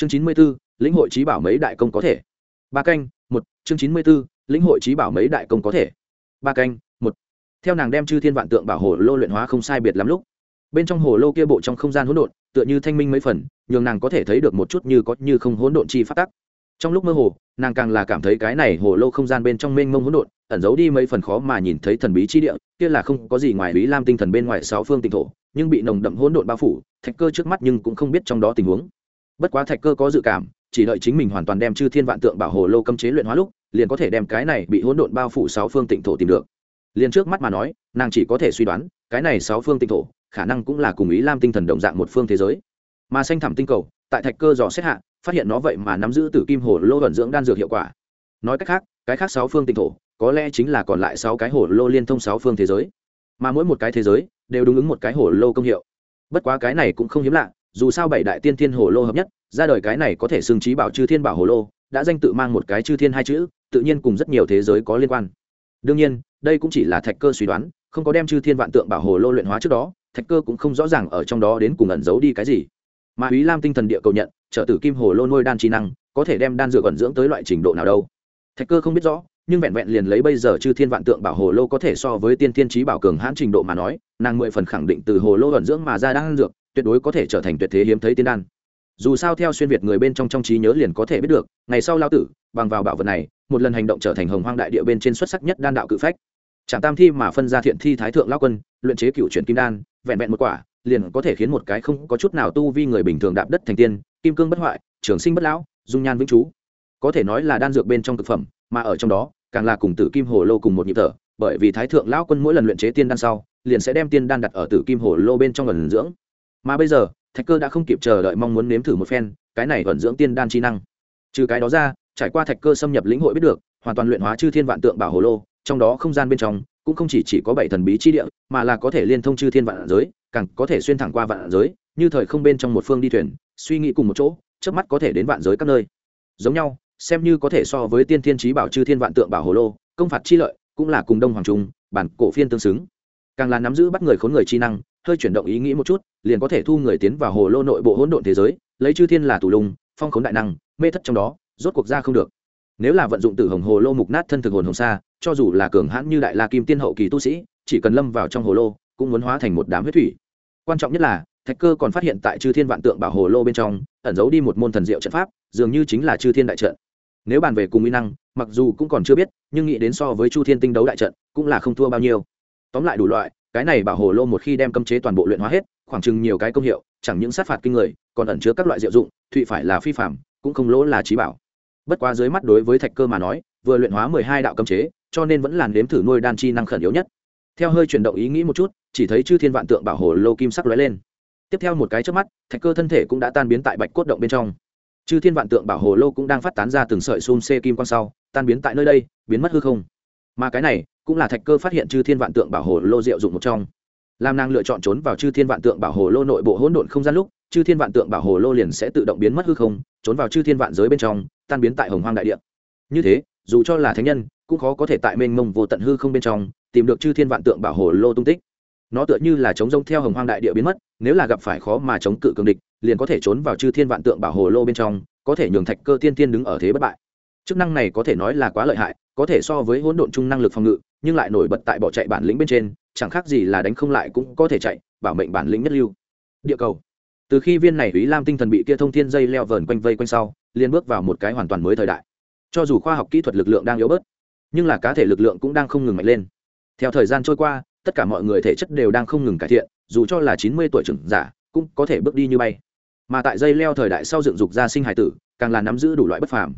chương chín mươi b ố lĩnh hội trí bảo mấy đại công có thể. Ba canh, một, chương chín mươi b ố lĩnh hội trí bảo mấy đại công có thể. Ba canh, một. Theo nàng đem chư thiên vạn tượng bảo hồ lô luyện hóa không sai biệt lắm lúc, bên trong hồ lô kia bộ trong không gian hỗn độn, tựa như thanh minh mấy phần, nhường nàng có thể thấy được một chút như có như không hỗn độn chi phát tắc. Trong lúc mơ hồ, nàng càng là cảm thấy cái này hồ lô không gian bên trong mênh mông hỗn độn, ẩn giấu đi mấy phần khó mà nhìn thấy thần bí chi địa, kia là không có gì ngoài lý lam tinh thần bên ngoài sáu phương tinh thổ, nhưng bị nồng đậm hỗn độn bao phủ, thạch cơ trước mắt nhưng cũng không biết trong đó tình huống bất quá thạch cơ có dự cảm, chỉ đợi chính mình hoàn toàn đem chư thiên vạn tượng bảo hồ lô cấm chế luyện hóa lúc, liền có thể đem cái này bị hỗn độn bao phủ sáu phương tịnh thổ tìm được. Liền trước mắt mà nói, nàng chỉ có thể suy đoán, cái này sáu phương tịnh thổ, khả năng cũng là cùng ý lam tinh thần đồng dạng một phương thế giới. Mà xanh thẳm tinh cầu, tại thạch cơ dò xét hạ, phát hiện nó vậy mà nắm giữ tử kim hồ lô vận dưỡng đan dược hiệu quả. Nói cách khác, cái khác sáu phương tịnh thổ, có lẽ chính là còn lại sáu cái hồ lô liên thông sáu phương thế giới. Mà mỗi một cái thế giới, đều đúng ứng một cái hồ lô công hiệu. Bất quá cái này cũng không hiếm lạ dù sao bảy đại tiên thiên hồ lô hợp nhất, ra đời cái này có thể xưng trí bảo chư thiên bảo hồ lô, đã danh tự mang một cái chư thiên hai chữ, tự nhiên cùng rất nhiều thế giới có liên quan. Đương nhiên, đây cũng chỉ là thạch cơ suy đoán, không có đem chư thiên vạn tượng bảo hồ lô luyện hóa trước đó, thạch cơ cũng không rõ ràng ở trong đó đến cùng ẩn giấu đi cái gì. Mà ý lam tinh thần địa cầu nhận, trợ tử kim hồ lô nuôi đan trí năng, có thể đem đan dược ẩn dưỡng tới loại trình độ nào đâu. Thạch cơ không biết rõ, nhưng vẹn vẹn liền lấy bây giờ chư thiên vạn tượng bảo hồ lô có thể so với tiên thiên trí bảo cường hãn trình độ mà nói, nàng mười phần khẳng định từ hồ lô ẩn dưỡng mà ra đan dược tuyệt đối có thể trở thành tuyệt thế hiếm thấy tiên đan. Dù sao theo xuyên việt người bên trong trong trí nhớ liền có thể biết được, ngày sau lao tử, bằng vào bảo vật này, một lần hành động trở thành hồng hoang đại địa bên trên xuất sắc nhất đan đạo cự phách. Trạm tam thi mà phân ra thiện thi thái thượng lao quân, luyện chế cựu chuyển kim đan, vẹn vẹn một quả, liền có thể khiến một cái không có chút nào tu vi người bình thường đạp đất thành tiên, kim cương bất hoại, trường sinh bất lão, dung nhan vĩnh chú có thể nói là đan dược bên trong thực phẩm, mà ở trong đó, càng là cùng tử kim hồ lô cùng một nhịp thở, bởi vì thái thượng lão quân mỗi lần luyện chế tiên đan sau, liền sẽ đem tiên đan đặt ở tử kim hồ lô bên trong ẩn dưỡng mà bây giờ thạch cơ đã không kịp chờ đợi mong muốn nếm thử một phen cái này ẩn dưỡng tiên đan chi năng. Trừ cái đó ra trải qua thạch cơ xâm nhập lĩnh hội biết được hoàn toàn luyện hóa chư thiên vạn tượng bảo hồ lô trong đó không gian bên trong cũng không chỉ, chỉ có bảy thần bí chi địa mà là có thể liên thông chư thiên vạn giới càng có thể xuyên thẳng qua vạn giới như thời không bên trong một phương đi thuyền suy nghĩ cùng một chỗ trước mắt có thể đến vạn giới các nơi. Giống nhau xem như có thể so với tiên thiên trí bảo chư thiên vạn tượng bảo hồ lô công phạt chi lợi cũng là cùng đông hoàng trung bản cổ phiên tương xứng. Càng là nắm giữ bắt người khốn người chi năng hơi chuyển động ý nghĩ một chút, liền có thể thu người tiến vào hồ lô nội bộ hỗn độn thế giới, lấy chư thiên là tù lùng, phong khốn đại năng, mê thất trong đó, rốt cuộc ra không được. Nếu là vận dụng tử hồng hồ lô mục nát thân thực hồn hồng sa cho dù là cường hãn như đại la kim tiên hậu kỳ tu sĩ, chỉ cần lâm vào trong hồ lô, cũng muốn hóa thành một đám huyết thủy. Quan trọng nhất là, thạch cơ còn phát hiện tại chư thiên vạn tượng bảo hồ lô bên trong, ẩn giấu đi một môn thần diệu trận pháp, dường như chính là chư thiên đại trận. Nếu bàn về cùng uy năng, mặc dù cũng còn chưa biết, nhưng nghĩ đến so với chu thiên tinh đấu đại trận, cũng là không thua bao nhiêu. Tóm lại đủ loại cái này bảo hồ lô một khi đem cấm chế toàn bộ luyện hóa hết, khoảng chừng nhiều cái công hiệu, chẳng những sát phạt kinh người, còn ẩn chứa các loại diệu dụng, thụy phải là phi phạm cũng không lỗ là trí bảo. Bất quá dưới mắt đối với thạch cơ mà nói, vừa luyện hóa mười hai đạo cấm chế, cho nên vẫn làn đếm thử nuôi đan chi năng khẩn yếu nhất. Theo hơi chuyển động ý nghĩ một chút, chỉ thấy chư thiên vạn tượng bảo hồ lô kim sắc lóe lên. Tiếp theo một cái trước mắt, thạch cơ thân thể cũng đã tan biến tại bạch cốt động bên trong. Chư thiên vạn tượng bảo hồ lô cũng đang phát tán ra từng sợi xung xê kim quang sau, tan biến tại nơi đây, biến mất hư không. Mà cái này cũng là thạch cơ phát hiện chư thiên vạn tượng bảo hồ lô diệu dụng một trong. Làm nàng lựa chọn trốn vào chư thiên vạn tượng bảo hồ lô nội bộ hỗn độn không gian lúc, chư thiên vạn tượng bảo hồ lô liền sẽ tự động biến mất hư không, trốn vào chư thiên vạn giới bên trong, tan biến tại hồng hoang đại địa. Như thế, dù cho là thánh nhân, cũng khó có thể tại mênh mông vô tận hư không bên trong, tìm được chư thiên vạn tượng bảo hồ lô tung tích. Nó tựa như là chống rông theo hồng hoang đại địa biến mất, nếu là gặp phải khó mà chống cự cường địch, liền có thể trốn vào chư thiên vạn tượng bảo hồ lô bên trong, có thể nhường thạch cơ tiên tiên đứng ở thế bất bại. Chức năng này có thể nói là quá lợi hại, có thể so với hỗn độn chung năng lực phòng ngự nhưng lại nổi bật tại bỏ chạy bản lĩnh bên trên, chẳng khác gì là đánh không lại cũng có thể chạy, bảo mệnh bản lĩnh nhất lưu. Địa cầu. Từ khi viên này ý lam tinh thần bị kia thông thiên dây leo vờn quanh vây quanh sau, liền bước vào một cái hoàn toàn mới thời đại. Cho dù khoa học kỹ thuật lực lượng đang yếu bớt, nhưng là cá thể lực lượng cũng đang không ngừng mạnh lên. Theo thời gian trôi qua, tất cả mọi người thể chất đều đang không ngừng cải thiện, dù cho là chín mươi tuổi trưởng giả, cũng có thể bước đi như bay. Mà tại dây leo thời đại sau dựng dục ra sinh hải tử, càng là nắm giữ đủ loại bất phàm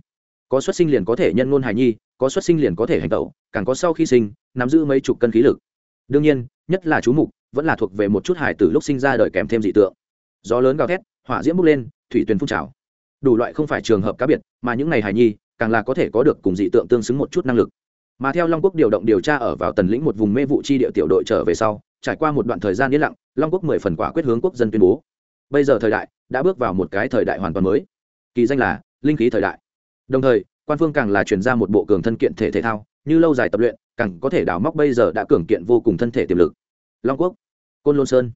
có xuất sinh liền có thể nhân ngôn hài nhi, có xuất sinh liền có thể hành tẩu, càng có sau khi sinh, nắm giữ mấy chục cân khí lực. Đương nhiên, nhất là chú mục, vẫn là thuộc về một chút hải tử lúc sinh ra đời kèm thêm dị tượng. Gió lớn gào thét, hỏa diễm bốc lên, thủy tuyền phun trào. Đủ loại không phải trường hợp cá biệt, mà những ngày hài nhi, càng là có thể có được cùng dị tượng tương xứng một chút năng lực. Mà theo long quốc điều động điều tra ở vào tần lĩnh một vùng mê vụ chi địa tiểu đội trở về sau, trải qua một đoạn thời gian yên lặng, long quốc mười phần quả quyết hướng quốc dân tuyên bố. Bây giờ thời đại đã bước vào một cái thời đại hoàn toàn mới. Kỳ danh là linh khí thời đại đồng thời, quan phương càng là chuyển ra một bộ cường thân kiện thể thể thao, như lâu dài tập luyện, càng có thể đào móc bây giờ đã cường kiện vô cùng thân thể tiềm lực. Long quốc, côn lôn sơn.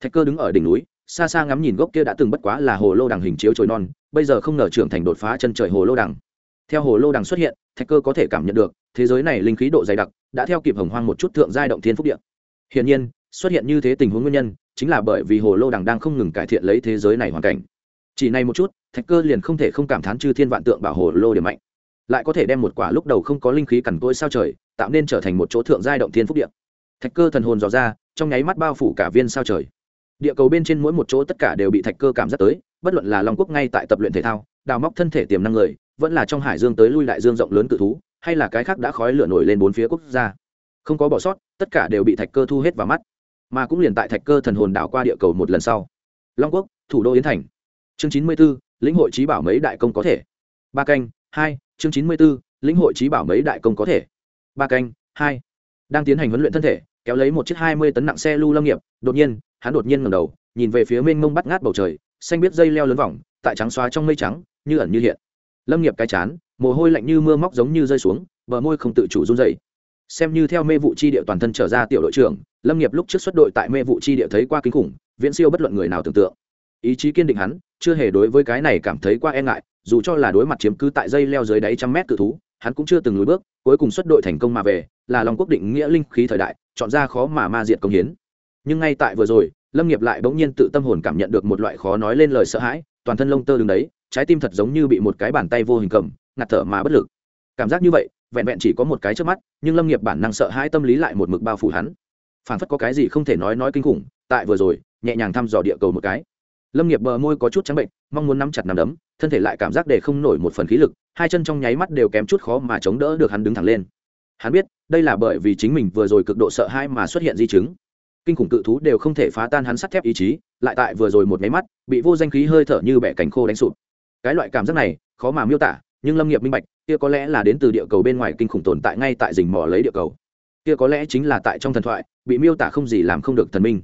Thạch cơ đứng ở đỉnh núi, xa xa ngắm nhìn gốc kia đã từng bất quá là hồ lô đằng hình chiếu trồi non, bây giờ không ngờ trưởng thành đột phá chân trời hồ lô đằng. Theo hồ lô đằng xuất hiện, thạch cơ có thể cảm nhận được, thế giới này linh khí độ dày đặc, đã theo kịp hồng hoang một chút thượng giai động thiên phúc điện hiển nhiên, xuất hiện như thế tình huống nguyên nhân, chính là bởi vì hồ lô đằng đang không ngừng cải thiện lấy thế giới này hoàn cảnh chỉ này một chút, thạch cơ liền không thể không cảm thán chư thiên vạn tượng bảo hồ lô điểm mạnh. Lại có thể đem một quả lúc đầu không có linh khí cằn cỗi sao trời, tạo nên trở thành một chỗ thượng giai động thiên phúc điện thạch cơ thần hồn dò ra, trong nháy mắt bao phủ cả viên sao trời. Địa cầu bên trên mỗi một chỗ tất cả đều bị thạch cơ cảm giác tới, bất luận là long quốc ngay tại tập luyện thể thao, đào móc thân thể tiềm năng người, vẫn là trong hải dương tới lui đại dương rộng lớn cự thú, hay là cái khác đã khói lửa nổi lên bốn phía quốc gia. Không có bỏ sót, tất cả đều bị thạch cơ thu hết vào mắt. Mà cũng liền tại thạch cơ thần hồn đảo qua địa cầu một lần sau. Long quốc, thủ đô yến thành chương chín mươi b ố lĩnh hội trí bảo mấy đại công có thể. Ba canh, hai, chương chín mươi b ố lĩnh hội trí bảo mấy đại công có thể. Ba canh, hai. Đang tiến hành huấn luyện thân thể, kéo lấy một chiếc hai mươi tấn nặng xe lưu lâm nghiệp, đột nhiên, hắn đột nhiên ngầm đầu, nhìn về phía mênh mông bắt ngát bầu trời, xanh biết dây leo lớn vòng, tại trắng xóa trong mây trắng, như ẩn như hiện. Lâm nghiệp cái chán, mồ hôi lạnh như mưa móc giống như rơi xuống, bờ môi không tự chủ run dày xem như theo mê vụ chi địa toàn thân trở ra tiểu đội trưởng, lâm nghiệp lúc trước xuất đội tại mê vụ chi địa thấy qua kinh khủng, viễn siêu bất luận người nào tưởng tượng ý chí kiên định hắn, chưa hề đối với cái này cảm thấy quá e ngại, dù cho là đối mặt chiếm cứ tại dây leo dưới đáy trăm mét cự thú, hắn cũng chưa từng lùi bước, cuối cùng xuất đội thành công mà về, là lòng quốc định nghĩa linh khí thời đại, chọn ra khó mà ma diệt công hiến. Nhưng ngay tại vừa rồi, lâm nghiệp lại bỗng nhiên tự tâm hồn cảm nhận được một loại khó nói lên lời sợ hãi, toàn thân lông tơ đứng đấy, trái tim thật giống như bị một cái bàn tay vô hình cầm, ngạt thở mà bất lực. Cảm giác như vậy, vẹn vẹn chỉ có một cái trước mắt, nhưng lâm nghiệp bản năng sợ hãi tâm lý lại một mực bao phủ hắn. Phản phất có cái gì không thể nói nói kinh khủng, tại vừa rồi, nhẹ nhàng thăm dò địa cầu một cái lâm nghiệp bờ môi có chút trắng bệnh, mong muốn nắm chặt nắm đấm, thân thể lại cảm giác để không nổi một phần khí lực, hai chân trong nháy mắt đều kém chút khó mà chống đỡ được hắn đứng thẳng lên. Hắn biết, đây là bởi vì chính mình vừa rồi cực độ sợ hãi mà xuất hiện di chứng. Kinh khủng cự thú đều không thể phá tan hắn sắt thép ý chí, lại tại vừa rồi một máy mắt, bị vô danh khí hơi thở như bẻ cánh khô đánh sụp. Cái loại cảm giác này, khó mà miêu tả, nhưng lâm nghiệp minh bạch, kia có lẽ là đến từ địa cầu bên ngoài kinh khủng tồn tại ngay tại rình mò lấy địa cầu. Kia có lẽ chính là tại trong thần thoại, bị miêu tả không gì làm không được thần minh.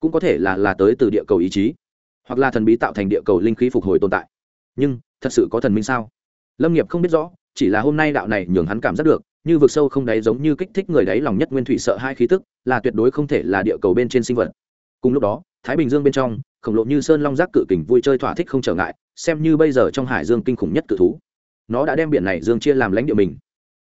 Cũng có thể là là tới từ địa cầu ý chí hoặc là thần bí tạo thành địa cầu linh khí phục hồi tồn tại. Nhưng, thật sự có thần minh sao? Lâm nghiệp không biết rõ, chỉ là hôm nay đạo này nhường hắn cảm giác được, như vực sâu không đáy giống như kích thích người đáy lòng nhất nguyên thủy sợ hai khí tức, là tuyệt đối không thể là địa cầu bên trên sinh vật. Cùng lúc đó, thái bình dương bên trong, khổng lộ như sơn long giác cự kình vui chơi thỏa thích không trở ngại, xem như bây giờ trong hải dương kinh khủng nhất cự thú. Nó đã đem biển này dương chia làm lãnh địa mình.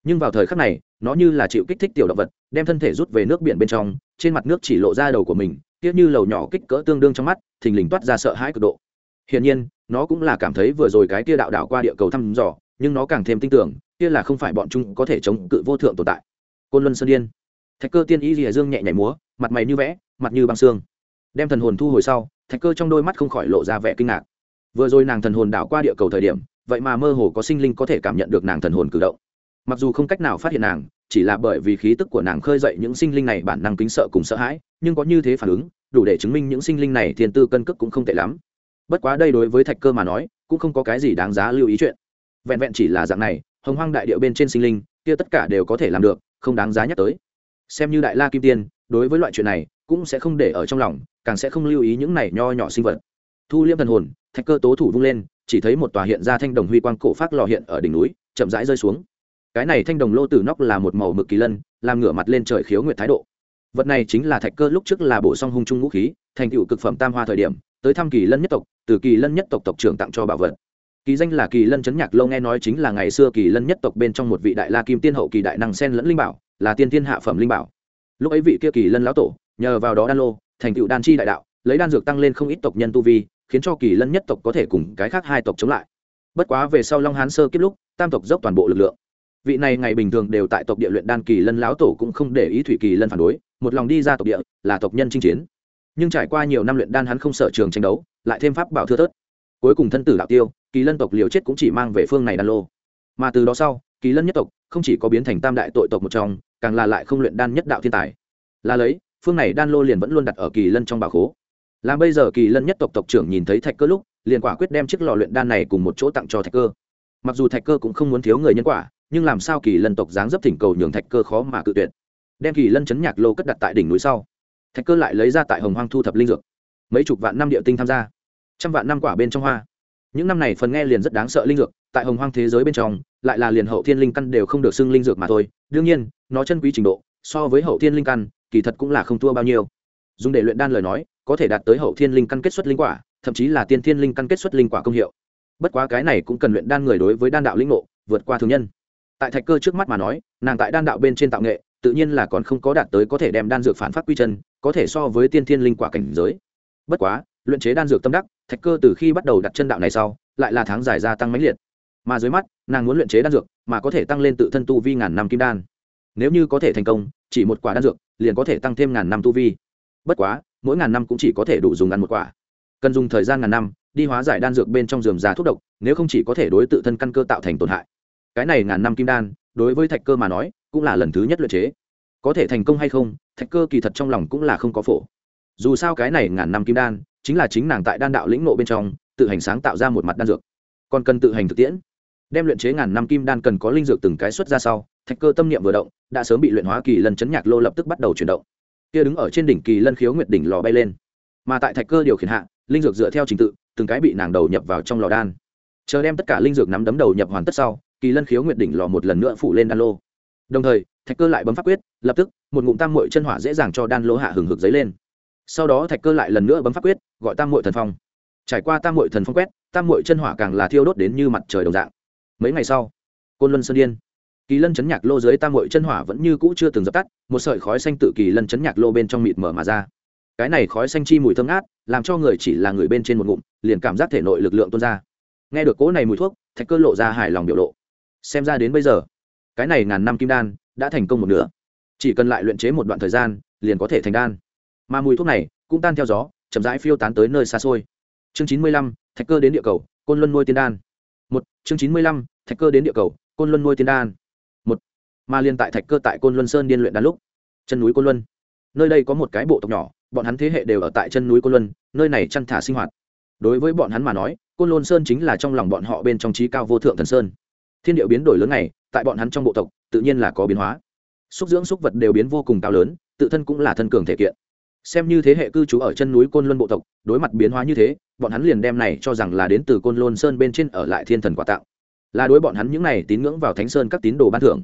Nhưng vào thời khắc này, nó như là chịu kích thích tiểu động vật, đem thân thể rút về nước biển bên trong, trên mặt nước chỉ lộ ra đầu của mình tiếc như lầu nhỏ kích cỡ tương đương trong mắt, thình lình toát ra sợ hãi cực độ. Hiển nhiên, nó cũng là cảm thấy vừa rồi cái kia đạo đảo qua địa cầu thăm dò, nhưng nó càng thêm tin tưởng, kia là không phải bọn chúng có thể chống cự vô thượng tồn tại. Côn luân sơn điên. Thạch cơ tiên ý rìa dương nhẹ nhảy múa, mặt mày như vẽ, mặt như băng xương. Đem thần hồn thu hồi sau, thạch cơ trong đôi mắt không khỏi lộ ra vẻ kinh ngạc. Vừa rồi nàng thần hồn đảo qua địa cầu thời điểm, vậy mà mơ hồ có sinh linh có thể cảm nhận được nàng thần hồn cử động. Mặc dù không cách nào phát hiện nàng chỉ là bởi vì khí tức của nàng khơi dậy những sinh linh này bản năng kính sợ cùng sợ hãi, nhưng có như thế phản ứng, đủ để chứng minh những sinh linh này thiên tư cân cước cũng không tệ lắm. Bất quá đây đối với thạch cơ mà nói, cũng không có cái gì đáng giá lưu ý chuyện. Vẹn vẹn chỉ là dạng này, hồng hoang đại điệu bên trên sinh linh, kia tất cả đều có thể làm được, không đáng giá nhắc tới. Xem như đại la kim tiên, đối với loại chuyện này, cũng sẽ không để ở trong lòng, càng sẽ không lưu ý những này nho nhỏ sinh vật. Thu liêm thần hồn, thạch cơ tố thủ vung lên, chỉ thấy một tòa hiện ra thanh đồng huy quang cổ phát lò hiện ở đỉnh núi, chậm rãi rơi xuống cái này thanh đồng lô tử nóc là một màu mực kỳ lân, làm ngửa mặt lên trời khiếu nguyệt thái độ. Vật này chính là thạch cơ lúc trước là bổ song hung trung ngũ khí, thành tựu cực phẩm tam hoa thời điểm, tới thăm kỳ lân nhất tộc, từ kỳ lân nhất tộc tộc trưởng tặng cho bảo vật. Kỳ danh là kỳ lân chấn nhạc lâu nghe nói chính là ngày xưa kỳ lân nhất tộc bên trong một vị đại la kim tiên hậu kỳ đại năng sen lẫn linh bảo, là tiên tiên hạ phẩm linh bảo. Lúc ấy vị kia kỳ lân lão tổ, nhờ vào đó đan lô, thành tựu đan chi đại đạo, lấy đan dược tăng lên không ít tộc nhân tu vi, khiến cho kỳ lân nhất tộc có thể cùng cái khác hai tộc chống lại. Bất quá về sau long hán sơ kiếp lúc, tam tộc dốc toàn bộ lực lượng vị này ngày bình thường đều tại tộc địa luyện đan kỳ lân lão tổ cũng không để ý thủy kỳ lân phản đối, một lòng đi ra tộc địa, là tộc nhân chinh chiến. Nhưng trải qua nhiều năm luyện đan hắn không sợ trường tranh đấu, lại thêm pháp bảo thưa thớt. Cuối cùng thân tử đạo tiêu, kỳ lân tộc liều chết cũng chỉ mang về phương này đan lô. Mà từ đó sau, kỳ lân nhất tộc không chỉ có biến thành tam đại tội tộc một trong, càng là lại không luyện đan nhất đạo thiên tài. Là lấy, phương này đan lô liền vẫn luôn đặt ở kỳ lân trong bảo khố. Làm bây giờ kỳ lân nhất tộc tộc trưởng nhìn thấy thạch cơ lúc, liền quả quyết đem chiếc lò luyện đan này cùng một chỗ tặng cho thạch cơ. Mặc dù thạch cơ cũng không muốn thiếu người nhân quả nhưng làm sao kỳ lân tộc dáng dấp thỉnh cầu nhường thạch cơ khó mà cự tuyệt. Đem kỳ lân chấn nhạc lô cất đặt tại đỉnh núi sau. Thạch cơ lại lấy ra tại hồng hoang thu thập linh dược. Mấy chục vạn năm địa tinh tham gia. Trăm vạn năm quả bên trong hoa. Những năm này phần nghe liền rất đáng sợ linh dược, tại hồng hoang thế giới bên trong, lại là liền hậu thiên linh căn đều không được xưng linh dược mà thôi. Đương nhiên, nó chân quý trình độ, so với hậu thiên linh căn, kỳ thật cũng là không thua bao nhiêu. Dùng để luyện đan lời nói, có thể đạt tới hậu thiên linh căn kết xuất linh quả, thậm chí là tiên thiên linh căn kết xuất linh quả công hiệu. Bất quá cái này cũng cần luyện đan người đối với đan đạo lĩnh ngộ, vượt qua thường nhân tại thạch cơ trước mắt mà nói, nàng tại đan đạo bên trên tạo nghệ, tự nhiên là còn không có đạt tới có thể đem đan dược phản phát quy chân, có thể so với tiên thiên linh quả cảnh giới. Bất quá, luyện chế đan dược tâm đắc, thạch cơ từ khi bắt đầu đặt chân đạo này sau, lại là tháng dài gia tăng mãnh liệt. Mà dưới mắt, nàng muốn luyện chế đan dược, mà có thể tăng lên tự thân tu vi ngàn năm kim đan. Nếu như có thể thành công, chỉ một quả đan dược, liền có thể tăng thêm ngàn năm tu vi. Bất quá, mỗi ngàn năm cũng chỉ có thể đủ dùng ăn một quả. Cần dùng thời gian ngàn năm, đi hóa giải đan dược bên trong giường già thuốc độc, nếu không chỉ có thể đối tự thân căn cơ tạo thành tổn hại cái này ngàn năm kim đan, đối với thạch cơ mà nói, cũng là lần thứ nhất luyện chế. Có thể thành công hay không, thạch cơ kỳ thật trong lòng cũng là không có phổ. Dù sao cái này ngàn năm kim đan, chính là chính nàng tại đan đạo lĩnh nộ bên trong, tự hành sáng tạo ra một mặt đan dược. Còn cần tự hành thực tiễn. Đem luyện chế ngàn năm kim đan cần có linh dược từng cái xuất ra sau, thạch cơ tâm niệm vừa động, đã sớm bị luyện hóa kỳ lân chấn nhạc lô lập tức bắt đầu chuyển động. Kia đứng ở trên đỉnh kỳ lân khiếu nguyệt đỉnh lò bay lên. Mà tại thạch cơ điều khiển hạ, linh dược dựa theo trình tự, từng cái bị nàng đầu nhập vào trong lò đan. Chờ đem tất cả linh dược nắm đấm đầu nhập hoàn tất sau kỳ lân khiếu nguyệt đỉnh lò một lần nữa phủ lên đan lô. Đồng thời, thạch cơ lại bấm pháp quyết, lập tức, một ngụm tam mội chân hỏa dễ dàng cho đan lô hạ hừng hực dấy lên. Sau đó thạch cơ lại lần nữa bấm pháp quyết, gọi tam mội thần phong. Trải qua tam mội thần phong quét, tam mội chân hỏa càng là thiêu đốt đến như mặt trời đồng dạng. Mấy ngày sau, côn luân sơn điên. Kỳ lân chấn nhạc lô dưới tam mội chân hỏa vẫn như cũ chưa từng dập tắt, một sợi khói xanh tự kỳ lân chấn nhạc lô bên trong mịt mở mà ra. Cái này khói xanh chi mùi thơm ngát, làm cho người chỉ là người bên trên một ngụm, liền cảm giác thể nội lực lượng tuôn ra. Nghe được cỗ này mùi thuốc, thạch cơ lộ ra hài lòng biểu lộ xem ra đến bây giờ, cái này ngàn năm kim đan đã thành công một nửa. Chỉ cần lại luyện chế một đoạn thời gian, liền có thể thành đan. Mà mùi thuốc này cũng tan theo gió, chậm rãi phiêu tán tới nơi xa xôi. Chương chín mươi lăm, thạch cơ đến địa cầu, côn luân nuôi tiên đan. Một, chương chín mươi lăm, thạch cơ đến địa cầu, côn luân nuôi tiên đan. Một, mà liên tại thạch cơ tại côn luân sơn điên luyện đan lúc, chân núi côn luân, nơi đây có một cái bộ tộc nhỏ, bọn hắn thế hệ đều ở tại chân núi côn luân, nơi này chăn thả sinh hoạt. Đối với bọn hắn mà nói, côn luân sơn chính là trong lòng bọn họ bên trong trí cao vô thượng thần sơn thiên điệu biến đổi lớn này, tại bọn hắn trong bộ tộc, tự nhiên là có biến hóa. Xúc dưỡng xúc vật đều biến vô cùng cao lớn, tự thân cũng là thân cường thể kiện. Xem như thế hệ cư trú ở chân núi côn luân bộ tộc, đối mặt biến hóa như thế, bọn hắn liền đem này cho rằng là đến từ côn luân sơn bên trên ở lại thiên thần quả tạo. Là đối bọn hắn những này tín ngưỡng vào thánh sơn các tín đồ ban thưởng.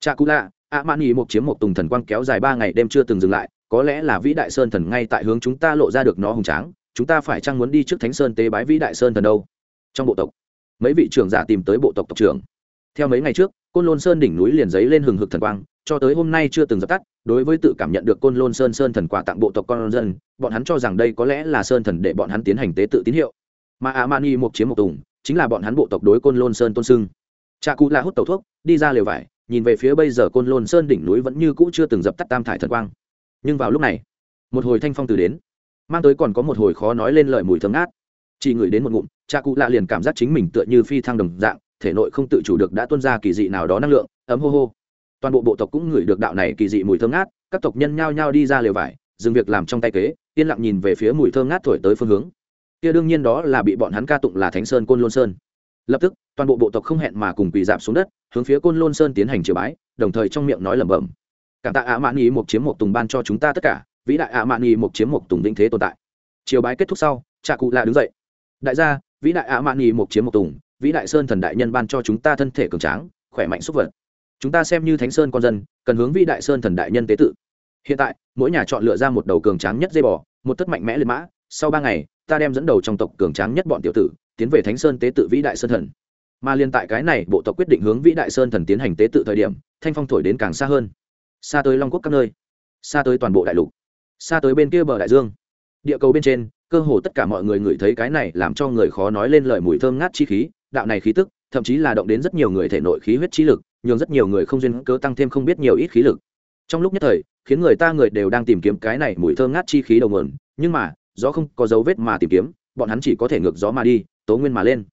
Cha cú lạ ạ mãn nghỉ một chiếm một tùng thần quang kéo dài ba ngày đêm chưa từng dừng lại, có lẽ là vĩ đại sơn thần ngay tại hướng chúng ta lộ ra được nó hùng tráng, chúng ta phải chăng muốn đi trước thánh sơn tế bái vĩ đại sơn thần đâu? Trong bộ tộc, mấy vị trưởng giả tìm tới bộ tộc tộc trưởng theo mấy ngày trước, côn lôn sơn đỉnh núi liền giấy lên hừng hực thần quang, cho tới hôm nay chưa từng dập tắt, đối với tự cảm nhận được côn lôn sơn sơn thần quà tặng bộ tộc con dân, bọn hắn cho rằng đây có lẽ là sơn thần để bọn hắn tiến hành tế tự tín hiệu. Mà a mani một chiếm một tùng, chính là bọn hắn bộ tộc đối côn lôn sơn tôn sưng. Cha cụ là hút tẩu thuốc, đi ra lều vải, nhìn về phía bây giờ côn lôn sơn đỉnh núi vẫn như cũ chưa từng dập tắt tam thải thần quang. Nhưng vào lúc này, một hồi thanh phong từ đến, mang tới còn có một hồi khó nói lên lời mùi thơm ngát. Chỉ ngửi đến một ngụm, cha cụ lạ liền cảm giác chính mình tựa như phi thăng đồng dạng thể nội không tự chủ được đã tuôn ra kỳ dị nào đó năng lượng, ấm hô hô. Toàn bộ bộ tộc cũng ngửi được đạo này kỳ dị mùi thơm ngát, các tộc nhân nhao nhao đi ra lều vải, dừng việc làm trong tay kế, yên lặng nhìn về phía mùi thơm ngát thổi tới phương hướng. Kia đương nhiên đó là bị bọn hắn ca tụng là thánh sơn côn lôn sơn. Lập tức, toàn bộ bộ tộc không hẹn mà cùng quỳ dạp xuống đất, hướng phía côn lôn sơn tiến hành triều bái, đồng thời trong miệng nói lẩm bẩm. Cảm tạ ạ mãn ý một chiếm một tùng ban cho chúng ta tất cả, vĩ đại ạ mãn ý một chiếm một tùng vĩnh thế tồn tại. Triều bái kết thúc sau cha cụ là đứng dậy. Đại gia, vĩ đại ạ mãn ý một chiếm một tùng vĩ đại sơn thần đại nhân ban cho chúng ta thân thể cường tráng, khỏe mạnh xúc vật. Chúng ta xem như thánh sơn con dân, cần hướng vĩ đại sơn thần đại nhân tế tự. Hiện tại, mỗi nhà chọn lựa ra một đầu cường tráng nhất dây bò, một tất mạnh mẽ liệt mã, sau ba ngày, ta đem dẫn đầu trong tộc cường tráng nhất bọn tiểu tử, tiến về thánh sơn tế tự vĩ đại sơn thần. Mà liên tại cái này, bộ tộc quyết định hướng vĩ đại sơn thần tiến hành tế tự thời điểm, thanh phong thổi đến càng xa hơn. Xa tới long quốc các nơi, xa tới toàn bộ đại lục, xa tới bên kia bờ đại dương. Địa cầu bên trên, cơ hồ tất cả mọi người ngửi thấy cái này làm cho người khó nói lên lời mùi thơm ngát chi khí đạo này khí tức, thậm chí là động đến rất nhiều người thể nội khí huyết trí lực, nhường rất nhiều người không duyên cớ tăng thêm không biết nhiều ít khí lực. Trong lúc nhất thời, khiến người ta người đều đang tìm kiếm cái này mùi thơm ngát chi khí đầu nguồn, nhưng mà, gió không có dấu vết mà tìm kiếm, bọn hắn chỉ có thể ngược gió mà đi, tố nguyên mà lên.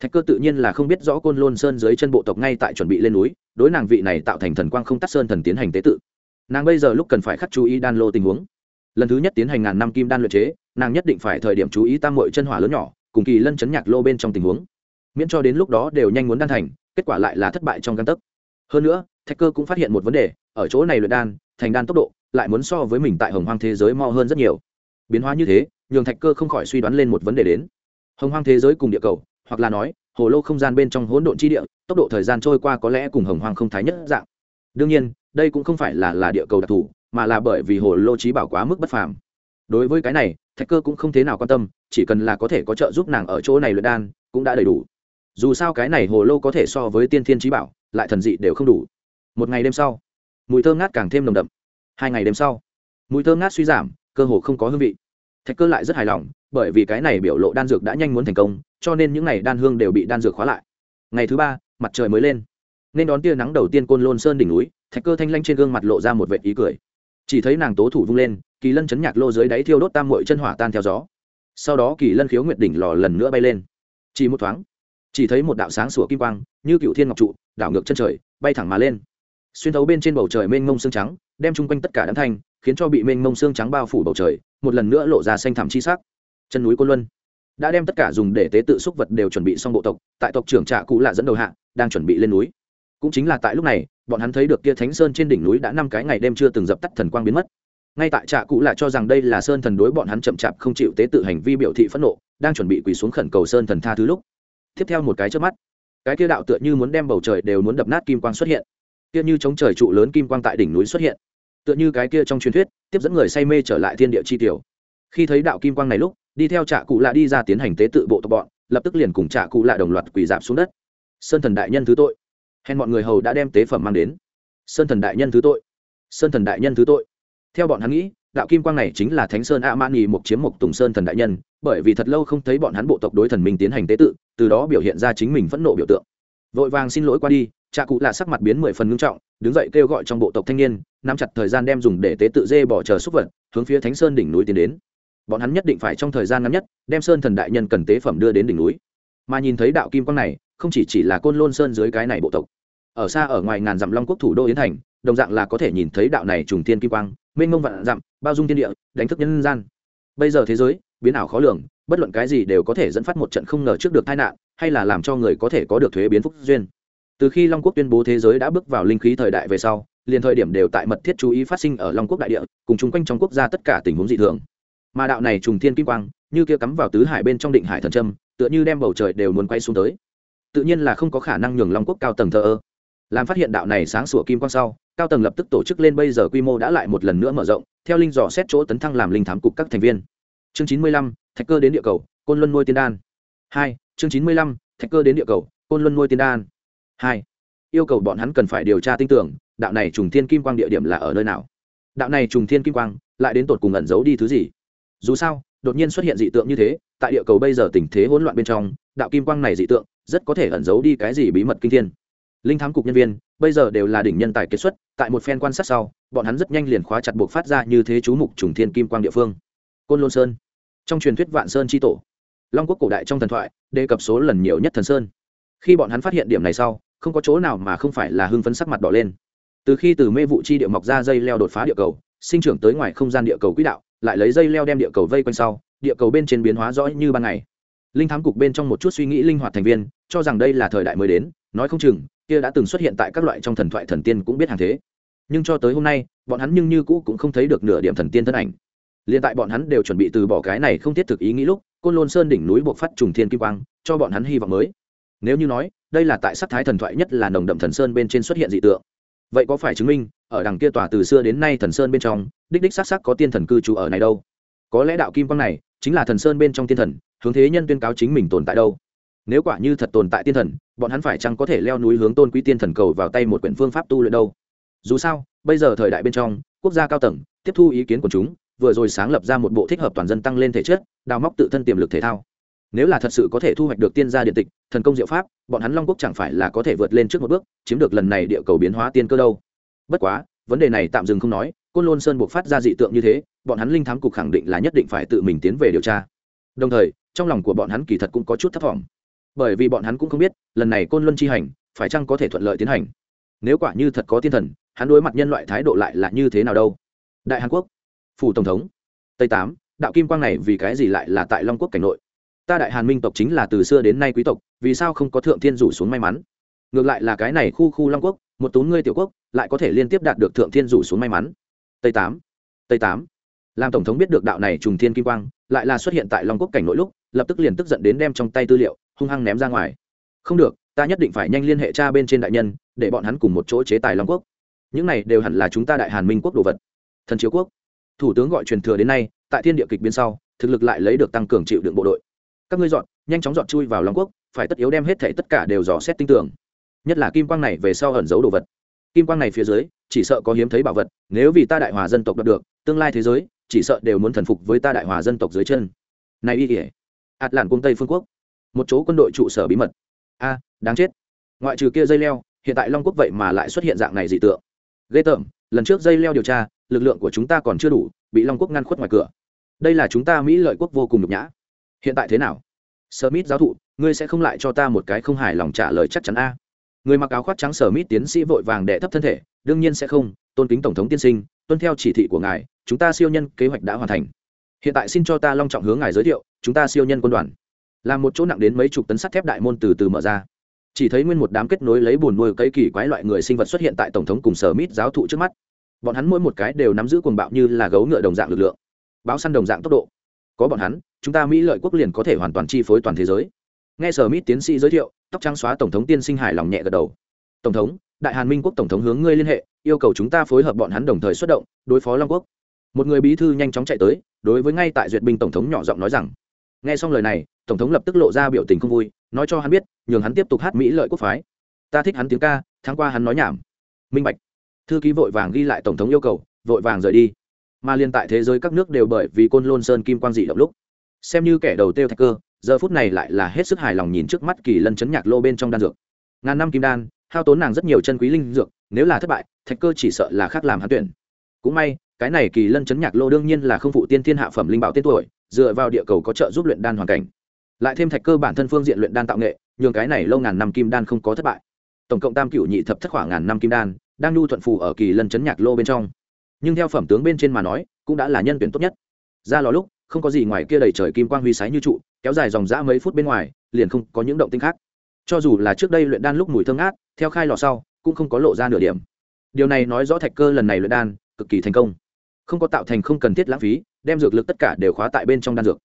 Thạch cơ tự nhiên là không biết rõ côn lôn sơn dưới chân bộ tộc ngay tại chuẩn bị lên núi, đối nàng vị này tạo thành thần quang không tắt sơn thần tiến hành tế tự. Nàng bây giờ lúc cần phải khắc chú ý đan lô tình huống. Lần thứ nhất tiến hành ngàn năm kim đan luyện chế, nàng nhất định phải thời điểm chú ý tam mội chân hỏa lớn nhỏ, cùng kỳ lân chấn nhạc lô bên trong tình huống miễn cho đến lúc đó đều nhanh muốn đan thành, kết quả lại là thất bại trong căn tấc. Hơn nữa, thạch cơ cũng phát hiện một vấn đề, ở chỗ này luyện đan, thành đan tốc độ lại muốn so với mình tại hồng hoang thế giới mo hơn rất nhiều. Biến hóa như thế, nhường thạch cơ không khỏi suy đoán lên một vấn đề đến. Hồng hoang thế giới cùng địa cầu, hoặc là nói, hồ lô không gian bên trong hỗn độn chi địa, tốc độ thời gian trôi qua có lẽ cùng hồng hoang không thái nhất dạng. Đương nhiên, đây cũng không phải là là địa cầu đặc thù, mà là bởi vì hồ lô trí bảo quá mức bất phàm. Đối với cái này, thạch cơ cũng không thế nào quan tâm, chỉ cần là có thể có trợ giúp nàng ở chỗ này luyện đan, cũng đã đầy đủ dù sao cái này hồ lô có thể so với tiên thiên trí bảo, lại thần dị đều không đủ. Một ngày đêm sau, mùi thơm ngát càng thêm nồng đậm. Hai ngày đêm sau, mùi thơm ngát suy giảm, cơ hồ không có hương vị. Thạch cơ lại rất hài lòng, bởi vì cái này biểu lộ đan dược đã nhanh muốn thành công, cho nên những ngày đan hương đều bị đan dược khóa lại. Ngày thứ ba, mặt trời mới lên. Nên đón tia nắng đầu tiên côn lôn sơn đỉnh núi, thạch cơ thanh lanh trên gương mặt lộ ra một vệ ý cười. Chỉ thấy nàng tố thủ vung lên, kỳ lân chấn nhạc lô dưới đáy thiêu đốt tam mội chân hỏa tan theo gió. Sau đó kỳ lân khiếu nguyệt đỉnh lò lần nữa bay lên. Chỉ một thoáng chỉ thấy một đạo sáng sủa kim quang, như cựu thiên ngọc trụ, đảo ngược chân trời, bay thẳng mà lên. Xuyên thấu bên trên bầu trời mênh mông xương trắng, đem chung quanh tất cả đám thanh, khiến cho bị mênh mông xương trắng bao phủ bầu trời, một lần nữa lộ ra xanh thảm chi sắc. Chân núi côn luân đã đem tất cả dùng để tế tự xúc vật đều chuẩn bị xong bộ tộc, tại tộc trưởng trạ cụ lạ dẫn đầu hạ, đang chuẩn bị lên núi. Cũng chính là tại lúc này, bọn hắn thấy được kia thánh sơn trên đỉnh núi đã năm cái ngày đêm chưa từng dập tắt thần quang biến mất. Ngay tại trạ cụ lạ cho rằng đây là sơn thần đối bọn hắn chậm chạp không chịu tế tự hành vi biểu thị phẫn nộ, đang chuẩn bị quỳ xuống khẩn cầu sơn thần tha thứ lúc tiếp theo một cái trước mắt. Cái kia đạo tựa như muốn đem bầu trời đều muốn đập nát kim quang xuất hiện. Kia như chống trời trụ lớn kim quang tại đỉnh núi xuất hiện. Tựa như cái kia trong truyền thuyết, tiếp dẫn người say mê trở lại thiên địa chi tiểu. Khi thấy đạo kim quang này lúc, đi theo trạ cụ lạ đi ra tiến hành tế tự bộ tộc bọn, lập tức liền cùng trạ cụ lạ đồng loạt quỳ dạp xuống đất. Sơn thần đại nhân thứ tội. Hèn mọi người hầu đã đem tế phẩm mang đến. Sơn thần đại nhân thứ tội. Sơn thần đại nhân thứ tội. Theo bọn hắn nghĩ đạo kim quang này chính là thánh sơn a man nhì mục chiếm Mục tùng sơn thần đại nhân, bởi vì thật lâu không thấy bọn hắn bộ tộc đối thần mình tiến hành tế tự, từ đó biểu hiện ra chính mình phẫn nộ biểu tượng. Vội vàng xin lỗi qua đi cha cụ là sắc mặt biến mười phần ngưng trọng, đứng dậy kêu gọi trong bộ tộc thanh niên, nắm chặt thời gian đem dùng để tế tự dê bỏ chờ xúc vật, hướng phía thánh sơn đỉnh núi tiến đến. Bọn hắn nhất định phải trong thời gian ngắn nhất, đem sơn thần đại nhân cần tế phẩm đưa đến đỉnh núi. Mà nhìn thấy đạo kim quang này, không chỉ chỉ là côn lôn sơn dưới cái này bộ tộc, ở xa ở ngoài ngàn dặm long quốc thủ đô yến thành đồng dạng là có thể nhìn thấy đạo này trùng thiên kim quang, mênh mông vạn dặm, bao dung thiên địa, đánh thức nhân gian. Bây giờ thế giới, biến ảo khó lường, bất luận cái gì đều có thể dẫn phát một trận không ngờ trước được tai nạn, hay là làm cho người có thể có được thuế biến phúc duyên. Từ khi long quốc tuyên bố thế giới đã bước vào linh khí thời đại về sau, liền thời điểm đều tại mật thiết chú ý phát sinh ở long quốc đại địa, cùng chung quanh trong quốc gia tất cả tình huống dị thường. Mà đạo này trùng thiên kim quang, như kia cắm vào tứ hải bên trong định hải thần trâm tựa như đem bầu trời đều muốn quay xuống tới. Tự nhiên là không có khả năng nhường long quốc cao tầng thờ ơ làm phát hiện đạo này sáng sủa kim quang sau, cao tầng lập tức tổ chức lên bây giờ quy mô đã lại một lần nữa mở rộng, theo linh dò xét chỗ tấn thăng làm linh thám cục các thành viên. Chương chín mươi lăm, thạch cơ đến địa cầu, côn luân nuôi tiên đan. Hai, chương chín mươi lăm, thạch cơ đến địa cầu, côn luân nuôi tiên đan. Hai, yêu cầu bọn hắn cần phải điều tra tin tưởng, đạo này trùng thiên kim quang địa điểm là ở nơi nào. Đạo này trùng thiên kim quang, lại đến tột cùng ẩn giấu đi thứ gì? Dù sao, đột nhiên xuất hiện dị tượng như thế, tại địa cầu bây giờ tình thế hỗn loạn bên trong, đạo kim quang này dị tượng rất có thể ẩn giấu đi cái gì bí mật kinh thiên linh thám cục nhân viên, bây giờ đều là đỉnh nhân tài kết xuất, tại một phen quan sát sau, bọn hắn rất nhanh liền khóa chặt buộc phát ra như thế chú mục trùng thiên kim quang địa phương. Côn lôn sơn. Trong truyền thuyết vạn sơn tri tổ, long quốc cổ đại trong thần thoại, đề cập số lần nhiều nhất thần sơn. Khi bọn hắn phát hiện điểm này sau, không có chỗ nào mà không phải là hưng phấn sắc mặt đỏ lên. Từ khi từ mê vụ chi địa mọc ra dây leo đột phá địa cầu, sinh trưởng tới ngoài không gian địa cầu quỹ đạo, lại lấy dây leo đem địa cầu vây quanh sau, địa cầu bên trên biến hóa rõ như ban ngày. Linh thám cục bên trong một chút suy nghĩ linh hoạt thành viên, cho rằng đây là thời đại mới đến nói không chừng, kia đã từng xuất hiện tại các loại trong thần thoại thần tiên cũng biết hàng thế. Nhưng cho tới hôm nay, bọn hắn nhưng như cũ cũng không thấy được nửa điểm thần tiên thân ảnh. Liền tại bọn hắn đều chuẩn bị từ bỏ cái này không thiết thực ý nghĩ lúc, côn lôn sơn đỉnh núi buộc phát trùng thiên kim quang, cho bọn hắn hy vọng mới. Nếu như nói, đây là tại sắc thái thần thoại nhất là nồng đậm thần sơn bên trên xuất hiện dị tượng. Vậy có phải chứng minh, ở đằng kia tòa từ xưa đến nay thần sơn bên trong, đích đích xác xác có tiên thần cư trú ở này đâu? Có lẽ đạo kim quang này, chính là thần sơn bên trong tiên thần, hướng thế nhân tuyên cáo chính mình tồn tại đâu? Nếu quả như thật tồn tại tiên thần, bọn hắn phải chăng có thể leo núi hướng tôn quý tiên thần cầu vào tay một quyển phương pháp tu luyện đâu? Dù sao, bây giờ thời đại bên trong, quốc gia cao tầng, tiếp thu ý kiến của chúng, vừa rồi sáng lập ra một bộ thích hợp toàn dân tăng lên thể chất, đào móc tự thân tiềm lực thể thao. Nếu là thật sự có thể thu hoạch được tiên gia điện tịch, thần công diệu pháp, bọn hắn long quốc chẳng phải là có thể vượt lên trước một bước, chiếm được lần này địa cầu biến hóa tiên cơ đâu. Bất quá, vấn đề này tạm dừng không nói, côn lôn sơn buộc phát ra dị tượng như thế, bọn hắn linh thám cục khẳng định là nhất định phải tự mình tiến về điều tra. Đồng thời, trong lòng của bọn hắn kỳ thật cũng có chút thấp t bởi vì bọn hắn cũng không biết, lần này côn luân chi hành, phải chăng có thể thuận lợi tiến hành. Nếu quả như thật có tiên thần, hắn đối mặt nhân loại thái độ lại là như thế nào đâu? Đại hàn quốc, phủ tổng thống, tây tám, đạo kim quang này vì cái gì lại là tại long quốc cảnh nội? Ta đại hàn minh tộc chính là từ xưa đến nay quý tộc, vì sao không có thượng thiên rủ xuống may mắn? Ngược lại là cái này khu khu long quốc, một tốn ngươi tiểu quốc, lại có thể liên tiếp đạt được thượng thiên rủ xuống may mắn. Tây tám tây tám. Làm tổng thống biết được đạo này trùng thiên kim quang, lại là xuất hiện tại long quốc cảnh nội lúc lập tức liền tức giận đến đem trong tay tư liệu, hung hăng ném ra ngoài. Không được, ta nhất định phải nhanh liên hệ cha bên trên đại nhân, để bọn hắn cùng một chỗ chế tài long quốc. Những này đều hẳn là chúng ta đại hàn minh quốc đồ vật. Thần chiếu quốc. Thủ tướng gọi truyền thừa đến nay, tại thiên địa kịch biên sau, thực lực lại lấy được tăng cường chịu đựng bộ đội. Các ngươi dọn, nhanh chóng dọn chui vào long quốc, phải tất yếu đem hết thảy tất cả đều dò xét tinh tưởng. Nhất là kim quang này về sau ẩn giấu đồ vật. Kim quang này phía dưới, chỉ sợ có hiếm thấy bảo vật, nếu vì ta đại hòa dân tộc đạt được, tương lai thế giới, chỉ sợ đều muốn thần phục với ta đại hòa dân tộc dưới chân. Này y kể ạt làn cung tây phương quốc. Một chỗ quân đội trụ sở bí mật. A, đáng chết. Ngoại trừ kia dây leo, hiện tại long quốc vậy mà lại xuất hiện dạng này dị tượng. Ghê tởm, lần trước dây leo điều tra, lực lượng của chúng ta còn chưa đủ, bị long quốc ngăn khuất ngoài cửa. Đây là chúng ta mỹ lợi quốc vô cùng nhục nhã. Hiện tại thế nào? Smith giáo thụ, ngươi sẽ không lại cho ta một cái không hài lòng trả lời chắc chắn a. Người mặc áo khoác trắng smith tiến sĩ vội vàng đệ thấp thân thể, đương nhiên sẽ không, tôn kính tổng thống tiên sinh, tuân theo chỉ thị của ngài, chúng ta siêu nhân kế hoạch đã hoàn thành. Hiện tại xin cho ta long trọng hướng ngài giới thiệu chúng ta siêu nhân quân đoàn. Làm một chỗ nặng đến mấy chục tấn sắt thép đại môn từ từ mở ra. Chỉ thấy nguyên một đám kết nối lấy bùn nuôi cây kỳ quái loại người sinh vật xuất hiện tại tổng thống cùng sở mít giáo thụ trước mắt. Bọn hắn mỗi một cái đều nắm giữ cuồng bạo như là gấu ngựa đồng dạng lực lượng, báo săn đồng dạng tốc độ. Có bọn hắn, chúng ta mỹ lợi quốc liền có thể hoàn toàn chi phối toàn thế giới. Nghe sở mít tiến sĩ giới thiệu, tóc trắng xóa tổng thống tiên sinh hài lòng nhẹ gật đầu. Tổng thống, đại hàn minh quốc tổng thống hướng ngươi liên hệ, yêu cầu chúng ta phối hợp bọn hắn đồng thời xuất động, đối phó long quốc. Một người bí thư nhanh chóng chạy tới, đối với ngay tại duyệt binh tổng thống nhỏ giọng nói rằng nghe xong lời này, tổng thống lập tức lộ ra biểu tình không vui, nói cho hắn biết, nhường hắn tiếp tục hát mỹ lợi quốc phái. Ta thích hắn tiếng ca, tháng qua hắn nói nhảm. Minh bạch. Thư ký vội vàng ghi lại tổng thống yêu cầu, vội vàng rời đi. Mà liên tại thế giới các nước đều bởi vì côn lôn sơn kim quang dị động lúc, xem như kẻ đầu tiêu thạch cơ, giờ phút này lại là hết sức hài lòng nhìn trước mắt kỳ lân chấn nhạc lô bên trong đan dược. Ngàn năm kim đan, hao tốn nàng rất nhiều chân quý linh dược, nếu là thất bại, thạch cơ chỉ sợ là khác làm hắn tuyển. Cũng may, cái này kỳ lân chấn nhạc lô đương nhiên là không phụ tiên thiên hạ phẩm linh bảo tên tuổi dựa vào địa cầu có trợ giúp luyện đan hoàn cảnh. Lại thêm thạch cơ bản thân phương diện luyện đan tạo nghệ, nhường cái này lâu ngàn năm kim đan không có thất bại. Tổng cộng tam cựu nhị thập thất khoảng ngàn năm kim đan, đang nhu thuận phù ở kỳ lân chấn nhạc lô bên trong. Nhưng theo phẩm tướng bên trên mà nói, cũng đã là nhân tuyển tốt nhất. Ra lò lúc, không có gì ngoài kia đầy trời kim quang huy sái như trụ, kéo dài dòng dã mấy phút bên ngoài, liền không có những động tinh khác. Cho dù là trước đây luyện đan lúc mùi thơm ngát, theo khai lò sau, cũng không có lộ ra nửa điểm. Điều này nói rõ thạch cơ lần này luyện đan cực kỳ thành công không có tạo thành không cần thiết lãng phí, đem dược lực tất cả đều khóa tại bên trong đan dược.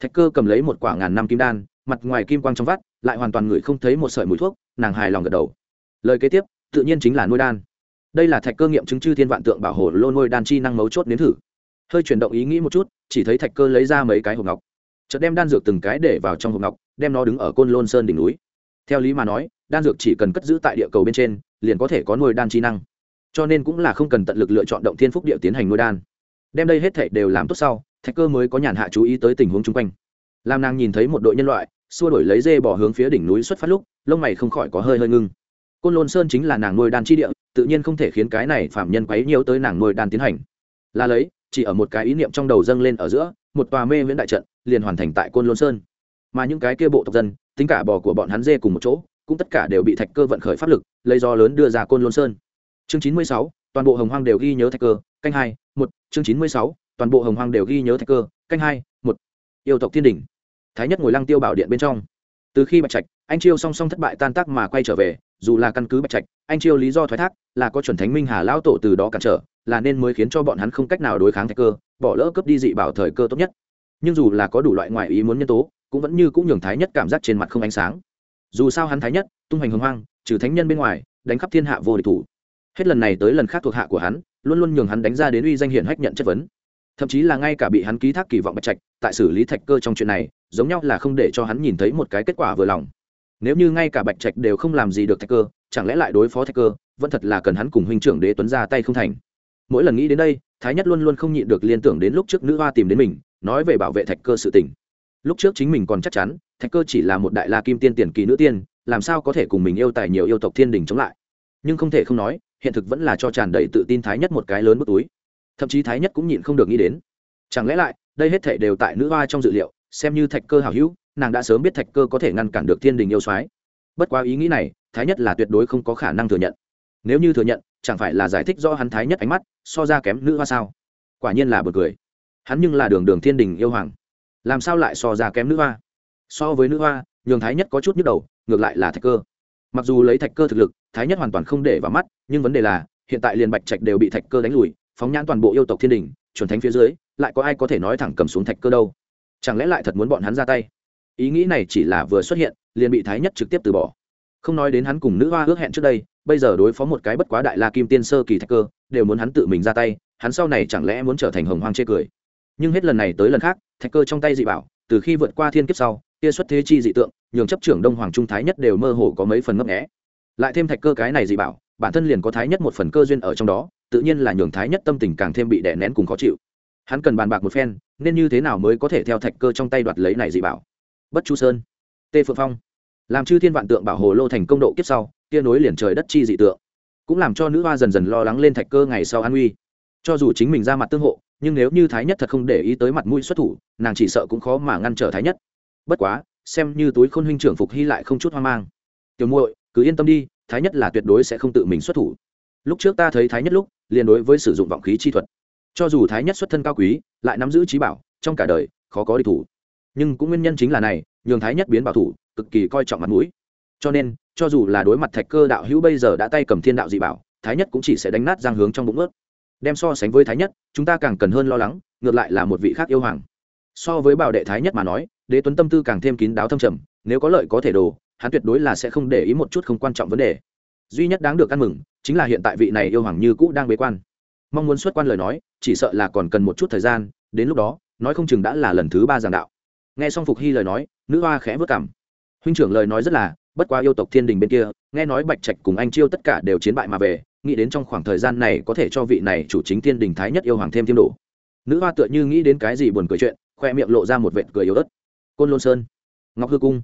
Thạch cơ cầm lấy một quả ngàn năm kim đan, mặt ngoài kim quang trong vắt, lại hoàn toàn ngửi không thấy một sợi mùi thuốc, nàng hài lòng gật đầu. Lời kế tiếp, tự nhiên chính là nuôi đan. Đây là thạch cơ nghiệm chứng chư thiên vạn tượng bảo hộ lô nuôi đan chi năng mấu chốt nếm thử. Hơi chuyển động ý nghĩ một chút, chỉ thấy thạch cơ lấy ra mấy cái hộp ngọc. Chợt đem đan dược từng cái để vào trong hộp ngọc, đem nó đứng ở côn lôn sơn đỉnh núi. Theo lý mà nói, đan dược chỉ cần cất giữ tại địa cầu bên trên, liền có thể có nuôi đan chi năng cho nên cũng là không cần tận lực lựa chọn động thiên phúc địa tiến hành nuôi đan. Đem đây hết thảy đều làm tốt sau, thạch cơ mới có nhàn hạ chú ý tới tình huống chung quanh. Làm nàng nhìn thấy một đội nhân loại, xua đổi lấy dê bỏ hướng phía đỉnh núi xuất phát lúc, lông mày không khỏi có hơi hơi ngưng. Côn lôn sơn chính là nàng nuôi đan chi địa, tự nhiên không thể khiến cái này phạm nhân quấy nhiều tới nàng nuôi đan tiến hành. Là lấy, chỉ ở một cái ý niệm trong đầu dâng lên ở giữa, một tòa mê viễn đại trận, liền hoàn thành tại côn lôn sơn. Mà những cái kia bộ tộc dân, tính cả bò của bọn hắn dê cùng một chỗ, cũng tất cả đều bị thạch cơ vận khởi pháp lực, lấy do lớn đưa ra côn lôn sơn chương chín mươi sáu, toàn bộ hồng hoang đều ghi nhớ thạch cơ, canh hai, một. Chương chín mươi sáu, toàn bộ hồng hoang đều ghi nhớ thạch cơ, canh hai, một. Yêu tộc thiên đình thái nhất ngồi lăng tiêu bảo điện bên trong. Từ khi bạch trạch, anh chiêu song song thất bại tan tác mà quay trở về, dù là căn cứ bạch trạch, anh chiêu lý do thoái thác, là có chuẩn thánh minh hà lão tổ từ đó cản trở, là nên mới khiến cho bọn hắn không cách nào đối kháng thạch cơ, bỏ lỡ cướp đi dị bảo thời cơ tốt nhất. Nhưng dù là có đủ loại ngoại ý muốn nhân tố, cũng vẫn như cũng nhường thái nhất cảm giác trên mặt không ánh sáng. Dù sao hắn thái nhất, tung hoành hồng hoang, trừ thánh nhân bên ngoài, đánh khắp thiên hạ vô địch thủ hết lần này tới lần khác thuộc hạ của hắn, luôn luôn nhường hắn đánh ra đến uy danh hiển hách nhận chất vấn. Thậm chí là ngay cả bị hắn ký thác kỳ vọng bạch trạch, tại xử lý thạch cơ trong chuyện này, giống nhau là không để cho hắn nhìn thấy một cái kết quả vừa lòng. Nếu như ngay cả bạch trạch đều không làm gì được thạch cơ, chẳng lẽ lại đối phó thạch cơ, vẫn thật là cần hắn cùng huynh trưởng đế tuấn ra tay không thành. Mỗi lần nghĩ đến đây, thái nhất luôn luôn không nhịn được liên tưởng đến lúc trước nữ hoa tìm đến mình, nói về bảo vệ thạch cơ sự tình. Lúc trước chính mình còn chắc chắn, thạch cơ chỉ là một đại la kim tiên tiền kỳ nữ tiên, làm sao có thể cùng mình yêu tài nhiều yêu tộc thiên đình chống lại. Nhưng không thể không nói hiện thực vẫn là cho tràn đầy tự tin thái nhất một cái lớn bức túi. Thậm chí thái nhất cũng nhịn không được nghĩ đến. Chẳng lẽ lại, đây hết thể đều tại nữ hoa trong dự liệu, xem như thạch cơ hảo hữu, nàng đã sớm biết thạch cơ có thể ngăn cản được thiên đình yêu soái. Bất quá ý nghĩ này, thái nhất là tuyệt đối không có khả năng thừa nhận. Nếu như thừa nhận, chẳng phải là giải thích do hắn thái nhất ánh mắt, so ra kém nữ hoa sao? Quả nhiên là bật cười. Hắn nhưng là đường đường thiên đình yêu hoàng. Làm sao lại so ra kém nữ hoa? So với nữ hoa, nhường thái nhất có chút nhức đầu, ngược lại là thạch cơ mặc dù lấy thạch cơ thực lực, thái nhất hoàn toàn không để vào mắt, nhưng vấn đề là, hiện tại liền bạch trạch đều bị thạch cơ đánh lùi, phóng nhãn toàn bộ yêu tộc thiên đình, chuẩn thánh phía dưới, lại có ai có thể nói thẳng cầm xuống thạch cơ đâu? Chẳng lẽ lại thật muốn bọn hắn ra tay? Ý nghĩ này chỉ là vừa xuất hiện, liền bị thái nhất trực tiếp từ bỏ. Không nói đến hắn cùng nữ hoa ước hẹn trước đây, bây giờ đối phó một cái bất quá đại la kim tiên sơ kỳ thạch cơ, đều muốn hắn tự mình ra tay, hắn sau này chẳng lẽ muốn trở thành hồng hoang chê cười. Nhưng hết lần này tới lần khác, thạch cơ trong tay dị bảo, từ khi vượt qua thiên kiếp sau kia xuất thế chi dị tượng, nhường chấp trưởng đông hoàng trung thái nhất đều mơ hồ có mấy phần ngấp nghẽ lại thêm thạch cơ cái này dị bảo, bản thân liền có thái nhất một phần cơ duyên ở trong đó, tự nhiên là nhường thái nhất tâm tình càng thêm bị đè nén cùng khó chịu. Hắn cần bàn bạc một phen, nên như thế nào mới có thể theo thạch cơ trong tay đoạt lấy này dị bảo? Bất chu sơn, tê phượng phong. Làm chư thiên vạn tượng bảo hồ lô thành công độ kiếp sau, kia nối liền trời đất chi dị tượng. Cũng làm cho nữ hoa dần dần lo lắng lên thạch cơ ngày sau an uy. Cho dù chính mình ra mặt tương hộ, nhưng nếu như thái nhất thật không để ý tới mặt mũi xuất thủ, nàng chỉ sợ cũng khó mà ngăn trở thái nhất bất quá, xem như túi khôn huynh trưởng phục hy lại không chút hoang mang. Tiểu muội, cứ yên tâm đi, thái nhất là tuyệt đối sẽ không tự mình xuất thủ. Lúc trước ta thấy thái nhất lúc, liền đối với sử dụng vọng khí chi thuật. Cho dù thái nhất xuất thân cao quý, lại nắm giữ trí bảo, trong cả đời, khó có đi thủ. Nhưng cũng nguyên nhân chính là này, nhường thái nhất biến bảo thủ, cực kỳ coi trọng mặt mũi. Cho nên, cho dù là đối mặt thạch cơ đạo hữu bây giờ đã tay cầm thiên đạo dị bảo, thái nhất cũng chỉ sẽ đánh nát giang hướng trong bụng ướt. Đem so sánh với thái nhất, chúng ta càng cần hơn lo lắng, ngược lại là một vị khác yêu hoàng. So với bảo đệ thái nhất mà nói đế tuấn tâm tư càng thêm kín đáo thâm trầm, nếu có lợi có thể đồ, hắn tuyệt đối là sẽ không để ý một chút không quan trọng vấn đề. Duy nhất đáng được ăn mừng, chính là hiện tại vị này yêu hoàng như cũ đang bế quan. Mong muốn xuất quan lời nói, chỉ sợ là còn cần một chút thời gian, đến lúc đó, nói không chừng đã là lần thứ ba giảng đạo. Nghe xong phục hy lời nói, nữ hoa khẽ vất cảm. Huynh trưởng lời nói rất là, bất quá yêu tộc thiên đình bên kia, nghe nói bạch trạch cùng anh chiêu tất cả đều chiến bại mà về, nghĩ đến trong khoảng thời gian này có thể cho vị này chủ chính thiên đình thái nhất yêu hoàng thêm thêm đủ nữ hoa tựa như nghĩ đến cái gì buồn cười chuyện, khoe miệng lộ ra một vệt cười yếu ớt côn lôn sơn ngọc hư cung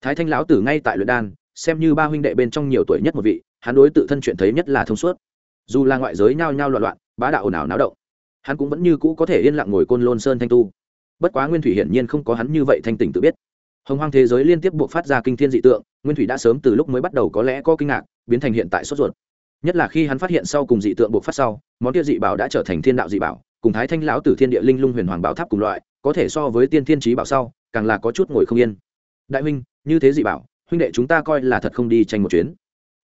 thái thanh lão tử ngay tại luyện đan xem như ba huynh đệ bên trong nhiều tuổi nhất một vị hắn đối tự thân chuyện thấy nhất là thông suốt dù là ngoại giới nhao nhao loạn loạn bá đạo ồn ào náo động hắn cũng vẫn như cũ có thể yên lặng ngồi côn lôn sơn thanh tu bất quá nguyên thủy hiển nhiên không có hắn như vậy thanh tỉnh tự biết hồng hoang thế giới liên tiếp buộc phát ra kinh thiên dị tượng nguyên thủy đã sớm từ lúc mới bắt đầu có lẽ có kinh ngạc biến thành hiện tại sốt ruột nhất là khi hắn phát hiện sau cùng dị tượng buộc phát sau món kia dị bảo đã trở thành thiên đạo dị bảo cùng thái thanh lão tử thiên địa linh lung huyền hoàng bảo tháp cùng loại, có thể so với tiên thiên trí bảo sau, càng là có chút ngồi không yên. Đại huynh, như thế dị bảo, huynh đệ chúng ta coi là thật không đi tranh một chuyến.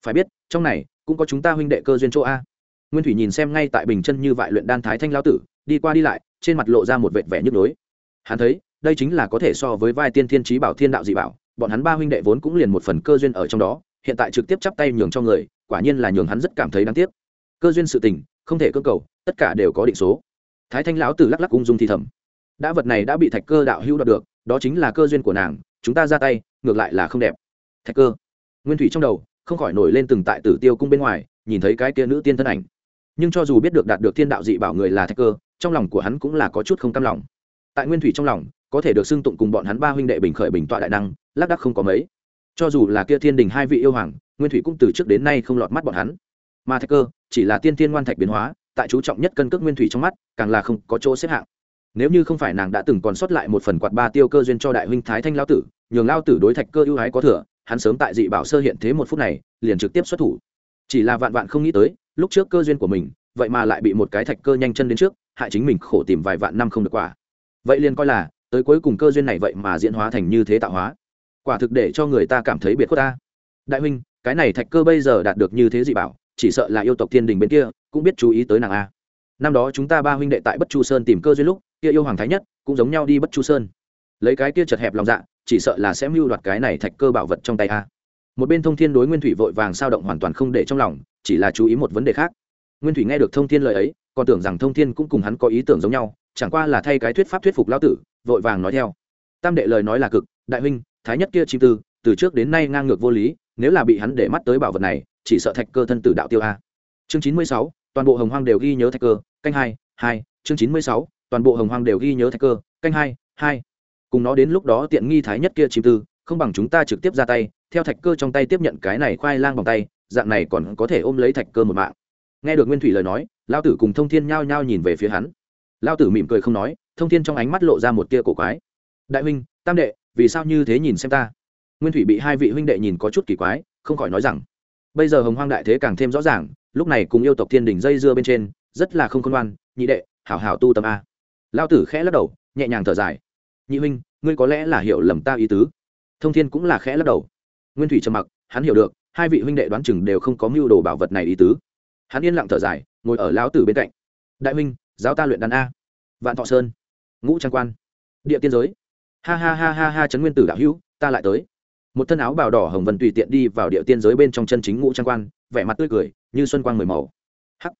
Phải biết, trong này, cũng có chúng ta huynh đệ cơ duyên chỗ a. Nguyên thủy nhìn xem ngay tại bình chân như vại luyện đan thái thanh lão tử, đi qua đi lại, trên mặt lộ ra một vệt vẻ nhức nhối. Hắn thấy, đây chính là có thể so với vai tiên thiên trí bảo thiên đạo dị bảo, bọn hắn ba huynh đệ vốn cũng liền một phần cơ duyên ở trong đó, hiện tại trực tiếp chắp tay nhường cho người, quả nhiên là nhường hắn rất cảm thấy đáng tiếc. Cơ duyên sự tình, không thể cơ cầu, tất cả đều có định số thái thanh lão tử lắc lắc ung dung thì thầm. Đã vật này đã bị thạch cơ đạo hữu đoạt được, đó chính là cơ duyên của nàng, chúng ta ra tay, ngược lại là không đẹp. Thạch cơ. Nguyên thủy trong đầu, không khỏi nổi lên từng tại tử tiêu cung bên ngoài, nhìn thấy cái kia nữ tiên thân ảnh. Nhưng cho dù biết được đạt được thiên đạo dị bảo người là thạch cơ, trong lòng của hắn cũng là có chút không cam lòng. Tại nguyên thủy trong lòng, có thể được xưng tụng cùng bọn hắn ba huynh đệ bình khởi bình tọa đại năng, lác đắc không có mấy. Cho dù là kia thiên đình hai vị yêu hoàng, nguyên thủy cũng từ trước đến nay không lọt mắt bọn hắn. Mà thạch cơ, chỉ là tiên tiên ngoan thạch biến hóa tại chú trọng nhất cân cước nguyên thủy trong mắt, càng là không có chỗ xếp hạng. Nếu như không phải nàng đã từng còn sót lại một phần quạt ba tiêu cơ duyên cho đại huynh thái thanh lao tử, nhường lao tử đối thạch cơ ưu ái có thừa, hắn sớm tại dị bảo sơ hiện thế một phút này, liền trực tiếp xuất thủ. Chỉ là vạn vạn không nghĩ tới, lúc trước cơ duyên của mình, vậy mà lại bị một cái thạch cơ nhanh chân đến trước, hại chính mình khổ tìm vài vạn năm không được quả. Vậy liền coi là, tới cuối cùng cơ duyên này vậy mà diễn hóa thành như thế tạo hóa. Quả thực để cho người ta cảm thấy biệt khuất ta. Đại huynh, cái này thạch cơ bây giờ đạt được như thế dị bảo chỉ sợ là yêu tộc thiên đình bên kia, cũng biết chú ý tới nàng a. Năm đó chúng ta ba huynh đệ tại bất chu sơn tìm cơ duyên lúc, kia yêu hoàng thái nhất, cũng giống nhau đi bất chu sơn. Lấy cái kia chật hẹp lòng dạ chỉ sợ là sẽ mưu đoạt cái này thạch cơ bảo vật trong tay a. Một bên thông thiên đối nguyên thủy vội vàng sao động hoàn toàn không để trong lòng, chỉ là chú ý một vấn đề khác. Nguyên thủy nghe được thông thiên lời ấy, còn tưởng rằng thông thiên cũng cùng hắn có ý tưởng giống nhau, chẳng qua là thay cái thuyết pháp thuyết phục lão tử, vội vàng nói theo. Tam đệ lời nói là cực, đại huynh, thái nhất kia chim tư, từ trước đến nay ngang ngược vô lý nếu là bị hắn để mắt tới bảo vật này, chỉ sợ thạch cơ thân tử đạo tiêu a. Chương chín mươi sáu, toàn bộ hồng hoang đều ghi nhớ thạch cơ, canh hai hai, chương chín mươi sáu, toàn bộ hồng hoang đều ghi nhớ thạch cơ, canh hai hai. Cùng nó đến lúc đó tiện nghi thái nhất kia chìm tư, không bằng chúng ta trực tiếp ra tay, theo thạch cơ trong tay tiếp nhận cái này khoai lang bằng tay, dạng này còn có thể ôm lấy thạch cơ một mạng. Nghe được nguyên thủy lời nói lao tử cùng thông thiên nhao nhao nhìn về phía hắn. Lao tử mỉm cười không nói, thông thiên trong ánh mắt lộ ra một tia cổ quái. Đại huynh, tam đệ, vì sao như thế nhìn xem ta? Nguyên thủy bị hai vị huynh đệ nhìn có chút kỳ quái, không khỏi nói rằng, bây giờ hồng hoang đại thế càng thêm rõ ràng, lúc này cùng yêu tộc thiên đình dây dưa bên trên, rất là không công ngoan, nhị đệ, hảo hảo tu tâm a. Lao tử khẽ lắc đầu, nhẹ nhàng thở dài. Nhị huynh, ngươi có lẽ là hiểu lầm ta ý tứ. Thông thiên cũng là khẽ lắc đầu. Nguyên thủy trầm mặc, hắn hiểu được, hai vị huynh đệ đoán chừng đều không có mưu đồ bảo vật này ý tứ. Hắn yên lặng thở dài, ngồi ở lão tử bên cạnh. Đại huynh, giáo ta luyện đàn a. Vạn thọ sơn. Ngũ trang quan. Địa tiên giới. Ha ha ha ha ha trấn nguyên tử đạo hữu, ta lại tới một thân áo bào đỏ hồng vân tùy tiện đi vào địa tiên giới bên trong chân chính ngũ trang quan, vẻ mặt tươi cười, như xuân quang mười màu. Hắc,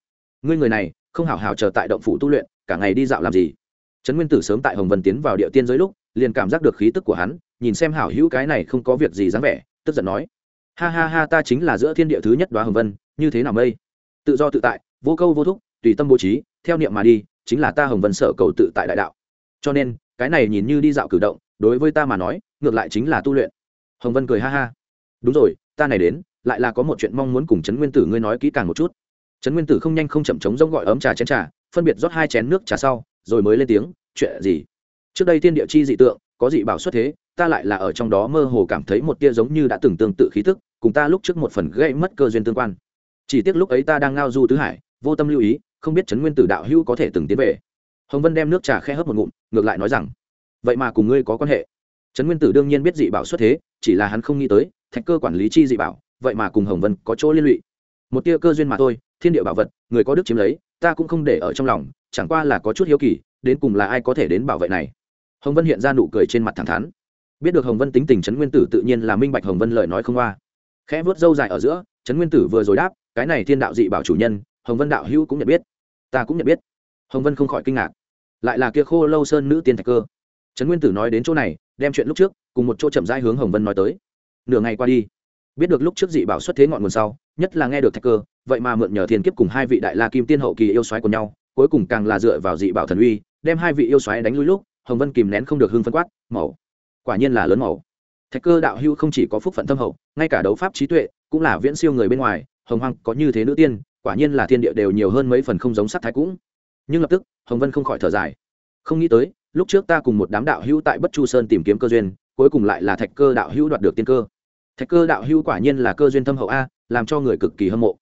ngươi người này, không hảo hảo chờ tại động phủ tu luyện, cả ngày đi dạo làm gì? Trấn nguyên tử sớm tại hồng vân tiến vào địa tiên giới lúc, liền cảm giác được khí tức của hắn, nhìn xem hảo hữu cái này không có việc gì dáng vẻ, tức giận nói, ha ha ha, ta chính là giữa thiên địa thứ nhất đoá hồng vân, như thế nào mây? Tự do tự tại, vô câu vô thúc, tùy tâm bố trí, theo niệm mà đi, chính là ta hồng vân sở cầu tự tại đại đạo. Cho nên, cái này nhìn như đi dạo cử động, đối với ta mà nói, ngược lại chính là tu luyện hồng vân cười ha ha. Đúng rồi, ta này đến, lại là có một chuyện mong muốn cùng trấn nguyên tử ngươi nói kỹ càng một chút. Trấn nguyên tử không nhanh không chậm chống rông gọi ấm trà chén trà, phân biệt rót hai chén nước trà sau, rồi mới lên tiếng, chuyện gì? Trước đây tiên địa chi dị tượng, có dị bảo xuất thế, ta lại là ở trong đó mơ hồ cảm thấy một tia giống như đã từng tương tự khí tức, cùng ta lúc trước một phần gây mất cơ duyên tương quan. Chỉ tiếc lúc ấy ta đang ngao du tứ hải, vô tâm lưu ý, không biết trấn nguyên tử đạo hữu có thể từng tiến về. Hồng vân đem nước trà khe hấp một ngụm, ngược lại nói rằng, vậy mà cùng ngươi có quan hệ. Trấn nguyên tử đương nhiên biết dị bảo xuất thế chỉ là hắn không nghĩ tới, thạch cơ quản lý chi dị bảo, vậy mà cùng hồng vân có chỗ liên lụy. Một tia cơ duyên mà thôi, thiên địa bảo vật, người có đức chiếm lấy, ta cũng không để ở trong lòng, chẳng qua là có chút hiếu kỳ, đến cùng là ai có thể đến bảo vệ này. Hồng vân hiện ra nụ cười trên mặt thẳng thắn. Biết được hồng vân tính tình trấn nguyên tử tự nhiên là minh bạch hồng vân lời nói không qua. Khẽ vớt dâu dài ở giữa, trấn nguyên tử vừa rồi đáp, cái này thiên đạo dị bảo chủ nhân, hồng vân đạo hữu cũng nhận biết. Ta cũng nhận biết. Hồng vân không khỏi kinh ngạc. Lại là kia khô lâu sơn nữ tiên thạch cơ. Trấn nguyên tử nói đến chỗ này, đem chuyện lúc trước cùng một chỗ chậm rãi hướng hồng vân nói tới. Nửa ngày qua đi, biết được lúc trước dị bảo xuất thế ngọn nguồn sau, nhất là nghe được thạch cơ, vậy mà mượn nhờ thiên kiếp cùng hai vị đại la kim tiên hậu kỳ yêu xoáy của nhau, cuối cùng càng là dựa vào dị bảo thần uy, đem hai vị yêu xoáy đánh lui lúc, hồng vân kìm nén không được hưng phân quát màu quả nhiên là lớn màu thạch cơ đạo hưu không chỉ có phúc phận thâm hậu, ngay cả đấu pháp trí tuệ cũng là viễn siêu người bên ngoài, hồng hoang có như thế nữ tiên, quả nhiên là thiên địa đều nhiều hơn mấy phần không giống sắc thái cũng. Nhưng lập tức, hồng vân không khỏi thở dài. Không nghĩ tới, lúc trước ta cùng một đám đạo hữu tại bất chu sơn tìm kiếm cơ duyên cuối cùng lại là thạch cơ đạo hữu đoạt được tiên cơ. Thạch cơ đạo hữu quả nhiên là cơ duyên thâm hậu a, làm cho người cực kỳ hâm mộ.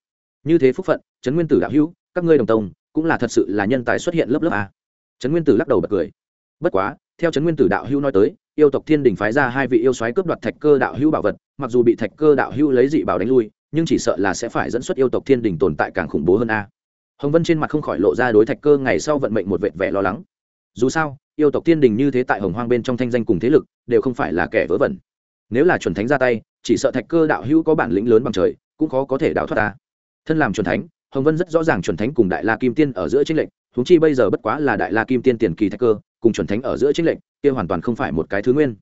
Như thế phúc phận, trấn nguyên tử đạo hữu, các ngươi đồng tông, cũng là thật sự là nhân tài xuất hiện lớp lớp a. Trấn nguyên tử lắc đầu bật cười. Bất quá, theo trấn nguyên tử đạo hữu nói tới, yêu tộc thiên đình phái ra hai vị yêu soái cướp đoạt thạch cơ đạo hữu bảo vật, mặc dù bị thạch cơ đạo hữu lấy dị bảo đánh lui, nhưng chỉ sợ là sẽ phải dẫn xuất yêu tộc thiên đình tồn tại càng khủng bố hơn a. Hồng vân trên mặt không khỏi lộ ra đối thạch cơ ngày sau vận mệnh một vệt vẻ lo lắng. Dù sao yêu tộc thiên đình như thế tại hồng hoang bên trong thanh danh cùng thế lực, đều không phải là kẻ vớ vẩn. Nếu là chuẩn thánh ra tay, chỉ sợ thạch cơ đạo hữu có bản lĩnh lớn bằng trời, cũng khó có thể đào thoát ta. Thân làm chuẩn thánh, hồng vân rất rõ ràng chuẩn thánh cùng đại la kim tiên ở giữa tranh lệnh thúng chi bây giờ bất quá là đại la kim tiên tiền kỳ thạch cơ, cùng chuẩn thánh ở giữa tranh lệnh kia hoàn toàn không phải một cái thứ nguyên.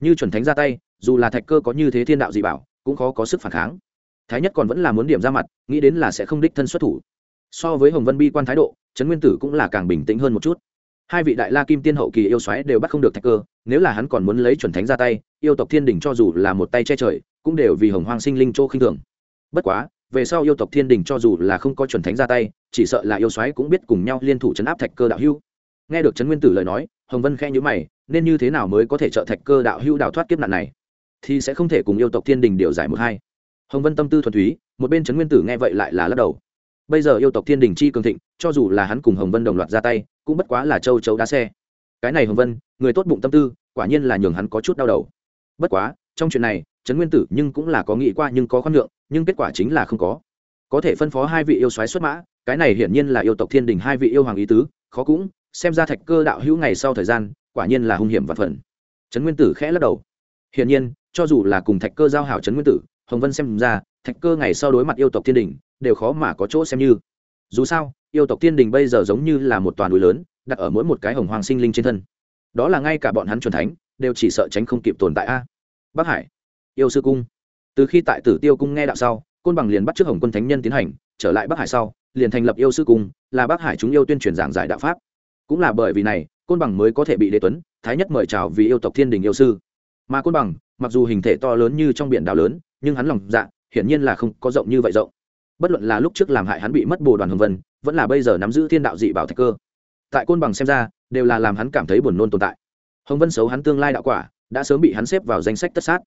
Như chuẩn thánh ra tay, dù là thạch cơ có như thế thiên đạo dị bảo, cũng khó có sức phản kháng. Thái nhất còn vẫn là muốn điểm ra mặt, nghĩ đến là sẽ không đích thân xuất thủ. So với hồng vân bi quan thái độ, trấn nguyên tử cũng là càng bình tĩnh hơn một chút hai vị đại la kim tiên hậu kỳ yêu xoáy đều bắt không được thạch cơ, nếu là hắn còn muốn lấy chuẩn thánh ra tay, yêu tộc thiên đình cho dù là một tay che trời, cũng đều vì hồng hoang sinh linh chỗ khinh thường. Bất quá, về sau yêu tộc thiên đình cho dù là không có chuẩn thánh ra tay, chỉ sợ là yêu xoáy cũng biết cùng nhau liên thủ chấn áp thạch cơ đạo hưu nghe được trấn nguyên tử lời nói, hồng vân khẽ nhữ mày, nên như thế nào mới có thể trợ thạch cơ đạo hưu đào thoát kiếp nạn này? Thì sẽ không thể cùng yêu tộc thiên đình điều giải một hai. Hồng vân tâm tư thuần túy, một bên trấn nguyên tử nghe vậy lại là lắc đầu. Bây giờ yêu tộc thiên đình chi cường thịnh, cho dù là hắn cùng hồng vân đồng loạt ra tay cũng bất quá là châu chấu đá xe. Cái này hồng vân, người tốt bụng tâm tư, quả nhiên là nhường hắn có chút đau đầu. Bất quá, trong chuyện này, trấn nguyên tử nhưng cũng là có nghĩ qua nhưng có khoan lượng nhưng kết quả chính là không có. Có thể phân phó hai vị yêu xoáy xuất mã, cái này hiển nhiên là yêu tộc thiên đình hai vị yêu hoàng ý tứ, khó cũng, xem ra thạch cơ đạo hữu ngày sau thời gian, quả nhiên là hung hiểm và phần. Trấn nguyên tử khẽ lắc đầu. Hiển nhiên, cho dù là cùng thạch cơ giao hảo trấn nguyên tử, hồng vân xem ra, thạch cơ ngày sau đối mặt yêu tộc thiên đình, đều khó mà có chỗ xem như. Dù sao yêu tộc thiên đình bây giờ giống như là một toàn núi lớn, đặt ở mỗi một cái hồng hoàng sinh linh trên thân. Đó là ngay cả bọn hắn truyền thánh, đều chỉ sợ tránh không kịp tồn tại a. Bắc hải, yêu sư cung. Từ khi tại tử tiêu cung nghe đạo sau, côn bằng liền bắt trước hồng quân thánh nhân tiến hành, trở lại bắc hải sau, liền thành lập yêu sư cung, là bắc hải chúng yêu tuyên truyền giảng giải đạo pháp. Cũng là bởi vì này, côn bằng mới có thể bị đế tuấn, thái nhất mời chào vì yêu tộc thiên đình yêu sư. Mà côn bằng, mặc dù hình thể to lớn như trong biển đảo lớn, nhưng hắn lòng dạ hiển nhiên là không có rộng như vậy rộng. Bất luận là lúc trước làm hại hắn bị mất bồ đoàn hồng vân vẫn là bây giờ nắm giữ thiên đạo dị bảo thạch cơ. Tại côn bằng xem ra, đều là làm hắn cảm thấy buồn nôn tồn tại. Hồng vân xấu hắn tương lai đạo quả, đã sớm bị hắn xếp vào danh sách tất sát.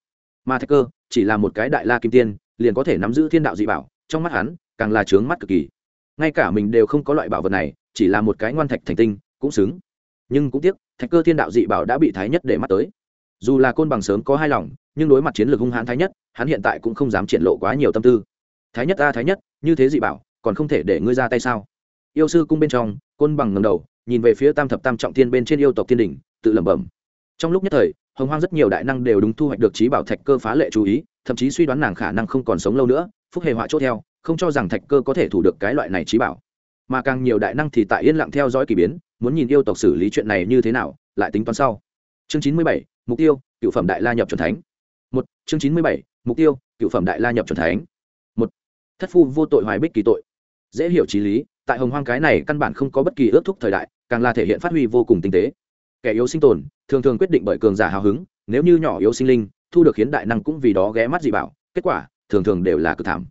Mà thạch cơ, chỉ là một cái đại la kim tiên, liền có thể nắm giữ thiên đạo dị bảo, trong mắt hắn, càng là trướng mắt cực kỳ. Ngay cả mình đều không có loại bảo vật này, chỉ là một cái ngoan thạch thành tinh, cũng xứng. Nhưng cũng tiếc, thạch cơ thiên đạo dị bảo đã bị thái nhất để mắt tới. Dù là côn bằng sớm có hai lòng, nhưng đối mặt chiến lược hung hãn thái nhất, hắn hiện tại cũng không dám triển lộ quá nhiều tâm tư. Thái nhất ta, thái nhất, như thế dị bảo còn không thể để ngươi ra tay sao? Yêu sư cung bên trong, côn bằng ngầm đầu, nhìn về phía tam thập tam trọng thiên bên trên yêu tộc thiên đình tự lẩm bẩm. Trong lúc nhất thời, hồng hoang rất nhiều đại năng đều đúng thu hoạch được trí bảo thạch cơ phá lệ chú ý, thậm chí suy đoán nàng khả năng không còn sống lâu nữa, phúc hề họa chốt theo, không cho rằng thạch cơ có thể thủ được cái loại này trí bảo. Mà càng nhiều đại năng thì tại yên lặng theo dõi k ỳ biến, muốn nhìn yêu tộc xử lý chuyện này như thế nào, lại tính toán sau. Chương chín mươi bảy, mục tiêu, cựu phẩm đại la nhập trần thánh. Một, chương chín mươi bảy, mục tiêu, cựu phẩm đại la nhập trần thánh. Một, thất phu vô tội hoài bích kỳ tội dễ hiểu trí lý, tại hồng hoang cái này căn bản không có bất kỳ ước thúc thời đại, càng là thể hiện phát huy vô cùng tinh tế. Kẻ yếu sinh tồn, thường thường quyết định bởi cường giả hào hứng, nếu như nhỏ yếu sinh linh, thu được khiến đại năng cũng vì đó ghé mắt dị bảo, kết quả, thường thường đều là cực thảm.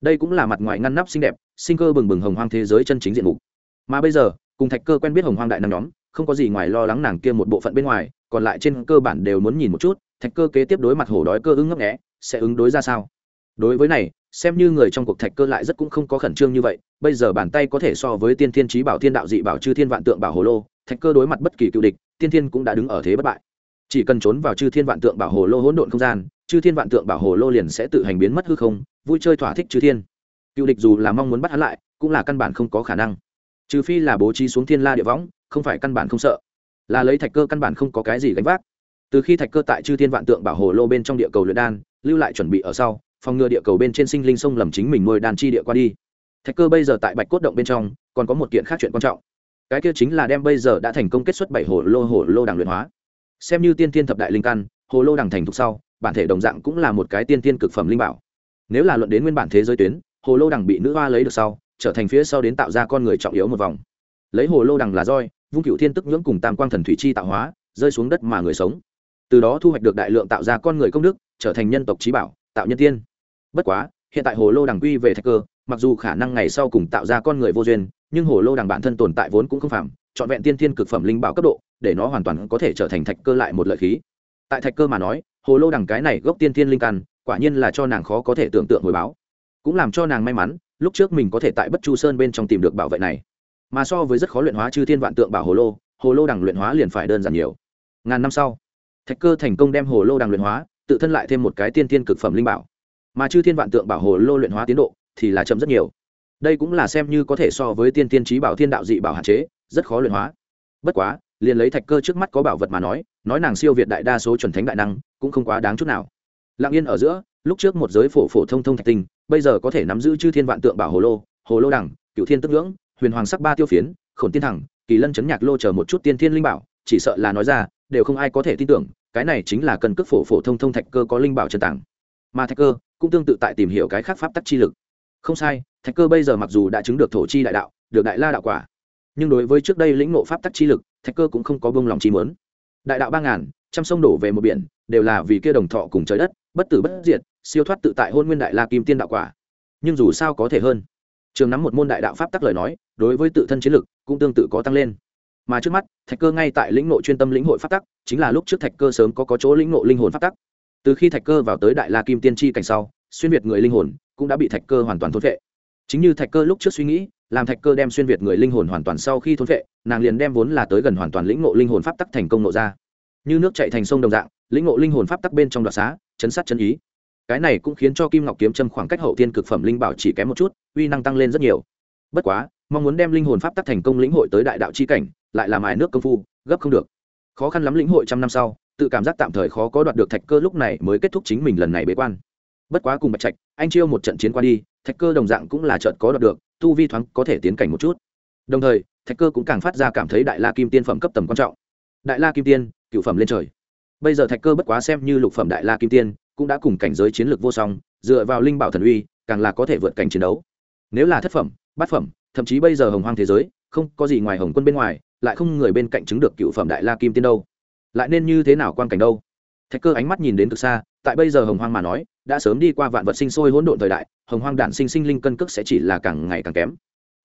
Đây cũng là mặt ngoài ngăn nắp xinh đẹp, sinh cơ bừng bừng hồng hoang thế giới chân chính diện mục. Mà bây giờ, cùng thạch cơ quen biết hồng hoang đại năng nhóm, không có gì ngoài lo lắng nàng kia một bộ phận bên ngoài, còn lại trên cơ bản đều muốn nhìn một chút, thạch cơ kế tiếp đối mặt hổ đói cơ ứng ngấp nghẽ sẽ ứng đối ra sao? Đối với này xem như người trong cuộc thạch cơ lại rất cũng không có khẩn trương như vậy, bây giờ bàn tay có thể so với tiên thiên trí bảo, thiên đạo dị bảo, chư thiên vạn tượng bảo hồ lô, thạch cơ đối mặt bất kỳ cựu địch, tiên thiên cũng đã đứng ở thế bất bại. Chỉ cần trốn vào chư thiên vạn tượng bảo hồ lô hỗn độn không gian, chư thiên vạn tượng bảo hồ lô liền sẽ tự hành biến mất hư không, vui chơi thỏa thích chư thiên. Cựu địch dù là mong muốn bắt hắn lại, cũng là căn bản không có khả năng. Trừ phi là bố trí xuống thiên la địa võng, không phải căn bản không sợ. Là lấy thạch cơ căn bản không có cái gì gánh vác. Từ khi thạch cơ tại chư thiên vạn tượng bảo hồ lô bên trong địa cầu luyện đan, lưu lại chuẩn bị ở sau phòng ngừa địa cầu bên trên sinh linh sông lầm chính mình nuôi đàn chi địa qua đi. Thạch cơ bây giờ tại bạch cốt động bên trong, còn có một kiện khác chuyện quan trọng. Cái kia chính là đem bây giờ đã thành công kết xuất bảy hồ lô hồ lô đằng luyện hóa. Xem như tiên tiên thập đại linh căn, hồ lô đằng thành thục sau, bản thể đồng dạng cũng là một cái tiên tiên cực phẩm linh bảo. Nếu là luận đến nguyên bản thế giới tuyến, hồ lô đằng bị nữ hoa lấy được sau, trở thành phía sau đến tạo ra con người trọng yếu một vòng. Lấy hồ lô đằng là roi, vung cựu thiên tức nhưỡng cùng tam quang thần thủy chi tạo hóa, rơi xuống đất mà người sống. Từ đó thu hoạch được đại lượng tạo ra con người công đức, trở thành nhân tộc trí bảo tạo nhân tiên. Bất quá, hiện tại hồ lô đằng quy về thạch cơ, mặc dù khả năng ngày sau cùng tạo ra con người vô duyên, nhưng hồ lô đằng bản thân tồn tại vốn cũng không phạm trọn vẹn tiên thiên cực phẩm linh bảo cấp độ, để nó hoàn toàn có thể trở thành thạch cơ lại một lợi khí. Tại thạch cơ mà nói, hồ lô đằng cái này gốc tiên thiên linh căn, quả nhiên là cho nàng khó có thể tưởng tượng hồi báo. Cũng làm cho nàng may mắn, lúc trước mình có thể tại bất chu sơn bên trong tìm được bảo vệ này. Mà so với rất khó luyện hóa chư thiên vạn tượng bảo hồ lô hồ lô đằng luyện hóa liền phải đơn giản nhiều. Ngàn năm sau, thạch cơ thành công đem hồ lô đằng luyện hóa tự thân lại thêm một cái tiên tiên cực phẩm linh bảo. Mà chư thiên vạn tượng bảo hồ lô luyện hóa tiến độ thì là chậm rất nhiều. Đây cũng là xem như có thể so với tiên tiên trí bảo thiên đạo dị bảo hạn chế, rất khó luyện hóa. Bất quá, liền lấy thạch cơ trước mắt có bảo vật mà nói nói nàng siêu việt đại đa số chuẩn thánh đại năng cũng không quá đáng chút nào. Lặng yên ở giữa, lúc trước một giới phổ phổ thông thông thạch tinh, bây giờ có thể nắm giữ chư thiên vạn tượng bảo hồ lô hồ lô đẳng cựu thiên tức ngưỡng, huyền hoàng sắc ba tiêu phiến, khổn tiên thẳng, kỳ lân chấn nhạc lô chờ một chút tiên thiên linh bảo, chỉ sợ là nói ra, đều không ai có thể tin tưởng cái này chính là cần cước phổ phổ thông thông thạch cơ có linh bảo chân tảng. Mà thạch cơ cũng tương tự tại tìm hiểu cái khác pháp tắc chi lực. Không sai, thạch cơ bây giờ mặc dù đã chứng được thổ chi đại đạo, được đại la đạo quả, nhưng đối với trước đây lĩnh ngộ pháp tắc chi lực, thạch cơ cũng không có bông lòng chi mớn đại đạo ba ngàn, trăm sông đổ về một biển, đều là vì kia đồng thọ cùng trời đất, bất tử bất diệt, siêu thoát tự tại hôn nguyên đại la kim tiên đạo quả. Nhưng dù sao có thể hơn. Trường nắm một môn đại đạo pháp tắc lời nói, đối với tự thân chiến lực cũng tương tự có tăng lên mà trước mắt, thạch cơ ngay tại lĩnh nội chuyên tâm lĩnh hội pháp tắc, chính là lúc trước thạch cơ sớm có có chỗ lĩnh nội linh hồn pháp tắc. Từ khi thạch cơ vào tới đại la kim tiên tri cảnh sau, xuyên việt người linh hồn cũng đã bị thạch cơ hoàn toàn thốt vệ chính như thạch cơ lúc trước suy nghĩ, làm thạch cơ đem xuyên việt người linh hồn hoàn toàn sau khi thôn vệ nàng liền đem vốn là tới gần hoàn toàn lĩnh ngộ linh hồn pháp tắc thành công nộ ra. Như nước chạy thành sông đồng dạng, lĩnh ngộ linh hồn pháp tắc bên trong đoạt xá, chấn sát chấn ý. Cái này cũng khiến cho kim ngọc kiếm châm khoảng cách hậu tiên cực phẩm linh bảo chỉ kém một chút, uy năng tăng lên rất nhiều. Bất quá, mong muốn đem linh hồn pháp tắc thành công lĩnh hội tới đại đạo chi cảnh lại làm mài nước công phu, gấp không được. Khó khăn lắm lĩnh hội trăm năm sau, tự cảm giác tạm thời khó có đoạt được thạch cơ lúc này mới kết thúc chính mình lần này bế quan. Bất quá cùng bạch trạch, anh chiêu một trận chiến qua đi, thạch cơ đồng dạng cũng là trận có đoạt được, tu vi thoáng có thể tiến cảnh một chút. Đồng thời, thạch cơ cũng càng phát ra cảm thấy đại la kim tiên phẩm cấp tầm quan trọng. Đại la kim tiên cựu phẩm lên trời. Bây giờ thạch cơ bất quá xem như lục phẩm đại la kim tiên, cũng đã cùng cảnh giới chiến lược vô song, dựa vào linh bảo thần uy, càng là có thể vượt cảnh chiến đấu. Nếu là thất phẩm, bát phẩm, thậm chí bây giờ hồng hoang thế giới, không có gì ngoài hồng quân bên ngoài lại không người bên cạnh chứng được cựu phẩm đại la kim tiên đâu. Lại nên như thế nào quan cảnh đâu? Thạch cơ ánh mắt nhìn đến từ xa, tại bây giờ hồng hoang mà nói, đã sớm đi qua vạn vật sinh sôi hỗn độn thời đại, hồng hoang đản sinh sinh linh cân cước sẽ chỉ là càng ngày càng kém.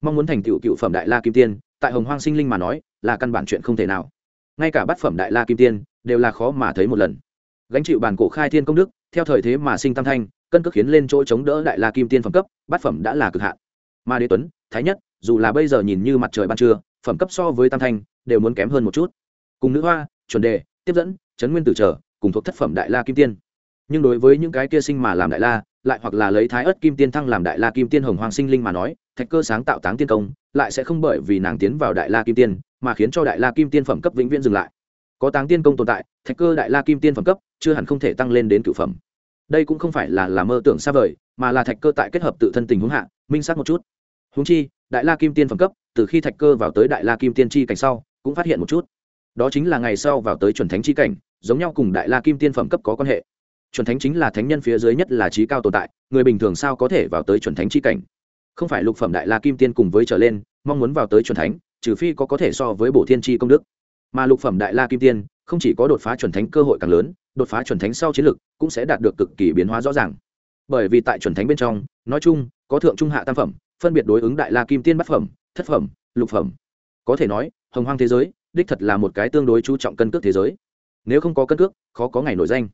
Mong muốn thành tựu cựu phẩm đại la kim tiên, tại hồng hoang sinh linh mà nói, là căn bản chuyện không thể nào. Ngay cả bát phẩm đại la kim tiên, đều là khó mà thấy một lần. Gánh chịu bản cổ khai thiên công đức, theo thời thế mà sinh tam thanh, cân cước khiến lên chỗ chống đỡ đại la kim tiên phẩm cấp, bát phẩm đã là cực hạn. Ma đế tuấn, thái nhất, dù là bây giờ nhìn như mặt trời ban trưa phẩm cấp so với tam thanh, đều muốn kém hơn một chút. Cùng nữ hoa, chuẩn đề, tiếp dẫn chấn nguyên tử trở, cùng thuộc thất phẩm đại la kim tiên. Nhưng đối với những cái kia sinh mà làm đại la, lại hoặc là lấy thái ớt kim tiên thăng làm đại la kim tiên hồng hoàng sinh linh mà nói, thạch cơ sáng tạo táng tiên công, lại sẽ không bởi vì nàng tiến vào đại la kim tiên, mà khiến cho đại la kim tiên phẩm cấp vĩnh viễn dừng lại. Có táng tiên công tồn tại, thạch cơ đại la kim tiên phẩm cấp chưa hẳn không thể tăng lên đến cửu phẩm. Đây cũng không phải là là mơ tưởng xa vời, mà là thạch cơ tại kết hợp tự thân tình huống hạ, minh xác một chút. Húng chi đại la kim tiên phẩm cấp, từ khi thạch cơ vào tới đại la kim tiên chi cảnh sau, cũng phát hiện một chút. Đó chính là ngày sau vào tới chuẩn thánh chi cảnh, giống nhau cùng đại la kim tiên phẩm cấp có quan hệ. Chuẩn thánh chính là thánh nhân phía dưới nhất là trí cao tồn tại, người bình thường sao có thể vào tới chuẩn thánh chi cảnh? Không phải lục phẩm đại la kim tiên cùng với trở lên, mong muốn vào tới chuẩn thánh, trừ phi có có thể so với bổ thiên tri công đức. Mà lục phẩm đại la kim tiên, không chỉ có đột phá chuẩn thánh cơ hội càng lớn, đột phá chuẩn thánh sau chiến lực cũng sẽ đạt được cực kỳ biến hóa rõ ràng. Bởi vì tại chuẩn thánh bên trong, nói chung, có thượng trung hạ tam phẩm phân biệt đối ứng đại la kim tiên bát phẩm, thất phẩm, lục phẩm. Có thể nói, hồng hoang thế giới, đích thật là một cái tương đối chú trọng cân cước thế giới. Nếu không có cân cước, khó có ngày nổi danh.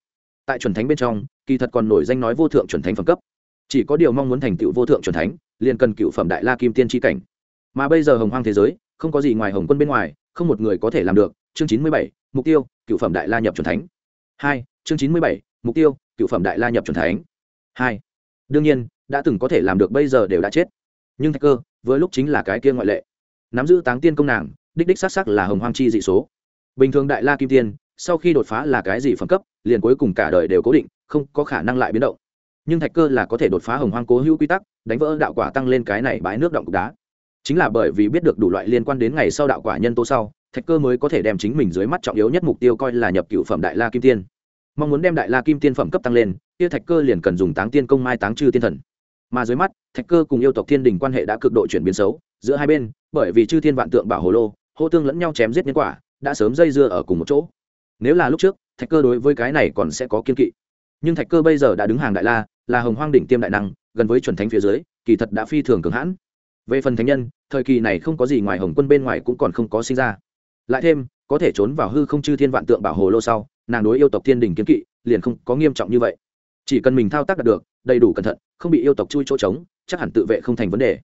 Tại chuẩn thánh bên trong, kỳ thật còn nổi danh nói vô thượng chuẩn thánh phẩm cấp. Chỉ có điều mong muốn thành tựu vô thượng chuẩn thánh, liền cần cựu phẩm đại la kim tiên tri cảnh. Mà bây giờ hồng hoang thế giới, không có gì ngoài hồng quân bên ngoài, không một người có thể làm được. Chương chín mươi bảy, mục tiêu, cựu phẩm đại la nhập chuẩn thánh. Hai, chương chín mươi bảy, mục tiêu, cựu phẩm đại la nhập chuẩn thánh. Hai, đương nhiên, đã từng có thể làm được, bây giờ đều đã chết nhưng thạch cơ với lúc chính là cái kia ngoại lệ. Nắm giữ táng tiên công nàng, đích đích s á c s á c là hồng hoang chi dị số. Bình thường đại la kim tiên, sau khi đột phá là cái gì phẩm cấp, liền cuối cùng cả đời đều cố định, không có khả năng lại biến động. Nhưng thạch cơ là có thể đột phá hồng hoang cố hữu quy tắc, đánh vỡ đạo quả tăng lên cái này bãi nước động cục đá. Chính là bởi vì biết được đủ loại liên quan đến ngày sau đạo quả nhân tố sau, thạch cơ mới có thể đem chính mình dưới mắt trọng yếu nhất mục tiêu coi là nhập cựu phẩm đại la kim tiên. Mong muốn đem đại la kim tiên phẩm cấp tăng lên, kia thạch cơ liền cần dùng táng tiên công mai táng trừ tiên thần mà dưới mắt, thạch cơ cùng yêu tộc thiên đình quan hệ đã cực độ chuyển biến xấu, giữa hai bên, bởi vì chư thiên vạn tượng bảo hồ lô, hô tương lẫn nhau chém giết nhân quả, đã sớm dây dưa ở cùng một chỗ. Nếu là lúc trước, thạch cơ đối với cái này còn sẽ có kiên kỵ. Nhưng thạch cơ bây giờ đã đứng hàng đại la, là hồng hoang đỉnh tiêm đại năng, gần với chuẩn thánh phía dưới, kỳ thật đã phi thường cường hãn. Về phần thánh nhân, thời kỳ này không có gì ngoài hồng quân bên ngoài cũng còn không có sinh ra. Lại thêm, có thể trốn vào hư không chư thiên vạn tượng bảo hồ lô sau, nàng đối yêu tộc thiên đình kiến kỵ, liền không có nghiêm trọng như vậy chỉ cần mình thao tác đạt được, đầy đủ cẩn thận, không bị yêu tộc chui chỗ trống, chắc hẳn tự vệ không thành vấn đề.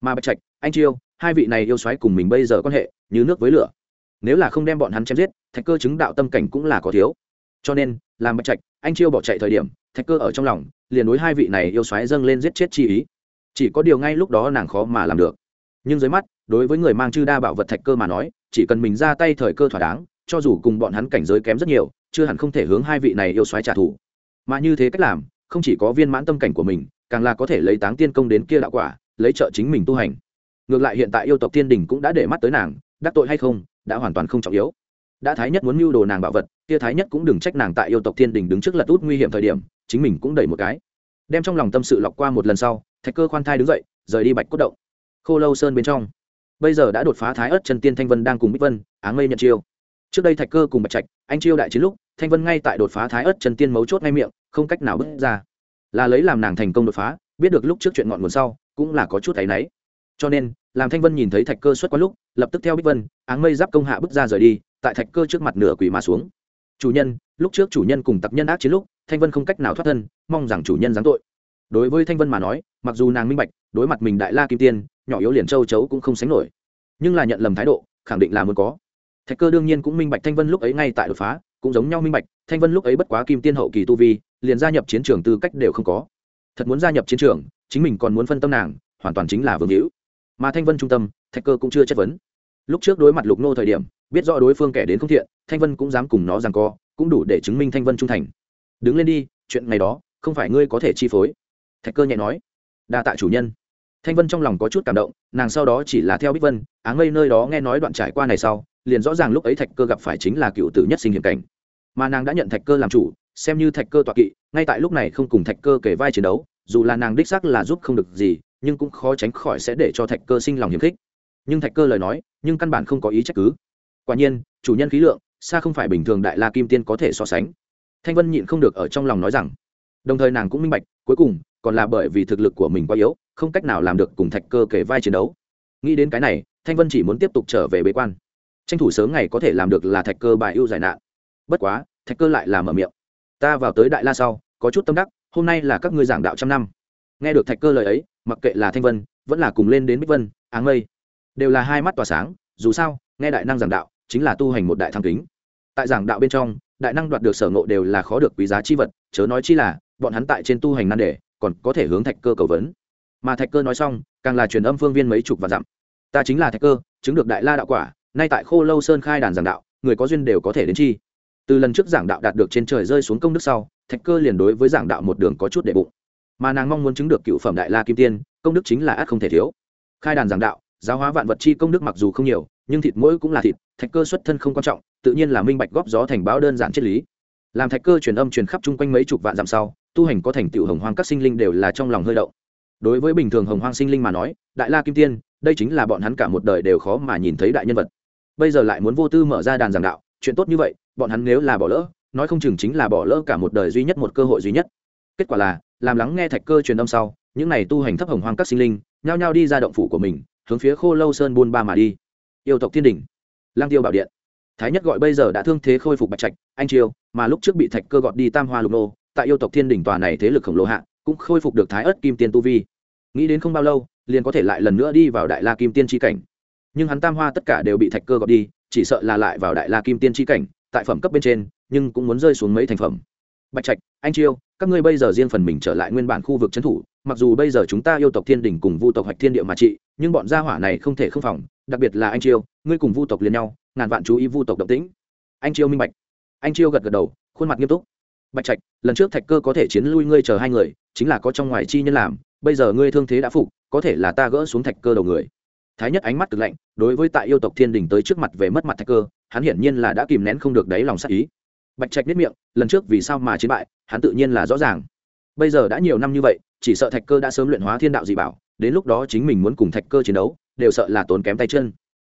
Mà bạch trạch, anh chiêu, hai vị này yêu xoáy cùng mình bây giờ quan hệ như nước với lửa. Nếu là không đem bọn hắn chém giết, thạch cơ chứng đạo tâm cảnh cũng là có thiếu. Cho nên, làm bạch trạch, anh chiêu bỏ chạy thời điểm, thạch cơ ở trong lòng, liền đối hai vị này yêu xoáy dâng lên giết chết chi ý. Chỉ có điều ngay lúc đó nàng khó mà làm được. Nhưng dưới mắt, đối với người mang chư đa bảo vật thạch cơ mà nói, chỉ cần mình ra tay thời cơ thỏa đáng, cho dù cùng bọn hắn cảnh giới kém rất nhiều, chưa hẳn không thể hướng hai vị này yêu xoáy trả thù mà như thế cách làm, không chỉ có viên mãn tâm cảnh của mình, càng là có thể lấy táng tiên công đến kia đạo quả, lấy trợ chính mình tu hành. Ngược lại hiện tại yêu tộc tiên đình cũng đã để mắt tới nàng, đắc tội hay không, đã hoàn toàn không trọng yếu. Đã thái nhất muốn mưu đồ nàng bảo vật, kia thái nhất cũng đừng trách nàng tại yêu tộc thiên đình đứng trước lật út nguy hiểm thời điểm, chính mình cũng đẩy một cái. Đem trong lòng tâm sự lọc qua một lần sau, thạch cơ khoan thai đứng dậy, rời đi bạch cốt động. Khô lâu sơn bên trong. Bây giờ đã đột phá thái ớt chân tiên thanh vân đang cùng bích vân, áng mây nhận chiêu. Trước đây thạch cơ cùng bạch trạch, anh chiêu đại chiến lúc, thanh vân ngay tại đột phá thái ớt chân tiên mấu chốt ngay miệng không cách nào bước ra. Là lấy làm nàng thành công đột phá, biết được lúc trước chuyện ngọn nguồn sau, cũng là có chút thấy náy. Cho nên, làm thanh vân nhìn thấy thạch cơ xuất quá lúc, lập tức theo bích vân, áng mây giáp công hạ bước ra rời đi, tại thạch cơ trước mặt nửa quỷ mà xuống. Chủ nhân, lúc trước chủ nhân cùng tặc nhân ác chiến lúc, thanh vân không cách nào thoát thân, mong rằng chủ nhân giáng tội. Đối với thanh vân mà nói, mặc dù nàng minh bạch, đối mặt mình đại la kim tiên, nhỏ yếu liền châu chấu cũng không sánh nổi. Nhưng là nhận lầm thái độ, khẳng định là muốn có. Thạch cơ đương nhiên cũng minh bạch thanh vân lúc ấy ngay tại đột phá, cũng giống nhau minh bạch, thanh vân lúc ấy bất quá kim tiên hậu kỳ tu vi liền gia nhập chiến trường tư cách đều không có. Thật muốn gia nhập chiến trường, chính mình còn muốn phân tâm nàng, hoàn toàn chính là vương hữu. Mà thanh vân trung tâm, thạch cơ cũng chưa chất vấn. Lúc trước đối mặt lục nô thời điểm, biết rõ đối phương kẻ đến không thiện, thanh vân cũng dám cùng nó rằng co, cũng đủ để chứng minh thanh vân trung thành. Đứng lên đi, chuyện này đó, không phải ngươi có thể chi phối. Thạch cơ nhẹ nói. Đa tạ chủ nhân. Thanh vân trong lòng có chút cảm động, nàng sau đó chỉ là theo bích vân áng mây nơi đó nghe nói đoạn trải qua này sau, liền rõ ràng lúc ấy thạch cơ gặp phải chính là cựu tử nhất sinh hiểm cảnh. Mà nàng đã nhận thạch cơ làm chủ xem như thạch cơ tọa kỵ, ngay tại lúc này không cùng thạch cơ kể vai chiến đấu, dù là nàng đích xác là giúp không được gì, nhưng cũng khó tránh khỏi sẽ để cho thạch cơ sinh lòng hiềm khích. Nhưng thạch cơ lời nói, nhưng căn bản không có ý trách cứ. Quả nhiên, chủ nhân khí lượng, xa không phải bình thường đại la kim tiên có thể so sánh. Thanh vân nhịn không được ở trong lòng nói rằng, đồng thời nàng cũng minh bạch, cuối cùng, còn là bởi vì thực lực của mình quá yếu, không cách nào làm được cùng thạch cơ kể vai chiến đấu. Nghĩ đến cái này, thanh vân chỉ muốn tiếp tục trở về bế quan. Tranh thủ sớm ngày có thể làm được là thạch cơ bài ưu giải nạn. Bất quá, thạch cơ lại làm ở miệng ta vào tới đại la sau, có chút tâm đắc, hôm nay là các ngươi giảng đạo trăm năm. Nghe được thạch cơ lời ấy, mặc kệ là thanh vân, vẫn là cùng lên đến bích vân, áng mây, đều là hai mắt tỏa sáng, dù sao, nghe đại năng giảng đạo, chính là tu hành một đại thăng kính. Tại giảng đạo bên trong, đại năng đoạt được sở ngộ đều là khó được quý giá chi vật, chớ nói chi là, bọn hắn tại trên tu hành nan đề, còn có thể hướng thạch cơ cầu vấn. Mà thạch cơ nói xong, càng là truyền âm phương viên mấy chục và dặm. Ta chính là thạch cơ, chứng được đại la đạo quả, nay tại khô lâu sơn khai đàn giảng đạo, người có duyên đều có thể đến chi từ lần trước giảng đạo đạt được trên trời rơi xuống công đức sau, thạch cơ liền đối với giảng đạo một đường có chút đệ bụng. Mà nàng mong muốn chứng được cựu phẩm đại la kim tiên, công đức chính là ắt không thể thiếu. Khai đàn giảng đạo, giáo hóa vạn vật chi công đức mặc dù không nhiều, nhưng thịt mỗi cũng là thịt, thạch cơ xuất thân không quan trọng, tự nhiên là minh bạch góp gió thành báo đơn giản triết lý. Làm thạch cơ truyền âm truyền khắp chung quanh mấy chục vạn dặm sau, tu hành có thành tựu hồng hoang các sinh linh đều là trong lòng hơi động. Đối với bình thường hồng hoang sinh linh mà nói, đại la kim tiên, đây chính là bọn hắn cả một đời đều khó mà nhìn thấy đại nhân vật. Bây giờ lại muốn vô tư mở ra đàn giảng đạo, chuyện tốt như vậy bọn hắn nếu là bỏ lỡ, nói không chừng chính là bỏ lỡ cả một đời duy nhất một cơ hội duy nhất. Kết quả là, làm lắng nghe thạch cơ truyền âm sau, những n à y tu hành thấp hồng hoang các sinh linh, nhao nhao đi ra động phủ của mình, hướng phía khô lâu sơn buôn ba mà đi. Yêu tộc thiên đình lang tiêu bảo điện. Thái nhất gọi bây giờ đã thương thế khôi phục bạch trạch, anh triều, mà lúc trước bị thạch cơ gọt đi tam hoa lục nô, tại yêu tộc thiên đình tòa này thế lực khổng lồ hạ, cũng khôi phục được thái ớt kim tiên tu vi. Nghĩ đến không bao lâu, liền có thể lại lần nữa đi vào đại la kim tiên tri cảnh. Nhưng hắn tam hoa tất cả đều bị thạch cơ gọt đi, chỉ sợ là lại vào đại la kim tiên tri cảnh tại phẩm cấp bên trên, nhưng cũng muốn rơi xuống mấy thành phẩm. Bạch trạch, anh chiêu, các ngươi bây giờ riêng phần mình trở lại nguyên bản khu vực trấn thủ, mặc dù bây giờ chúng ta yêu tộc thiên đình cùng vu tộc hoạch thiên địa mà trị, nhưng bọn gia hỏa này không thể không phòng, đặc biệt là anh chiêu, ngươi cùng vu tộc liền nhau, ngàn vạn chú ý vu tộc động tĩnh. Anh chiêu minh bạch. Anh chiêu gật gật đầu, khuôn mặt nghiêm túc. Bạch trạch, lần trước thạch cơ có thể chiến lui ngươi chờ hai người, chính là có trong ngoài chi nhân làm, bây giờ ngươi thương thế đã phục, có thể là ta gỡ xuống thạch cơ đầu người. Thái nhất ánh mắt cực lạnh, đối với tại yêu tộc thiên đình tới trước mặt về mất mặt thạch cơ hắn hiển nhiên là đã kìm nén không được đáy lòng sắc ý. Bạch trạch biết miệng, lần trước vì sao mà chiến bại, hắn tự nhiên là rõ ràng. Bây giờ đã nhiều năm như vậy, chỉ sợ thạch cơ đã sớm luyện hóa thiên đạo dị bảo, đến lúc đó chính mình muốn cùng thạch cơ chiến đấu, đều sợ là tốn kém tay chân.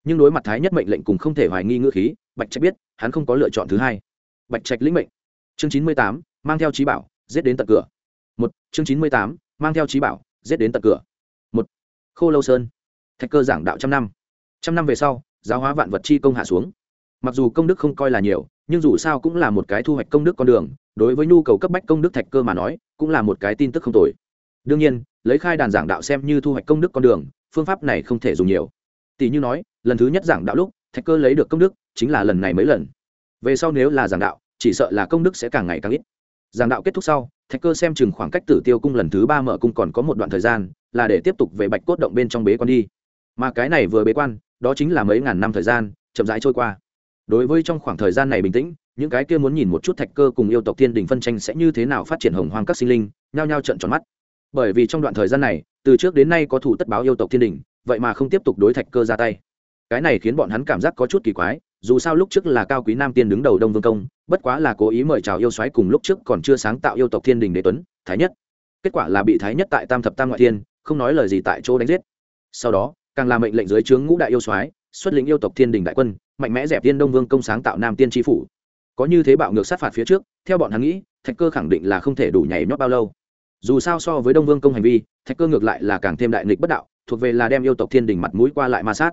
Nhưng đối mặt thái nhất mệnh lệnh cùng không thể hoài nghi ngữ khí, bạch trạch biết, hắn không có lựa chọn thứ hai. Bạch trạch lĩnh mệnh. Chương chín mươi tám, mang theo trí bảo, giết đến tận cửa. Một, chương chín mươi tám, mang theo trí bảo, giết đến tận cửa. Một, khô lâu sơn. Thạch cơ giảng đạo trăm năm. Trăm năm về sau, giáo hóa vạn vật chi công hạ xuống mặc dù công đức không coi là nhiều, nhưng dù sao cũng là một cái thu hoạch công đức con đường, đối với nhu cầu cấp bách công đức thạch cơ mà nói, cũng là một cái tin tức không tồi. Đương nhiên, lấy khai đàn giảng đạo xem như thu hoạch công đức con đường, phương pháp này không thể dùng nhiều. Tỷ như nói, lần thứ nhất giảng đạo lúc, thạch cơ lấy được công đức, chính là lần này mấy lần. Về sau nếu là giảng đạo, chỉ sợ là công đức sẽ càng ngày càng ít. Giảng đạo kết thúc sau, thạch cơ xem chừng khoảng cách tử tiêu cung lần thứ ba mở cung còn có một đoạn thời gian, là để tiếp tục về bạch cốt động bên trong bế quan đi. Mà cái này vừa bế quan, đó chính là mấy ngàn năm thời gian, chậm rãi trôi qua đối với trong khoảng thời gian này bình tĩnh, những cái kia muốn nhìn một chút thạch cơ cùng yêu tộc thiên đình phân tranh sẽ như thế nào phát triển hồng hoang các sinh linh, nhao nhao trận tròn mắt. Bởi vì trong đoạn thời gian này, từ trước đến nay có thủ tất báo yêu tộc thiên đình, vậy mà không tiếp tục đối thạch cơ ra tay. Cái này khiến bọn hắn cảm giác có chút kỳ quái, dù sao lúc trước là cao quý nam tiên đứng đầu đông vương công, bất quá là cố ý mời chào yêu xoáy cùng lúc trước còn chưa sáng tạo yêu tộc thiên đình đế tuấn, thái nhất. Kết quả là bị thái nhất tại tam thập tam ngoại thiên, không nói lời gì tại chỗ đánh giết. Sau đó, càng là mệnh lệnh dưới trướng ngũ đại yêu soái xuất lĩnh yêu tộc thiên đình đại quân, mạnh mẽ dẹp tiên đông vương công sáng tạo nam tiên tri phủ. Có như thế bạo ngược sát phạt phía trước, theo bọn hắn nghĩ, thạch cơ khẳng định là không thể đủ nhảy nhót bao lâu. Dù sao so với đông vương công hành vi, thạch cơ ngược lại là càng thêm đại nghịch bất đạo, thuộc về là đem yêu tộc thiên đình mặt mũi qua lại ma sát.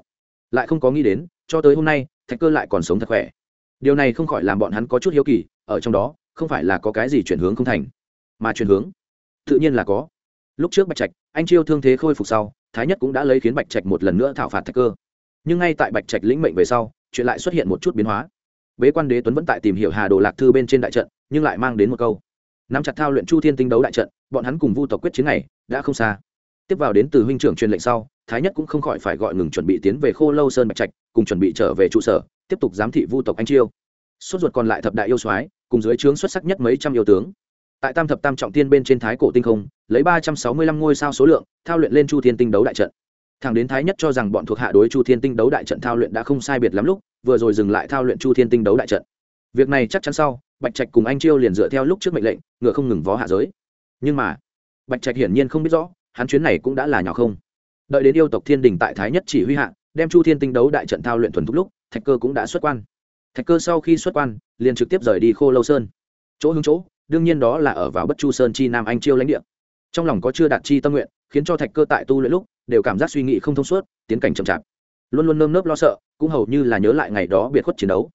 Lại không có nghĩ đến, cho tới hôm nay, thạch cơ lại còn sống thật khỏe. Điều này không khỏi làm bọn hắn có chút hiếu kỳ, ở trong đó, không phải là có cái gì chuyển hướng không thành, mà chuyển hướng, tự nhiên là có. Lúc trước bạch trạch, anh chiêu thương thế khôi phục sau, thái nhất cũng đã lấy khiến bạch trạch một lần nữa thảo phạt thạch cơ nhưng ngay tại bạch trạch lĩnh mệnh về sau, chuyện lại xuất hiện một chút biến hóa. Bế quan đế tuấn vẫn tại tìm hiểu hà đồ lạc thư bên trên đại trận, nhưng lại mang đến một câu. Nắm chặt thao luyện chu thiên tinh đấu đại trận, bọn hắn cùng vu tộc quyết chiến này đã không xa. Tiếp vào đến từ huynh trưởng truyền lệnh sau, thái nhất cũng không khỏi phải gọi ngừng chuẩn bị tiến về khô lâu sơn bạch trạch, cùng chuẩn bị trở về trụ sở, tiếp tục giám thị vu tộc anh chiêu. Sốt ruột còn lại thập đại yêu soái, cùng dưới trướng xuất sắc nhất mấy trăm yêu tướng. Tại tam thập tam trọng tiên bên trên thái cổ tinh không, lấy ba trăm sáu mươi lăm ngôi sao số lượng, thao luyện lên chu thiên tinh đấu đại trận thằng đến thái nhất cho rằng bọn thuộc hạ đối chu thiên tinh đấu đại trận thao luyện đã không sai biệt lắm lúc, vừa rồi dừng lại thao luyện chu thiên tinh đấu đại trận. Việc này chắc chắn sau, bạch trạch cùng anh chiêu liền dựa theo lúc trước mệnh lệnh, ngựa không ngừng vó hạ giới. Nhưng mà, bạch trạch hiển nhiên không biết rõ, hắn chuyến này cũng đã là nhỏ không. Đợi đến yêu tộc thiên đình tại thái nhất chỉ huy hạ, đem chu thiên tinh đấu đại trận thao luyện thuần thúc lúc, thạch cơ cũng đã xuất quan. Thạch cơ sau khi xuất quan, liền trực tiếp rời đi khô lâu sơn. Chỗ hướng chỗ, đương nhiên đó là ở vào bất chu sơn chi nam anh chiêu lãnh địa. Trong lòng có chưa đạt chi tâm nguyện khiến cho thạch cơ tại tu luyện lúc đều cảm giác suy nghĩ không thông suốt, tiến cảnh chậm chạp. Luôn luôn nơm nớp lo sợ, cũng hầu như là nhớ lại ngày đó biệt khuất chiến đấu.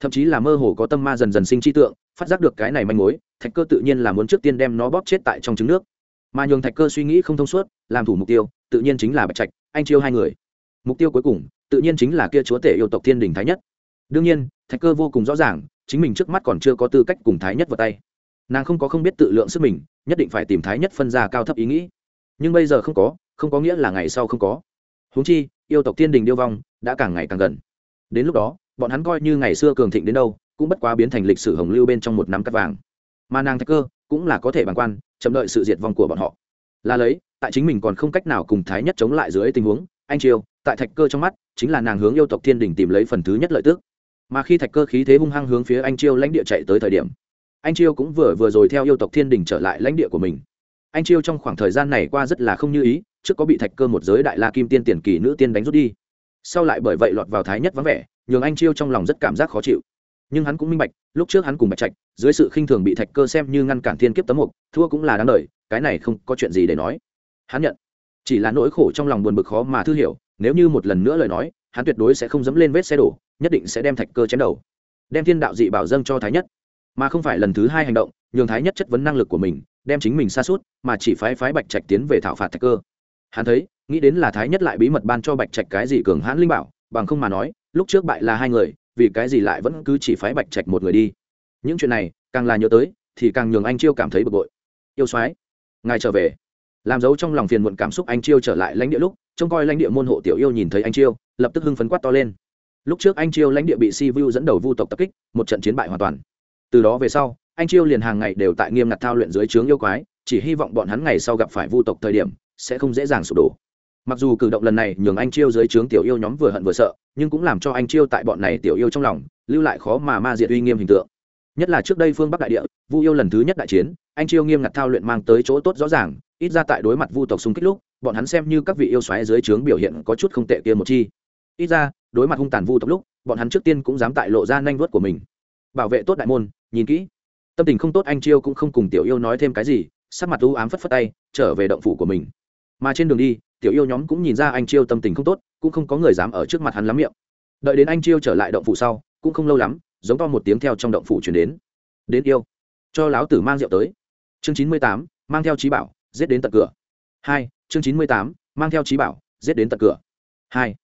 Thậm chí là mơ hồ có tâm ma dần dần sinh chi tượng, phát giác được cái này manh mối, thạch cơ tự nhiên là muốn trước tiên đem nó bóp chết tại trong trứng nước. Mà nhường thạch cơ suy nghĩ không thông suốt, làm thủ mục tiêu, tự nhiên chính là bạch trạch, anh chiêu hai người. Mục tiêu cuối cùng, tự nhiên chính là kia chúa tể yêu tộc thiên đình thái nhất. Đương nhiên, thạch cơ vô cùng rõ ràng, chính mình trước mắt còn chưa có tư cách cùng thái nhất vào tay. Nàng không có không biết tự lượng sức mình, nhất định phải tìm thái nhất phân ra cao thấp ý nghĩ nhưng bây giờ không có không có nghĩa là ngày sau không có. Huống chi, yêu tộc thiên đình điêu vong đã càng ngày càng gần. Đến lúc đó, bọn hắn coi như ngày xưa cường thịnh đến đâu, cũng bất quá biến thành lịch sử hồng lưu bên trong một nắm cắt vàng. Mà nàng thạch cơ cũng là có thể bàng quan, chậm đợi sự diệt vong của bọn họ. Là lấy, tại chính mình còn không cách nào cùng thái nhất chống lại dưới tình huống, anh triều, tại thạch cơ trong mắt, chính là nàng hướng yêu tộc thiên đình tìm lấy phần thứ nhất lợi tước mà khi thạch cơ khí thế hung hăng hướng phía anh chiêu lãnh địa chạy tới thời điểm, anh chiêu cũng vừa vừa rồi theo yêu tộc thiên đình trở lại lãnh địa của mình anh chiêu trong khoảng thời gian này qua rất là không như ý, trước có bị thạch cơ một giới đại la kim tiên tiền kỳ nữ tiên đánh rút đi. Sau lại bởi vậy lọt vào thái nhất vắng vẻ, nhường anh chiêu trong lòng rất cảm giác khó chịu. Nhưng hắn cũng minh bạch, lúc trước hắn cùng bạch trạch, dưới sự khinh thường bị thạch cơ xem như ngăn cản thiên kiếp tấm mục, thua cũng là đáng đời, cái này không có chuyện gì để nói. Hắn nhận, chỉ là nỗi khổ trong lòng buồn bực khó mà thư hiểu, nếu như một lần nữa lời nói, hắn tuyệt đối sẽ không dẫm lên vết xe đổ, nhất định sẽ đem thạch cơ chém đầu. Đem thiên đạo dị bảo dâng cho thái nhất. Mà không phải lần thứ hai hành động, nhường thái nhất chất vấn năng lực của mình đem chính mình xa suốt, mà chỉ phái phái bạch trạch tiến về thảo phạt thạch cơ. Hắn thấy, nghĩ đến là thái nhất lại bí mật ban cho bạch trạch cái gì cường hãn linh bảo, bằng không mà nói, lúc trước bại là hai người, vì cái gì lại vẫn cứ chỉ phái bạch trạch một người đi? Những chuyện này, càng là nhớ tới, thì càng nhường anh chiêu cảm thấy bực bội. Yêu soái, ngài trở về. Làm dấu trong lòng phiền muộn cảm xúc anh chiêu trở lại lãnh địa lúc, trông coi lãnh địa môn hộ tiểu yêu nhìn thấy anh chiêu, lập tức hưng phấn quát to lên. Lúc trước anh chiêu lãnh địa bị si vu dẫn đầu vu tộc tập kích, một trận chiến bại hoàn toàn. Từ đó về sau anh chiêu liền hàng ngày đều tại nghiêm ngặt thao luyện dưới trướng yêu quái, chỉ hy vọng bọn hắn ngày sau gặp phải vu tộc thời điểm, sẽ không dễ dàng sụp đổ. Mặc dù cử động lần này nhường anh chiêu dưới trướng tiểu yêu nhóm vừa hận vừa sợ, nhưng cũng làm cho anh chiêu tại bọn này tiểu yêu trong lòng, lưu lại khó mà ma diệt uy nghiêm hình tượng. Nhất là trước đây phương bắc đại địa, vu yêu lần thứ nhất đại chiến, anh chiêu nghiêm ngặt thao luyện mang tới chỗ tốt rõ ràng, ít ra tại đối mặt vu tộc xung kích lúc, bọn hắn xem như các vị yêu xoáy dưới trướng biểu hiện có chút không tệ kia một chi. Ít ra, đối mặt hung tàn vu tộc lúc, bọn hắn trước tiên cũng dám tại lộ ra nhanh vớt của mình. Bảo vệ tốt đại môn, nhìn kỹ tâm tình không tốt anh chiêu cũng không cùng tiểu yêu nói thêm cái gì sắc mặt u ám phất phất tay trở về động phủ của mình mà trên đường đi tiểu yêu nhóm cũng nhìn ra anh chiêu tâm tình không tốt cũng không có người dám ở trước mặt hắn lắm miệng đợi đến anh chiêu trở lại động phủ sau cũng không lâu lắm giống to một tiếng theo trong động phủ chuyển đến đến yêu cho láo tử mang rượu tới chương chín mươi tám mang theo trí bảo giết đến tận cửa hai chương chín mươi tám mang theo trí bảo giết đến tận cửa hai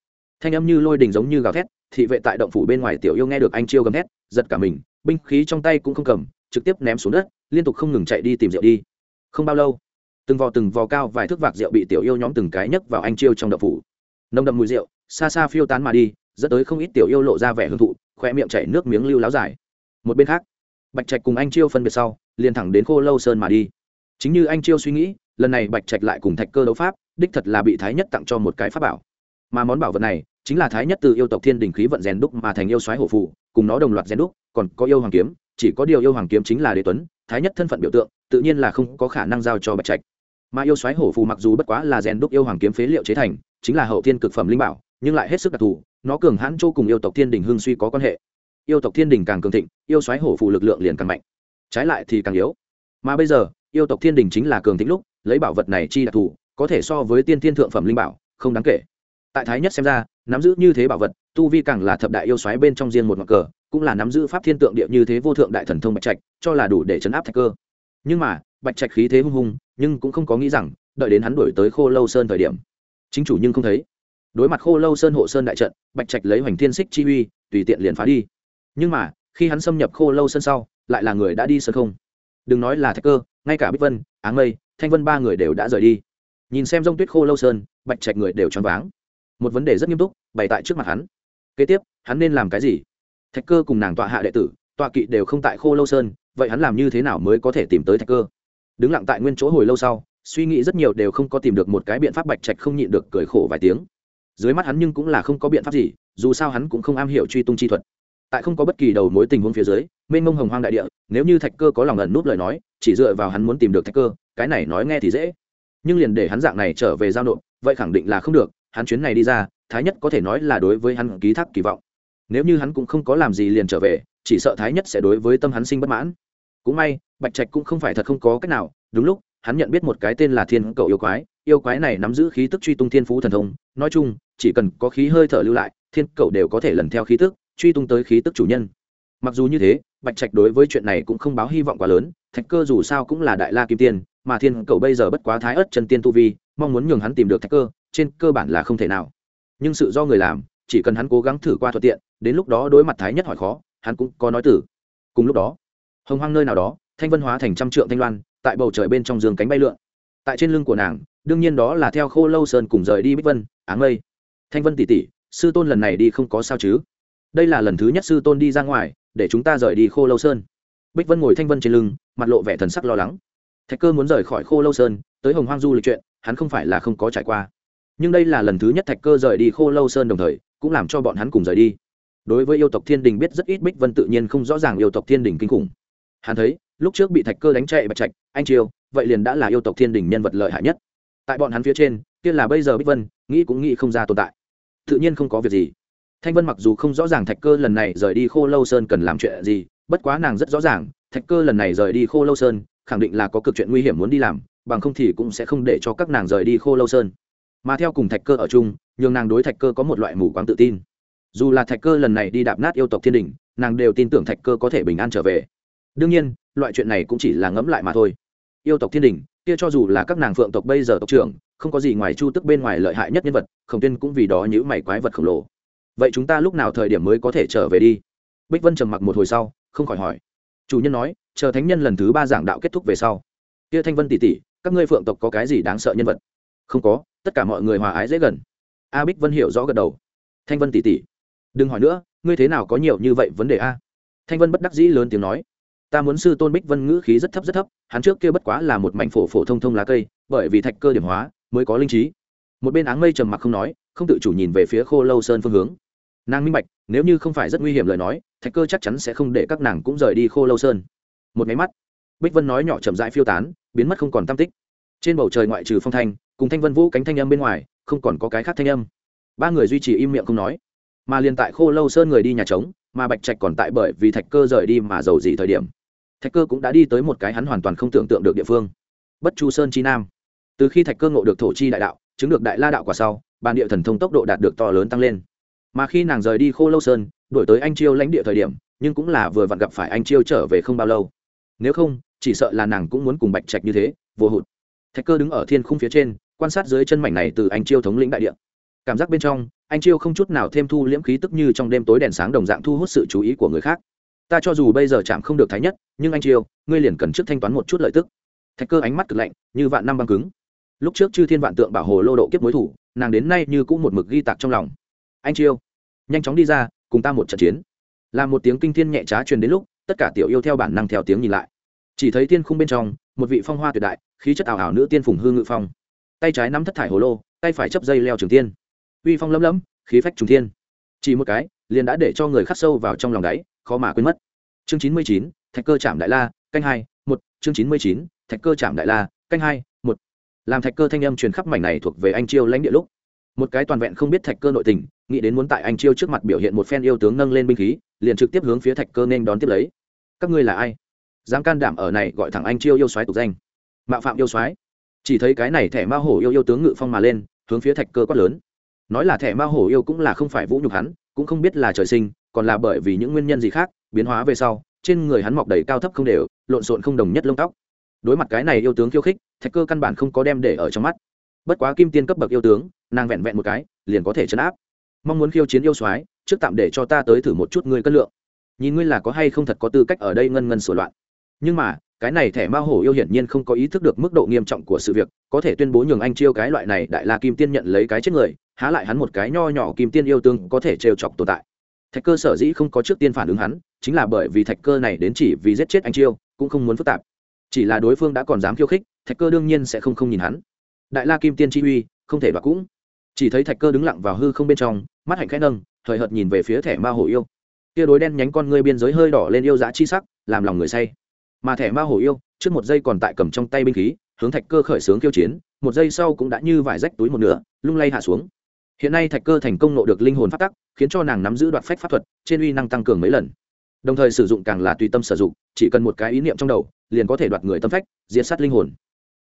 thanh âm như lôi đình giống như gào thét thị vệ tại động phủ bên ngoài tiểu yêu nghe được anh chiêu gầm thét giật cả mình binh khí trong tay cũng không cầm trực tiếp ném xuống đất, liên tục không ngừng chạy đi tìm rượu đi. Không bao lâu, từng vò từng vò cao vài thước vạc rượu bị tiểu yêu nhóm từng cái nhấc vào anh chiêu trong đậu phủ. Nồng đậm mùi rượu, xa xa phiêu tán mà đi, dẫn tới không ít tiểu yêu lộ ra vẻ hưởng thụ, khoe miệng chảy nước miếng lưu láo dài. Một bên khác, bạch trạch cùng anh chiêu phân biệt sau, liền thẳng đến khô lâu sơn mà đi. Chính như anh chiêu suy nghĩ, lần này bạch trạch lại cùng thạch cơ đấu pháp, đích thật là bị thái nhất tặng cho một cái pháp bảo. Mà món bảo vật này, chính là thái nhất từ yêu tộc thiên đình khí vận rèn đúc mà thành yêu soái hổ phụ cùng nó đồng loạt rèn đúc, còn có yêu hoàng kiếm chỉ có điều yêu hoàng kiếm chính là đế tuấn, thái nhất thân phận biểu tượng, tự nhiên là không có khả năng giao cho bạch trạch. Mà yêu xoáy hổ phù mặc dù bất quá là rèn đúc yêu hoàng kiếm phế liệu chế thành, chính là hậu thiên cực phẩm linh bảo, nhưng lại hết sức đặc thù, nó cường hãn châu cùng yêu tộc thiên đình hương suy có quan hệ. Yêu tộc thiên đình càng cường thịnh, yêu xoáy hổ phù lực lượng liền càng mạnh. Trái lại thì càng yếu. Mà bây giờ, yêu tộc thiên đình chính là cường thịnh lúc, lấy bảo vật này chi đặc thù, có thể so với tiên thiên thượng phẩm linh bảo, không đáng kể. Tại thái nhất xem ra, nắm giữ như thế bảo vật, tu vi càng là thập đại yêu xoáy bên trong riêng một ngọn cờ cũng là nắm giữ pháp thiên tượng địa như thế vô thượng đại thần thông bạch trạch, cho là đủ để chấn áp thạch cơ. Nhưng mà, bạch trạch khí thế hung hung, nhưng cũng không có nghĩ rằng, đợi đến hắn đổi tới khô lâu sơn thời điểm. Chính chủ nhưng không thấy. Đối mặt khô lâu sơn hộ sơn đại trận, bạch trạch lấy hoành thiên xích chi uy, tùy tiện liền phá đi. Nhưng mà, khi hắn xâm nhập khô lâu sơn sau, lại là người đã đi sơn không. Đừng nói là thạch cơ, ngay cả bích vân, áng mây, thanh vân ba người đều đã rời đi. Nhìn xem rông tuyết khô lâu sơn, bạch trạch người đều choáng váng. Một vấn đề rất nghiêm túc, bày tại trước mặt hắn. Kế tiếp, hắn nên làm cái gì? Thạch cơ cùng nàng tọa hạ đệ tử, tọa kỵ đều không tại khô lâu sơn, vậy hắn làm như thế nào mới có thể tìm tới thạch cơ? Đứng lặng tại nguyên chỗ hồi lâu sau, suy nghĩ rất nhiều đều không có tìm được một cái biện pháp bạch trạch không nhịn được cười khổ vài tiếng. Dưới mắt hắn nhưng cũng là không có biện pháp gì, dù sao hắn cũng không am hiểu truy tung chi thuật. Tại không có bất kỳ đầu mối tình huống phía dưới, mênh mông hồng hoang đại địa, nếu như thạch cơ có lòng ẩn núp lời nói, chỉ dựa vào hắn muốn tìm được thạch cơ, cái này nói nghe thì dễ. Nhưng liền để hắn dạng này trở về giao nộp, vậy khẳng định là không được, hắn chuyến này đi ra, thái nhất có thể nói là đối với hắn ký thác kỳ vọng nếu như hắn cũng không có làm gì liền trở về, chỉ sợ thái nhất sẽ đối với tâm hắn sinh bất mãn. Cũng may, bạch trạch cũng không phải thật không có cách nào. Đúng lúc, hắn nhận biết một cái tên là thiên cầu yêu quái. Yêu quái này nắm giữ khí tức truy tung thiên phú thần thông. Nói chung, chỉ cần có khí hơi thở lưu lại, thiên cầu đều có thể lần theo khí tức, truy tung tới khí tức chủ nhân. Mặc dù như thế, bạch trạch đối với chuyện này cũng không báo hy vọng quá lớn. Thạch cơ dù sao cũng là đại la kim tiên, mà thiên cầu bây giờ bất quá thái ớt chân tiên tu vi, mong muốn nhường hắn tìm được thạch cơ, trên cơ bản là không thể nào. Nhưng sự do người làm, chỉ cần hắn cố gắng thử qua thuận tiện đến lúc đó đối mặt thái nhất hỏi khó, hắn cũng có nói tử cùng lúc đó, hồng hoang nơi nào đó, thanh vân hóa thành trăm trượng thanh loan, tại bầu trời bên trong giường cánh bay lượn. Tại trên lưng của nàng, đương nhiên đó là theo khô lâu sơn cùng rời đi bích vân, áng mây. Thanh vân tỷ tỷ, sư tôn lần này đi không có sao chứ? Đây là lần thứ nhất sư tôn đi ra ngoài, để chúng ta rời đi khô lâu sơn. Bích vân ngồi thanh vân trên lưng, mặt lộ vẻ thần sắc lo lắng. Thạch cơ muốn rời khỏi khô lâu sơn, tới hồng hoang du lịch chuyện, hắn không phải là không có trải qua. Nhưng đây là lần thứ nhất thạch cơ rời đi khô lâu sơn đồng thời, cũng làm cho bọn hắn cùng rời đi đối với yêu tộc thiên đình biết rất ít bích vân tự nhiên không rõ ràng yêu tộc thiên đình kinh khủng. Hắn thấy, lúc trước bị thạch cơ đánh chạy bạch trạch, anh triều, vậy liền đã là yêu tộc thiên đình nhân vật lợi hại nhất. Tại bọn hắn phía trên, kia là bây giờ bích vân, nghĩ cũng nghĩ không ra tồn tại. Tự nhiên không có việc gì. Thanh vân mặc dù không rõ ràng thạch cơ lần này rời đi khô lâu sơn cần làm chuyện gì, bất quá nàng rất rõ ràng, thạch cơ lần này rời đi khô lâu sơn, khẳng định là có cực chuyện nguy hiểm muốn đi làm, bằng không thì cũng sẽ không để cho các nàng rời đi khô lâu sơn. Mà theo cùng thạch cơ ở chung, nhường nàng đối thạch cơ có một loại mù quáng tự tin dù là thạch cơ lần này đi đạp nát yêu tộc thiên đình, nàng đều tin tưởng thạch cơ có thể bình an trở về. Đương nhiên, loại chuyện này cũng chỉ là ngẫm lại mà thôi. Yêu tộc thiên đình, kia cho dù là các nàng phượng tộc bây giờ tộc trưởng, không có gì ngoài chu tức bên ngoài lợi hại nhất nhân vật, khổng tuyên cũng vì đó nhữ mày quái vật khổng lồ. Vậy chúng ta lúc nào thời điểm mới có thể trở về đi? Bích vân trầm mặc một hồi sau, không khỏi hỏi. Chủ nhân nói, chờ thánh nhân lần thứ ba giảng đạo kết thúc về sau. Kia thanh vân tỷ tỷ, các ngươi phượng tộc có cái gì đáng sợ nhân vật? Không có, tất cả mọi người hòa ái dễ gần. A bích vân hiểu rõ gật đầu. Thanh vân tỷ tỷ đừng hỏi nữa, ngươi thế nào có nhiều như vậy vấn đề a? Thanh vân bất đắc dĩ lớn tiếng nói. Ta muốn sư tôn bích vân ngữ khí rất thấp rất thấp, hắn trước kia bất quá là một mảnh phổ phổ thông thông lá cây, bởi vì thạch cơ điểm hóa mới có linh trí. Một bên áng mây trầm mặc không nói, không tự chủ nhìn về phía khô lâu sơn phương hướng. Nàng minh bạch, nếu như không phải rất nguy hiểm lời nói, thạch cơ chắc chắn sẽ không để các nàng cũng rời đi khô lâu sơn. Một máy mắt, bích vân nói nhỏ chậm rãi phiêu tán, biến mất không còn tam tích. Trên bầu trời ngoại trừ phong thanh, cùng thanh vân vũ cánh thanh âm bên ngoài, không còn có cái khác thanh âm. Ba người duy trì im miệng không nói mà liền tại khô lâu sơn người đi nhà trống, mà bạch trạch còn tại bởi vì thạch cơ rời đi mà giàu gì thời điểm. Thạch cơ cũng đã đi tới một cái hắn hoàn toàn không tưởng tượng được địa phương. Bất chu sơn chi nam. Từ khi thạch cơ ngộ được thổ chi đại đạo, chứng được đại la đạo quả sau bàn địa thần thông tốc độ đạt được to lớn tăng lên. Mà khi nàng rời đi khô lâu sơn đổi tới anh chiêu lãnh địa thời điểm, nhưng cũng là vừa vặn gặp phải anh chiêu trở về không bao lâu. Nếu không, chỉ sợ là nàng cũng muốn cùng bạch trạch như thế, vô hụt. Thạch cơ đứng ở thiên khung phía trên, quan sát dưới chân mảnh này từ anh chiêu thống lĩnh đại địa cảm giác bên trong, anh chiêu không chút nào thêm thu liễm khí tức như trong đêm tối đèn sáng đồng dạng thu hút sự chú ý của người khác. Ta cho dù bây giờ chạm không được thái nhất, nhưng anh chiêu, ngươi liền cần trước thanh toán một chút lợi tức. Thạch cơ ánh mắt cực lạnh, như vạn năm băng cứng. Lúc trước chư thiên vạn tượng bảo hồ lô độ kiếp mối thủ, nàng đến nay như cũng một mực ghi tạc trong lòng. Anh chiêu, nhanh chóng đi ra, cùng ta một trận chiến. Làm một tiếng kinh thiên nhẹ trá truyền đến lúc, tất cả tiểu yêu theo bản năng theo tiếng nhìn lại. Chỉ thấy thiên khung bên trong, một vị phong hoa tuyệt đại, khí chất ảo ảo nữ tiên phùng hương ngự phong. Tay trái nắm thất thải hồ lô, tay phải chấp dây leo trường tiên uy phong lấm lấm, khí phách trùng thiên. Chỉ một cái, liền đã để cho người khắc sâu vào trong lòng đáy, khó mà quên mất. Chương chín mươi chín, thạch cơ chạm đại la, canh hai, một. Chương chín mươi chín, thạch cơ chạm đại la, canh hai, một. Làm thạch cơ thanh âm truyền khắp mảnh này thuộc về anh chiêu lãnh địa lúc. Một cái toàn vẹn không biết thạch cơ nội tình, nghĩ đến muốn tại anh chiêu trước mặt biểu hiện một phen yêu tướng nâng lên binh khí, liền trực tiếp hướng phía thạch cơ nên đón tiếp lấy. Các ngươi là ai? Dám can đảm ở này gọi thẳng anh chiêu yêu soái tục danh. Mạo phạm yêu soái. Chỉ thấy cái này thẻ ma hổ yêu yêu tướng ngự phong mà lên, hướng phía thạch cơ quát lớn nói là thẻ ma hổ yêu cũng là không phải vũ nhục hắn, cũng không biết là trời sinh, còn là bởi vì những nguyên nhân gì khác, biến hóa về sau, trên người hắn mọc đầy cao thấp không đều, lộn xộn không đồng nhất lông tóc. Đối mặt cái này yêu tướng khiêu khích, thạch cơ căn bản không có đem để ở trong mắt. Bất quá kim tiên cấp bậc yêu tướng, nàng vẹn vẹn một cái, liền có thể chấn áp. Mong muốn khiêu chiến yêu soái, trước tạm để cho ta tới thử một chút ngươi cân lượng. Nhìn ngươi là có hay không thật có tư cách ở đây ngân ngân sửa loạn. Nhưng mà, cái này thẻ ma hổ yêu hiển nhiên không có ý thức được mức độ nghiêm trọng của sự việc, có thể tuyên bố nhường anh chiêu cái loại này đại la kim tiên nhận lấy cái chết người há lại hắn một cái nho nhỏ kim tiên yêu tương có thể trêu chọc tồn tại. Thạch cơ sở dĩ không có trước tiên phản ứng hắn, chính là bởi vì thạch cơ này đến chỉ vì giết chết anh chiêu, cũng không muốn phức tạp. Chỉ là đối phương đã còn dám khiêu khích, thạch cơ đương nhiên sẽ không không nhìn hắn. Đại la kim tiên chi uy, không thể đoạt cũng. Chỉ thấy thạch cơ đứng lặng vào hư không bên trong, mắt hạnh khẽ nâng thời hợt nhìn về phía thẻ ma hổ yêu. Tia đối đen nhánh con ngươi biên giới hơi đỏ lên yêu giá chi sắc, làm lòng người say. Mà thẻ ma hổ yêu, trước một giây còn tại cầm trong tay binh khí, hướng thạch cơ khởi xướng khiêu chiến, một giây sau cũng đã như vải rách túi một nửa, lung lay hạ xuống hiện nay thạch cơ thành công nộ được linh hồn phát tắc, khiến cho nàng nắm giữ đoạt phách pháp thuật, trên uy năng tăng cường mấy lần. Đồng thời sử dụng càng là tùy tâm sử dụng, chỉ cần một cái ý niệm trong đầu, liền có thể đoạt người tâm phách, diệt sát linh hồn.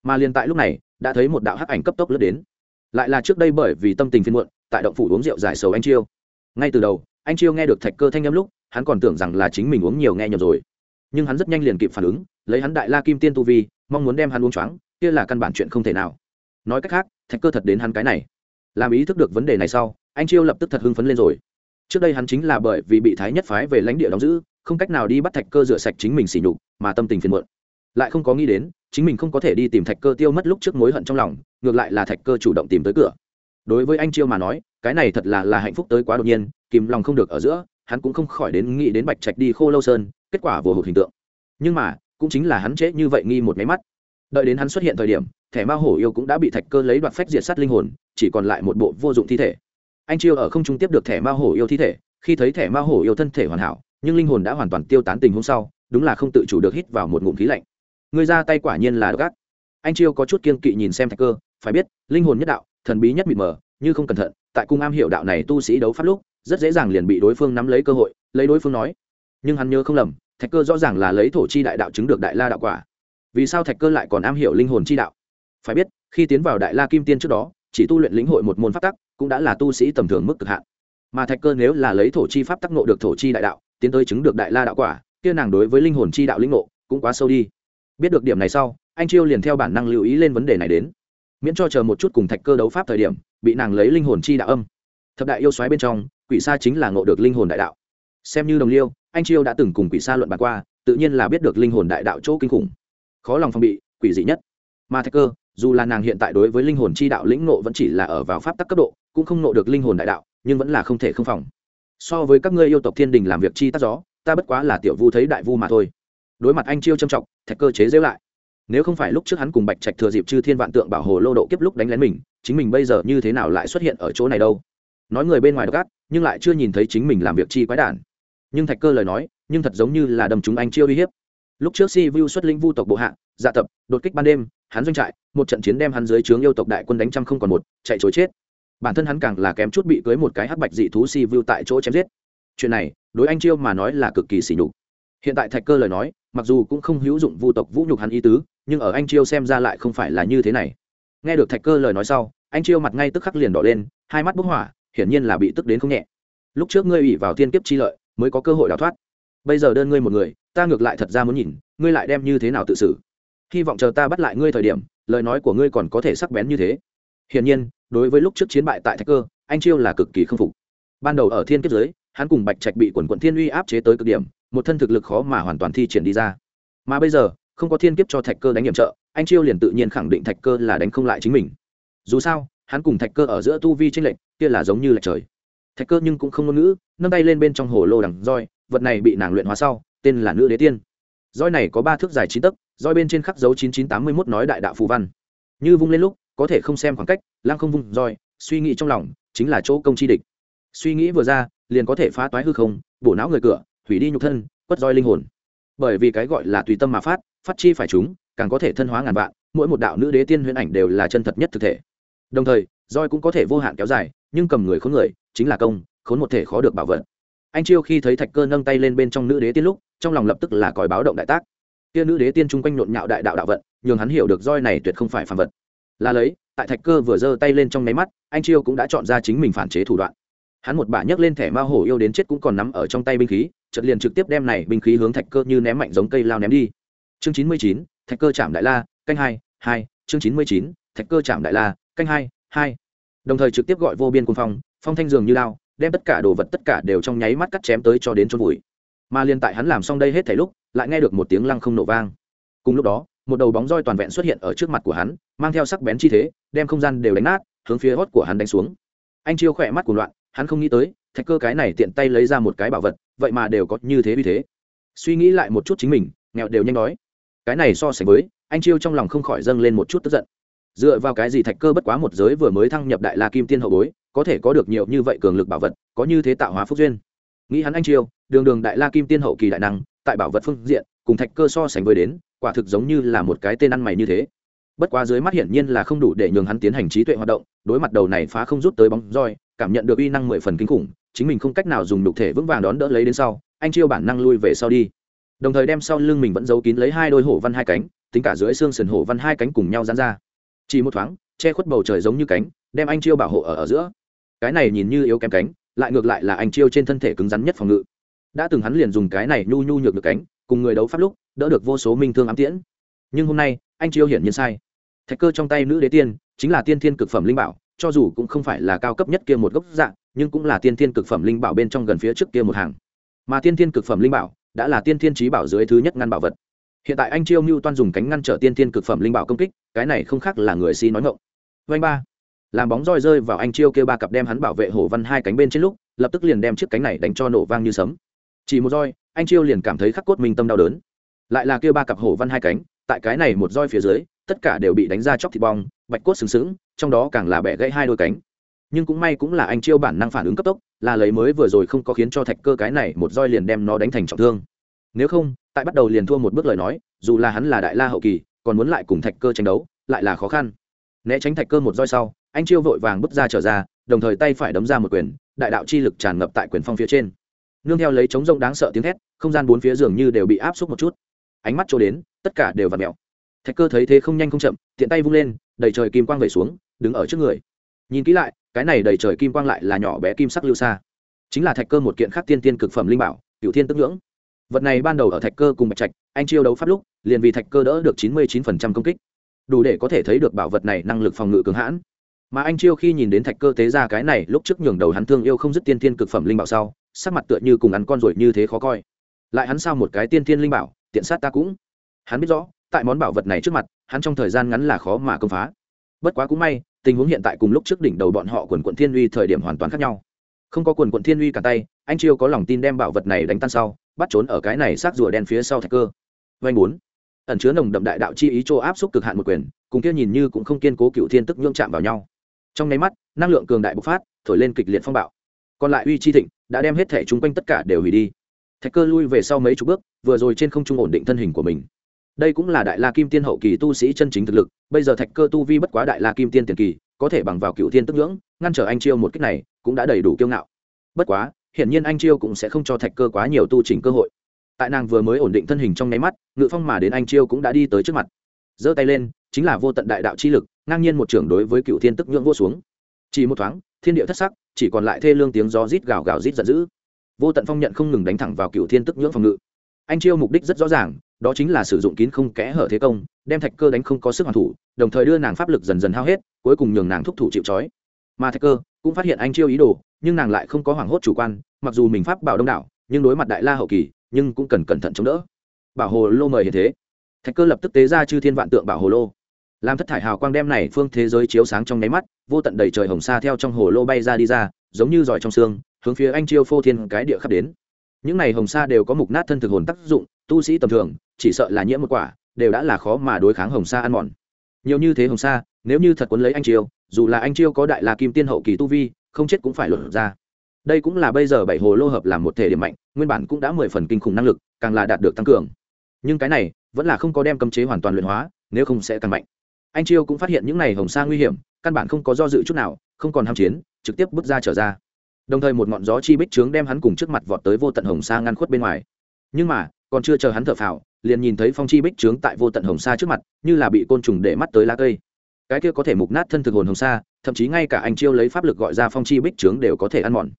Mà liền tại lúc này, đã thấy một đạo hắc ảnh cấp tốc lướt đến. Lại là trước đây bởi vì tâm tình phiên muộn, tại động phủ uống rượu giải sầu anh chiêu. Ngay từ đầu, anh chiêu nghe được thạch cơ thanh âm lúc, hắn còn tưởng rằng là chính mình uống nhiều nghe nhầm rồi. Nhưng hắn rất nhanh liền kịp phản ứng, lấy hắn đại la kim tiên tu vi, mong muốn đem hắn uống choáng, kia là căn bản chuyện không thể nào. Nói cách khác, thạch cơ thật đến hắn cái này làm ý thức được vấn đề này sau, anh chiêu lập tức thật hưng phấn lên rồi. Trước đây hắn chính là bởi vì bị thái nhất phái về lãnh địa đóng giữ, không cách nào đi bắt thạch cơ rửa sạch chính mình xỉ nhục, mà tâm tình phiền muộn. Lại không có nghĩ đến, chính mình không có thể đi tìm thạch cơ tiêu mất lúc trước mối hận trong lòng, ngược lại là thạch cơ chủ động tìm tới cửa. Đối với anh chiêu mà nói, cái này thật là là hạnh phúc tới quá đột nhiên, kìm lòng không được ở giữa, hắn cũng không khỏi đến nghĩ đến bạch trạch đi khô lâu sơn, kết quả vô hụt hình tượng. Nhưng mà, cũng chính là hắn trễ như vậy nghi một máy mắt. Đợi đến hắn xuất hiện thời điểm, thẻ ma hổ yêu cũng đã bị thạch cơ lấy đoạt phách diệt sát linh hồn chỉ còn lại một bộ vô dụng thi thể. Anh chiêu ở không trung tiếp được thẻ ma hổ yêu thi thể, khi thấy thẻ ma hổ yêu thân thể hoàn hảo, nhưng linh hồn đã hoàn toàn tiêu tán tình hôm sau, đúng là không tự chủ được hít vào một ngụm khí lạnh. Người ra tay quả nhiên là gác anh chiêu có chút kiên kỵ nhìn xem thạch cơ, phải biết, linh hồn nhất đạo, thần bí nhất mịt mờ, như không cẩn thận, tại cung am hiểu đạo này tu sĩ đấu pháp lúc, rất dễ dàng liền bị đối phương nắm lấy cơ hội, lấy đối phương nói. Nhưng hắn nhớ không lầm, thạch cơ rõ ràng là lấy thổ chi đại đạo chứng được đại la đạo quả. Vì sao thạch cơ lại còn am hiểu linh hồn chi đạo? Phải biết, khi tiến vào đại la kim tiên trước đó chỉ tu luyện lĩnh hội một môn pháp tắc, cũng đã là tu sĩ tầm thường mức cực hạn. Mà thạch cơ nếu là lấy thổ chi pháp tắc nộ được thổ chi đại đạo, tiến tới chứng được đại la đạo quả, kia nàng đối với linh hồn chi đạo lĩnh ngộ cũng quá sâu đi. Biết được điểm này sau, anh chiêu liền theo bản năng lưu ý lên vấn đề này đến. Miễn cho chờ một chút cùng thạch cơ đấu pháp thời điểm, bị nàng lấy linh hồn chi đạo âm. Thập đại yêu xoáy bên trong, quỷ sa chính là ngộ được linh hồn đại đạo. Xem như đồng liêu, anh chiêu đã từng cùng quỷ sa luận bàn qua, tự nhiên là biết được linh hồn đại đạo chỗ kinh khủng. Khó lòng phòng bị, quỷ dị nhất. Mà thạch cơ dù là nàng hiện tại đối với linh hồn chi đạo lĩnh nộ vẫn chỉ là ở vào pháp tắc cấp độ cũng không nộ được linh hồn đại đạo nhưng vẫn là không thể không phòng. So với các ngươi yêu tộc thiên đình làm việc chi tắc gió ta bất quá là tiểu vu thấy đại vu mà thôi. Đối mặt anh chiêu trâm trọng thạch cơ chế dễu lại. Nếu không phải lúc trước hắn cùng bạch trạch thừa dịp chư thiên vạn tượng bảo hồ lô độ kiếp lúc đánh lén mình chính mình bây giờ như thế nào lại xuất hiện ở chỗ này đâu? Nói người bên ngoài gắt, nhưng lại chưa nhìn thấy chính mình làm việc chi quái đản. Nhưng thạch cơ lời nói nhưng thật giống như là đầm chúng anh chiêu uy hiếp lúc trước si vu xuất linh vu tộc bộ hạ dạ tập, đột kích ban đêm, hắn doanh trại, một trận chiến đem hắn dưới trướng yêu tộc đại quân đánh trăm không còn một, chạy chối chết. Bản thân hắn càng là kém chút bị cưới một cái hắc bạch dị thú si vu tại chỗ chém giết. Chuyện này, đối anh chiêu mà nói là cực kỳ sỉ nhục. Hiện tại thạch cơ lời nói, mặc dù cũng không hữu dụng vu tộc vũ nhục hắn ý tứ, nhưng ở anh chiêu xem ra lại không phải là như thế này. Nghe được thạch cơ lời nói sau, anh chiêu mặt ngay tức khắc liền đỏ lên, hai mắt bốc hỏa, hiển nhiên là bị tức đến không nhẹ. Lúc trước ngươi ủy vào thiên kiếp chi lợi, mới có cơ hội đào thoát. Bây giờ đơn ngươi một người ta ngược lại thật ra muốn nhìn, ngươi lại đem như thế nào tự xử. Hy vọng chờ ta bắt lại ngươi thời điểm, lời nói của ngươi còn có thể sắc bén như thế. Hiển nhiên, đối với lúc trước chiến bại tại thạch cơ, anh chiêu là cực kỳ k phục. Ban đầu ở thiên kiếp giới, hắn cùng bạch trạch bị quần quận thiên uy áp chế tới cực điểm, một thân thực lực khó mà hoàn toàn thi triển đi ra. Mà bây giờ, không có thiên kiếp cho thạch cơ đánh nhiệm trợ, anh chiêu liền tự nhiên khẳng định thạch cơ là đánh không lại chính mình. Dù sao, hắn cùng thạch cơ ở giữa tu vi tranh lệch, kia là giống như lệch trời. Thạch cơ nhưng cũng không ngôn ngữ, nâng tay lên bên trong hồ lô đằng roi, vật này bị nàng luyện hóa sau tên là nữ đế tiên. Roi này có ba thước dài chín tấc, roi bên trên khắc dấu chín chín tám mươi mốt nói đại đạo phù văn. Như vung lên lúc, có thể không xem khoảng cách, lăng không vung, roi, suy nghĩ trong lòng, chính là chỗ công chi địch. Suy nghĩ vừa ra, liền có thể phá toái hư không, bổ não người cửa, hủy đi nhục thân, quất roi linh hồn. Bởi vì cái gọi là tùy tâm mà phát phát chi phải chúng, càng có thể thân hóa ngàn vạn, mỗi một đạo nữ đế tiên huyễn ảnh đều là chân thật nhất thực thể. Đồng thời, roi cũng có thể vô hạn kéo dài, nhưng cầm người khốn người, chính là công, khốn một thể khó được bảo vật anh chiêu khi thấy thạch cơ nâng tay lên bên trong nữ đế tiên lúc, trong lòng lập tức là còi báo động đại tác. Tiên nữ đế tiên chung quanh nhộn nhạo đại đạo đạo vận, nhường hắn hiểu được roi này tuyệt không phải phàm vật. Là lấy, tại thạch cơ vừa giơ tay lên trong nháy mắt, anh chiêu cũng đã chọn ra chính mình phản chế thủ đoạn. Hắn một bả nhấc lên thẻ ma hổ yêu đến chết cũng còn nắm ở trong tay binh khí, chợt liền trực tiếp đem này binh khí hướng thạch cơ như ném mạnh giống cây lao ném đi. Chương chín mươi chín, thạch cơ chạm đại la, canh hai hai, chương chín mươi chín, thạch cơ chạm đại la, canh hai hai. Đồng thời trực tiếp gọi vô biên quân phong phong thanh dường như lao đem tất cả đồ vật tất cả đều trong nháy mắt cắt chém tới cho đến chôn vùi. Mà liên tại hắn làm xong đây hết thảy lúc, lại nghe được một tiếng lăng không nổ vang. Cùng lúc đó, một đầu bóng roi toàn vẹn xuất hiện ở trước mặt của hắn, mang theo sắc bén chi thế, đem không gian đều đánh nát, hướng phía hót của hắn đánh xuống. Anh chiêu khỏe mắt cuồng loạn, hắn không nghĩ tới, thạch cơ cái này tiện tay lấy ra một cái bảo vật, vậy mà đều có như thế vì thế. Suy nghĩ lại một chút chính mình, nghèo đều nhanh đói. Cái này so sánh với, anh chiêu trong lòng không khỏi dâng lên một chút tức giận dựa vào cái gì thạch cơ bất quá một giới vừa mới thăng nhập đại la kim tiên hậu bối, có thể có được nhiều như vậy cường lực bảo vật, có như thế tạo hóa phúc duyên. Nghĩ hắn anh chiêu, đường đường đại la kim tiên hậu kỳ đại năng, tại bảo vật phương diện, cùng thạch cơ so sánh với đến, quả thực giống như là một cái tên ăn mày như thế. Bất quá dưới mắt hiển nhiên là không đủ để nhường hắn tiến hành trí tuệ hoạt động, đối mặt đầu này phá không rút tới bóng roi, cảm nhận được uy năng mười phần kinh khủng, chính mình không cách nào dùng đục thể vững vàng đón đỡ lấy đến sau, anh chiêu bản năng lui về sau đi. Đồng thời đem sau lưng mình vẫn giấu kín lấy hai đôi hổ văn hai cánh, tính cả dưới xương sườn hổ văn hai cánh cùng nhau dán ra chỉ một thoáng che khuất bầu trời giống như cánh đem anh chiêu bảo hộ ở, ở giữa. Cái này nhìn như yếu kém cánh lại ngược lại là anh chiêu trên thân thể cứng rắn nhất phòng ngự. Đã từng hắn liền dùng cái này nhu nhu nhược được cánh cùng người đấu pháp lúc đỡ được vô số minh thương ám tiễn. Nhưng hôm nay anh chiêu hiển nhiên sai. Thạch cơ trong tay nữ đế tiên chính là tiên thiên cực phẩm linh bảo cho dù cũng không phải là cao cấp nhất kia một gốc dạng nhưng cũng là tiên thiên cực phẩm linh bảo bên trong gần phía trước kia một hàng. Mà tiên thiên cực phẩm linh bảo đã là tiên thiên trí bảo dưới thứ nhất ngăn bảo vật hiện tại anh chiêu mưu toan dùng cánh ngăn trở tiên thiên cực phẩm linh bảo công kích, cái này không khác là người si nói ngộng vanh ba. Làm bóng roi rơi vào anh chiêu kêu ba cặp đem hắn bảo vệ hổ văn hai cánh bên trên lúc, lập tức liền đem chiếc cánh này đánh cho nổ vang như sấm. Chỉ một roi, anh chiêu liền cảm thấy khắc cốt minh tâm đau đớn. Lại là kêu ba cặp hổ văn hai cánh, tại cái này một roi phía dưới, tất cả đều bị đánh ra chóc thịt bong, bạch cốt sừng sững, trong đó càng là bẻ gãy hai đôi cánh. Nhưng cũng may cũng là anh chiêu bản năng phản ứng cấp tốc, là lấy mới vừa rồi không có khiến cho thạch cơ cái này một roi liền đem nó đánh thành trọng thương nếu không, tại bắt đầu liền thua một bước lời nói, dù là hắn là đại la hậu kỳ, còn muốn lại cùng thạch cơ tranh đấu, lại là khó khăn. Né tránh thạch cơ một roi sau, anh chiêu vội vàng bước ra trở ra, đồng thời tay phải đấm ra một quyền, đại đạo chi lực tràn ngập tại quyền phong phía trên. Nương theo lấy chống rông đáng sợ tiếng thét, không gian bốn phía dường như đều bị áp suất một chút. Ánh mắt trôi đến, tất cả đều v ặ mẹo thạch cơ thấy thế không nhanh không chậm, tiện tay vung lên, đầy trời kim quang về xuống, đứng ở trước người. Nhìn kỹ lại, cái này đầy trời kim quang lại là nhỏ bé kim sắc lưu xa chính là thạch cơ một kiện khác tiên tiên cực phẩm linh bảo cựu thiên tức ngưỡng vật này ban đầu ở thạch cơ cùng bạch trạch, anh chiêu đấu pháp lúc, liền vì thạch cơ đỡ được chín mươi chín phần trăm công kích. Đủ để có thể thấy được bảo vật này năng lực phòng ngự cường hãn. Mà anh chiêu khi nhìn đến thạch cơ tế ra cái này, lúc trước nhường đầu hắn thương yêu không dứt tiên thiên cực phẩm linh bảo sau, sắc mặt tựa như cùng ăn con ruồi như thế khó coi. Lại hắn sao một cái tiên thiên linh bảo, tiện sát ta cũng. Hắn biết rõ, tại món bảo vật này trước mặt, hắn trong thời gian ngắn là khó mà công phá. Bất quá cũng may, tình huống hiện tại cùng lúc trước đỉnh đầu bọn họ quần quận thiên uy thời điểm hoàn toàn khác nhau. Không có quần quận thiên uy cả tay, anh chiêu có lòng tin đem bảo vật này đánh tan sau bắt trốn ở cái này xác rùa đen phía sau thạch cơ. Vanh bốn. Ẩn chứa nồng đậm đại đạo chi ý chỗ áp xúc cực hạn một quyền, cùng kia nhìn như cũng không kiên cố cựu thiên tức nhượng chạm vào nhau. Trong nháy mắt, năng lượng cường đại bộc phát, thổi lên kịch liệt phong bạo. Còn lại uy chi thịnh, đã đem hết thể chung quanh tất cả đều hủy đi. Thạch cơ lui về sau mấy chục bước, vừa rồi trên không trung ổn định thân hình của mình. Đây cũng là đại la kim tiên hậu kỳ tu sĩ chân chính thực lực, bây giờ thạch cơ tu vi bất quá đại la kim tiên tiền kỳ, có thể bằng vào cựu thiên tức ngưỡng ngăn trở anh chiêu một cách này, cũng đã đầy đủ kiêu ngạo. Bất quá hiển nhiên anh chiêu cũng sẽ không cho thạch cơ quá nhiều tu chỉnh cơ hội. Tại nàng vừa mới ổn định thân hình trong nháy mắt, ngự phong mà đến anh chiêu cũng đã đi tới trước mặt. Giơ tay lên, chính là vô tận đại đạo chi lực, ngang nhiên một trưởng đối với cựu thiên tức nhưỡng vô xuống. Chỉ một thoáng, thiên địa thất sắc, chỉ còn lại thê lương tiếng gió rít gào gào rít giận dữ. Vô tận phong nhận không ngừng đánh thẳng vào cựu thiên tức nhưỡng phòng ngự. Anh chiêu mục đích rất rõ ràng, đó chính là sử dụng kín không kẽ hở thế công, đem thạch cơ đánh không có sức hoàn thủ, đồng thời đưa nàng pháp lực dần dần hao hết, cuối cùng nhường nàng thúc thủ chịu trói. Mà thạch cơ cũng phát hiện anh chiêu ý đồ, nhưng nàng lại không có hoảng hốt chủ quan, mặc dù mình pháp bảo đông đảo, nhưng đối mặt đại la hậu kỳ, nhưng cũng cần cẩn thận chống đỡ. Bảo hồ lô mời hiện thế. Thạch cơ lập tức tế ra chư thiên vạn tượng bảo hồ lô. Làm thất thải hào quang đem này phương thế giới chiếu sáng trong nháy mắt, vô tận đầy trời hồng sa theo trong hồ lô bay ra đi ra, giống như giỏi trong xương, hướng phía anh chiêu phô thiên cái địa khắp đến. Những này hồng sa đều có mục nát thân thực hồn tác dụng, tu sĩ tầm thường, chỉ sợ là nhiễm một quả, đều đã là khó mà đối kháng hồng sa ăn mòn. Nhiều như thế hồng sa, nếu như thật quấn lấy anh chiêu dù là anh chiêu có đại la kim tiên hậu kỳ tu vi, không chết cũng phải lột ra. Đây cũng là bây giờ bảy hồ lô hợp làm một thể điểm mạnh, nguyên bản cũng đã mười phần kinh khủng năng lực, càng là đạt được tăng cường. Nhưng cái này, vẫn là không có đem cấm chế hoàn toàn luyện hóa, nếu không sẽ càng mạnh. Anh chiêu cũng phát hiện những này hồng sa nguy hiểm, căn bản không có do dự chút nào, không còn ham chiến, trực tiếp bước ra trở ra. Đồng thời một ngọn gió chi bích trướng đem hắn cùng trước mặt vọt tới vô tận hồng sa ngăn khuất bên ngoài. Nhưng mà, còn chưa chờ hắn thở phào, liền nhìn thấy phong chi bích trướng tại vô tận hồng sa trước mặt, như là bị côn trùng để mắt tới lá cây cái kia có thể mục nát thân thực hồn hồng sa, thậm chí ngay cả anh chiêu lấy pháp lực gọi ra phong chi bích trướng đều có thể ăn mòn.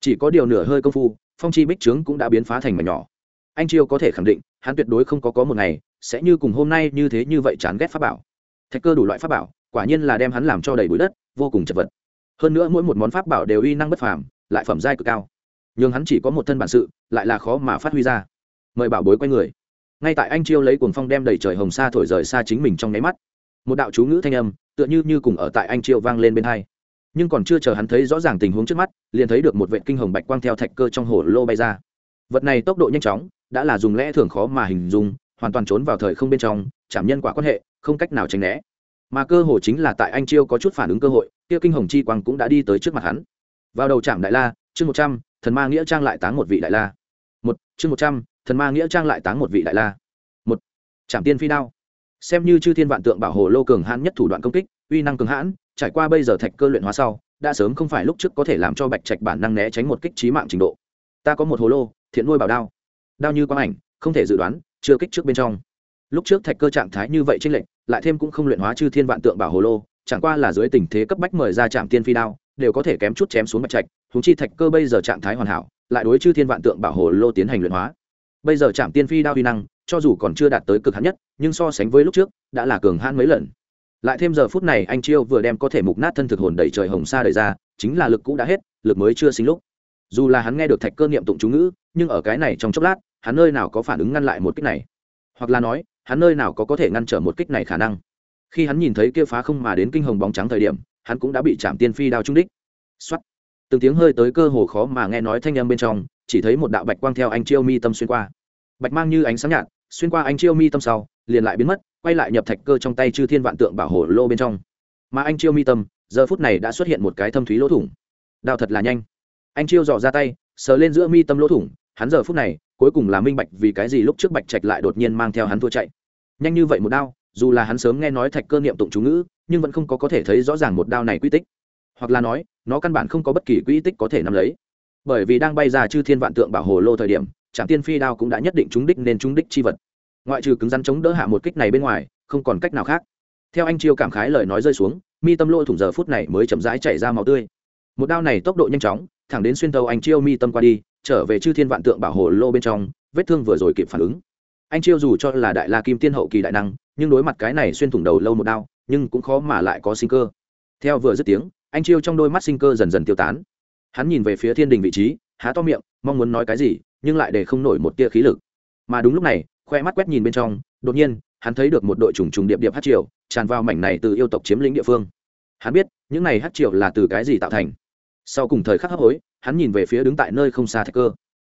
Chỉ có điều nửa hơi công phu, phong chi bích trướng cũng đã biến phá thành mảnh nhỏ. Anh chiêu có thể khẳng định, hắn tuyệt đối không có có một ngày, sẽ như cùng hôm nay như thế như vậy chán ghét pháp bảo. Thạch cơ đủ loại pháp bảo, quả nhiên là đem hắn làm cho đầy bụi đất, vô cùng chật vật. Hơn nữa mỗi một món pháp bảo đều uy năng bất phàm, lại phẩm giai cực cao. Nhưng hắn chỉ có một thân bản sự, lại là khó mà phát huy ra. Mời bảo bối quay người. Ngay tại anh chiêu lấy cuồng phong đem đầy trời hồng sa thổi rời xa chính mình trong nháy mắt một đạo chú ngữ thanh âm, tựa như như cùng ở tại anh triệu vang lên bên hai. Nhưng còn chưa chờ hắn thấy rõ ràng tình huống trước mắt, liền thấy được một vệ kinh hồng bạch quang theo thạch cơ trong hồ lô bay ra. Vật này tốc độ nhanh chóng, đã là dùng lẽ thường khó mà hình dung, hoàn toàn trốn vào thời không bên trong, chạm nhân quả quan hệ, không cách nào tránh né. Mà cơ hồ chính là tại anh chiêu có chút phản ứng cơ hội, kia kinh hồng chi quang cũng đã đi tới trước mặt hắn. Vào đầu trạm đại la, chương một trăm, thần ma nghĩa trang lại táng một vị đại la. Một, chương một trăm, thần ma nghĩa trang lại táng một vị đại la. Một trạm tiên phi đao xem như chư thiên vạn tượng bảo hồ lô cường hãn nhất thủ đoạn công kích, uy năng cường hãn, trải qua bây giờ thạch cơ luyện hóa sau, đã sớm không phải lúc trước có thể làm cho bạch trạch bản năng né tránh một kích trí mạng trình độ. Ta có một hồ lô, thiện nuôi bảo đao. Đao như quang ảnh, không thể dự đoán, chưa kích trước bên trong. Lúc trước thạch cơ trạng thái như vậy trên lệnh lại thêm cũng không luyện hóa chư thiên vạn tượng bảo hồ lô, chẳng qua là dưới tình thế cấp bách mời ra trạm tiên phi đao, đều có thể kém chút chém xuống bạch trạch húng chi thạch cơ bây giờ trạng thái hoàn hảo, lại đối chư thiên vạn tượng bảo hồ lô tiến hành luyện hóa. Bây giờ trạm tiên phi đao huy năng cho dù còn chưa đạt tới cực hạn nhất, nhưng so sánh với lúc trước, đã là cường hãn mấy lần. Lại thêm giờ phút này, anh chiêu vừa đem có thể mục nát thân thực hồn đẩy trời hồng sa đẩy ra, chính là lực cũ đã hết, lực mới chưa sinh lúc. Dù là hắn nghe được thạch cơ niệm tụng chú ngữ, nhưng ở cái này trong chốc lát, hắn nơi nào có phản ứng ngăn lại một kích này? Hoặc là nói, hắn nơi nào có có thể ngăn trở một kích này khả năng? Khi hắn nhìn thấy kia phá không mà đến kinh hồng bóng trắng thời điểm, hắn cũng đã bị chạm tiên phi đao trung đích. Xuất từng tiếng hơi tới cơ hồ khó mà nghe nói thanh âm bên trong, chỉ thấy một đạo bạch quang theo anh chiêu mi tâm xuyên qua. Bạch mang như ánh sáng nhạt xuyên qua anh chiêu mi tâm sau, liền lại biến mất, quay lại nhập thạch cơ trong tay chư thiên vạn tượng bảo hộ lô bên trong. Mà anh chiêu mi tâm, giờ phút này đã xuất hiện một cái thâm thúy lỗ thủng. Đào thật là nhanh. Anh chiêu dò ra tay, sờ lên giữa mi tâm lỗ thủng, hắn giờ phút này, cuối cùng là minh bạch vì cái gì lúc trước bạch trạch lại đột nhiên mang theo hắn thua chạy. Nhanh như vậy một đao, dù là hắn sớm nghe nói thạch cơ niệm tụng chú ngữ, nhưng vẫn không có có thể thấy rõ ràng một đao này quy tích. Hoặc là nói, nó căn bản không có bất kỳ quy tích có thể nắm lấy. Bởi vì đang bay ra chư thiên vạn tượng bảo hồ lô thời điểm trạm tiên phi đao cũng đã nhất định trúng đích nên trúng đích chi vật. Ngoại trừ cứng rắn chống đỡ hạ một kích này bên ngoài, không còn cách nào khác. Theo anh chiêu cảm khái lời nói rơi xuống, mi tâm lỗ thủng giờ phút này mới chậm rãi chảy ra màu tươi. Một đao này tốc độ nhanh chóng, thẳng đến xuyên tàu anh chiêu mi tâm qua đi, trở về chư thiên vạn tượng bảo hộ lô bên trong, vết thương vừa rồi kịp phản ứng. Anh chiêu dù cho là đại la kim tiên hậu kỳ đại năng, nhưng đối mặt cái này xuyên thủng đầu lâu một đao, nhưng cũng khó mà lại có sinh cơ. Theo vừa dứt tiếng, anh chiêu trong đôi mắt sinh cơ dần dần tiêu tán. Hắn nhìn về phía thiên đình vị trí, há to miệng, mong muốn nói cái gì? Nhưng lại để không nổi một tia khí lực. Mà đúng lúc này, khoe mắt quét nhìn bên trong, đột nhiên, hắn thấy được một đội trùng trùng điệp điệp hát triều tràn vào mảnh này từ yêu tộc chiếm lĩnh địa phương. Hắn biết, những này hát triều là từ cái gì tạo thành. Sau cùng thời khắc hấp hối, hắn nhìn về phía đứng tại nơi không xa thạch cơ.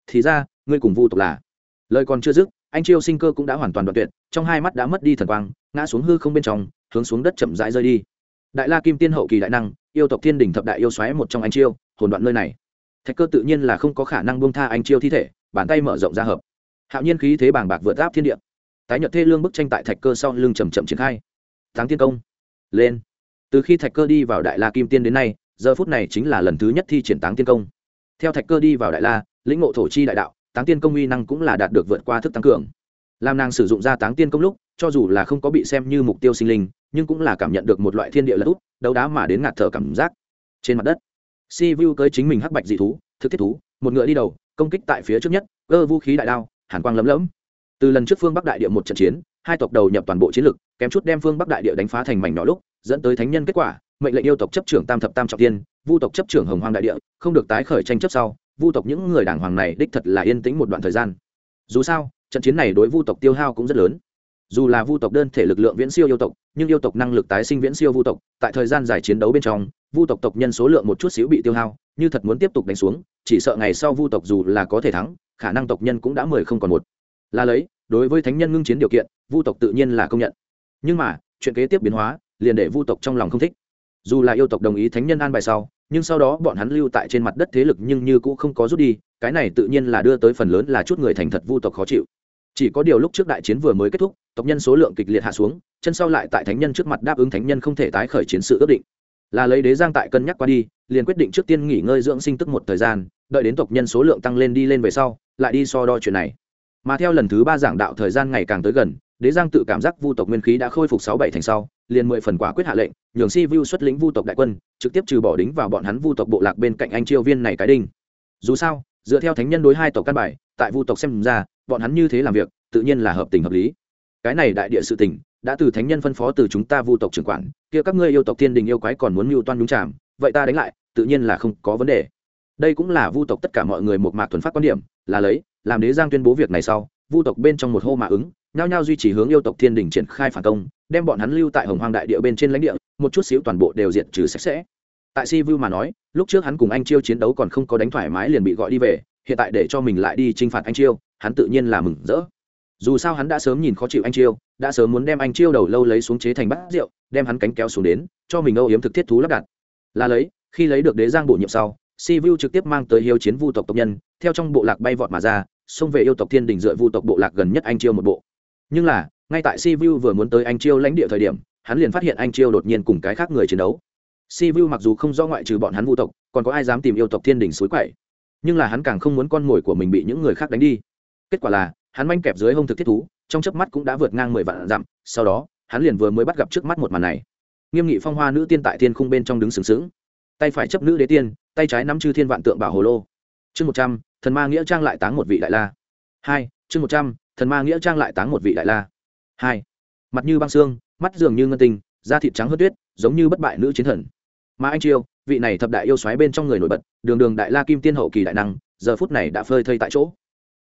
Thì ra, ngươi cùng vu tộc là. Lời còn chưa dứt, anh chiêu sinh cơ cũng đã hoàn toàn đoạn tuyệt, trong hai mắt đã mất đi thần quang, ngã xuống hư không bên trong, hướng xuống đất chậm rãi rơi đi. Đại la kim tiên hậu kỳ đại năng, yêu tộc thiên đình thập đại yêu xoáy một trong anh chiêu hồn đoạn nơi này thạch cơ tự nhiên là không có khả năng buông tha anh chiêu thi thể, bàn tay mở rộng ra hợp. Hạo nhiên khí thế bàng bạc vượt áp thiên địa. Tái nhật thê lương bức tranh tại thạch cơ sau lưng chầm chậm triển khai. Tháng tiên công. Lên. Từ khi thạch cơ đi vào đại la kim tiên đến nay, giờ phút này chính là lần thứ nhất thi triển táng tiên công. Theo thạch cơ đi vào đại la, lĩnh ngộ thổ chi đại đạo, táng tiên công uy năng cũng là đạt được vượt qua thức tăng cường. Làm nàng sử dụng ra táng tiên công lúc, cho dù là không có bị xem như mục tiêu sinh linh, nhưng cũng là cảm nhận được một loại thiên địa lật út, đấu đá mà đến ngạt thở cảm giác. Trên mặt đất si vu cưới chính mình hắc bạch dị thú, thực thiết thú, một ngựa đi đầu, công kích tại phía trước nhất gơ vũ khí đại đao, hàn quang lấm lẫm từ lần trước phương bắc đại địa một trận chiến, hai tộc đầu nhập toàn bộ chiến lực, kém chút đem phương bắc đại địa đánh phá thành mảnh nhỏ lúc, dẫn tới thánh nhân kết quả, mệnh lệnh yêu tộc chấp trưởng tam thập tam trọng tiên vu tộc chấp trưởng hồng hoang đại địa, không được tái khởi tranh chấp sau, vu tộc những người đảng hoàng này đích thật là yên tĩnh một đoạn thời gian. Dù sao, trận chiến này đối vu tộc tiêu hao cũng rất lớn dù là vu tộc đơn thể lực lượng viễn siêu yêu tộc, nhưng yêu tộc năng lực tái sinh viễn siêu vu tộc, tại thời gian dài chiến đấu bên trong, vu tộc tộc nhân số lượng một chút xíu bị tiêu hao, như thật muốn tiếp tục đánh xuống, chỉ sợ ngày sau vu tộc dù là có thể thắng, khả năng tộc nhân cũng đã mười không còn một. Là lấy, đối với thánh nhân ngưng chiến điều kiện, vu tộc tự nhiên là công nhận. Nhưng mà, chuyện kế tiếp biến hóa, liền để vu tộc trong lòng không thích. Dù là yêu tộc đồng ý thánh nhân an bài sau, nhưng sau đó bọn hắn lưu tại trên mặt đất thế lực nhưng như cũng không có rút đi, cái này tự nhiên là đưa tới phần lớn là chút người thành thật vu tộc khó chịu chỉ có điều lúc trước đại chiến vừa mới kết thúc, tộc nhân số lượng kịch liệt hạ xuống, chân sau lại tại thánh nhân trước mặt đáp ứng thánh nhân không thể tái khởi chiến sự ước định. Là lấy đế giang tại cân nhắc qua đi, liền quyết định trước tiên nghỉ ngơi dưỡng sinh tức một thời gian, đợi đến tộc nhân số lượng tăng lên đi lên về sau, lại đi so đo chuyện này. Mà theo lần thứ ba giảng đạo thời gian ngày càng tới gần, đế giang tự cảm giác vu tộc nguyên khí đã khôi phục sáu bảy thành sau, liền mười phần quả quyết hạ lệnh, nhường si vu xuất lĩnh vu tộc đại quân, trực tiếp trừ bỏ đính vào bọn hắn vu tộc bộ lạc bên cạnh anh chiêu viên này cái đinh. Dù sao, dựa theo thánh nhân đối hai tộc căn bài, tại vu tộc xem ra bọn hắn như thế làm việc, tự nhiên là hợp tình hợp lý. Cái này đại địa sự tình, đã từ thánh nhân phân phó từ chúng ta vu tộc trưởng quản, kia các ngươi yêu tộc thiên đình yêu quái còn muốn mưu toan đúng chạm vậy ta đánh lại, tự nhiên là không có vấn đề. Đây cũng là vu tộc tất cả mọi người một mạc thuần phát quan điểm, là lấy, làm đế giang tuyên bố việc này sau, vu tộc bên trong một hô mà ứng, nhao nhao duy trì hướng yêu tộc thiên đình triển khai phản công, đem bọn hắn lưu tại hồng hoang đại địa bên trên lãnh địa, một chút xíu toàn bộ đều diệt trừ sạch sẽ. Tại si vu mà nói, lúc trước hắn cùng anh chiêu chiến đấu còn không có đánh thoải mái liền bị gọi đi về hiện tại để cho mình lại đi chinh phạt anh chiêu, hắn tự nhiên là mừng rỡ. Dù sao hắn đã sớm nhìn khó chịu anh chiêu, đã sớm muốn đem anh chiêu đầu lâu lấy xuống chế thành bát rượu, đem hắn cánh kéo xuống đến, cho mình âu yếm thực thiết thú lắp đặt. Là lấy, khi lấy được đế giang bổ nhiệm sau, si vu trực tiếp mang tới hiếu chiến vu tộc tộc nhân, theo trong bộ lạc bay vọt mà ra, xông về yêu tộc thiên đình dựa vu tộc bộ lạc gần nhất anh chiêu một bộ. Nhưng là, ngay tại si vu vừa muốn tới anh chiêu lãnh địa thời điểm, hắn liền phát hiện anh chiêu đột nhiên cùng cái khác người chiến đấu. Si vu mặc dù không do ngoại trừ bọn hắn vu tộc, còn có ai dám tìm yêu tộc thiên đình suối quậy nhưng là hắn càng không muốn con mồi của mình bị những người khác đánh đi. Kết quả là, hắn manh kẹp dưới hông thực thiết thú, trong chớp mắt cũng đã vượt ngang mười vạn dặm, sau đó, hắn liền vừa mới bắt gặp trước mắt một màn này. Nghiêm nghị phong hoa nữ tiên tại thiên khung bên trong đứng sừng sững. Tay phải chấp nữ đế tiên, tay trái nắm chư thiên vạn tượng bảo hồ lô. Chương một trăm, thần ma nghĩa trang lại táng một vị đại la. Hai, chương một trăm, thần ma nghĩa trang lại táng một vị đại la. Hai, mặt như băng xương, mắt dường như ngân tinh, da thịt trắng hớt tuyết, giống như bất bại nữ chiến thần. Mà anh chiêu vị này thập đại yêu xoáy bên trong người nổi bật, đường đường đại la kim tiên hậu kỳ đại năng, giờ phút này đã phơi thây tại chỗ.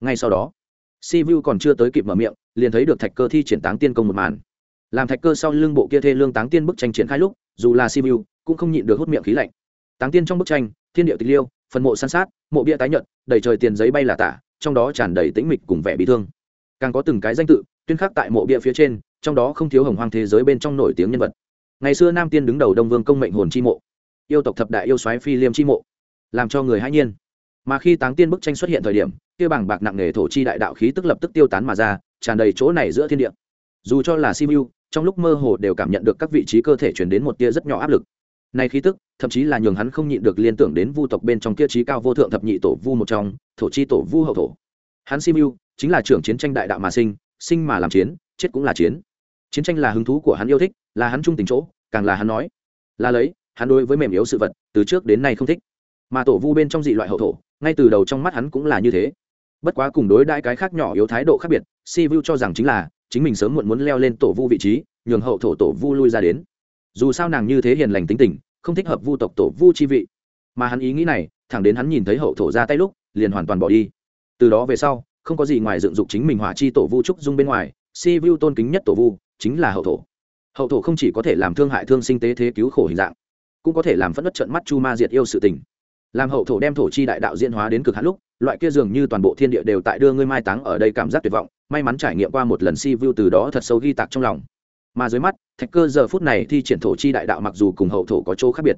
Ngay sau đó, si vu còn chưa tới kịp mở miệng, liền thấy được thạch cơ thi triển táng tiên công một màn. Làm thạch cơ sau lưng bộ kia thê lương táng tiên bức tranh triển khai lúc, dù là si vu cũng không nhịn được hút miệng khí lạnh. Táng tiên trong bức tranh, thiên điệu tịch liêu, phần mộ san sát, mộ bia tái nhợt, đầy trời tiền giấy bay là tả, trong đó tràn đầy tĩnh mịch cùng vẻ bị thương. Càng có từng cái danh tự, tuyên khắc tại mộ bia phía trên, trong đó không thiếu hồng hoang thế giới bên trong nổi tiếng nhân vật. Ngày xưa nam tiên đứng đầu đông vương công mệnh hồn chi mộ yêu tộc thập đại yêu soái phi liêm chi mộ, làm cho người hãi nhiên. Mà khi táng tiên bức tranh xuất hiện thời điểm, kia bảng bạc nặng nề thổ chi đại đạo khí tức lập tức tiêu tán mà ra, tràn đầy chỗ này giữa thiên địa. Dù cho là simu trong lúc mơ hồ đều cảm nhận được các vị trí cơ thể chuyển đến một tia rất nhỏ áp lực. Này khí tức, thậm chí là nhường hắn không nhịn được liên tưởng đến vu tộc bên trong kia trí cao vô thượng thập nhị tổ vu một trong, thổ chi tổ vu hậu thổ. Hắn simu chính là trưởng chiến tranh đại đạo mà sinh sinh mà làm chiến, chết cũng là chiến. Chiến tranh là hứng thú của hắn yêu thích, là hắn trung tình chỗ, càng là hắn nói. Là lấy hắn đối với mềm yếu sự vật, từ trước đến nay không thích. Mà tổ vu bên trong dị loại hậu thổ, ngay từ đầu trong mắt hắn cũng là như thế. Bất quá cùng đối đãi cái khác nhỏ yếu thái độ khác biệt, si vu cho rằng chính là, chính mình sớm muộn muốn leo lên tổ vu vị trí, nhường hậu thổ tổ vu lui ra đến. Dù sao nàng như thế hiền lành tính tình, không thích hợp vu tộc tổ vu chi vị. Mà hắn ý nghĩ này, thẳng đến hắn nhìn thấy hậu thổ ra tay lúc, liền hoàn toàn bỏ đi. Từ đó về sau, không có gì ngoài dựng dục chính mình hỏa chi tổ vu trúc dung bên ngoài, si vu tôn kính nhất tổ vu, chính là hậu thổ. Hậu thổ không chỉ có thể làm thương hại thương sinh tế thế cứu khổ hình dạng cũng có thể làm phẫn nộ trận mắt chu ma diệt yêu sự tình. Làm hậu thổ đem thổ chi đại đạo diễn hóa đến cực hạn lúc, loại kia dường như toàn bộ thiên địa đều tại đưa ngươi mai táng ở đây cảm giác tuyệt vọng, may mắn trải nghiệm qua một lần si vu từ đó thật sâu ghi tạc trong lòng. Mà dưới mắt, thạch cơ giờ phút này thi triển thổ chi đại đạo mặc dù cùng hậu thổ có chỗ khác biệt,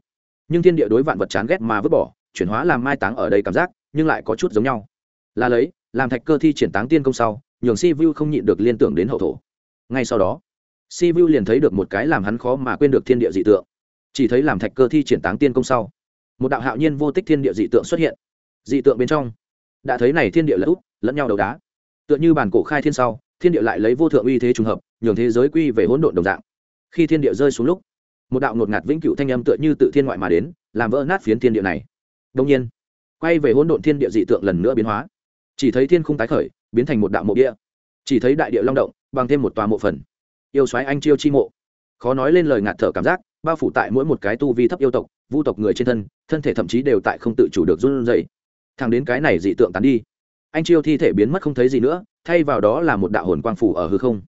nhưng thiên địa đối vạn vật chán ghét mà vứt bỏ, chuyển hóa làm mai táng ở đây cảm giác, nhưng lại có chút giống nhau. Là lấy, làm thạch cơ thi triển táng tiên công sau, nhường si vu không nhịn được liên tưởng đến hậu thổ. Ngay sau đó, si vu liền thấy được một cái làm hắn khó mà quên được thiên địa dị tượng chỉ thấy làm thạch cơ thi triển táng tiên công sau, một đạo hạo nhiên vô tích thiên địa dị tượng xuất hiện. Dị tượng bên trong, đã thấy này thiên địa lẫn út, lẫn nhau đầu đá. Tựa như bản cổ khai thiên sau, thiên địa lại lấy vô thượng uy thế trùng hợp, nhường thế giới quy về hỗn độn đồng dạng. Khi thiên địa rơi xuống lúc, một đạo ngột ngạt vĩnh cửu thanh âm tựa như tự thiên ngoại mà đến, làm vỡ nát phiến thiên địa này. Đông nhiên, quay về hỗn độn thiên địa dị tượng lần nữa biến hóa. Chỉ thấy thiên khung tái khởi, biến thành một đạo mộ địa. Chỉ thấy đại địa long động, bằng thêm một tòa mộ phần. Yêu xoáy anh chiêu chi mộ khó nói lên lời ngạt thở cảm giác, bao phủ tại mỗi một cái tu vi thấp yêu tộc, vu tộc người trên thân thân thể thậm chí đều tại không tự chủ được run rẩy. Thằng đến cái này dị tượng tán đi, anh chiêu thi thể biến mất không thấy gì nữa, thay vào đó là một đạo hồn quang phủ ở hư không.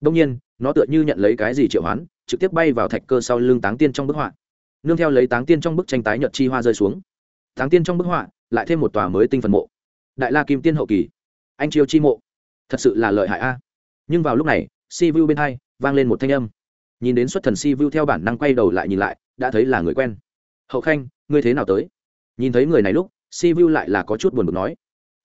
Đông nhiên, nó tựa như nhận lấy cái gì triệu hoán, trực tiếp bay vào thạch cơ sau lưng táng tiên trong bức họa. Nương theo lấy táng tiên trong bức tranh tái nhật chi hoa rơi xuống. Táng tiên trong bức họa lại thêm một tòa mới tinh phần mộ. Đại la kim tiên hậu kỳ. Anh chiêu chi mộ. Thật sự là lợi hại a. Nhưng vào lúc này, si vu bên hai vang lên một thanh âm nhìn đến xuất thần si vu theo bản năng quay đầu lại nhìn lại, đã thấy là người quen. Hậu khanh, ngươi thế nào tới? Nhìn thấy người này lúc, si vu lại là có chút buồn bực nói.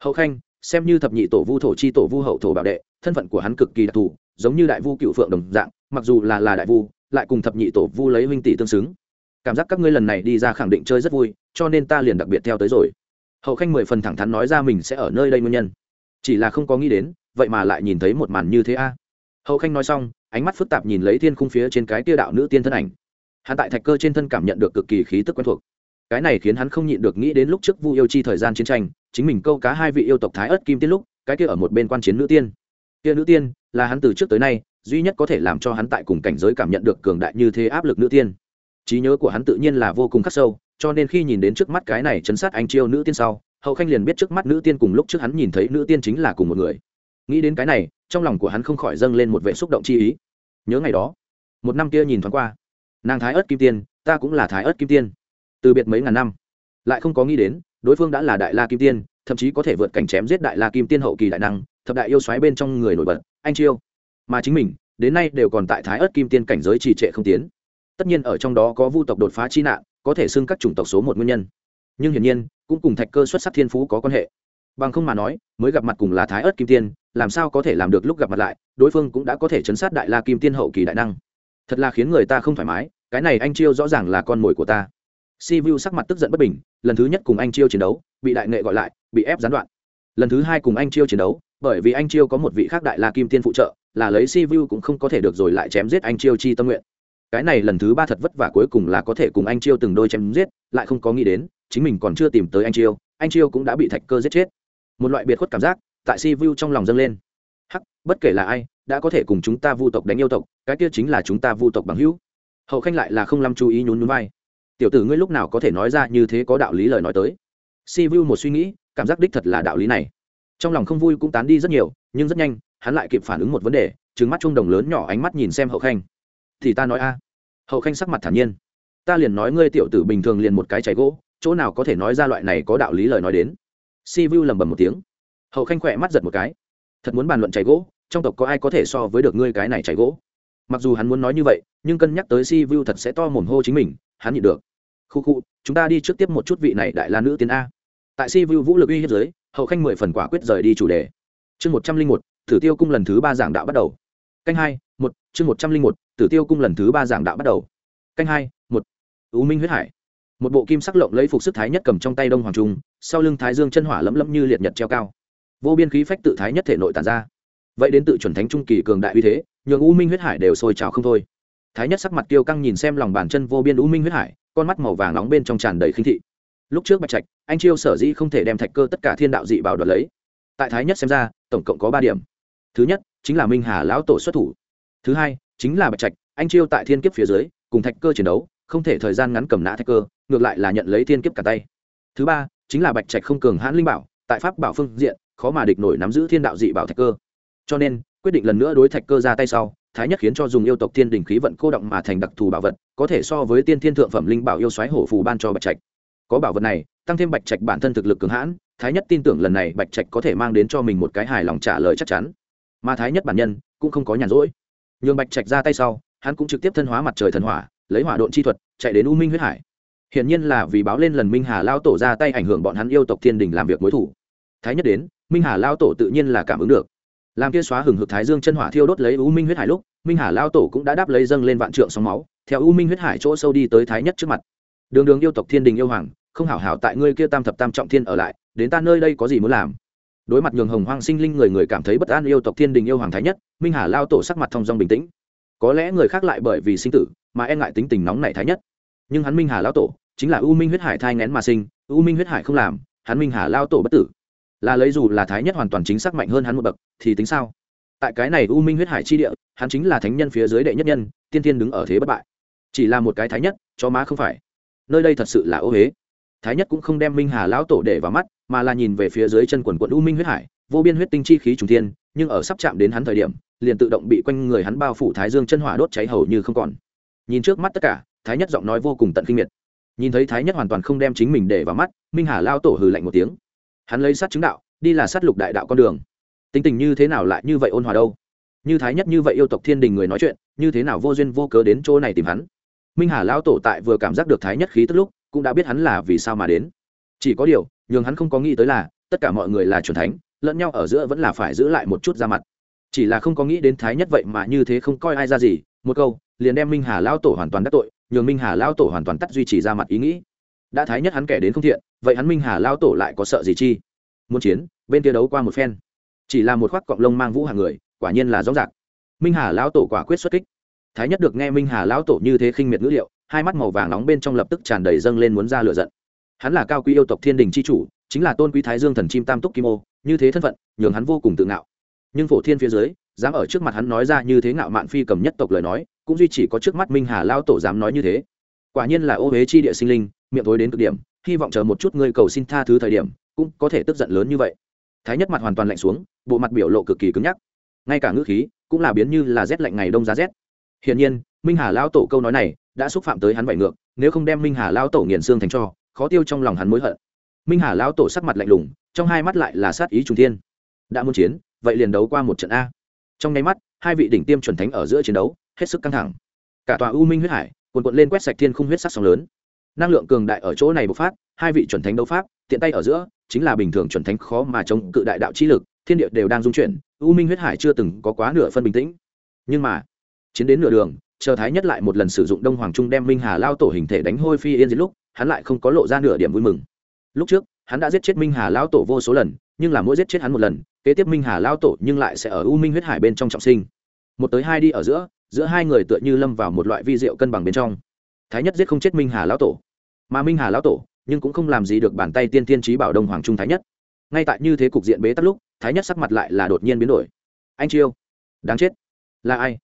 Hậu khanh, xem như thập nhị tổ vu thổ chi tổ vu hậu thổ bảo đệ, thân phận của hắn cực kỳ đặc thù, giống như đại vu cựu phượng đồng dạng, mặc dù là là đại vu, lại cùng thập nhị tổ vu lấy huynh tỷ tương xứng. Cảm giác các ngươi lần này đi ra khẳng định chơi rất vui, cho nên ta liền đặc biệt theo tới rồi. Hậu khanh mười phần thẳng thắn nói ra mình sẽ ở nơi đây nguyên nhân. Chỉ là không có nghĩ đến, vậy mà lại nhìn thấy một màn như thế a. Hậu khanh nói xong ánh mắt phức tạp nhìn lấy thiên khung phía trên cái tia đạo nữ tiên thân ảnh. Hắn tại thạch cơ trên thân cảm nhận được cực kỳ khí tức quen thuộc. Cái này khiến hắn không nhịn được nghĩ đến lúc trước vu yêu chi thời gian chiến tranh, chính mình câu cá hai vị yêu tộc thái ớt kim tiên lúc, cái kia ở một bên quan chiến nữ tiên. Kia nữ tiên, là hắn từ trước tới nay, duy nhất có thể làm cho hắn tại cùng cảnh giới cảm nhận được cường đại như thế áp lực nữ tiên. Trí nhớ của hắn tự nhiên là vô cùng khắc sâu, cho nên khi nhìn đến trước mắt cái này chấn sát anh chiêu nữ tiên sau, hậu khanh liền biết trước mắt nữ tiên cùng lúc trước hắn nhìn thấy nữ tiên chính là cùng một người. Nghĩ đến cái này trong lòng của hắn không khỏi dâng lên một vệ xúc động chi ý. Nhớ ngày đó, một năm kia nhìn thoáng qua, nàng thái ớt kim tiên, ta cũng là thái ớt kim tiên. Từ biệt mấy ngàn năm, lại không có nghĩ đến, đối phương đã là đại la kim tiên, thậm chí có thể vượt cảnh chém giết đại la kim tiên hậu kỳ đại năng, thập đại yêu xoáy bên trong người nổi bật, anh chiêu. Mà chính mình, đến nay đều còn tại thái ớt kim tiên cảnh giới trì trệ không tiến. Tất nhiên ở trong đó có vu tộc đột phá chi nạn, có thể xưng các chủng tộc số một nguyên nhân. Nhưng hiển nhiên, cũng cùng thạch cơ xuất sắc thiên phú có quan hệ bằng không mà nói, mới gặp mặt cùng là thái ớt kim tiên, làm sao có thể làm được lúc gặp mặt lại, đối phương cũng đã có thể chấn sát đại la kim tiên hậu kỳ đại năng. Thật là khiến người ta không thoải mái, cái này anh chiêu rõ ràng là con mồi của ta. Si vu sắc mặt tức giận bất bình, lần thứ nhất cùng anh chiêu chiến đấu, bị đại nghệ gọi lại, bị ép gián đoạn. Lần thứ hai cùng anh chiêu chiến đấu, bởi vì anh chiêu có một vị khác đại la kim tiên phụ trợ, là lấy si vu cũng không có thể được rồi lại chém giết anh chiêu chi tâm nguyện. Cái này lần thứ ba thật vất vả cuối cùng là có thể cùng anh chiêu từng đôi chém giết, lại không có nghĩ đến, chính mình còn chưa tìm tới anh chiêu anh chiêu cũng đã bị thạch cơ giết chết một loại biệt khuất cảm giác tại si vu trong lòng dâng lên. Hắc, bất kể là ai, đã có thể cùng chúng ta vu tộc đánh yêu tộc, cái kia chính là chúng ta vu tộc bằng hữu. Hậu khanh lại là không lắm chú ý nhún nhún vai. Tiểu tử ngươi lúc nào có thể nói ra như thế có đạo lý lời nói tới? Si vu một suy nghĩ, cảm giác đích thật là đạo lý này. Trong lòng không vui cũng tán đi rất nhiều, nhưng rất nhanh, hắn lại kịp phản ứng một vấn đề trứng mắt trung đồng lớn nhỏ ánh mắt nhìn xem hậu khanh. Thì ta nói a. Hậu khanh sắc mặt thản nhiên. Ta liền nói ngươi tiểu tử bình thường liền một cái chảy gỗ, chỗ nào có thể nói ra loại này có đạo lý lời nói đến? Si vu lầm bầm một tiếng. Hậu khanh khỏe mắt giật một cái. Thật muốn bàn luận cháy gỗ, trong tộc có ai có thể so với được ngươi cái này cháy gỗ? Mặc dù hắn muốn nói như vậy, nhưng cân nhắc tới si vu thật sẽ to mồm hô chính mình, hắn nhịn được. Khu khu, chúng ta đi trước tiếp một chút vị này đại la nữ tiến a. Tại si vu vũ lực uy hiếp giới hậu khanh mười phần quả quyết rời đi chủ đề. Chương một trăm linh một, tử tiêu cung lần thứ ba giảng đạo bắt đầu. Canh hai, một, chương một trăm linh một, tử tiêu cung lần thứ ba giảng đạo bắt đầu. Canh hai, một, u minh huyết hải một bộ kim sắc lộng lấy phục sức thái nhất cầm trong tay đông hoàng trung, sau lưng thái dương chân hỏa lấm lấm như liệt nhật treo cao. Vô biên khí phách tự thái nhất thể nội tàn ra. Vậy đến tự chuẩn thánh trung kỳ cường đại uy thế, nhường u minh huyết hải đều sôi trào không thôi. Thái nhất sắc mặt tiêu căng nhìn xem lòng bàn chân vô biên u minh huyết hải, con mắt màu vàng nóng bên trong tràn đầy khinh thị. Lúc trước bạch trạch, anh chiêu sở dĩ không thể đem thạch cơ tất cả thiên đạo dị bảo đoạt lấy. Tại thái nhất xem ra, tổng cộng có ba điểm. Thứ nhất, chính là minh hà lão tổ xuất thủ. Thứ hai, chính là bạch trạch, anh chiêu tại thiên kiếp phía dưới, cùng thạch cơ chiến đấu không thể thời gian ngắn cầm nã thạch cơ, ngược lại là nhận lấy thiên kiếp cả tay. Thứ ba, chính là bạch trạch không cường hãn linh bảo, tại pháp bảo phương diện, khó mà địch nổi nắm giữ thiên đạo dị bảo thạch cơ. Cho nên, quyết định lần nữa đối thạch cơ ra tay sau, thái nhất khiến cho dùng yêu tộc thiên đình khí vận cô động mà thành đặc thù bảo vật, có thể so với tiên thiên thượng phẩm linh bảo yêu xoáy hổ phù ban cho bạch trạch. Có bảo vật này, tăng thêm bạch trạch bản thân thực lực cường hãn, thái nhất tin tưởng lần này bạch trạch có thể mang đến cho mình một cái hài lòng trả lời chắc chắn. Mà thái nhất bản nhân cũng không có nhàn rỗi. Nhường bạch trạch ra tay sau, hắn cũng trực tiếp thân hóa mặt trời thần hỏa lấy hỏa độn chi thuật, chạy đến u minh huyết hải. Hiển nhiên là vì báo lên lần minh hà lao tổ ra tay ảnh hưởng bọn hắn yêu tộc thiên đình làm việc mối thủ. Thái nhất đến, minh hà lao tổ tự nhiên là cảm ứng được. Làm kia xóa hừng hực thái dương chân hỏa thiêu đốt lấy u minh huyết hải lúc, minh hà lao tổ cũng đã đáp lấy dâng lên vạn trượng sóng máu, theo u minh huyết hải chỗ sâu đi tới thái nhất trước mặt. Đường đường yêu tộc thiên đình yêu hoàng, không hảo hảo tại ngươi kia tam thập tam trọng thiên ở lại, đến ta nơi đây có gì muốn làm? Đối mặt nhường hồng hoang sinh linh người người cảm thấy bất an yêu tộc thiên đình yêu hoàng thái nhất, minh hà lao tổ sắc mặt thong dong bình tĩnh. Có lẽ người khác lại bởi vì sinh tử mà e ngại tính tình nóng nảy thái nhất. Nhưng hắn minh hà lão tổ, chính là u minh huyết hải thai ngén mà sinh, u minh huyết hải không làm, hắn minh hà lao tổ bất tử. Là lấy dù là thái nhất hoàn toàn chính xác mạnh hơn hắn một bậc, thì tính sao? Tại cái này u minh huyết hải chi địa, hắn chính là thánh nhân phía dưới đệ nhất nhân, tiên tiên đứng ở thế bất bại. Chỉ là một cái thái nhất cho má không phải. Nơi đây thật sự là ô huế thái nhất cũng không đem minh hà lão tổ để vào mắt, mà là nhìn về phía dưới chân quần quận u minh huyết hải, vô biên huyết tinh chi khí trùng thiên, nhưng ở sắp chạm đến hắn thời điểm, liền tự động bị quanh người hắn bao phủ thái dương chân hỏa đốt cháy hầu như không còn nhìn trước mắt tất cả, thái nhất giọng nói vô cùng tận kinh miệt. Nhìn thấy thái nhất hoàn toàn không đem chính mình để vào mắt, minh hà lao tổ hừ lạnh một tiếng. Hắn lấy sát chứng đạo, đi là sát lục đại đạo con đường. Tính tình như thế nào lại như vậy ôn hòa đâu? Như thái nhất như vậy yêu tộc thiên đình người nói chuyện, như thế nào vô duyên vô cớ đến chỗ này tìm hắn? Minh hà lao tổ tại vừa cảm giác được thái nhất khí tức lúc, cũng đã biết hắn là vì sao mà đến. Chỉ có điều, nhường hắn không có nghĩ tới là, tất cả mọi người là c thánh, lẫn nhau ở giữa vẫn là phải giữ lại một chút ra mặt. Chỉ là không có nghĩ đến thái nhất vậy mà như thế không coi ai ra gì một câu, liền đem minh hà lao tổ hoàn toàn đắc tội, nhường minh hà lao tổ hoàn toàn tắt duy trì ra mặt ý nghĩ. Đã thái nhất hắn kẻ đến không thiện, vậy hắn minh hà lao tổ lại có sợ gì chi? Muốn chiến, bên kia đấu qua một phen. Chỉ là một khoác cọng lông mang vũ hàng người, quả nhiên là rõ rạc minh hà lao tổ quả quyết xuất kích. Thái nhất được nghe minh hà lão tổ như thế khinh miệt ngữ liệu, hai mắt màu vàng nóng bên trong lập tức tràn đầy dâng lên muốn ra lửa giận. Hắn là cao quý yêu tộc thiên đình c h i chủ, chính là tôn quý thái dương thần chim tam túc kim ô, như thế thân phận, nhường hắn vô cùng tự ngạo. Nhưng phổ thiên phía dưới dám ở trước mặt hắn nói ra như thế ngạo mạn phi cầm nhất tộc lời nói, cũng duy chỉ có trước mắt minh hà lao tổ dám nói như thế. Quả nhiên là ô huế chi địa sinh linh, miệng tối đến cực điểm, hy vọng chờ một chút ngươi cầu xin tha thứ thời điểm, cũng có thể tức giận lớn như vậy. Thái nhất mặt hoàn toàn lạnh xuống, bộ mặt biểu lộ cực kỳ cứng nhắc. Ngay cả ngữ khí, cũng là biến như là rét lạnh ngày đông giá rét. Hiển nhiên, minh hà lao tổ câu nói này đã xúc phạm tới hắn vải ngược, nếu không đem minh hà lao tổ nghiền xương thành cho, khó tiêu trong lòng hắn mối hận. Minh hà lao tổ sắc mặt lạnh lùng, trong hai mắt lại là sát ý trung thiên. Đã muốn chiến, vậy liền đấu qua một trận a trong nháy mắt, hai vị đỉnh tiêm chuẩn thánh ở giữa chiến đấu, hết sức căng thẳng. Cả tòa u minh huyết hải, cuồn cuộn lên quét sạch thiên khung huyết sắc sóng lớn. Năng lượng cường đại ở chỗ này bộc phát, hai vị chuẩn thánh đấu pháp, tiện tay ở giữa, chính là bình thường chuẩn thánh khó mà chống cự đại đạo chi lực, thiên địa đều đang dung chuyển, u minh huyết hải chưa từng có quá nửa phân bình tĩnh. Nhưng mà, chiến đến nửa đường, chờ thái nhất lại một lần sử dụng đông hoàng trung đem minh hà lao tổ hình thể đánh hôi phi yên diệt lúc, hắn lại không có lộ ra nửa điểm vui mừng. Lúc trước, hắn đã giết chết minh hà lao tổ vô số lần, nhưng là mỗi giết chết hắn một lần kế tiếp minh hà lao tổ nhưng lại sẽ ở u minh huyết hải bên trong trọng sinh. Một tới hai đi ở giữa giữa hai người tựa như lâm vào một loại vi rượu cân bằng bên trong. Thái nhất giết không chết minh hà lão tổ. Mà minh hà lão tổ, nhưng cũng không làm gì được bàn tay tiên tiên trí bảo đông hoàng trung thái nhất. Ngay tại như thế cục diện bế tắc lúc, thái nhất sắc mặt lại là đột nhiên biến đổi. Anh chiêu. Đáng chết. Là ai?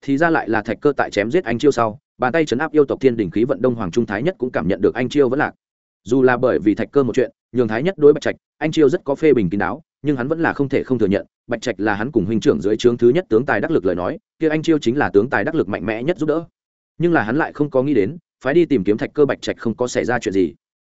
Thì ra lại là thạch cơ tại chém giết anh chiêu sau, bàn tay chấn áp yêu tộc thiên đình khí vận đông hoàng trung thái nhất cũng cảm nhận được anh chiêu vẫn lạc. Dù là bởi vì thạch cơ một chuyện, nhường thái nhất đối bạch trạch, anh chiêu rất có phê bình kín đáo nhưng hắn vẫn là không thể không thừa nhận, bạch trạch là hắn cùng huynh trưởng dưới trướng thứ nhất tướng tài đắc lực lời nói, kia anh chiêu chính là tướng tài đắc lực mạnh mẽ nhất giúp đỡ. Nhưng là hắn lại không có nghĩ đến phải đi tìm kiếm thạch cơ bạch trạch không có xảy ra chuyện gì.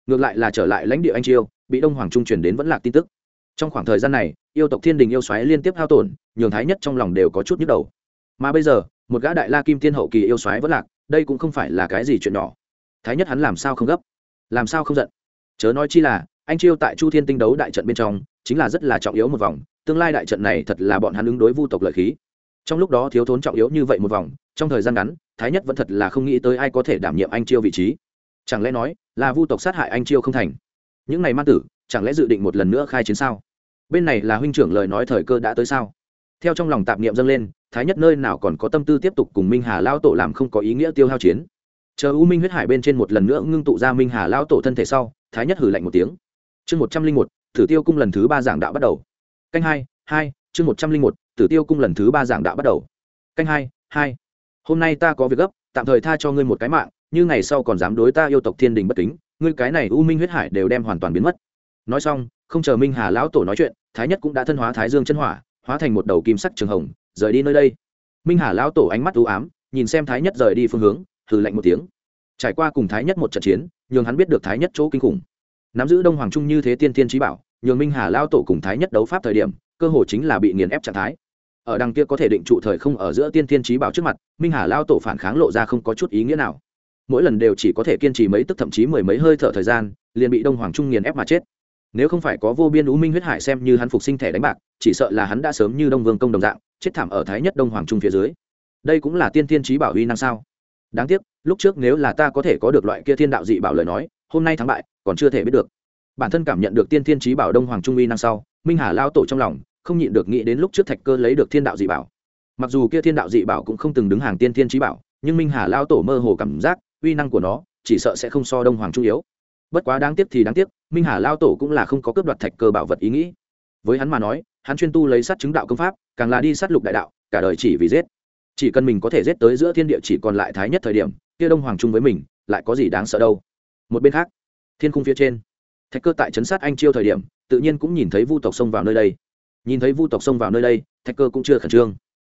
Ngược lại là trở lại lãnh địa anh chiêu, bị đông hoàng trung truyền đến vẫn lạc tin tức. Trong khoảng thời gian này, yêu tộc thiên đình yêu xoáy liên tiếp hao tổn, nhường thái nhất trong lòng đều có chút nhức đầu. Mà bây giờ, một gã đại la kim tiên hậu kỳ yêu xoáy vẫn lạc, đây cũng không phải là cái gì chuyện nhỏ. Thái nhất hắn làm sao không gấp? Làm sao không giận? Chớ nói chi là anh chiêu tại chu thiên tinh đấu đại trận bên trong, chính là rất là trọng yếu một vòng, tương lai đại trận này thật là bọn hắn ứng đối vu tộc lợi khí. Trong lúc đó thiếu thốn trọng yếu như vậy một vòng, trong thời gian ngắn, thái nhất vẫn thật là không nghĩ tới ai có thể đảm nhiệm anh chiêu vị trí. Chẳng lẽ nói là vu tộc sát hại anh chiêu không thành? Những ngày man tử, chẳng lẽ dự định một lần nữa khai chiến sao? Bên này là huynh trưởng lời nói thời cơ đã tới sao? Theo trong lòng tạp niệm dâng lên, thái nhất nơi nào còn có tâm tư tiếp tục cùng minh hà lao tổ làm không có ý nghĩa tiêu hao chiến? Chờ u minh huyết hải bên trên một lần nữa ngưng tụ ra minh hà lao tổ thân thể sau, thái nhất hử lạnh một tiếng chương một trăm linh một, tử tiêu cung lần thứ ba giảng đạo bắt đầu. Canh hai hai, chương một trăm linh một, tử tiêu cung lần thứ ba giảng đạo bắt đầu. Canh hai hai. Hôm nay ta có việc gấp, tạm thời tha cho ngươi một cái mạng, như ngày sau còn dám đối ta yêu tộc thiên đình bất kính, ngươi cái này u minh huyết hải đều đem hoàn toàn biến mất. Nói xong, không chờ minh hà lão tổ nói chuyện, thái nhất cũng đã thân hóa thái dương chân hỏa, hóa thành một đầu kim sắc trường hồng, rời đi nơi đây. Minh hà lão tổ ánh mắt u ám, nhìn xem thái nhất rời đi phương hướng thử lạnh một tiếng. Trải qua cùng thái nhất một trận chiến, nhường hắn biết được thái nhất chỗ kinh khủng nắm giữ đông hoàng trung như thế tiên tiên trí bảo, nhường minh hà lao tổ cùng thái nhất đấu pháp thời điểm, cơ hồ chính là bị nghiền ép trạng thái. Ở đằng kia có thể định trụ thời không ở giữa tiên tiên trí bảo trước mặt, minh hà lao tổ phản kháng lộ ra không có chút ý nghĩa nào. Mỗi lần đều chỉ có thể kiên trì mấy tức thậm chí mười mấy hơi thở thời gian, liền bị đông hoàng trung nghiền ép mà chết. Nếu không phải có vô biên u minh huyết hải xem như hắn phục sinh thẻ đánh bạc, chỉ sợ là hắn đã sớm như đông vương công đồng dạng, chết thảm ở thái nhất đông hoàng trung phía dưới. Đây cũng là tiên tiên trí bảo uy năng sao? Đáng tiếc, lúc trước nếu là ta có thể có được loại kia thiên đạo dị bảo lời nói hôm nay thắng bại, còn chưa thể biết được. Bản thân cảm nhận được tiên thiên trí bảo đông hoàng trung uy năng sau, minh hà lao tổ trong lòng không nhịn được nghĩ đến lúc trước thạch cơ lấy được thiên đạo dị bảo. Mặc dù kia thiên đạo dị bảo cũng không từng đứng hàng tiên thiên trí bảo, nhưng minh hà lao tổ mơ hồ cảm giác uy năng của nó chỉ sợ sẽ không so đông hoàng trung yếu. Bất quá đáng tiếc thì đáng tiếc, minh hà lao tổ cũng là không có cướp đoạt thạch cơ bảo vật ý nghĩ. Với hắn mà nói, hắn chuyên tu lấy sát chứng đạo công pháp, càng là đi sát lục đại đạo, cả đời chỉ vì giết. Chỉ cần mình có thể giết tới giữa thiên địa chỉ còn lại thái nhất thời điểm, kia đông hoàng trung với mình, lại có gì đáng sợ đâu một bên khác, thiên khung phía trên, thạch cơ tại chấn sát anh chiêu thời điểm, tự nhiên cũng nhìn thấy vu tộc xông vào nơi đây. Nhìn thấy vu tộc xông vào nơi đây, thạch cơ cũng chưa khẩn trương.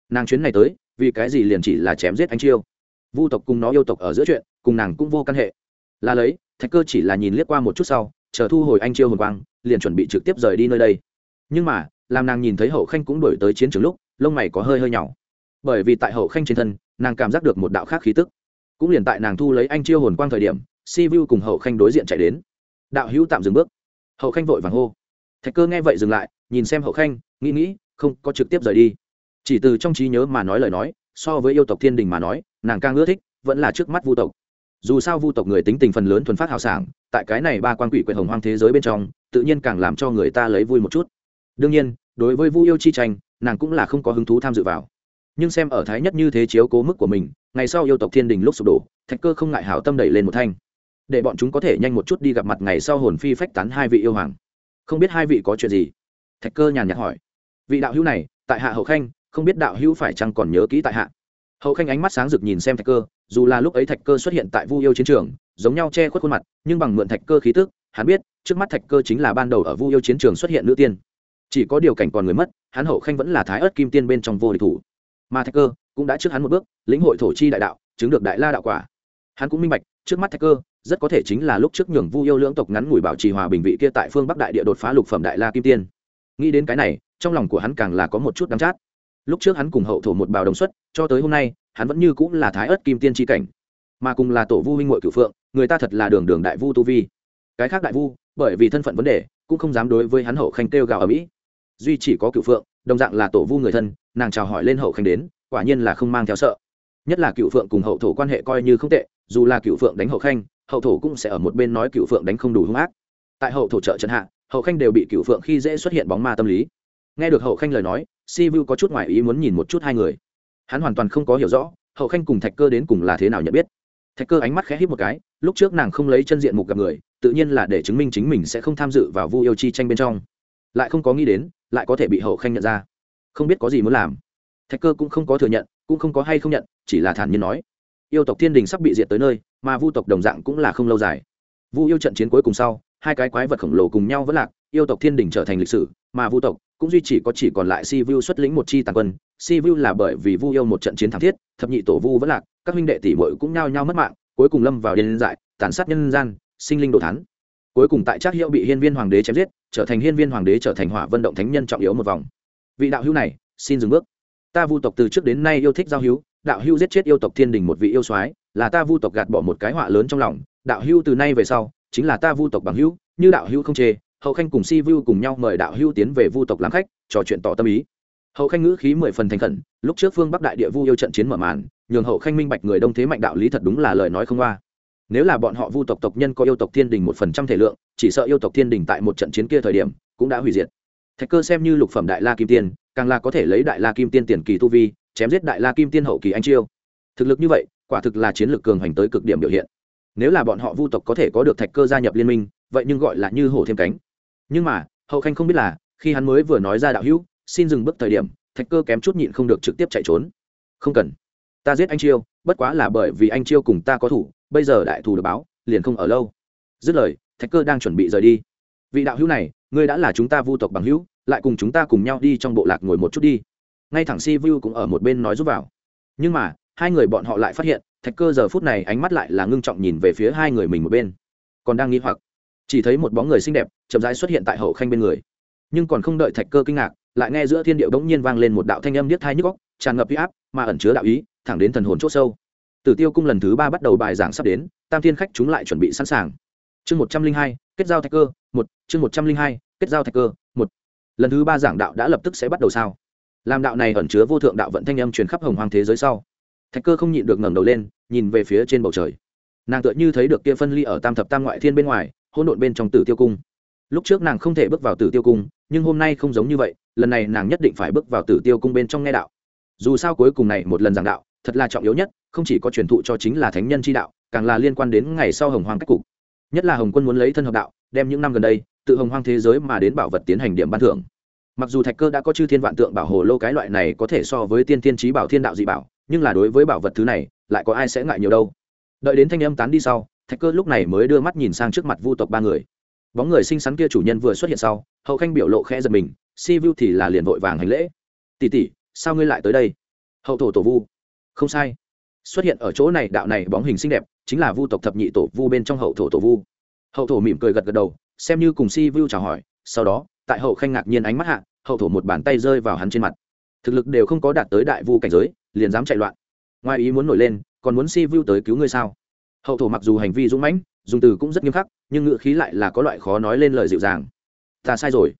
Nàng chuyến này tới, vì cái gì liền chỉ là chém giết anh chiêu? Vu tộc cùng nó yêu tộc ở giữa chuyện, cùng nàng cũng vô căn hệ. Là lấy, thạch cơ chỉ là nhìn liếc qua một chút sau, chờ thu hồi anh chiêu hồn quang, liền chuẩn bị trực tiếp rời đi nơi đây. Nhưng mà, làm nàng nhìn thấy hậu khanh cũng đổi tới chiến trường lúc, lông mày có hơi hơi nhỏ. Bởi vì tại hậu khanh trên thân, nàng cảm giác được một đạo khác khí tức. Cũng liền tại nàng thu lấy anh chiêu hồn quang thời điểm si vu cùng hậu khanh đối diện chạy đến. Đạo hữu tạm dừng bước. Hậu khanh vội vàng hô. Thạch cơ nghe vậy dừng lại, nhìn xem hậu khanh, nghĩ nghĩ, không, có trực tiếp rời đi. Chỉ từ trong trí nhớ mà nói lời nói, so với yêu tộc thiên đình mà nói, nàng càng ưa thích, vẫn là trước mắt vu tộc. Dù sao vu tộc người tính tình phần lớn thuần phát hào sảng, tại cái này ba quan quỷ quyệt hồng hoang thế giới bên trong, tự nhiên càng làm cho người ta lấy vui một chút. Đương nhiên, đối với vu yêu chi tranh, nàng cũng là không có hứng thú tham dự vào. Nhưng xem ở thái nhất như thế chiếu cố mức của mình, ngày sau yêu tộc thiên đình lúc sụp đổ, thạch cơ không ngại hảo tâm đẩy lên một thanh để bọn chúng có thể nhanh một chút đi gặp mặt ngày sau hồn phi phách tán hai vị yêu hoàng. Không biết hai vị có chuyện gì? Thạch cơ nhàn nhạt hỏi. Vị đạo hữu này, tại hạ hậu khanh, không biết đạo hữu phải chăng còn nhớ kỹ tại hạ? Hậu khanh ánh mắt sáng rực nhìn xem thạch cơ, dù là lúc ấy thạch cơ xuất hiện tại vu yêu chiến trường, giống nhau che khuất khuôn mặt, nhưng bằng mượn thạch cơ khí tức, hắn biết, trước mắt thạch cơ chính là ban đầu ở vu yêu chiến trường xuất hiện nữ tiên. Chỉ có điều cảnh còn người mất, hắn hậu khanh vẫn là thái ớt kim tiên bên trong vô địch thủ. Mà thạch cơ cũng đã trước hắn một bước, lĩnh hội thổ chi đại đạo, chứng được đại la đạo quả. Hắn cũng minh bạch, trước mắt thạch cơ rất có thể chính là lúc trước nhường vu yêu lưỡng tộc ngắn ngủi bảo trì hòa bình vị kia tại phương bắc đại địa đột phá lục phẩm đại la kim tiên. Nghĩ đến cái này, trong lòng của hắn càng là có một chút đắm chát. Lúc trước hắn cùng hậu thổ một bào đồng xuất, cho tới hôm nay, hắn vẫn như cũng là thái ớt kim tiên tri cảnh. Mà cùng là tổ vu huynh ngội cửu phượng, người ta thật là đường đường đại vu tu vi. Cái khác đại vu, bởi vì thân phận vấn đề, cũng không dám đối với hắn hậu khanh kêu gào ở mỹ. Duy chỉ có cửu phượng, đồng dạng là tổ vu người thân, nàng chào hỏi lên hậu khanh đến, quả nhiên là không mang theo sợ. Nhất là cựu phượng cùng hậu thổ quan hệ coi như không tệ, dù là cựu phượng đánh hậu khanh hậu thổ cũng sẽ ở một bên nói cựu phượng đánh không đủ hung ác. Tại hậu thổ trợ trận hạ, hậu khanh đều bị cựu phượng khi dễ xuất hiện bóng ma tâm lý. Nghe được hậu khanh lời nói, si vu có chút ngoại ý muốn nhìn một chút hai người. Hắn hoàn toàn không có hiểu rõ, hậu khanh cùng thạch cơ đến cùng là thế nào nhận biết. Thạch cơ ánh mắt khẽ hít một cái, lúc trước nàng không lấy chân diện mục gặp người, tự nhiên là để chứng minh chính mình sẽ không tham dự vào vu yêu chi tranh bên trong. Lại không có nghĩ đến, lại có thể bị hậu khanh nhận ra. Không biết có gì muốn làm. Thạch cơ cũng không có thừa nhận, cũng không có hay không nhận, chỉ là thản nhiên nói yêu tộc thiên đình sắp bị diệt tới nơi, mà vu tộc đồng dạng cũng là không lâu dài. Vu yêu trận chiến cuối cùng sau, hai cái quái vật khổng lồ cùng nhau vẫn lạc, yêu tộc thiên đình trở thành lịch sử, mà vu tộc cũng duy chỉ có chỉ còn lại si vu xuất lĩnh một chi tàn quân. Si vu là bởi vì vu yêu một trận chiến thắng thiết, thập nhị tổ vu vẫn lạc, các huynh đệ tỷ muội cũng nhao nhao mất mạng, cuối cùng lâm vào điên dại, tàn sát nhân gian, sinh linh đồ thán. Cuối cùng tại trác hiệu bị hiên viên hoàng đế chém giết, trở thành hiên viên hoàng đế trở thành hỏa vận động thánh nhân trọng yếu một vòng. Vị đạo hữu này, xin dừng bước. Ta vu tộc từ trước đến nay yêu thích giao hữu đạo hưu giết chết yêu tộc thiên đình một vị yêu soái, là ta vu tộc gạt bỏ một cái họa lớn trong lòng, đạo hưu từ nay về sau, chính là ta vu tộc bằng hữu, như đạo hưu không chê, hậu khanh cùng si vu cùng nhau mời đạo hưu tiến về vu tộc làm khách, trò chuyện tỏ tâm ý. Hậu khanh ngữ khí mười phần thành khẩn, lúc trước phương bắc đại địa vu yêu trận chiến mở màn, nhường hậu khanh minh bạch người đông thế mạnh đạo lý thật đúng là lời nói không qua nếu là bọn họ vu tộc tộc nhân có yêu tộc thiên đình một phần trăm thể lượng, chỉ sợ yêu tộc thiên đình tại một trận chiến kia thời điểm, cũng đã hủy diệt. Thạch cơ xem như lục phẩm đại la kim tiên, càng là có thể lấy đại la kim tiên tiền kỳ tu vi chém giết đại la kim tiên hậu kỳ anh chiêu. Thực lực như vậy, quả thực là chiến lược cường hành tới cực điểm biểu hiện. Nếu là bọn họ vu tộc có thể có được thạch cơ gia nhập liên minh, vậy nhưng gọi là như hổ thêm cánh. Nhưng mà, hậu khanh không biết là, khi hắn mới vừa nói ra đạo hữu, xin dừng bước thời điểm, thạch cơ kém chút nhịn không được trực tiếp chạy trốn. Không cần. Ta giết anh chiêu, bất quá là bởi vì anh chiêu cùng ta có thủ, bây giờ đại thù được báo, liền không ở lâu. Dứt lời, thạch cơ đang chuẩn bị rời đi. Vị đạo hữu này, ngươi đã là chúng ta vu tộc bằng hữu, lại cùng chúng ta cùng nhau đi trong bộ lạc ngồi một chút đi ngay thẳng si vu cũng ở một bên nói giúp vào. Nhưng mà, hai người bọn họ lại phát hiện, thạch cơ giờ phút này ánh mắt lại là ngưng trọng nhìn về phía hai người mình một bên. Còn đang nghi hoặc, chỉ thấy một bóng người xinh đẹp chậm rãi xuất hiện tại hậu khanh bên người. Nhưng còn không đợi thạch cơ kinh ngạc, lại nghe giữa thiên điệu bỗng nhiên vang lên một đạo thanh âm niết thai nhức góc tràn ngập huy áp, mà ẩn chứa đạo ý, thẳng đến thần hồn c h ỗ sâu. Tử tiêu cung lần thứ ba bắt đầu bài giảng sắp đến, tam thiên khách chúng lại chuẩn bị sẵn sàng. Chương một trăm linh hai, kết giao thạch cơ, một, chương một trăm linh hai, kết giao thạch cơ, một. Lần thứ ba giảng đạo đã lập tức sẽ bắt đầu sao? Làm đạo này ẩn chứa vô thượng đạo vận thanh âm truyền khắp hồng hoang thế giới sau. Thạch cơ không nhịn được ngẩng đầu lên, nhìn về phía trên bầu trời. Nàng tựa như thấy được kia phân ly ở tam thập tam ngoại thiên bên ngoài, hỗn độn bên trong tử tiêu cung. Lúc trước nàng không thể bước vào tử tiêu cung, nhưng hôm nay không giống như vậy, lần này nàng nhất định phải bước vào tử tiêu cung bên trong nghe đạo. Dù sao cuối cùng này một lần giảng đạo, thật là trọng yếu nhất, không chỉ có truyền thụ cho chính là thánh nhân chi đạo, càng là liên quan đến ngày sau hồng hoang cách cục. Nhất là hồng quân muốn lấy thân hợp đạo, đem những năm gần đây, tự hồng hoang thế giới mà đến bảo vật tiến hành điểm ban thưởng mặc dù thạch cơ đã có chư thiên vạn tượng bảo hồ lô cái loại này có thể so với tiên thiên trí bảo, thiên đạo dị bảo, nhưng là đối với bảo vật thứ này, lại có ai sẽ ngại nhiều đâu. Đợi đến thanh âm tán đi sau, thạch cơ lúc này mới đưa mắt nhìn sang trước mặt vu tộc ba người. Bóng người xinh xắn kia chủ nhân vừa xuất hiện sau, hậu khanh biểu lộ khẽ giật mình, si vu thì là liền vội vàng hành lễ. Tỉ tỉ sao ngươi lại tới đây? Hậu thổ tổ vu. Không sai. Xuất hiện ở chỗ này đạo này bóng hình xinh đẹp, chính là vu tộc thập nhị tổ vu bên trong hậu thổ tổ vu. Hậu thổ mỉm cười gật gật đầu, xem như cùng si vu chào hỏi, sau đó, tại hậu khanh ngạc nhiên ánh mắt hạ hậu thổ một bàn tay rơi vào hắn trên mặt. Thực lực đều không có đạt tới đại vu cảnh giới, liền dám chạy loạn. Ngoài ý muốn nổi lên, còn muốn si vu tới cứu ngươi sao? Hậu thổ mặc dù hành vi dũng mãnh, dùng từ cũng rất nghiêm khắc, nhưng ngữ khí lại là có loại khó nói lên lời dịu dàng. Ta sai rồi.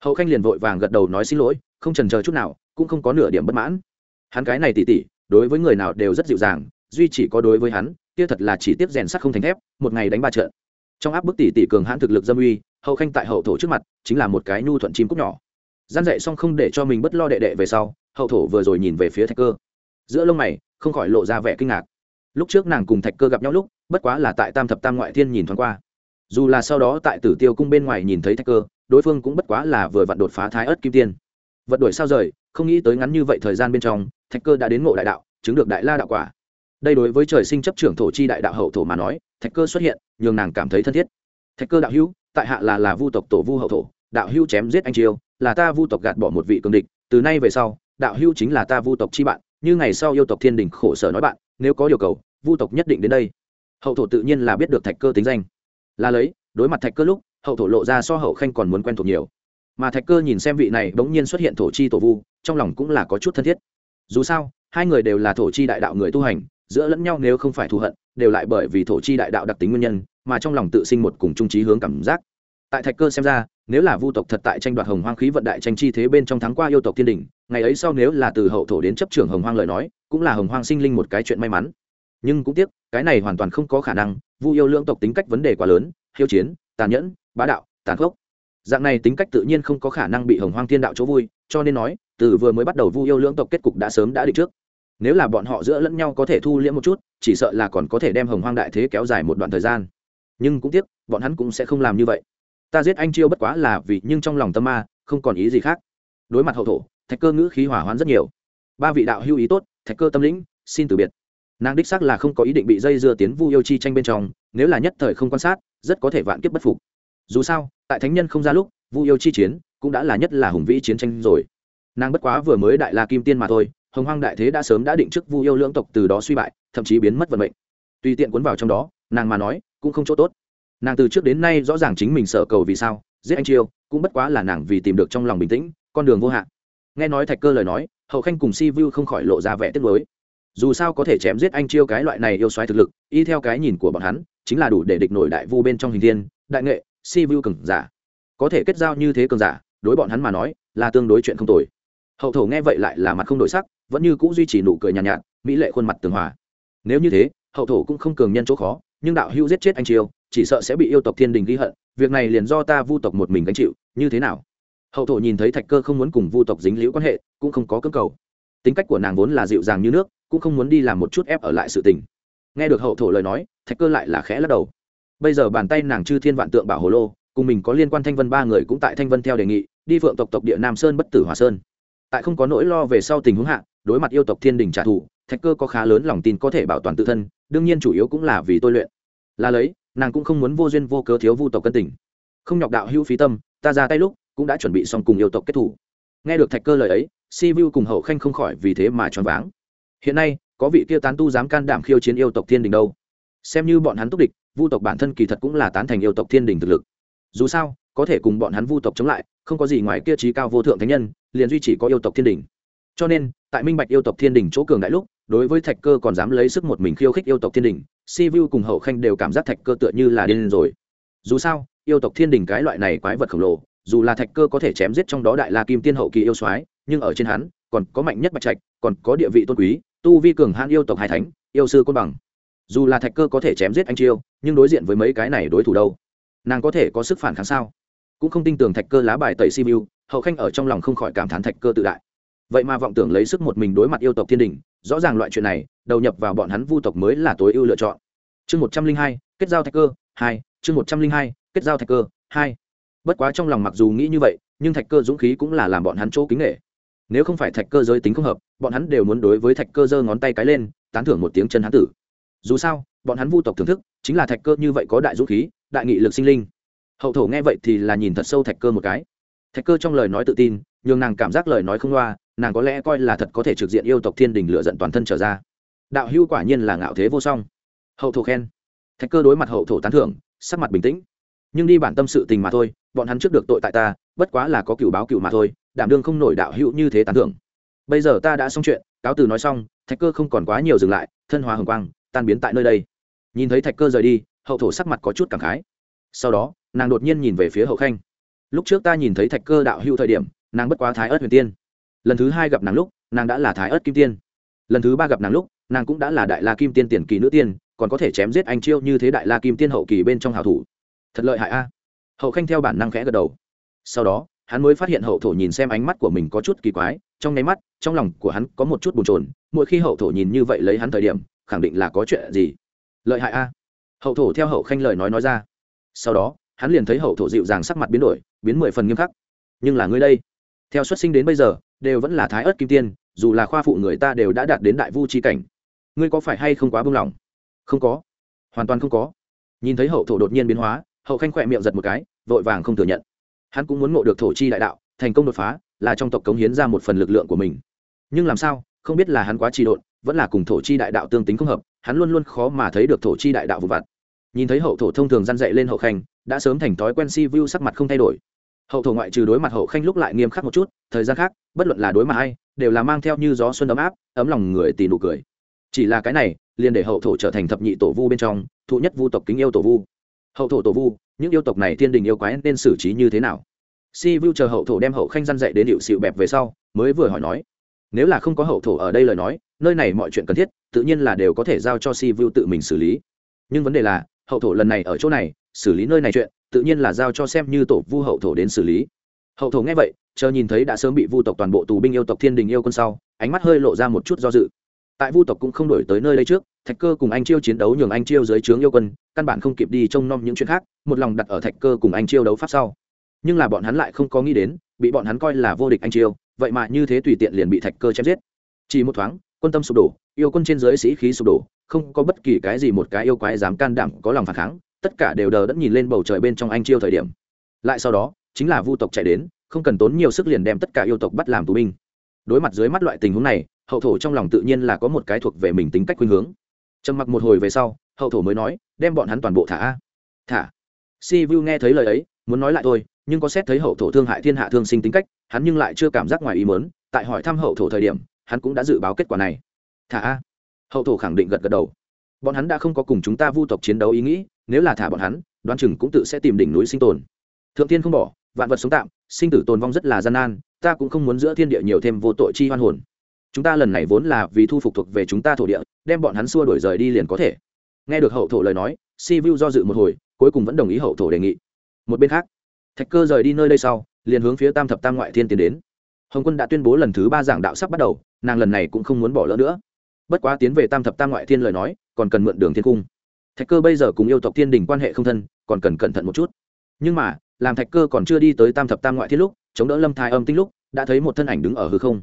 Hậu khanh liền vội vàng gật đầu nói xin lỗi, không trần chờ chút nào, cũng không có nửa điểm bất mãn. Hắn cái này tỉ tỉ, đối với người nào đều rất dịu dàng, duy chỉ có đối với hắn, kia thật là chỉ tiếp rèn sắt không thành thép, một ngày đánh ba trận. Trong áp bức tỷ tỷ cường hãn thực lực dâm uy, hậu khanh tại hậu thổ trước mặt, chính là một cái nhu thuận chim cúc nhỏ gian dạy xong không để cho mình bất lo đệ đệ về sau, hậu thổ vừa rồi nhìn về phía thạch cơ. Giữa lông mày, không khỏi lộ ra vẻ kinh ngạc. Lúc trước nàng cùng thạch cơ gặp nhau lúc, bất quá là tại tam thập tam ngoại thiên nhìn thoáng qua. Dù là sau đó tại tử tiêu cung bên ngoài nhìn thấy thạch cơ, đối phương cũng bất quá là vừa vặn đột phá thái ớt kim tiên. Vật đổi sao rời, không nghĩ tới ngắn như vậy thời gian bên trong, thạch cơ đã đến ngộ đại đạo, chứng được đại la đạo quả. Đây đối với trời sinh chấp trưởng thổ chi đại đạo hậu thổ mà nói, thạch cơ xuất hiện, nhường nàng cảm thấy thân thiết. Thạch cơ đạo hữu, tại hạ là là vu tộc tổ vu hậu thổ, đạo hữu chém giết anh chiêu là ta vu tộc gạt bỏ một vị cường địch, từ nay về sau, đạo hưu chính là ta vu tộc chi bạn, như ngày sau yêu tộc thiên đình khổ sở nói bạn, nếu có yêu cầu, vu tộc nhất định đến đây. Hậu thổ tự nhiên là biết được thạch cơ tính danh. Là lấy, đối mặt thạch cơ lúc, hậu thổ lộ ra so hậu khanh còn muốn quen thuộc nhiều. Mà thạch cơ nhìn xem vị này bỗng nhiên xuất hiện thổ chi tổ vu, trong lòng cũng là có chút thân thiết. Dù sao, hai người đều là thổ chi đại đạo người tu hành, giữa lẫn nhau nếu không phải thù hận, đều lại bởi vì thổ chi đại đạo đặc tính nguyên nhân, mà trong lòng tự sinh một cùng trung trí hướng cảm giác tại thạch cơ xem ra, nếu là vu tộc thật tại tranh đoạt hồng hoang khí vận đại tranh chi thế bên trong thắng qua yêu tộc thiên đình, ngày ấy sau nếu là từ hậu thổ đến chấp trưởng hồng hoang lời nói, cũng là hồng hoang sinh linh một cái chuyện may mắn. Nhưng cũng tiếc, cái này hoàn toàn không có khả năng, vu yêu lưỡng tộc tính cách vấn đề quá lớn, hiếu chiến, tàn nhẫn, bá đạo, tàn khốc. Dạng này tính cách tự nhiên không có khả năng bị hồng hoang thiên đạo chỗ vui, cho nên nói, từ vừa mới bắt đầu vu yêu lưỡng tộc kết cục đã sớm đã định trước. Nếu là bọn họ giữa lẫn nhau có thể thu liễm một chút, chỉ sợ là còn có thể đem hồng hoang đại thế kéo dài một đoạn thời gian. Nhưng cũng tiếc, bọn hắn cũng sẽ không làm như vậy ta giết anh chiêu bất quá là vì nhưng trong lòng tâm ma, không còn ý gì khác. Đối mặt hậu thổ, thạch cơ ngữ khí hỏa hoãn rất nhiều. Ba vị đạo hưu ý tốt, thạch cơ tâm lĩnh, xin từ biệt. Nàng đích xác là không có ý định bị dây dưa tiến vu yêu chi tranh bên trong, nếu là nhất thời không quan sát, rất có thể vạn kiếp bất phục. Dù sao, tại thánh nhân không ra lúc, vu yêu chi chiến cũng đã là nhất là hùng vĩ chiến tranh rồi. Nàng bất quá vừa mới đại la kim tiên mà thôi, hồng hoang đại thế đã sớm đã định trước vu yêu lưỡng tộc từ đó suy bại, thậm chí biến mất vận mệnh. Tùy tiện cuốn vào trong đó, nàng mà nói, cũng không chỗ tốt nàng từ trước đến nay rõ ràng chính mình sợ cầu vì sao giết anh chiêu cũng bất quá là nàng vì tìm được trong lòng bình tĩnh con đường vô hạn. Nghe nói thạch cơ lời nói hậu khanh cùng si vu không khỏi lộ ra vẻ tiếc lối dù sao có thể chém giết anh chiêu cái loại này yêu xoáy thực lực y theo cái nhìn của bọn hắn chính là đủ để địch nổi đại vu bên trong hình thiên đại nghệ si vu cường giả. Có thể kết giao như thế cường giả đối bọn hắn mà nói là tương đối chuyện không tồi. Hậu thổ nghe vậy lại là mặt không đổi sắc vẫn như c ũ duy trì nụ cười nhàn nhạt, nhạt mỹ lệ khuôn mặt tường hòa. Nếu như thế hậu thổ cũng không cường nhân chỗ khó nhưng đạo hữu giết chết anh chiêu chỉ sợ sẽ bị yêu tộc thiên đình ghi hận, việc này liền do ta vu tộc một mình gánh chịu, như thế nào? Hậu thổ nhìn thấy thạch cơ không muốn cùng vu tộc dính liễu quan hệ, cũng không có cơ cầu. Tính cách của nàng vốn là dịu dàng như nước, cũng không muốn đi làm một chút ép ở lại sự tình. Nghe được hậu thổ lời nói, thạch cơ lại là khẽ lắc đầu. Bây giờ bàn tay nàng chư thiên vạn tượng bảo hồ lô, cùng mình có liên quan thanh vân ba người cũng tại thanh vân theo đề nghị, đi phượng tộc tộc địa nam sơn bất tử hòa sơn. Tại không có nỗi lo về sau tình huống hạ, đối mặt yêu tộc thiên đình trả thù, thạch cơ có khá lớn lòng tin có thể bảo toàn tự thân, đương nhiên chủ yếu cũng là vì tôi luyện. Là lấy nàng cũng không muốn vô duyên vô cớ thiếu vu tộc cân tình. Không nhọc đạo hữu phí tâm, ta ra tay lúc cũng đã chuẩn bị xong cùng yêu tộc kết thủ. Nghe được thạch cơ lời ấy, si vu cùng hậu khanh không khỏi vì thế mà choáng váng. Hiện nay, có vị kia tán tu dám can đảm khiêu chiến yêu tộc thiên đình đâu? Xem như bọn hắn túc địch, vu tộc bản thân kỳ thật cũng là tán thành yêu tộc thiên đình thực lực. Dù sao, có thể cùng bọn hắn vu tộc chống lại, không có gì ngoài kia trí cao vô thượng thánh nhân, liền duy chỉ có yêu tộc thiên đình. Cho nên, tại minh bạch yêu tộc thiên đình chỗ cường đại lúc, đối với thạch cơ còn dám lấy sức một mình khiêu khích yêu tộc thiên đình si vu cùng hậu khanh đều cảm giác thạch cơ tựa như là điên rồi. Dù sao yêu tộc thiên đình cái loại này quái vật khổng lồ dù là thạch cơ có thể chém giết trong đó đại la kim tiên hậu kỳ yêu soái nhưng ở trên hắn còn có mạnh nhất bạch trạch còn có địa vị tôn quý tu vi cường hãn yêu tộc hai thánh yêu sư côn bằng. Dù là thạch cơ có thể chém giết anh chiêu nhưng đối diện với mấy cái này đối thủ đâu? Nàng có thể có sức phản kháng sao? Cũng không tin tưởng thạch cơ lá bài tẩy Si Vu, hậu khanh ở trong lòng không khỏi cảm thán thạch cơ tự đại vậy mà vọng tưởng lấy sức một mình đối mặt yêu tộc thiên đình rõ ràng loại chuyện này, đầu nhập vào bọn hắn vu tộc mới là tối ưu lựa chọn. Chương một trăm linh hai, kết giao thạch cơ, hai, chương một trăm linh hai, kết giao thạch cơ, hai. Bất quá trong lòng mặc dù nghĩ như vậy, nhưng thạch cơ dũng khí cũng là làm bọn hắn chỗ kính nghệ nếu không phải thạch cơ giới tính không hợp, bọn hắn đều muốn đối với thạch cơ giơ ngón tay cái lên, tán thưởng một tiếng chân hán tử. Dù sao, bọn hắn vu tộc thưởng thức, chính là thạch cơ như vậy có đại dũng khí, đại nghị lực sinh linh. Hậu thổ nghe vậy thì là nhìn thật sâu thạch cơ một cái. Thạch cơ trong lời nói tự tin, nhường nàng cảm giác lời nói không loa nàng có lẽ coi là thật có thể trực diện yêu tộc thiên đình lựa giận toàn thân trở ra. Đạo hưu quả nhiên là ngạo thế vô song. Hậu thổ khen. Thạch cơ đối mặt hậu thổ tán thưởng, sắc mặt bình tĩnh. Nhưng đi bản tâm sự tình mà thôi, bọn hắn trước được tội tại ta, bất quá là có cựu báo cựu mà thôi, đảm đương không nổi đạo hữu như thế tán thưởng. Bây giờ ta đã xong chuyện, cáo từ nói xong, thạch cơ không còn quá nhiều dừng lại, thân hòa hồng quang, tan biến tại nơi đây. Nhìn thấy thạch cơ rời đi, hậu thổ sắc mặt có chút cảm khái. Sau đó, nàng đột nhiên nhìn về phía hậu khanh. Lúc trước ta nhìn thấy thạch cơ đạo hữu thời điểm, nàng bất quá thái ớt huyền tiên lần thứ hai gặp nàng lúc, nàng đã là thái ớt kim tiên. Lần thứ ba gặp nàng lúc, nàng cũng đã là đại la kim tiên tiền kỳ nữ tiên, còn có thể chém giết anh chiêu như thế đại la kim tiên hậu kỳ bên trong hào thủ. Thật lợi hại a. Hậu khanh theo bản năng khẽ gật đầu. Sau đó, hắn mới phát hiện hậu thổ nhìn xem ánh mắt của mình có chút kỳ quái, trong nháy mắt, trong lòng của hắn có một chút bồn chồn, mỗi khi hậu thổ nhìn như vậy lấy hắn thời điểm, khẳng định là có chuyện gì. Lợi hại a. Hậu thổ theo hậu khanh lời nói nói ra. Sau đó, hắn liền thấy hậu thổ dịu dàng sắc mặt biến đổi, biến mười phần nghiêm khắc. Nhưng là ngươi đây, theo xuất sinh đến bây giờ đều vẫn là thái ớt kim tiên, dù là khoa phụ người ta đều đã đạt đến đại vu c h i cảnh. Ngươi có phải hay không quá buông lỏng không có. Hoàn toàn không có. Nhìn thấy hậu thổ đột nhiên biến hóa, hậu khanh khỏe miệng giật một cái, vội vàng không thừa nhận. Hắn cũng muốn ngộ được thổ chi đại đạo, thành công đột phá, là trong tộc cống hiến ra một phần lực lượng của mình. Nhưng làm sao, không biết là hắn quá trì độn, vẫn là cùng thổ chi đại đạo tương tính không hợp, hắn luôn luôn khó mà thấy được thổ chi đại đạo vụ vặt. Nhìn thấy hậu thổ thông thường răn dậy lên hậu khanh, đã sớm thành thói quen si vu sắc mặt không thay đổi hậu thổ ngoại trừ đối mặt hậu khanh lúc lại nghiêm khắc một chút thời gian khác bất luận là đối mặt ai, đều là mang theo như gió xuân ấm áp ấm lòng người tì nụ cười. Chỉ là cái này liền để hậu thổ trở thành thập nhị tổ vu bên trong thụ nhất vu tộc kính yêu tổ vu. Hậu thổ tổ vu những yêu tộc này thiên đình yêu quái nên xử trí như thế nào? Si vu chờ hậu thổ đem hậu khanh răn dậy đến hiệu xịu bẹp về sau mới vừa hỏi nói nếu là không có hậu thổ ở đây lời nói nơi này mọi chuyện cần thiết tự nhiên là đều có thể giao cho si vu tự mình xử lý. Nhưng vấn đề là hậu thổ lần này ở chỗ này xử lý nơi này chuyện tự nhiên là giao cho xem như tổ vu hậu thổ đến xử lý. Hậu thổ nghe vậy, chờ nhìn thấy đã sớm bị vu tộc toàn bộ tù binh yêu tộc thiên đình yêu quân sau, ánh mắt hơi lộ ra một chút do dự. Tại vu tộc cũng không đổi tới nơi đây trước, thạch cơ cùng anh chiêu chiến đấu nhường anh chiêu dưới trướng yêu quân, căn bản không kịp đi trông nom những chuyện khác, một lòng đặt ở thạch cơ cùng anh chiêu đấu pháp sau. Nhưng là bọn hắn lại không có nghĩ đến, bị bọn hắn coi là vô địch anh chiêu, vậy mà như thế tùy tiện liền bị thạch cơ chém giết. Chỉ một thoáng, quân tâm sụp đổ, yêu quân trên dưới sĩ khí sụp đổ, không có bất kỳ cái gì một cái yêu quái dám can đảm có lòng phản kháng tất cả đều đờ đẫn nhìn lên bầu trời bên trong anh chiêu thời điểm. Lại sau đó, chính là vu tộc chạy đến, không cần tốn nhiều sức liền đem tất cả yêu tộc bắt làm tù binh. Đối mặt dưới mắt loại tình huống này, hậu thổ trong lòng tự nhiên là có một cái thuộc về mình tính cách khuynh hướng. Trầm mặc một hồi về sau, hậu thổ mới nói, đem bọn hắn toàn bộ thả. A thả. Si vu nghe thấy lời ấy, muốn nói lại thôi, nhưng có xét thấy hậu thổ thương hại thiên hạ thương sinh tính cách, hắn nhưng lại chưa cảm giác ngoài ý mớn tại hỏi thăm hậu thổ thời điểm, hắn cũng đã dự báo kết quả này. Thả. A hậu thổ khẳng định gật gật đầu. Bọn hắn đã không có cùng chúng ta vu tộc chiến đấu ý nghĩ nếu là thả bọn hắn, đoán chừng cũng tự sẽ tìm đỉnh núi sinh tồn. Thượng tiên không bỏ, vạn vật sống tạm, sinh tử tồn vong rất là gian nan, ta cũng không muốn giữa thiên địa nhiều thêm vô tội chi hoan hồn. Chúng ta lần này vốn là vì thu phục thuộc về chúng ta thổ địa, đem bọn hắn xua đổi rời đi liền có thể. Nghe được hậu thổ lời nói, si vu do dự một hồi, cuối cùng vẫn đồng ý hậu thổ đề nghị. Một bên khác, thạch cơ rời đi nơi đây sau, liền hướng phía tam thập tam ngoại thiên tiến đến. Hồng quân đã tuyên bố lần thứ ba giảng đạo sắp bắt đầu, nàng lần này cũng không muốn bỏ lỡ nữa. Bất quá tiến về tam thập tam ngoại thiên lời nói, còn cần mượn đường thiên cung thạch cơ bây giờ cùng yêu tộc thiên đình quan hệ không thân, còn cần cẩn thận một chút. Nhưng mà, làm thạch cơ còn chưa đi tới tam thập tam ngoại thiên lúc, chống đỡ lâm thái âm tinh lúc, đã thấy một thân ảnh đứng ở hư không.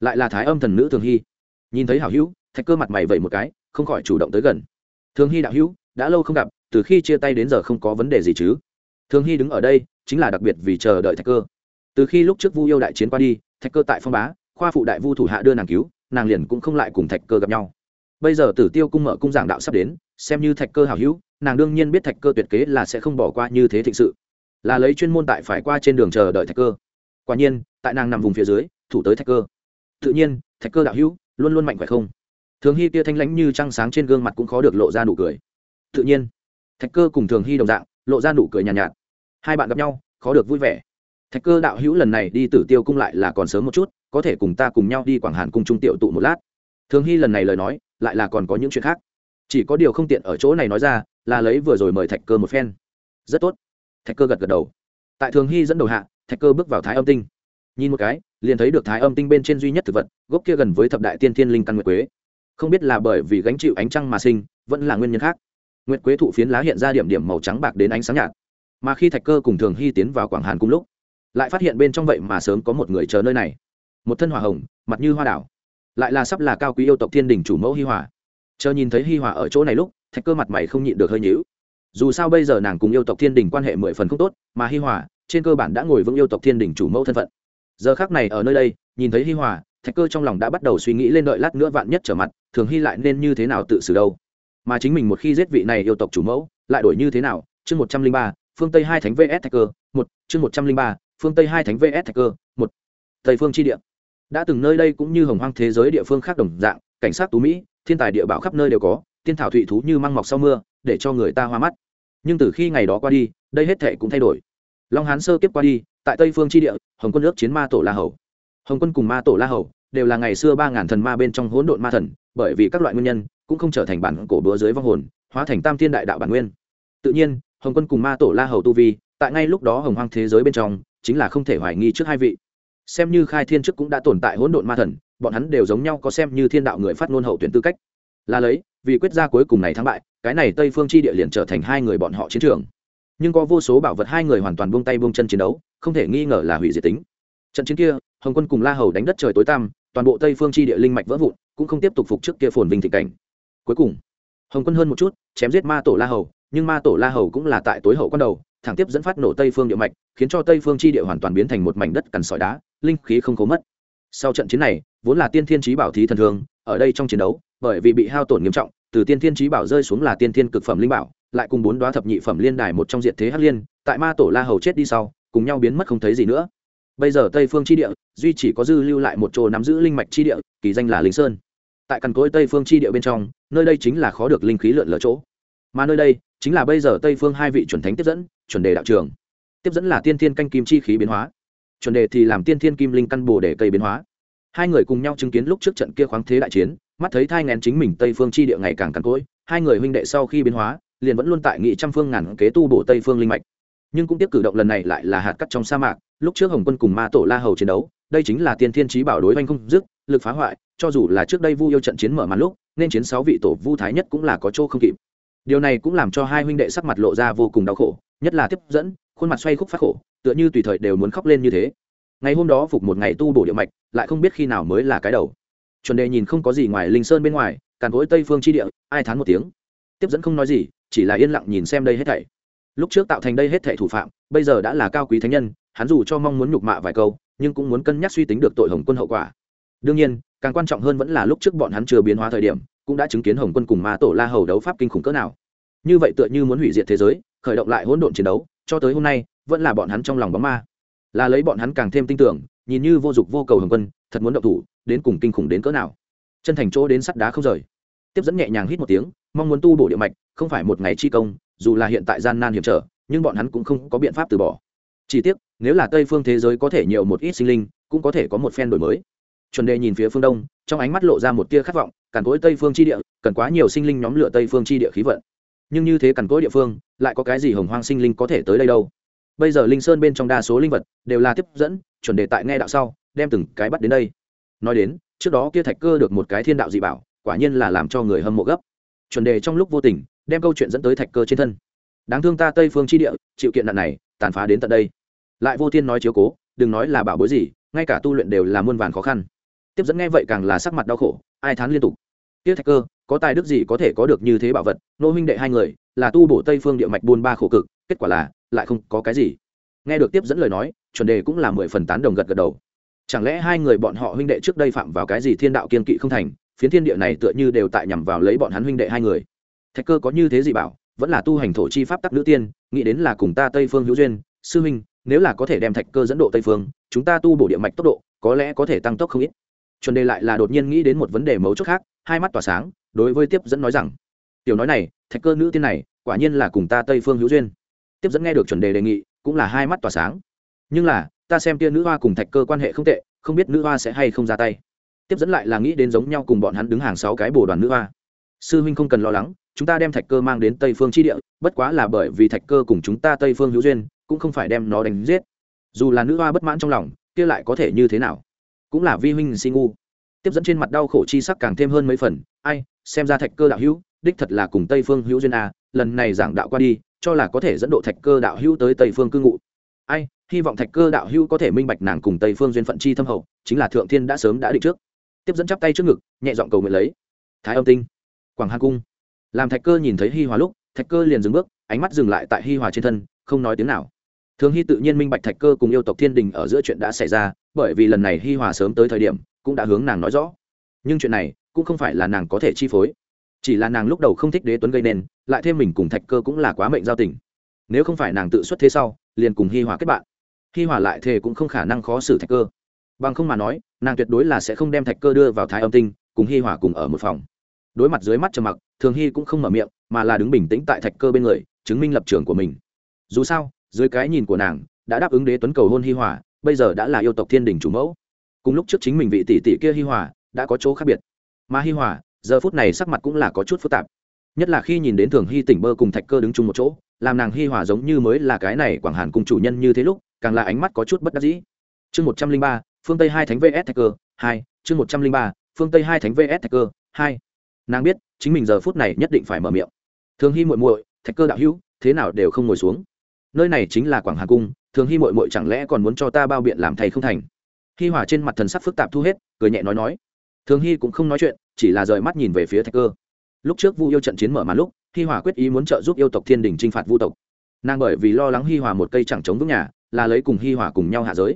Lại là thái âm thần nữ thường hy. Nhìn thấy hảo hữu, thạch cơ mặt mày vẩy một cái, không khỏi chủ động tới gần. Thường hy đạo hữu, đã lâu không gặp, từ khi chia tay đến giờ không có vấn đề gì chứ? Thường hy đứng ở đây, chính là đặc biệt vì chờ đợi thạch cơ. Từ khi lúc trước vu yêu đại chiến qua đi, thạch cơ tại phong bá, khoa phụ đại vu thủ hạ đưa nàng cứu, nàng liền cũng không lại cùng thạch cơ gặp nhau bây giờ tử tiêu cung mở cung giảng đạo sắp đến xem như thạch cơ hảo hữu nàng đương nhiên biết thạch cơ tuyệt kế là sẽ không bỏ qua như thế thịnh sự. Là lấy chuyên môn tại phải qua trên đường chờ đợi thạch cơ. Quả nhiên tại nàng nằm vùng phía dưới thủ tới thạch cơ. Tự nhiên thạch cơ đạo hữu luôn luôn mạnh khỏe không? Thường hy kia thanh lãnh như trăng sáng trên gương mặt cũng khó được lộ ra nụ cười. Tự nhiên thạch cơ cùng thường hy đồng dạng lộ ra nụ cười nhàn nhạt, nhạt. Hai bạn gặp nhau khó được vui vẻ. Thạch cơ đạo hữu lần này đi tử tiêu cung lại là còn sớm một chút có thể cùng ta cùng nhau đi quảng hàn cung trung tiểu tụ một lát thường hy lần này lời nói, lại là còn có những chuyện khác. Chỉ có điều không tiện ở chỗ này nói ra, là lấy vừa rồi mời thạch cơ một phen. Rất tốt. Thạch cơ gật gật đầu. Tại thường hy dẫn đầu hạ, thạch cơ bước vào thái âm tinh. Nhìn một cái, liền thấy được thái âm tinh bên trên duy nhất thực vật, gốc kia gần với thập đại tiên thiên linh căn nguyệt quế. Không biết là bởi vì gánh chịu ánh trăng mà sinh, vẫn là nguyên nhân khác. Nguyệt quế thụ phiến lá hiện ra điểm điểm màu trắng bạc đến ánh sáng nhạt. Mà khi thạch cơ cùng thường hy tiến vào quảng hàn cùng lúc, lại phát hiện bên trong vậy mà sớm có một người chờ nơi này. Một thân hỏa hồng, mặt như hoa đảo lại là sắp là cao quý yêu tộc thiên đình chủ mẫu hi hòa. Chờ nhìn thấy hi hòa ở chỗ này lúc, thạch cơ mặt mày không nhịn được hơi nhữu dù sao bây giờ nàng cùng yêu tộc thiên đình quan hệ mười phần không tốt, mà hi hòa, trên cơ bản đã ngồi vững yêu tộc thiên đình chủ mẫu thân phận. Giờ khác này ở nơi đây, nhìn thấy hi hòa, thạch cơ trong lòng đã bắt đầu suy nghĩ lên đợi lát nữa vạn nhất trở mặt, thường hy lại nên như thế nào tự xử đâu. Mà chính mình một khi giết vị này yêu tộc chủ mẫu, lại đổi như thế nào? Chương một trăm linh ba, phương tây hai thánh vs thạch cơ, một, chương một trăm linh ba, phương tây hai thánh vs thạch cơ, một. Tây phương chi địa đã từng nơi đây cũng như hồng hoang thế giới địa phương khác đồng dạng, cảnh sát tú mỹ, thiên tài địa bảo khắp nơi đều có, tiên thảo thụy thú như măng mọc sau mưa, để cho người ta hoa mắt. Nhưng từ khi ngày đó qua đi, đây hết thệ cũng thay đổi. Long hán sơ kiếp qua đi, tại tây phương tri địa, hồng quân ước chiến ma tổ la hầu. Hồng quân cùng ma tổ la hầu đều là ngày xưa ba ngàn thần ma bên trong hỗn độn ma thần, bởi vì các loại nguyên nhân, cũng không trở thành bản cổ búa dưới vong hồn, hóa thành tam thiên đại đạo bản nguyên. Tự nhiên, hồng quân cùng ma tổ la hầu tu vi, tại ngay lúc đó hồng hoang thế giới bên trong, chính là không thể hoài nghi trước hai vị xem như khai thiên trước cũng đã tồn tại hỗn độn ma thần, bọn hắn đều giống nhau có xem như thiên đạo người phát ngôn hậu tuyển tư cách. Là lấy, vì quyết ra cuối cùng này thắng bại, cái này tây phương chi địa liền trở thành hai người bọn họ chiến trường. Nhưng có vô số bảo vật hai người hoàn toàn buông tay buông chân chiến đấu, không thể nghi ngờ là hủy diệt tính. Trận chiến kia, hồng quân cùng la hầu đánh đất trời tối tăm, toàn bộ tây phương chi địa linh mạch vỡ vụn, cũng không tiếp tục phục trước kia phồn vinh thị cảnh. Cuối cùng, hồng quân hơn một chút, chém giết ma tổ la hầu, nhưng ma tổ la hầu cũng là tại tối hậu quan đầu thẳng tiếp dẫn phát nổ tây phương địa mạch, khiến cho tây phương chi địa hoàn toàn biến thành một mảnh đất cằn sỏi đá, linh khí không cố mất. Sau trận chiến này, vốn là tiên thiên trí bảo thí thần thương ở đây trong chiến đấu, bởi vì bị hao tổn nghiêm trọng, từ tiên thiên trí bảo rơi xuống là tiên thiên cực phẩm linh bảo, lại cùng bốn đoá thập nhị phẩm liên đài một trong diện thế hắc liên, tại ma tổ la hầu chết đi sau, cùng nhau biến mất không thấy gì nữa. Bây giờ tây phương chi địa, duy chỉ có dư lưu lại một chỗ nắm giữ linh mạch chi địa, kỳ danh là linh sơn. Tại cằn cối tây phương chi địa bên trong, nơi đây chính là khó được linh khí lượn lờ chỗ. Mà nơi đây chính là bây giờ tây phương hai vị chuẩn thánh tiếp dẫn, chuẩn đề đạo trường. Tiếp dẫn là tiên thiên canh kim chi khí biến hóa. Chuẩn đề thì làm tiên thiên kim linh căn bồ để cây biến hóa. Hai người cùng nhau chứng kiến lúc trước trận kia khoáng thế đại chiến, mắt thấy thai ngén chính mình tây phương chi địa ngày càng cằn cỗi, hai người huynh đệ sau khi biến hóa, liền vẫn luôn tại nghị trăm phương ngàn kế tu bổ tây phương linh mạch. Nhưng cũng tiếp cử động lần này lại là hạt cắt trong sa mạc, lúc trước hồng quân cùng ma tổ la hầu chiến đấu, đây chính là tiên thiên trí bảo đối oanh không dứt, lực phá hoại, cho dù là trước đây vu yêu trận chiến mở màn lúc, nên chiến sáu vị tổ vu thái nhất cũng là có chỗ không kịp điều này cũng làm cho hai huynh đệ sắc mặt lộ ra vô cùng đau khổ, nhất là tiếp dẫn, khuôn mặt xoay khúc phát khổ, tựa như tùy thời đều muốn khóc lên như thế. Ngày hôm đó phục một ngày tu bổ địa mạch, lại không biết khi nào mới là cái đầu. Chuẩn đề nhìn không có gì ngoài linh sơn bên ngoài, càn cối tây phương chi địa, ai thán một tiếng. Tiếp dẫn không nói gì, chỉ là yên lặng nhìn xem đây hết thảy. Lúc trước tạo thành đây hết thảy thủ phạm, bây giờ đã là cao quý thánh nhân, hắn dù cho mong muốn nhục mạ vài câu, nhưng cũng muốn cân nhắc suy tính được tội hồng quân hậu quả. Đương nhiên, càng quan trọng hơn vẫn là lúc trước bọn hắn chưa biến hóa thời điểm cũng đã chứng kiến hồng quân cùng ma tổ la hầu đấu pháp kinh khủng cỡ nào. Như vậy tựa như muốn hủy diệt thế giới, khởi động lại hỗn độn chiến đấu, cho tới hôm nay, vẫn là bọn hắn trong lòng bóng ma. Là lấy bọn hắn càng thêm tin tưởng, nhìn như vô dụng vô cầu hồng quân, thật muốn động thủ, đến cùng kinh khủng đến cỡ nào. Chân thành chỗ đến sắt đá không rời. Tiếp dẫn nhẹ nhàng hít một tiếng, mong muốn tu bổ địa mạch, không phải một ngày chi công, dù là hiện tại gian nan hiểm trở, nhưng bọn hắn cũng không có biện pháp từ bỏ. Chỉ tiếc, nếu là tây phương thế giới có thể nhiều một ít sinh linh, cũng có thể có một phen đổi mới chuẩn đề nhìn phía phương đông, trong ánh mắt lộ ra một tia khát vọng càn cối tây phương chi địa, cần quá nhiều sinh linh nhóm lửa tây phương chi địa khí vận. Nhưng như thế càn cối địa phương, lại có cái gì hồng hoang sinh linh có thể tới đây đâu? Bây giờ linh sơn bên trong đa số linh vật đều là tiếp dẫn, chuẩn đề tại nghe đạo sau, đem từng cái bắt đến đây. Nói đến, trước đó kia thạch cơ được một cái thiên đạo dị bảo, quả nhiên là làm cho người hâm mộ gấp. Chuẩn đề trong lúc vô tình, đem câu chuyện dẫn tới thạch cơ trên thân. Đáng thương ta tây phương chi địa, chịu kiện nạn này, tàn phá đến tận đây. Lại vô thiên nói chiếu cố, đừng nói là bảo bối gì, ngay cả tu luyện đều là muôn vàn khó khăn tiếp dẫn nghe vậy càng là sắc mặt đau khổ, ai thán liên tục. Tiết thạch cơ, có tài đức gì có thể có được như thế bảo vật? Nô huynh đệ hai người, là tu bổ tây phương địa mạch buôn ba khổ cực, kết quả là lại không có cái gì. Nghe được tiếp dẫn lời nói, chuẩn đề cũng là mười phần tán đồng gật gật đầu. Chẳng lẽ hai người bọn họ huynh đệ trước đây phạm vào cái gì thiên đạo kiên kỵ không thành, phiến thiên địa này tựa như đều tại nhằm vào lấy bọn hắn huynh đệ hai người? Thạch cơ có như thế gì bảo, vẫn là tu hành thổ chi pháp tắc nữ tiên, nghĩ đến là cùng ta tây phương hữu duyên, sư huynh, nếu là có thể đem thạch cơ dẫn độ tây phương, chúng ta tu bổ địa mạch tốc độ, có lẽ có thể tăng tốc không ít chuẩn đề lại là đột nhiên nghĩ đến một vấn đề mấu chốt khác, hai mắt tỏa sáng, đối với tiếp dẫn nói rằng, tiểu nói này, thạch cơ nữ tiên này, quả nhiên là cùng ta tây phương hữu duyên. Tiếp dẫn nghe được chuẩn đề đề nghị, cũng là hai mắt tỏa sáng. Nhưng là, ta xem tia nữ hoa cùng thạch cơ quan hệ không tệ, không biết nữ hoa sẽ hay không ra tay. Tiếp dẫn lại là nghĩ đến giống nhau cùng bọn hắn đứng hàng sáu cái bồ đoàn nữ hoa. Sư huynh không cần lo lắng, chúng ta đem thạch cơ mang đến tây phương chi địa, bất quá là bởi vì thạch cơ cùng chúng ta tây phương hữu duyên, cũng không phải đem nó đánh giết. Dù là nữ hoa bất mãn trong lòng, kia lại có thể như thế nào? Cũng là vi huynh si ngu. Tiếp dẫn trên mặt đau khổ chi sắc càng thêm hơn mấy phần, ai, xem ra thạch cơ đạo hữu, đích thật là cùng tây phương hữu duyên a, lần này giảng đạo qua đi, cho là có thể dẫn độ thạch cơ đạo hữu tới tây phương cư ngụ. Ai, hy vọng thạch cơ đạo hữu có thể minh bạch nàng cùng tây phương duyên phận chi thâm hậu, chính là thượng thiên đã sớm đã định trước. Tiếp dẫn chắp tay trước ngực, nhẹ giọng cầu nguyện lấy. Thái âm tinh, quảng hà cung. Làm thạch cơ nhìn thấy hi hòa lúc, thạch cơ liền dừng bước, ánh mắt dừng lại tại hi hòa trên thân, không nói tiếng nào thường hy tự nhiên minh bạch thạch cơ cùng yêu tộc thiên đình ở giữa chuyện đã xảy ra, bởi vì lần này hi hòa sớm tới thời điểm, cũng đã hướng nàng nói rõ. Nhưng chuyện này cũng không phải là nàng có thể chi phối. Chỉ là nàng lúc đầu không thích đế tuấn gây nên, lại thêm mình cùng thạch cơ cũng là quá mệnh giao tình. Nếu không phải nàng tự xuất thế sau, liền cùng hi hòa kết bạn. Hi hòa lại thề cũng không khả năng khó xử thạch cơ. Bằng không mà nói, nàng tuyệt đối là sẽ không đem thạch cơ đưa vào thái âm tinh, cùng hi hòa cùng ở một phòng. Đối mặt dưới mắt trầm mặc, thường hy cũng không mở miệng, mà là đứng bình tĩnh tại thạch cơ bên người, chứng minh lập trường của mình. Dù sao dưới cái nhìn của nàng, đã đáp ứng đế tuấn cầu hôn hi hòa, bây giờ đã là yêu tộc thiên đình chủ mẫu. Cùng lúc trước chính mình vị tỷ tỷ kia hi hòa, đã có chỗ khác biệt. Mà hi hòa, giờ phút này sắc mặt cũng là có chút phức tạp. Nhất là khi nhìn đến thường hy tỉnh bơ cùng thạch cơ đứng chung một chỗ, làm nàng hi hòa giống như mới là cái này quảng hàn cùng chủ nhân như thế lúc, càng là ánh mắt có chút bất đắc dĩ. Chương một trăm linh ba, phương tây hai thánh vs thạch cơ, hai, chương một trăm linh ba, phương tây hai thánh vs thạch cơ, hai. Nàng biết, chính mình giờ phút này nhất định phải mở miệng. Thường hy muội muội, thạch cơ đạo hữu, thế nào đều không ngồi xuống nơi này chính là quảng hà cung, thường hy muội muội chẳng lẽ còn muốn cho ta bao biện làm thầy không thành? Hi hòa trên mặt thần sắc phức tạp thu hết, cười nhẹ nói nói. Thường hy cũng không nói chuyện, chỉ là rời mắt nhìn về phía thạch cơ. Lúc trước vu yêu trận chiến mở màn lúc, hi hòa quyết ý muốn trợ giúp yêu tộc thiên đình t r i n h phạt vu tộc. Nàng bởi vì lo lắng hi hòa một cây chẳng chống vững nhà, là lấy cùng hi hòa cùng nhau hạ giới.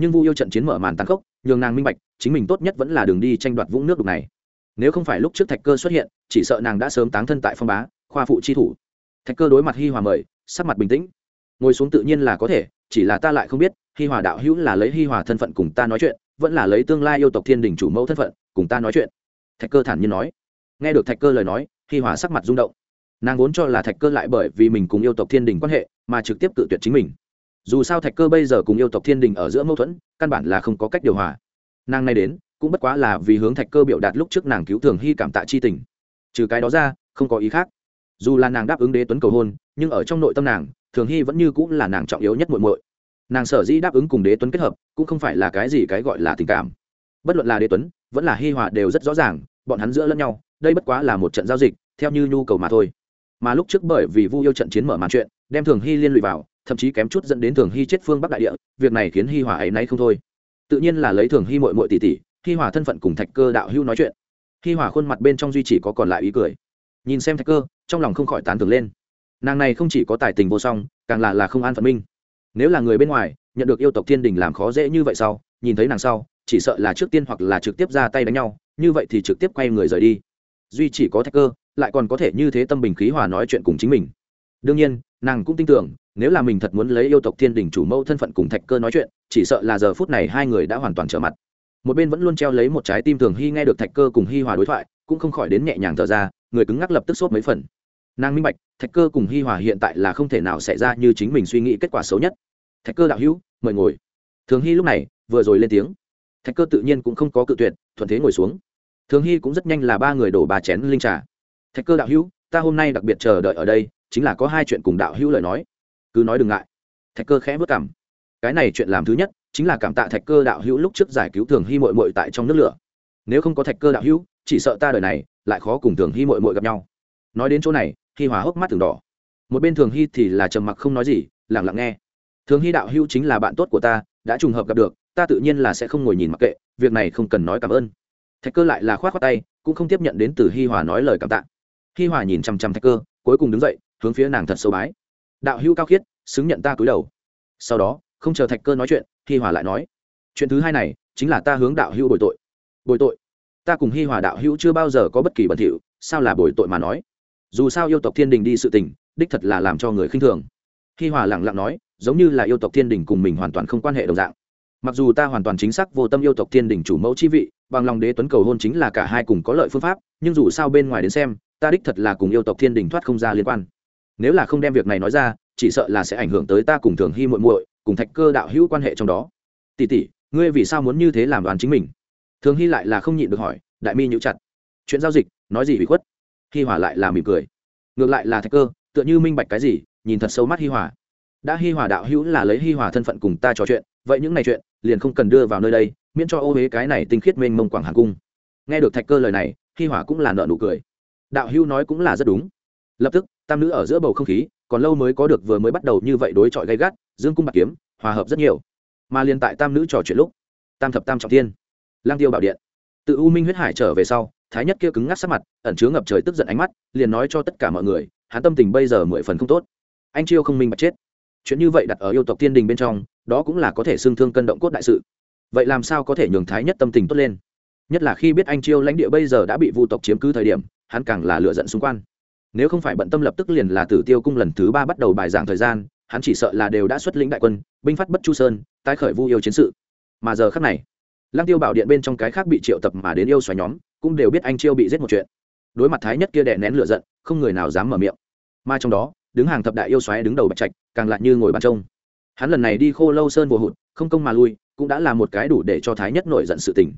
Nhưng vu yêu trận chiến mở màn tăng khốc, nhường nàng minh bạch, chính mình tốt nhất vẫn là đường đi tranh đoạt vũng nước đục này. Nếu không phải lúc trước thạch cơ xuất hiện, chỉ sợ nàng đã sớm táng thân tại phong bá, khoa phụ chi thủ. Thạch cơ đối mặt hi hòa mời, sắc mặt bình tĩnh ngồi xuống tự nhiên là có thể, chỉ là ta lại không biết, hi hòa đạo hữu là lấy hi hòa thân phận cùng ta nói chuyện, vẫn là lấy tương lai yêu tộc thiên đình chủ mẫu thân phận cùng ta nói chuyện. Thạch cơ thản nhiên nói. Nghe được thạch cơ lời nói, hi hòa sắc mặt rung động. Nàng vốn cho là thạch cơ lại bởi vì mình cùng yêu tộc thiên đình quan hệ mà trực tiếp cự tuyệt chính mình. Dù sao thạch cơ bây giờ cùng yêu tộc thiên đình ở giữa mâu thuẫn, căn bản là không có cách điều hòa. Nàng nay đến, cũng bất quá là vì hướng thạch cơ biểu đạt lúc trước nàng cứu thường hy cảm tạ chi tình. Trừ cái đó ra, không có ý khác. Dù là nàng đáp ứng đế tuấn cầu hôn, nhưng ở trong nội tâm nàng thường hy vẫn như cũng là nàng trọng yếu nhất muội muội. Nàng sở dĩ đáp ứng cùng đế tuấn kết hợp, cũng không phải là cái gì cái gọi là tình cảm. Bất luận là đế tuấn, vẫn là hi hòa đều rất rõ ràng, bọn hắn giữa lẫn nhau, đây bất quá là một trận giao dịch, theo như nhu cầu mà thôi. Mà lúc trước bởi vì vu yêu trận chiến mở màn chuyện, đem thường hy liên lụy vào, thậm chí kém chút dẫn đến thường hy chết phương bắc đại địa, việc này khiến hi hòa ấy nay không thôi. Tự nhiên là lấy thường hy mội mội tỷ tỷ hi hòa thân phận cùng thạch cơ đạo hưu nói chuyện. Hi hòa khuôn mặt bên trong duy chỉ có còn lại ý cười. Nhìn xem thạch cơ, trong lòng không khỏi tán tưởng lên nàng này không chỉ có tài tình vô song, càng là là không an phận minh. Nếu là người bên ngoài, nhận được yêu tộc thiên đình làm khó dễ như vậy sau, nhìn thấy nàng sau, chỉ sợ là trước tiên hoặc là trực tiếp ra tay đánh nhau, như vậy thì trực tiếp quay người rời đi. Duy chỉ có thạch cơ, lại còn có thể như thế tâm bình khí hòa nói chuyện cùng chính mình. Đương nhiên, nàng cũng tin tưởng, nếu là mình thật muốn lấy yêu tộc thiên đình chủ mẫu thân phận cùng thạch cơ nói chuyện, chỉ sợ là giờ phút này hai người đã hoàn toàn trở mặt. Một bên vẫn luôn treo lấy một trái tim thường hy nghe được thạch cơ cùng hy hòa đối thoại, cũng không khỏi đến nhẹ nhàng thở ra, người cứng ngắc lập tức sốt mấy phần nàng minh bạch, thạch cơ cùng hi hòa hiện tại là không thể nào xảy ra như chính mình suy nghĩ kết quả xấu nhất. Thạch cơ đạo hữu, mời ngồi. Thường hy lúc này vừa rồi lên tiếng. Thạch cơ tự nhiên cũng không có cự tuyệt, thuận thế ngồi xuống. Thường hy cũng rất nhanh là ba người đổ ba chén linh trà. Thạch cơ đạo hữu, ta hôm nay đặc biệt chờ đợi ở đây, chính là có hai chuyện cùng đạo hữu lời nói. Cứ nói đừng ngại. Thạch cơ khẽ vất cảm cái này chuyện làm thứ nhất, chính là cảm tạ thạch cơ đạo hữu lúc trước giải cứu thường hy mội mội tại trong nước lửa. Nếu không có thạch cơ đạo hữu, chỉ sợ ta đời này lại khó cùng thường hy mội mội gặp nhau. Nói đến chỗ này Hi hòa hốc mắt từng đỏ. Một bên thường hy thì là trầm mặc không nói gì lẳng lặng nghe. Thường hy đạo hữu chính là bạn tốt của ta, đã trùng hợp gặp được, ta tự nhiên là sẽ không ngồi nhìn mặc kệ, việc này không cần nói cảm ơn. Thạch cơ lại là khoát khoát tay, cũng không tiếp nhận đến từ hi hòa nói lời cảm tạ. Hi hòa nhìn chằm chằm thạch cơ, cuối cùng đứng dậy, hướng phía nàng thật sâu bái. Đạo hữu cao khiết, xứng nhận ta cúi đầu. Sau đó, không chờ thạch cơ nói chuyện, hi hòa lại nói, chuyện thứ hai này chính là ta hướng đạo hữu bồi tội. Bồi tội? Ta cùng hi hòa đạo hữu chưa bao giờ có bất kỳ bẩn thỉu, sao là bồi tội mà nói? Dù sao yêu tộc thiên đình đi sự tình, đích thật là làm cho người khinh thường. Hi hòa lẳng lặng nói, giống như là yêu tộc thiên đình cùng mình hoàn toàn không quan hệ đồng dạng. Mặc dù ta hoàn toàn chính xác vô tâm yêu tộc thiên đình chủ mẫu chi vị, bằng lòng đế tuấn cầu hôn chính là cả hai cùng có lợi phương pháp, nhưng dù sao bên ngoài đến xem, ta đích thật là cùng yêu tộc thiên đình thoát không ra liên quan. Nếu là không đem việc này nói ra, chỉ sợ là sẽ ảnh hưởng tới ta cùng thường hy muội muội, cùng thạch cơ đạo hữu quan hệ trong đó. Tỷ tỷ, ngươi vì sao muốn như thế làm đoàn chính mình? Thường hy lại là không nhịn được hỏi, đại mi nhũ chặt. Chuyện giao dịch, nói gì bị khuất? Hi hòa lại là mỉm cười. Ngược lại là thạch cơ, tựa như minh bạch cái gì, nhìn thật sâu mắt hi hòa. Đã hi hòa đạo hữu là lấy hi hòa thân phận cùng ta trò chuyện, vậy những này chuyện, liền không cần đưa vào nơi đây, miễn cho ô huế cái này tinh khiết mênh mông quảng hàn cung. Nghe được thạch cơ lời này, hi hòa cũng là nợ nụ cười. Đạo hữu nói cũng là rất đúng. Lập tức, tam nữ ở giữa bầu không khí, còn lâu mới có được vừa mới bắt đầu như vậy đối chọi gay gắt, dương cung bạc kiếm, hòa hợp rất nhiều. Mà liền tại tam nữ trò chuyện lúc, tam thập tam trọng tiên lang tiêu bảo điện, tự u minh huyết hải trở về sau thái nhất kia cứng ngắc sắc mặt, ẩn chứa ngập trời tức giận ánh mắt, liền nói cho tất cả mọi người, hắn tâm tình bây giờ mười phần không tốt. Anh chiêu không minh bạch chết. Chuyện như vậy đặt ở yêu tộc tiên đình bên trong, đó cũng là có thể xương thương cân động cốt đại sự. Vậy làm sao có thể nhường thái nhất tâm tình tốt lên? Nhất là khi biết anh chiêu lãnh địa bây giờ đã bị vu tộc chiếm cứ thời điểm, hắn càng là lựa giận xung quanh. Nếu không phải bận tâm lập tức liền là tử tiêu cung lần thứ ba bắt đầu bài giảng thời gian, hắn chỉ sợ là đều đã xuất lĩnh đại quân, binh phát bất chu sơn, tái khởi vu yêu chiến sự. Mà giờ khắc này, lăng tiêu bảo điện bên trong cái khác bị triệu tập mà đến yêu xoáy nhóm cũng đều biết anh chiêu bị giết một chuyện đối mặt thái nhất kia đè nén lửa giận không người nào dám mở miệng mà trong đó đứng hàng thập đại yêu xoáy đứng đầu bạch trạch càng lại như ngồi bàn trông hắn lần này đi khô lâu sơn vô hụt không công mà lui cũng đã là một cái đủ để cho thái nhất nổi giận sự tình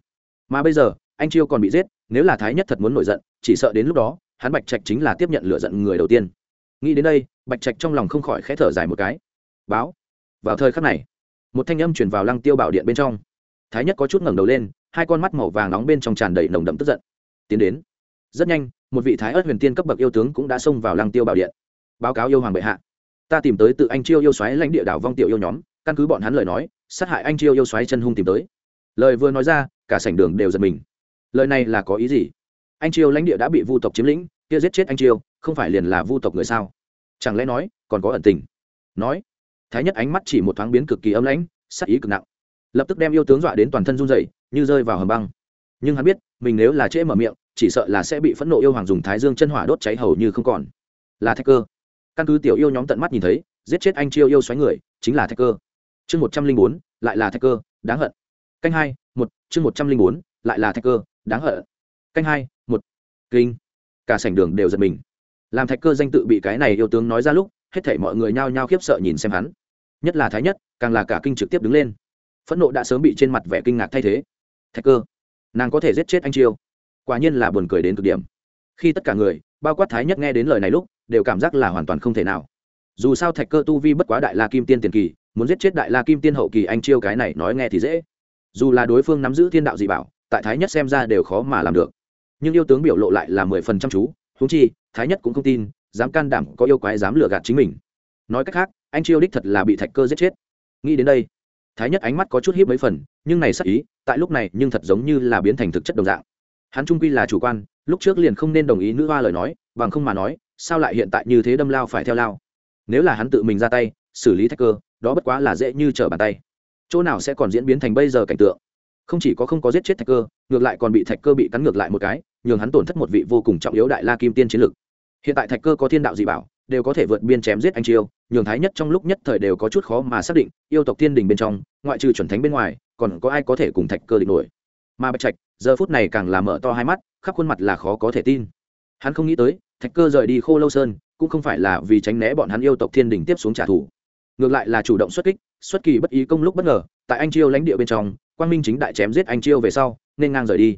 mà bây giờ anh chiêu còn bị giết nếu là thái nhất thật muốn nổi giận chỉ sợ đến lúc đó hắn bạch trạch chính là tiếp nhận lựa giận người đầu tiên nghĩ đến đây bạch trạch trong lòng không khỏi khẽ thở dài một cái báo vào thời khắc này một thanh âm chuyển vào lăng tiêu bảo điện bên trong thái nhất có chút ngẩng đầu lên hai con mắt màu vàng nóng bên trong tràn đầy nồng đậm tức giận. Tiến đến. Rất nhanh, một vị thái ớt huyền tiên cấp bậc yêu tướng cũng đã xông vào lăng tiêu bảo điện. Báo cáo yêu hoàng bệ hạ. Ta tìm tới tự anh chiêu yêu xoáy lãnh địa đảo vong tiểu yêu nhóm, căn cứ bọn hắn lời nói, sát hại anh chiêu yêu xoáy chân hung tìm tới. Lời vừa nói ra, cả sảnh đường đều giật mình. Lời này là có ý gì? Anh chiêu lãnh địa đã bị vu tộc chiếm lĩnh, kia giết chết anh chiêu, không phải liền là vu tộc người sao? Chẳng lẽ nói, còn có ẩn tình? Nói. Thái nhất ánh mắt chỉ một thoáng biến cực kỳ âm lãnh sắc ý cực nặng lập tức đem yêu tướng dọa đến toàn thân run rẩy, như rơi vào hầm băng. Nhưng hắn biết, mình nếu là trễ mở miệng, chỉ sợ là sẽ bị phẫn nộ yêu hoàng dùng thái dương chân hỏa đốt cháy hầu như không còn. Là thách cơ. Căn cứ tiểu yêu nhóm tận mắt nhìn thấy, giết chết anh chiêu yêu xoáy người, chính là thách cơ. Chương một trăm linh bốn, lại là thách cơ, đáng hận. Canh hai, một, chương một trăm linh bốn, lại là thách cơ, đáng hận. Canh hai, một. Kinh. Cả sảnh đường đều giật mình. Làm thạch cơ danh tự bị cái này yêu tướng nói ra lúc, hết thảy mọi người nhao nhao khiếp sợ nhìn xem hắn. Nhất là thái nhất, càng là cả kinh trực tiếp đứng lên phẫn nộ đã sớm bị trên mặt vẻ kinh ngạc thay thế. Thạch cơ, nàng có thể giết chết anh chiêu quả nhiên là buồn cười đến cực điểm. Khi tất cả người, bao quát thái nhất nghe đến lời này lúc, đều cảm giác là hoàn toàn không thể nào. Dù sao thạch cơ tu vi bất quá đại la kim tiên tiền kỳ, muốn giết chết đại la kim tiên hậu kỳ anh chiêu cái này nói nghe thì dễ. Dù là đối phương nắm giữ thiên đạo dị bảo, tại thái nhất xem ra đều khó mà làm được. Nhưng yêu tướng biểu lộ lại là mười phần trăm chú húng chi, thái nhất cũng không tin, dám can đảm, có yêu quái dám lừa gạt chính mình. Nói cách khác, anh chiêu đích thật là bị thạch cơ giết chết. Nghĩ đến đây thái nhất ánh mắt có chút hiếp mấy phần, nhưng này sắc ý, tại lúc này nhưng thật giống như là biến thành thực chất đồng dạng. Hắn trung quy là chủ quan, lúc trước liền không nên đồng ý nữ hoa lời nói, bằng không mà nói, sao lại hiện tại như thế đâm lao phải theo lao? Nếu là hắn tự mình ra tay, xử lý thạch cơ, đó bất quá là dễ như trở bàn tay. Chỗ nào sẽ còn diễn biến thành bây giờ cảnh tượng? Không chỉ có không có giết chết thạch cơ, ngược lại còn bị thạch cơ bị cắn ngược lại một cái, nhường hắn tổn thất một vị vô cùng trọng yếu đại la kim tiên chiến lực. Hiện tại thạch cơ có thiên đạo dị bảo, đều có thể vượt biên chém giết anh chiêu nhường thái nhất trong lúc nhất thời đều có chút khó mà xác định, yêu tộc thiên đình bên trong, ngoại trừ chuẩn thánh bên ngoài, còn có ai có thể cùng thạch cơ địch nổi. Mà bạch trạch, giờ phút này càng là mở to hai mắt, khắp khuôn mặt là khó có thể tin. Hắn không nghĩ tới, thạch cơ rời đi khô lâu sơn, cũng không phải là vì tránh né bọn hắn yêu tộc thiên đình tiếp xuống trả thù. Ngược lại là chủ động xuất kích, xuất kỳ bất ý công lúc bất ngờ, tại anh chiêu lãnh địa bên trong, quang minh chính đại chém giết anh chiêu về sau, nên ngang rời đi.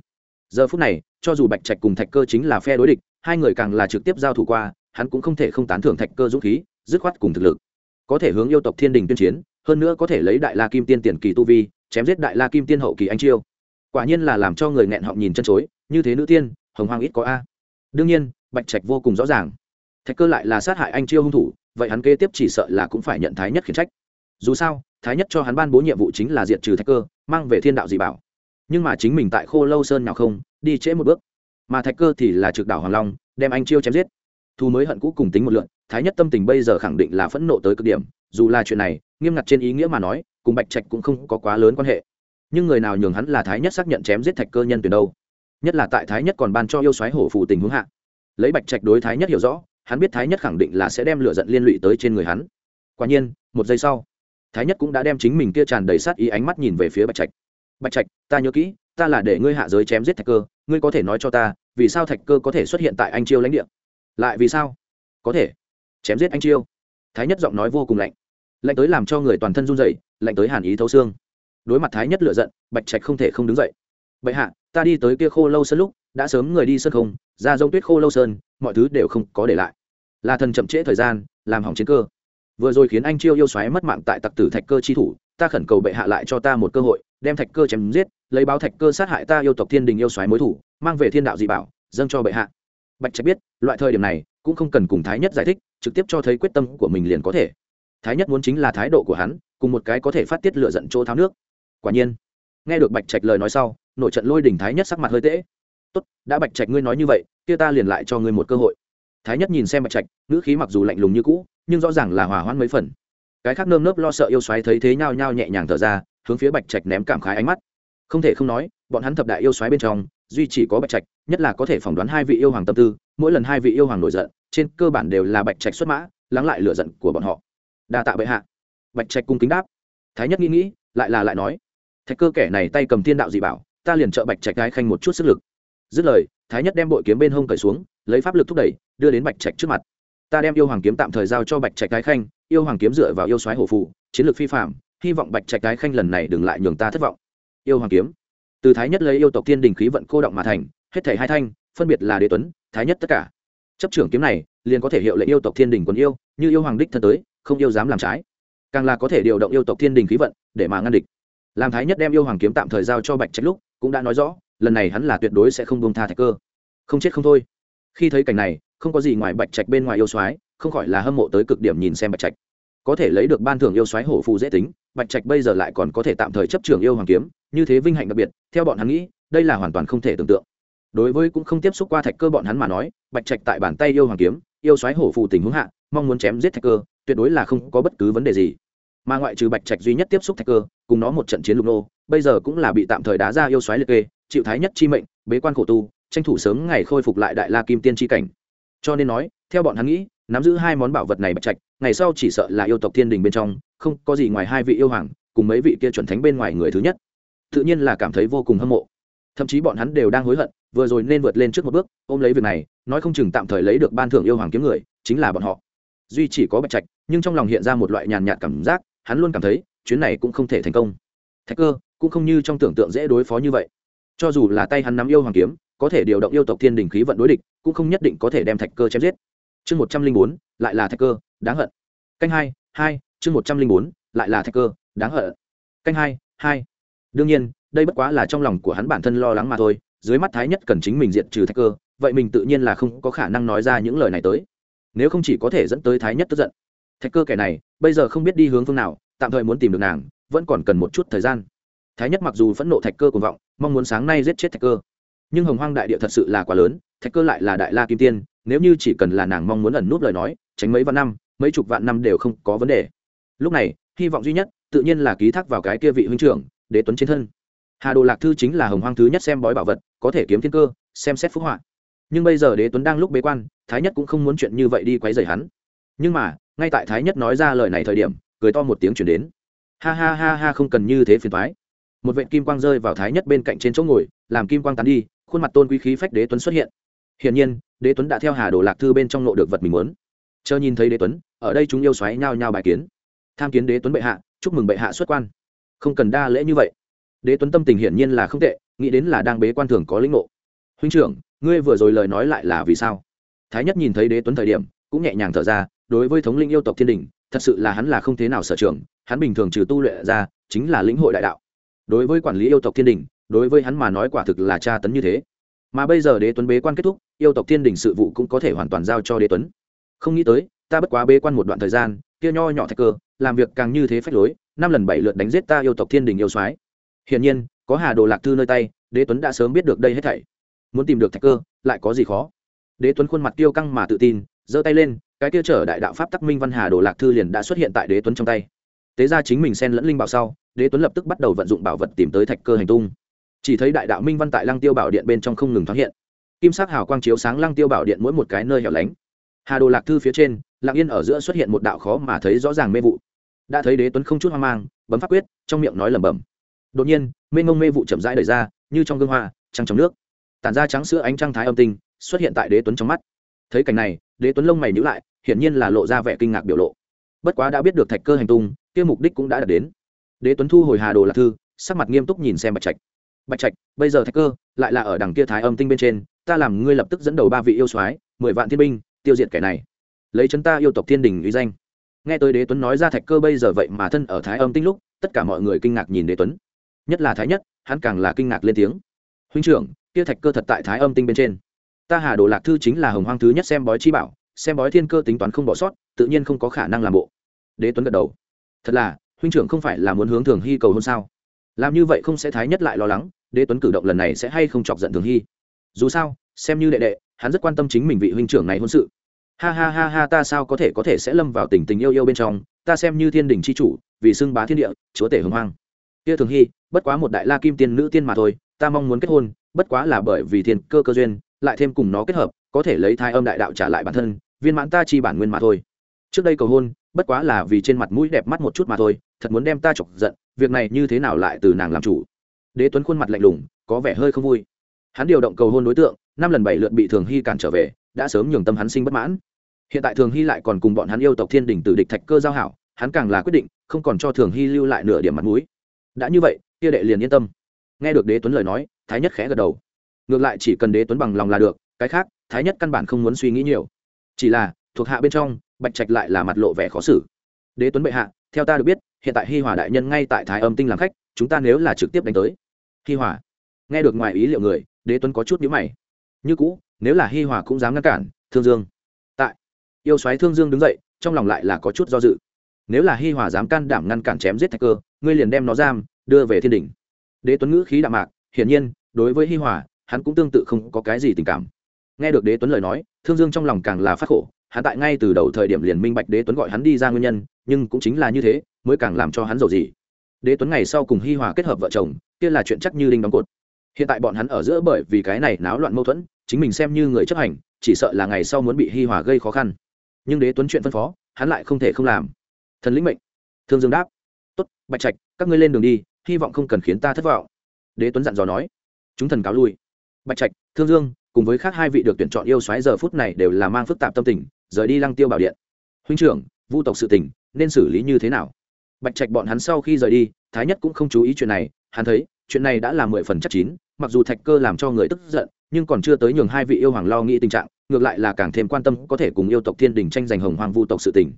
Giờ phút này, cho dù bạch trạch cùng thạch cơ chính là phe đối địch, hai người càng là trực tiếp giao thủ qua, hắn cũng không thể không tán thưởng thạch cơ dũng khí dứt khoát cùng thực lực. Có thể hướng yêu tộc thiên đình tuyên chiến, hơn nữa có thể lấy đại la kim tiên tiền kỳ tu vi, chém giết đại la kim tiên hậu kỳ anh chiêu. Quả nhiên là làm cho người nghẹn họng nhìn chân chối, như thế nữ tiên, hồng hoang ít có a. Đương nhiên, bạch trạch vô cùng rõ ràng. Thạch cơ lại là sát hại anh chiêu hung thủ, vậy hắn kế tiếp chỉ sợ là cũng phải nhận thái nhất khiển trách. Dù sao, thái nhất cho hắn ban bố nhiệm vụ chính là diệt trừ thạch cơ, mang về thiên đạo dị bảo. Nhưng mà chính mình tại khô lâu sơn nào không, đi trễ một bước. Mà thạch cơ thì là trực đảo hoàng long, đem anh chiêu chém giết. Thu mới hận cũ cùng tính một lượn thái nhất tâm tình bây giờ khẳng định là phẫn nộ tới cực điểm, dù là chuyện này, nghiêm ngặt trên ý nghĩa mà nói, cùng bạch trạch cũng không có quá lớn quan hệ. Nhưng người nào nhường hắn là thái nhất xác nhận chém giết thạch cơ nhân tuyển đâu? Nhất là tại thái nhất còn ban cho yêu xoáy hổ phụ tình huống hạ. Lấy bạch trạch đối thái nhất hiểu rõ, hắn biết thái nhất khẳng định là sẽ đem lửa giận liên lụy tới trên người hắn. Quả nhiên, một giây sau, thái nhất cũng đã đem chính mình kia tràn đầy sát ý ánh mắt nhìn về phía bạch trạch. Bạch trạch, ta nhớ kỹ, ta là để ngươi hạ giới chém giết thạch cơ, ngươi có thể nói cho ta, vì sao thạch cơ có thể xuất hiện tại anh chiêu lãnh địa? Lại vì sao? Có thể chém giết anh chiêu. Thái nhất giọng nói vô cùng lạnh. Lạnh tới làm cho người toàn thân run rẩy, lạnh tới hàn ý thấu xương. Đối mặt thái nhất lựa giận, bạch trạch không thể không đứng dậy. Bệ hạ, ta đi tới kia khô lâu sơn lúc, đã sớm người đi sân không, ra rông tuyết khô lâu sơn, mọi thứ đều không có để lại. Là thần chậm trễ thời gian, làm hỏng chiến cơ. Vừa rồi khiến anh chiêu yêu xoáy mất mạng tại tặc tử thạch cơ chi thủ, ta khẩn cầu bệ hạ lại cho ta một cơ hội, đem thạch cơ chém giết, lấy báo thạch cơ sát hại ta yêu tộc thiên đình yêu xoáy mối thủ, mang về thiên đạo dị bảo, dâng cho bệ hạ. Bạch trạch biết, loại thời điểm này cũng không cần cùng thái nhất giải thích, trực tiếp cho thấy quyết tâm của mình liền có thể. Thái nhất muốn chính là thái độ của hắn, cùng một cái có thể phát tiết lựa giận chỗ tháo nước. Quả nhiên, nghe được bạch trạch lời nói sau, nội trận lôi đỉnh thái nhất sắc mặt hơi tễ. Tốt, đã bạch trạch ngươi nói như vậy, kia ta liền lại cho ngươi một cơ hội. Thái nhất nhìn xem bạch trạch, ngữ khí mặc dù lạnh lùng như cũ, nhưng rõ ràng là hòa hoãn mấy phần. Cái khác nơm nớp lo sợ yêu xoáy thấy thế nhao nhao nhẹ nhàng thở ra, hướng phía bạch trạch ném cảm khái ánh mắt. Không thể không nói, bọn hắn thập đại yêu xoáy bên trong duy chỉ có bạch trạch, nhất là có thể phỏng đoán hai vị yêu hoàng tâm tư, mỗi lần hai vị yêu hoàng nổi giận, trên cơ bản đều là bạch trạch xuất mã, lắng lại lửa giận của bọn họ. Đa tạ bệ hạ. Bạch trạch cung kính đáp. Thái nhất nghĩ nghĩ, lại là lại nói. Thạch cơ kẻ này tay cầm thiên đạo dị bảo, ta liền trợ bạch trạch gái khanh một chút sức lực. Dứt lời, thái nhất đem bội kiếm bên hông cởi xuống, lấy pháp lực thúc đẩy, đưa đến bạch trạch trước mặt. Ta đem yêu hoàng kiếm tạm thời giao cho bạch trạch gái khanh, yêu hoàng kiếm dựa vào yêu soái hổ phụ, chiến lược phi phạm hy vọng bạch trạch gái khanh lần này đừng lại nhường ta thất vọng. Yêu hoàng kiếm từ thái nhất lấy yêu tộc thiên đình khí vận cô động mà thành, hết thể hai thanh, phân biệt là đế tuấn, thái nhất tất cả. Chấp trưởng kiếm này, liền có thể hiệu lệnh yêu tộc thiên đình quân yêu, như yêu hoàng đích thân tới, không yêu dám làm trái. Càng là có thể điều động yêu tộc thiên đình khí vận, để mà ngăn địch. Làm thái nhất đem yêu hoàng kiếm tạm thời giao cho bạch trạch lúc, cũng đã nói rõ, lần này hắn là tuyệt đối sẽ không bông tha thạch cơ. Không chết không thôi. Khi thấy cảnh này, không có gì ngoài bạch trạch bên ngoài yêu soái, không khỏi là hâm mộ tới cực điểm nhìn xem bạch trạch. Có thể lấy được ban thưởng yêu soái hổ phù dễ tính, bạch trạch bây giờ lại còn có thể tạm thời chấp trường yêu hoàng kiếm như thế vinh hạnh đặc biệt, theo bọn hắn nghĩ, đây là hoàn toàn không thể tưởng tượng. Đối với cũng không tiếp xúc qua thạch cơ bọn hắn mà nói, bạch trạch tại bàn tay yêu hoàng kiếm, yêu xoáy hổ phù tình huống hạ, mong muốn chém giết thạch cơ, tuyệt đối là không có bất cứ vấn đề gì. Mà ngoại trừ bạch trạch duy nhất tiếp xúc thạch cơ, cùng nó một trận chiến lục nô, bây giờ cũng là bị tạm thời đá ra yêu xoáy liệt kê, chịu thái nhất chi mệnh, bế quan khổ tu, tranh thủ sớm ngày khôi phục lại đại la kim tiên tri cảnh. Cho nên nói, theo bọn hắn nghĩ, nắm giữ hai món bảo vật này bạch trạch, ngày sau chỉ sợ là yêu tộc thiên đình bên trong, không có gì ngoài hai vị yêu hoàng, cùng mấy vị kia chuẩn thánh bên ngoài người thứ nhất tự nhiên là cảm thấy vô cùng hâm mộ. Thậm chí bọn hắn đều đang hối hận, vừa rồi nên vượt lên trước một bước, ôm lấy việc này, nói không chừng tạm thời lấy được ban thưởng yêu hoàng kiếm người, chính là bọn họ. Duy chỉ có bạch trạch, nhưng trong lòng hiện ra một loại nhàn nhạt cảm giác, hắn luôn cảm thấy, chuyến này cũng không thể thành công. Thạch cơ, cũng không như trong tưởng tượng dễ đối phó như vậy. Cho dù là tay hắn nắm yêu hoàng kiếm, có thể điều động yêu tộc thiên đình khí vận đối địch, cũng không nhất định có thể đem thạch cơ chém giết. Chương một trăm linh bốn, lại là thạch cơ, đáng hận. Canh hai hai, chương một trăm linh bốn, lại là thạch cơ, đáng hận. Canh hai hai đương nhiên, đây bất quá là trong lòng của hắn bản thân lo lắng mà thôi, dưới mắt thái nhất cần chính mình diện trừ thạch cơ, vậy mình tự nhiên là không có khả năng nói ra những lời này tới. Nếu không chỉ có thể dẫn tới thái nhất tức giận. Thạch cơ kẻ này, bây giờ không biết đi hướng phương nào, tạm thời muốn tìm được nàng, vẫn còn cần một chút thời gian. Thái nhất mặc dù phẫn nộ thạch cơ cuồng vọng, mong muốn sáng nay giết chết thạch cơ. Nhưng hồng hoang đại địa thật sự là quá lớn, thạch cơ lại là đại la kim tiên, nếu như chỉ cần là nàng mong muốn ẩn núp lời nói, tránh mấy vạn năm, mấy chục vạn năm đều không có vấn đề. Lúc này, hy vọng duy nhất, tự nhiên là ký thác vào cái kia vị huynh trưởng đế tuấn trên thân. Hà đồ lạc thư chính là hồng hoang thứ nhất xem bói bảo vật, có thể kiếm thiên cơ, xem xét phúc họa. Nhưng bây giờ đế tuấn đang lúc bế quan, thái nhất cũng không muốn chuyện như vậy đi quấy rầy hắn. Nhưng mà, ngay tại thái nhất nói ra lời này thời điểm, cười to một tiếng chuyển đến. Ha ha ha ha, không cần như thế phiền thoái một vệ kim quang rơi vào thái nhất bên cạnh trên chỗ ngồi, làm kim quang tán đi, khuôn mặt tôn quý khí phách đế tuấn xuất hiện. Hiển nhiên, đế tuấn đã theo hà đồ lạc thư bên trong nộ được vật mình muốn. Chờ nhìn thấy đế tuấn, ở đây chúng yêu xoáy nhao nhao bài kiến. Tham kiến đế tuấn bệ hạ, chúc mừng bệ hạ xuất quan không cần đa lễ như vậy. Đế tuấn tâm tình hiển nhiên là không tệ, nghĩ đến là đang bế quan thường có lĩnh ngộ. Huynh trưởng, ngươi vừa rồi lời nói lại là vì sao? Thái nhất nhìn thấy đế tuấn thời điểm, cũng nhẹ nhàng thở ra, đối với thống linh yêu tộc thiên đình, thật sự là hắn là không thế nào sở trường, hắn bình thường trừ tu luyện ra, chính là lĩnh hội đại đạo. Đối với quản lý yêu tộc thiên đình, đối với hắn mà nói quả thực là tra tấn như thế. Mà bây giờ đế tuấn bế quan kết thúc, yêu tộc thiên đình sự vụ cũng có thể hoàn toàn giao cho đế tuấn. Không nghĩ tới, ta bất quá bế quan một đoạn thời gian, kia nho nhỏ thạch cơ, làm việc càng như thế phách lối năm lần bảy lượt đánh giết ta yêu tộc thiên đình yêu soái. Hiển nhiên, có hà đồ lạc thư nơi tay, đế tuấn đã sớm biết được đây hết thảy. Muốn tìm được thạch cơ, lại có gì khó? Đế tuấn khuôn mặt tiêu căng mà tự tin, giơ tay lên, cái tiêu trở đại đạo pháp tắc minh văn hà đồ lạc thư liền đã xuất hiện tại đế tuấn trong tay. Tế ra chính mình xen lẫn linh bảo sau, đế tuấn lập tức bắt đầu vận dụng bảo vật tìm tới thạch cơ hành tung. Chỉ thấy đại đạo minh văn tại lăng tiêu bảo điện bên trong không ngừng thoáng hiện. Kim sắc hào quang chiếu sáng lăng tiêu bảo điện mỗi một cái nơi hẻo lánh. Hà đồ lạc thư phía trên, lặng yên ở giữa xuất hiện một đạo khó mà thấy rõ ràng mê vụ đã thấy đế tuấn không chút hoang mang, bấm pháp quyết, trong miệng nói lẩm bẩm. Đột nhiên mê ngông mê vụ chậm rãi đời ra, như trong gương hoa, trăng trong nước. Tản ra trắng sữa ánh trăng thái âm tinh, xuất hiện tại đế tuấn trong mắt. Thấy cảnh này, đế tuấn lông mày nhữ lại, hiển nhiên là lộ ra vẻ kinh ngạc biểu lộ. Bất quá đã biết được thạch cơ hành tung, kia mục đích cũng đã đạt đến. Đế tuấn thu hồi hà đồ lạc thư, sắc mặt nghiêm túc nhìn xem bạch trạch. Bạch trạch, bây giờ thạch cơ lại là ở đằng kia thái âm tinh bên trên, ta làm ngươi lập tức dẫn đầu ba vị yêu soái, mười vạn thiên binh, tiêu diệt kẻ này. Lấy chân ta yêu tộc thiên đình uy danh nghe tới đế tuấn nói ra thạch cơ bây giờ vậy mà thân ở thái âm tinh lúc, tất cả mọi người kinh ngạc nhìn đế tuấn. Nhất là thái nhất, hắn càng là kinh ngạc lên tiếng. Huynh trưởng, kia thạch cơ thật tại thái âm tinh bên trên. Ta hà đồ lạc thư chính là hồng hoang thứ nhất xem bói chi bảo, xem bói thiên cơ tính toán không bỏ sót, tự nhiên không có khả năng làm bộ. Đế tuấn gật đầu. Thật là, huynh trưởng không phải là muốn hướng thường hy cầu hôn sao? Làm như vậy không sẽ thái nhất lại lo lắng, đế tuấn cử động lần này sẽ hay không chọc giận thường hy. Dù sao, xem như đệ đệ, hắn rất quan tâm chính mình vị huynh trưởng này hôn sự ha ha ha ha, ta sao có thể có thể sẽ lâm vào tình tình yêu yêu bên trong? Ta xem như thiên đình c h i chủ, vì xưng bá thiên địa, chúa tể hồng hoang. Kia thường hy, bất quá một đại la kim tiên nữ tiên mà thôi, ta mong muốn kết hôn, bất quá là bởi vì thiên cơ cơ duyên, lại thêm cùng nó kết hợp, có thể lấy thai âm đại đạo trả lại bản thân, viên mãn ta chi bản nguyên mà thôi. Trước đây cầu hôn, bất quá là vì trên mặt mũi đẹp mắt một chút mà thôi, thật muốn đem ta chọc giận, việc này như thế nào lại từ nàng làm chủ? Đế tuấn khuôn mặt lạnh lùng, có vẻ hơi không vui. Hắn điều động cầu hôn đối tượng, năm lần bảy lượt bị thường hy cản trở về đã sớm nhường tâm hắn sinh bất mãn. Hiện tại thường hy lại còn cùng bọn hắn yêu tộc thiên đình từ địch thạch cơ giao hảo, hắn càng là quyết định, không còn cho thường hy lưu lại nửa điểm mặt mũi. Đã như vậy, kia đệ liền yên tâm. Nghe được đế tuấn lời nói, thái nhất khẽ gật đầu. Ngược lại chỉ cần đế tuấn bằng lòng là được, cái khác, thái nhất căn bản không muốn suy nghĩ nhiều. Chỉ là, thuộc hạ bên trong, bạch trạch lại là mặt lộ vẻ khó xử. Đế tuấn bệ hạ, theo ta được biết, hiện tại hi hòa đại nhân ngay tại thái âm tinh làm khách, chúng ta nếu là trực tiếp đánh tới. Hi hòa. Nghe được ngoài ý liệu người, đế tuấn có chút nhíu mày. Như cũ nếu là hi hòa cũng dám ngăn cản, thương dương. Tại, yêu xoáy thương dương đứng dậy, trong lòng lại là có chút do dự. Nếu là hi hòa dám can đảm ngăn cản chém giết thạch cơ, ngươi liền đem nó giam, đưa về thiên đình đế tuấn ngữ khí đạm mạc, hiển nhiên, đối với hi hòa, hắn cũng tương tự không có cái gì tình cảm. Nghe được đế tuấn lời nói, thương dương trong lòng càng là phát khổ, hắn tại ngay từ đầu thời điểm liền minh bạch đế tuấn gọi hắn đi ra nguyên nhân, nhưng cũng chính là như thế, mới càng làm cho hắn giàu gì đế tuấn ngày sau cùng hi hòa kết hợp vợ chồng, kia là chuyện chắc như đinh đóng cột. Hiện tại bọn hắn ở giữa bởi vì cái này náo loạn mâu thuẫn chính mình xem như người chấp hành, chỉ sợ là ngày sau muốn bị hi hòa gây khó khăn. Nhưng đế tuấn chuyện phân phó, hắn lại không thể không làm. Thần lĩnh mệnh. Thương dương đáp. Tốt, bạch trạch, các ngươi lên đường đi, hy vọng không cần khiến ta thất vọng. Đế tuấn dặn dò nói. Chúng thần cáo lui. Bạch trạch, thương dương, cùng với khác hai vị được tuyển chọn yêu xoáy giờ phút này đều là mang phức tạp tâm tình, rời đi lăng tiêu bảo điện. Huynh trưởng, vu tộc sự tình, nên xử lý như thế nào? Bạch trạch bọn hắn sau khi rời đi, thái nhất cũng không chú ý chuyện này, hắn thấy, chuyện này đã là mười phần chắc chín mặc dù thạch cơ làm cho người tức giận, nhưng còn chưa tới nhường hai vị yêu hoàng lo nghĩ tình trạng, ngược lại là càng thêm quan tâm có thể cùng yêu tộc thiên đình tranh giành hồng hoàng vu tộc sự tình.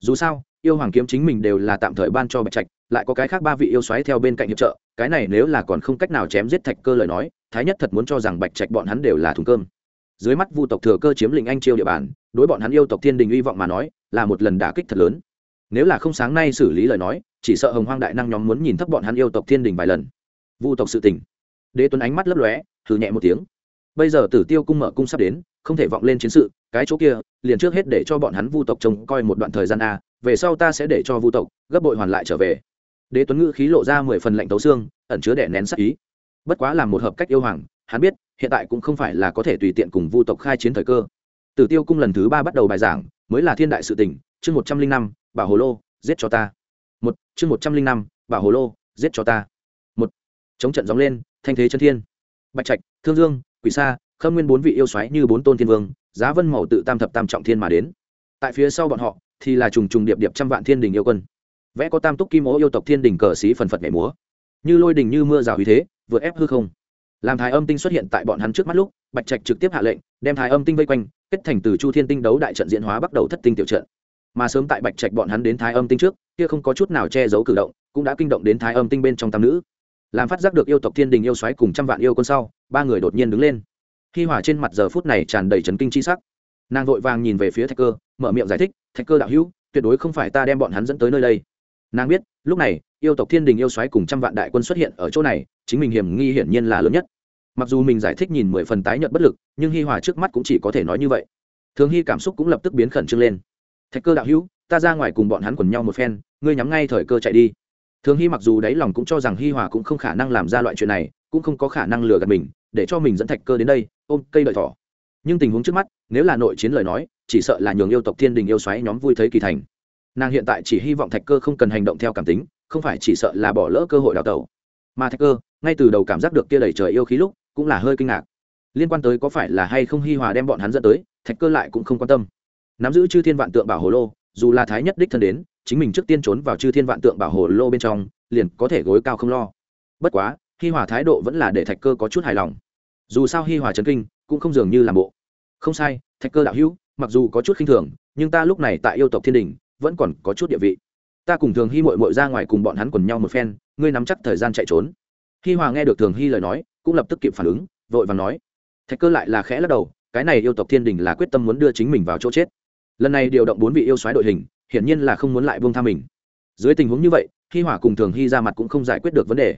Dù sao, yêu hoàng kiếm chính mình đều là tạm thời ban cho bạch trạch, lại có cái khác ba vị yêu xoáy theo bên cạnh hiệp trợ, cái này nếu là còn không cách nào chém giết thạch cơ lời nói, thái nhất thật muốn cho rằng bạch trạch bọn hắn đều là thùng cơm. Dưới mắt vu tộc thừa cơ chiếm lĩnh anh chiêu địa bàn, đối bọn hắn yêu tộc thiên đình hy vọng mà nói, là một lần đả kích thật lớn. Nếu là không sáng nay xử lý lời nói, chỉ sợ hồng hoang đại năng nhóm muốn nhìn thấp bọn hắn yêu tộc thiên đình vài lần. Vu tộc sự tỉnh đế tuấn ánh mắt lấp lóe thử nhẹ một tiếng. Bây giờ tử tiêu cung mở cung sắp đến, không thể vọng lên chiến sự, cái chỗ kia, liền trước hết để cho bọn hắn vu tộc trông coi một đoạn thời gian a, về sau ta sẽ để cho vu tộc, gấp bội hoàn lại trở về. Đế tuấn ngữ khí lộ ra mười phần lạnh tấu xương, ẩn chứa đẻ nén sắc ý. Bất quá là một hợp cách yêu hoàng, hắn biết, hiện tại cũng không phải là có thể tùy tiện cùng vu tộc khai chiến thời cơ. Tử tiêu cung lần thứ ba bắt đầu bài giảng, mới là thiên đại sự tỉnh chương một trăm linh năm, bảo hồ lô, giết cho ta. Một, chương một trăm linh năm, bảo hồ lô, giết cho ta. Một, chống trận dóng lên thanh thế chân thiên. Bạch trạch, thương dương, quỷ sa, khâm nguyên bốn vị yêu xoáy như bốn tôn thiên vương, giá vân màu tự tam thập tam trọng thiên mà đến. Tại phía sau bọn họ thì là trùng trùng điệp điệp trăm vạn thiên đình yêu quân. Vẽ có tam túc kim ố yêu tộc thiên đình cờ xí phần phật nhảy múa. Như lôi đình như mưa rào uy thế, vượt ép hư không. Làm thái âm tinh xuất hiện tại bọn hắn trước mắt lúc, bạch trạch trực tiếp hạ lệnh, đem thái âm tinh vây quanh, kết thành từ chu thiên tinh đấu đại trận diễn hóa bắt đầu thất tinh tiểu trận. Mà sớm tại bạch trạch bọn hắn đến thái âm tinh trước, kia không có chút nào che giấu cử động, cũng đã kinh động đến thái âm tinh bên trong tam nữ làm phát giác được yêu tộc thiên đình yêu xoáy cùng trăm vạn yêu quân sau, ba người đột nhiên đứng lên. Hi hỏa trên mặt giờ phút này tràn đầy trấn kinh chi sắc, nàng vội vàng nhìn về phía thạch cơ, mở miệng giải thích, thạch cơ đạo hữu, tuyệt đối không phải ta đem bọn hắn dẫn tới nơi đây. Nàng biết, lúc này, yêu tộc thiên đình yêu xoáy cùng trăm vạn đại quân xuất hiện ở chỗ này, chính mình hiểm nghi hiển nhiên là lớn nhất. Mặc dù mình giải thích nhìn mười phần tái nhợt bất lực, nhưng hi hòa trước mắt cũng chỉ có thể nói như vậy. Thường hy cảm xúc cũng lập tức biến khẩn trương lên. Thạch cơ đạo hữu, ta ra ngoài cùng bọn hắn quần nhau một phen, ngươi nhắm ngay thời cơ chạy đi thường hy mặc dù đáy lòng cũng cho rằng hi hòa cũng không khả năng làm ra loại chuyện này, cũng không có khả năng lừa gạt mình, để cho mình dẫn thạch cơ đến đây, ôm cây đợi thỏ. Nhưng tình huống trước mắt, nếu là nội chiến lời nói, chỉ sợ là nhường yêu tộc thiên đình yêu xoáy nhóm vui thấy kỳ thành. Nàng hiện tại chỉ hy vọng thạch cơ không cần hành động theo cảm tính, không phải chỉ sợ là bỏ lỡ cơ hội đào tẩu. Mà thạch cơ, ngay từ đầu cảm giác được kia đẩy trời yêu khí lúc, cũng là hơi kinh ngạc. Liên quan tới có phải là hay không hi hòa đem bọn hắn dẫn tới, thạch cơ lại cũng không quan tâm. Nắm giữ chư thiên vạn tượng bảo hồ lô, dù là thái nhất đích thân đến chính mình trước tiên trốn vào chư thiên vạn tượng bảo hồ lô bên trong, liền có thể gối cao không lo. Bất quá, hi hòa thái độ vẫn là để thạch cơ có chút hài lòng. Dù sao hi hòa trấn kinh, cũng không dường như làm bộ. Không sai, thạch cơ đạo hữu, mặc dù có chút khinh thường, nhưng ta lúc này tại yêu tộc thiên đình, vẫn còn có chút địa vị. Ta cùng thường hy mội mội ra ngoài cùng bọn hắn quần nhau một phen, ngươi nắm chắc thời gian chạy trốn. Hi hòa nghe được thường hy lời nói, cũng lập tức kịp phản ứng, vội và nói. Thạch cơ lại là khẽ lắc đầu, cái này yêu tộc thiên đình là quyết tâm muốn đưa chính mình vào chỗ chết. Lần này điều động bốn vị yêu soái đội hình hiển nhiên là không muốn lại buông tha mình. Dưới tình huống như vậy, hi hỏa cùng thường hy ra mặt cũng không giải quyết được vấn đề.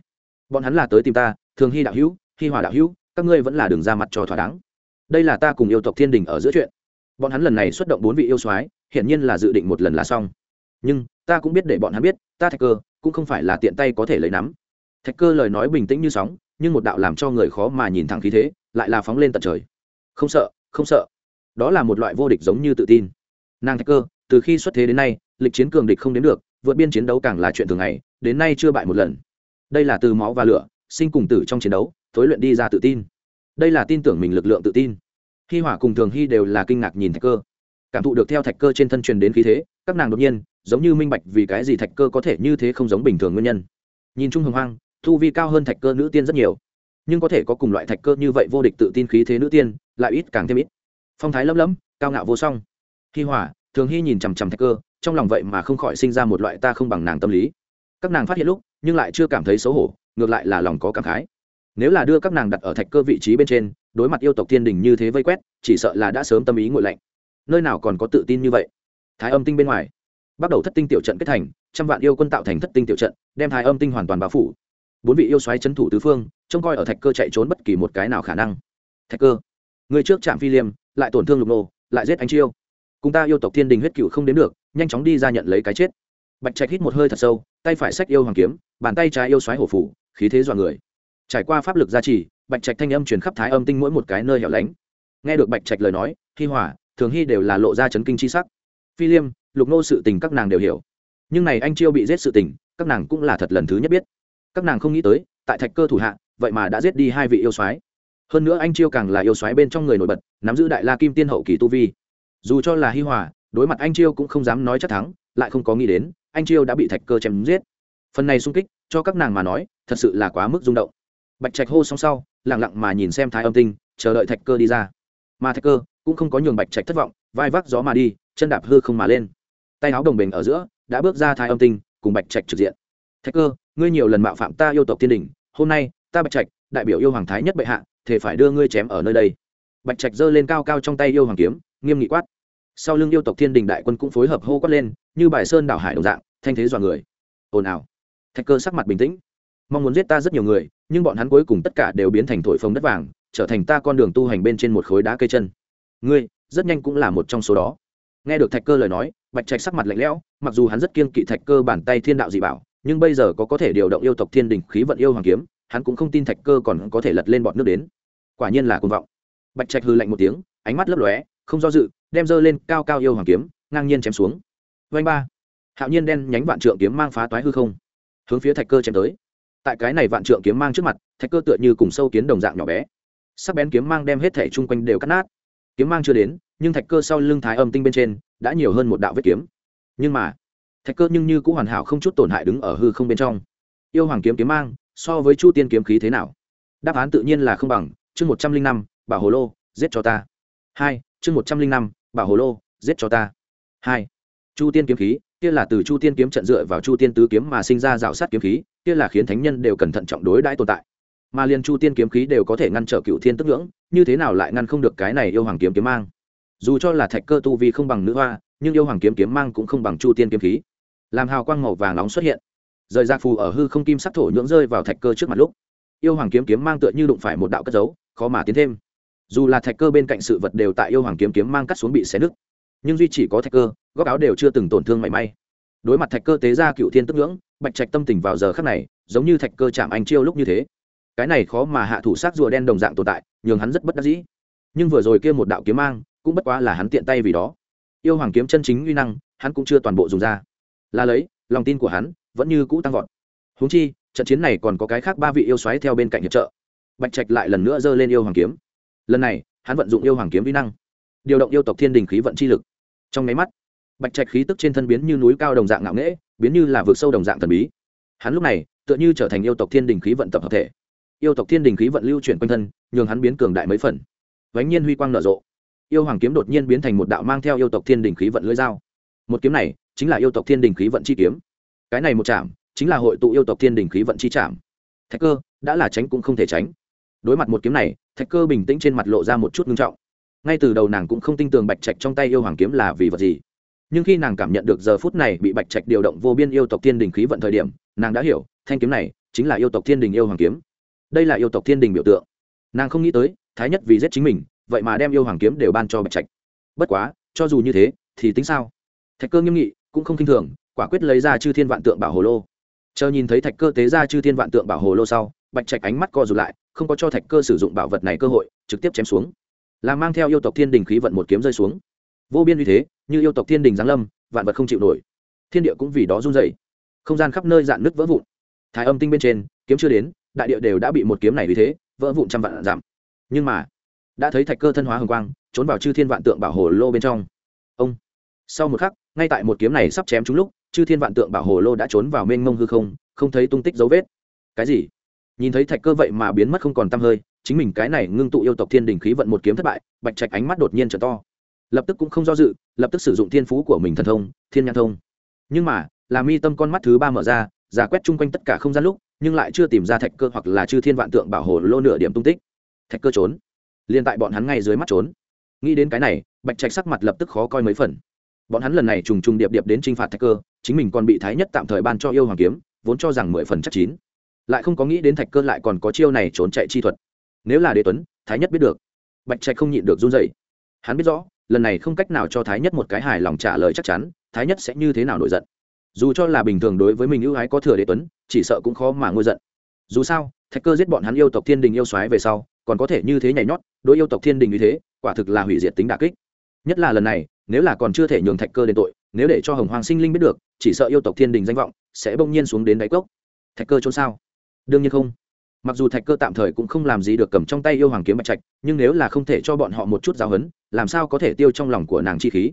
Bọn hắn là tới tìm ta, thường hy đạo hữu, hi hỏa đạo hữu, các ngươi vẫn là đường ra mặt cho thỏa đáng. Đây là ta cùng yêu tộc thiên đình ở giữa chuyện. Bọn hắn lần này xuất động bốn vị yêu soái, hiển nhiên là dự định một lần là xong. Nhưng, ta cũng biết để bọn hắn biết, ta thạch cơ cũng không phải là tiện tay có thể lấy nắm. Thạch cơ lời nói bình tĩnh như sóng, nhưng một đạo làm cho người khó mà nhìn thẳng khí thế, lại là phóng lên tận trời. Không sợ không sợ. Đó là một loại vô địch giống như tự tin. Nàng thạch cơ từ khi xuất thế đến nay, lịch chiến cường địch không đến được, vượt biên chiến đấu càng là chuyện thường ngày, đến nay chưa bại một lần. Đây là từ máu và lửa, sinh cùng tử trong chiến đấu, thối luyện đi ra tự tin. Đây là tin tưởng mình lực lượng tự tin. Khi hỏa cùng thường hy đều là kinh ngạc nhìn thạch cơ. Cảm thụ được theo thạch cơ trên thân truyền đến khí thế, các nàng đột nhiên, giống như minh bạch vì cái gì thạch cơ có thể như thế không giống bình thường nguyên nhân. Nhìn chung hồng hoang, thu vi cao hơn thạch cơ nữ tiên rất nhiều. Nhưng có thể có cùng loại thạch cơ như vậy vô địch tự tin khí thế nữ tiên, lại ít càng thêm ít. Phong thái lấm lấm cao ngạo vô song. Khi hỏa thường hy nhìn chằm chằm thạch cơ, trong lòng vậy mà không khỏi sinh ra một loại ta không bằng nàng tâm lý. Các nàng phát hiện lúc, nhưng lại chưa cảm thấy xấu hổ, ngược lại là lòng có cảm khái. Nếu là đưa các nàng đặt ở thạch cơ vị trí bên trên, đối mặt yêu tộc thiên đình như thế vây quét, chỉ sợ là đã sớm tâm ý ngội lạnh. Nơi nào còn có tự tin như vậy? Thái âm tinh bên ngoài. Bắt đầu thất tinh tiểu trận kết thành, trăm vạn yêu quân tạo thành thất tinh tiểu trận, đem thái âm tinh hoàn toàn bao phủ. Bốn vị yêu xoáy c thủ tứ phương, trông coi ở thạch cơ chạy trốn bất kỳ một cái nào khả năng. Thạch cơ, người trước trạm phi liêm, lại tổn thương lục nô, lại giết anh chiêu cùng ta yêu tộc thiên đình huyết cựu không đến được, nhanh chóng đi ra nhận lấy cái chết. Bạch trạch hít một hơi thật sâu, tay phải sách yêu hoàng kiếm, bàn tay trái yêu xoáy hổ phủ, khí thế dọa người. Trải qua pháp lực gia trì, bạch trạch thanh âm truyền khắp thái âm tinh mỗi một cái nơi hẻo lánh. Nghe được bạch trạch lời nói, hi hỏa thường hy đều là lộ ra chấn kinh c h i sắc. Phi liêm, lục nô sự tình các nàng đều hiểu. Nhưng này anh chiêu bị giết sự tình, các nàng cũng là thật lần thứ nhất biết. Các nàng không nghĩ tới, tại thạch cơ thủ hạ, vậy mà đã giết đi hai vị yêu soái hơn nữa anh chiêu càng là yêu soái bên trong người nổi bật, nắm giữ đại la kim tiên hậu kỳ tu vi dù cho là hi hòa, đối mặt anh chiêu cũng không dám nói chắc thắng, lại không có nghĩ đến, anh chiêu đã bị thạch cơ chém giết. Phần này sung kích, cho các nàng mà nói, thật sự là quá mức rung động. Bạch trạch hô xong sau lẳng lặng mà nhìn xem thái âm tinh, chờ đợi thạch cơ đi ra. Mà thạch cơ cũng không có nhường bạch trạch thất vọng, vai vác gió mà đi, chân đạp hư không mà lên. Tay áo đồng bình ở giữa, đã bước ra thái âm tinh, cùng bạch trạch trực diện. Thạch cơ, ngươi nhiều lần mạo phạm ta yêu tộc tiên đình, hôm nay, ta bạch trạch, đại biểu yêu hoàng thái nhất bệ hạ thể phải đưa ngươi chém ở nơi đây. Bạch trạch giơ lên cao cao trong tay yêu hoàng kiếm nghiêm nghị quát. Sau lưng yêu tộc thiên đình đại quân cũng phối hợp hô quát lên, như bài sơn đảo hải đồng dạng, thanh thế dọa người. Ồn ào. Thạch cơ sắc mặt bình tĩnh. Mong muốn giết ta rất nhiều người, nhưng bọn hắn cuối cùng tất cả đều biến thành thổi phồng đất vàng, trở thành ta con đường tu hành bên trên một khối đá cây chân. Ngươi, rất nhanh cũng là một trong số đó. Nghe được thạch cơ lời nói, bạch trạch sắc mặt lạnh lẽo, mặc dù hắn rất kiên kỵ thạch cơ bản tay thiên đạo dị bảo, nhưng bây giờ có có thể điều động yêu tộc thiên đình khí vận yêu hoàng kiếm, hắn cũng không tin thạch cơ còn có thể lật lên bọn nước đến. Quả nhiên là cuồng vọng. Bạch trạch hư lạnh một tiếng, ánh mắt lấp lóe không do dự, đem dơ lên cao cao yêu hoàng kiếm, ngang nhiên chém xuống. Vanh ba. Hạo nhiên đen nhánh vạn trượng kiếm mang phá toái hư không, hướng phía thạch cơ chém tới. Tại cái này vạn trượng kiếm mang trước mặt, thạch cơ tựa như cùng sâu kiến đồng dạng nhỏ bé. Sắc bén kiếm mang đem hết thể chung quanh đều cắt nát. Kiếm mang chưa đến, nhưng thạch cơ sau lưng thái âm tinh bên trên, đã nhiều hơn một đạo vết kiếm. Nhưng mà, thạch cơ nhưng như cũng hoàn hảo không chút tổn hại đứng ở hư không bên trong. Yêu hoàng kiếm kiếm mang, so với chu tiên kiếm khí thế nào? Đáp án tự nhiên là không bằng, chương một trăm linh năm, bảo hồ lô, giết cho ta. Hai chương một trăm linh năm, bảo hồ lô, giết cho ta. Hai, chu tiên kiếm khí, kia là từ chu tiên kiếm trận dựa vào chu tiên tứ kiếm mà sinh ra rào sát kiếm khí, kia là khiến thánh nhân đều cẩn thận trọng đối đãi tồn tại. Mà liền chu tiên kiếm khí đều có thể ngăn trở cựu thiên tức ngưỡng, như thế nào lại ngăn không được cái này yêu hoàng kiếm kiếm mang? Dù cho là thạch cơ tu vi không bằng nữ hoa, nhưng yêu hoàng kiếm kiếm mang cũng không bằng chu tiên kiếm khí. Làm hào quang màu vàng nóng xuất hiện. Rời ra phù ở hư không kim sắc thổ nhưỡng rơi vào thạch cơ trước mặt lúc, yêu hoàng kiếm kiếm mang tựa như đụng phải một đạo cất dấu khó mà tiến thêm dù là thạch cơ bên cạnh sự vật đều tại yêu hoàng kiếm kiếm mang cắt xuống bị xé nứt, nhưng duy chỉ có thạch cơ, góc áo đều chưa từng tổn thương mảy may. Đối mặt thạch cơ tế ra cựu thiên tức ngưỡng, bạch trạch tâm tình vào giờ khắc này, giống như thạch cơ chạm anh chiêu lúc như thế. Cái này khó mà hạ thủ sát rùa đen đồng dạng tồn tại, nhường hắn rất bất đắc dĩ. Nhưng vừa rồi kia một đạo kiếm mang, cũng bất quá là hắn tiện tay vì đó. Yêu hoàng kiếm chân chính uy năng, hắn cũng chưa toàn bộ dùng ra. Là lấy, lòng tin của hắn vẫn như cũ tăng vọt. Húng chi, trận chiến này còn có cái khác ba vị yêu xoáy theo bên cạnh hiệp trợ. Bạch trạch lại lần nữa giơ lên yêu hoàng kiếm lần này, hắn vận dụng yêu hoàng kiếm vi năng, điều động yêu tộc thiên đình khí vận chi lực. Trong nháy mắt, bạch trạch khí tức trên thân biến như núi cao đồng dạng ngạo nghễ, biến như là vượt sâu đồng dạng thần bí. Hắn lúc này, tựa như trở thành yêu tộc thiên đình khí vận tập hợp thể. Yêu tộc thiên đình khí vận lưu chuyển quanh thân, nhường hắn biến cường đại mấy phần. Vánh nhiên huy quang nở rộ. Yêu hoàng kiếm đột nhiên biến thành một đạo mang theo yêu tộc thiên đình khí vận lưỡi dao. Một kiếm này, chính là yêu tộc thiên đình khí vận chi kiếm. Cái này một chạm, chính là hội tụ yêu tộc thiên đình khí vận chi chạm. Thạch cơ, đã là tránh cũng không thể tránh đối mặt một kiếm này, thạch cơ bình tĩnh trên mặt lộ ra một chút ngưng trọng. Ngay từ đầu nàng cũng không tin tưởng bạch trạch trong tay yêu hoàng kiếm là vì vật gì. Nhưng khi nàng cảm nhận được giờ phút này bị bạch trạch điều động vô biên yêu tộc thiên đình khí vận thời điểm, nàng đã hiểu, thanh kiếm này chính là yêu tộc thiên đình yêu hoàng kiếm. Đây là yêu tộc thiên đình biểu tượng. Nàng không nghĩ tới, thái nhất vì giết chính mình, vậy mà đem yêu hoàng kiếm đều ban cho bạch trạch. Bất quá, cho dù như thế, thì tính sao? Thạch cơ nghiêm nghị, cũng không k i n h thường, quả quyết lấy ra chư thiên vạn tượng bảo hồ lô chờ nhìn thấy thạch cơ tế ra chư thiên vạn tượng bảo hồ lô sau, bạch trạch ánh mắt co rụt lại, không có cho thạch cơ sử dụng bảo vật này cơ hội, trực tiếp chém xuống. Là mang theo yêu tộc thiên đình khí vận một kiếm rơi xuống. Vô biên uy thế, như yêu tộc thiên đình giáng lâm, vạn vật không chịu nổi. Thiên địa cũng vì đó run dày không gian khắp nơi dạn nứt vỡ vụn. Thái âm tinh bên trên, kiếm chưa đến, đại địa đều đã bị một kiếm này vì thế, vỡ vụn trăm vạn giảm nhưng mà, đã thấy thạch cơ thân hóa hồng quang, trốn vào chư thiên vạn tượng bảo hồ lô bên trong. Ông, sau một khắc, ngay tại một kiếm này sắp chém trúng lúc chư thiên vạn tượng bảo hồ lô đã trốn vào mênh mông hư không không thấy tung tích dấu vết. Cái gì? Nhìn thấy thạch cơ vậy mà biến mất không còn t hơi, chính mình cái này ngưng tụ yêu tộc thiên đình khí vận một kiếm thất bại, bạch trạch ánh mắt đột nhiên trở to. Lập tức cũng không do dự, lập tức sử dụng thiên phú của mình thần thông, thiên Nhan thông. Nhưng mà, là mi tâm con mắt thứ ba mở ra, giả quét chung quanh tất cả không gian lúc, nhưng lại chưa tìm ra thạch cơ hoặc là chư thiên vạn tượng bảo hồ lô nửa điểm tung tích. Thạch cơ trốn. Liền tại bọn hắn ngay dưới mắt trốn. Nghĩ đến cái này, bạch trạch sắc mặt lập tức khó coi mấy phần bọn hắn lần này trùng trùng điệp điệp đến t r i n h phạt thạch cơ, chính mình còn bị thái nhất tạm thời ban cho yêu hoàng kiếm, vốn cho rằng mười phần chắc chín. Lại không có nghĩ đến thạch cơ lại còn có chiêu này trốn chạy chi thuật. Nếu là đế tuấn, thái nhất biết được. Bạch trạch không nhịn được run dậy hắn biết rõ, lần này không cách nào cho thái nhất một cái hài lòng trả lời chắc chắn, thái nhất sẽ như thế nào nổi giận. Dù cho là bình thường đối với mình ưu ái có thừa đế tuấn, chỉ sợ cũng khó mà ngôi giận. Dù sao, thạch cơ giết bọn hắn yêu tộc thiên đình yêu xoáy về sau, còn có thể như thế nhảy nhót, đối yêu tộc thiên đình như thế, quả thực là hủy diệt tính đà kích. Nhất là lần này nếu là còn chưa thể nhường thạch cơ đến tội, nếu để cho hồng hoàng sinh linh biết được, chỉ sợ yêu tộc thiên đình danh vọng sẽ bỗng nhiên xuống đến đáy cốc. Thạch cơ trốn sao? Đương nhiên không. Mặc dù thạch cơ tạm thời cũng không làm gì được cầm trong tay yêu hoàng kiếm bạch trạch, nhưng nếu là không thể cho bọn họ một chút giáo hấn làm sao có thể tiêu trong lòng của nàng chi khí?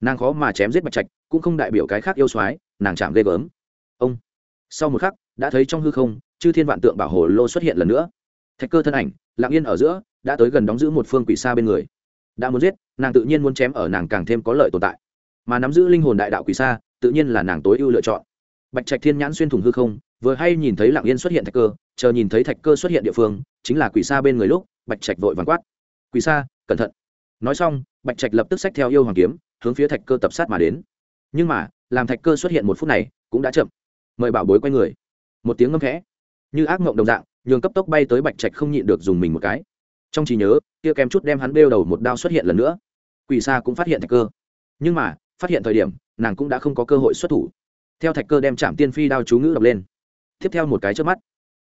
Nàng khó mà chém giết bạch trạch, cũng không đại biểu cái khác yêu soái, nàng chạm ghê gớm. Ông. Sau một khắc, đã thấy trong hư không, chư thiên vạn tượng bảo hồ lô xuất hiện lần nữa. Thạch cơ thân ảnh, lặng yên ở giữa, đã tới gần đóng giữ một phương quỷ xa bên người đã muốn giết, nàng tự nhiên muốn chém ở nàng càng thêm có lợi tồn tại. Mà nắm giữ linh hồn đại đạo quỷ xa tự nhiên là nàng tối ưu lựa chọn. Bạch trạch thiên nhãn xuyên thủng hư không, vừa hay nhìn thấy lặng yên xuất hiện thạch cơ, chờ nhìn thấy thạch cơ xuất hiện địa phương, chính là quỷ xa bên người lúc, bạch trạch vội vàng quát. Quỷ xa cẩn thận. Nói xong, bạch trạch lập tức xách theo yêu hoàng kiếm, hướng phía thạch cơ tập sát mà đến. Nhưng mà, làm thạch cơ xuất hiện một phút này, cũng đã chậm. Mời bảo bối quay người. Một tiếng ngâm khẽ. Như ác mộng đồng dạng, nhường cấp tốc bay tới bạch trạch không nhịn được dùng mình một cái trong trí nhớ, kia kém chút đem hắn bêu đầu một đao xuất hiện lần nữa. Quỷ xa cũng phát hiện thạch cơ. Nhưng mà, phát hiện thời điểm, nàng cũng đã không có cơ hội xuất thủ. Theo thạch cơ đem chạm tiên phi đao chú ngữ đọc lên. Tiếp theo một cái trước mắt,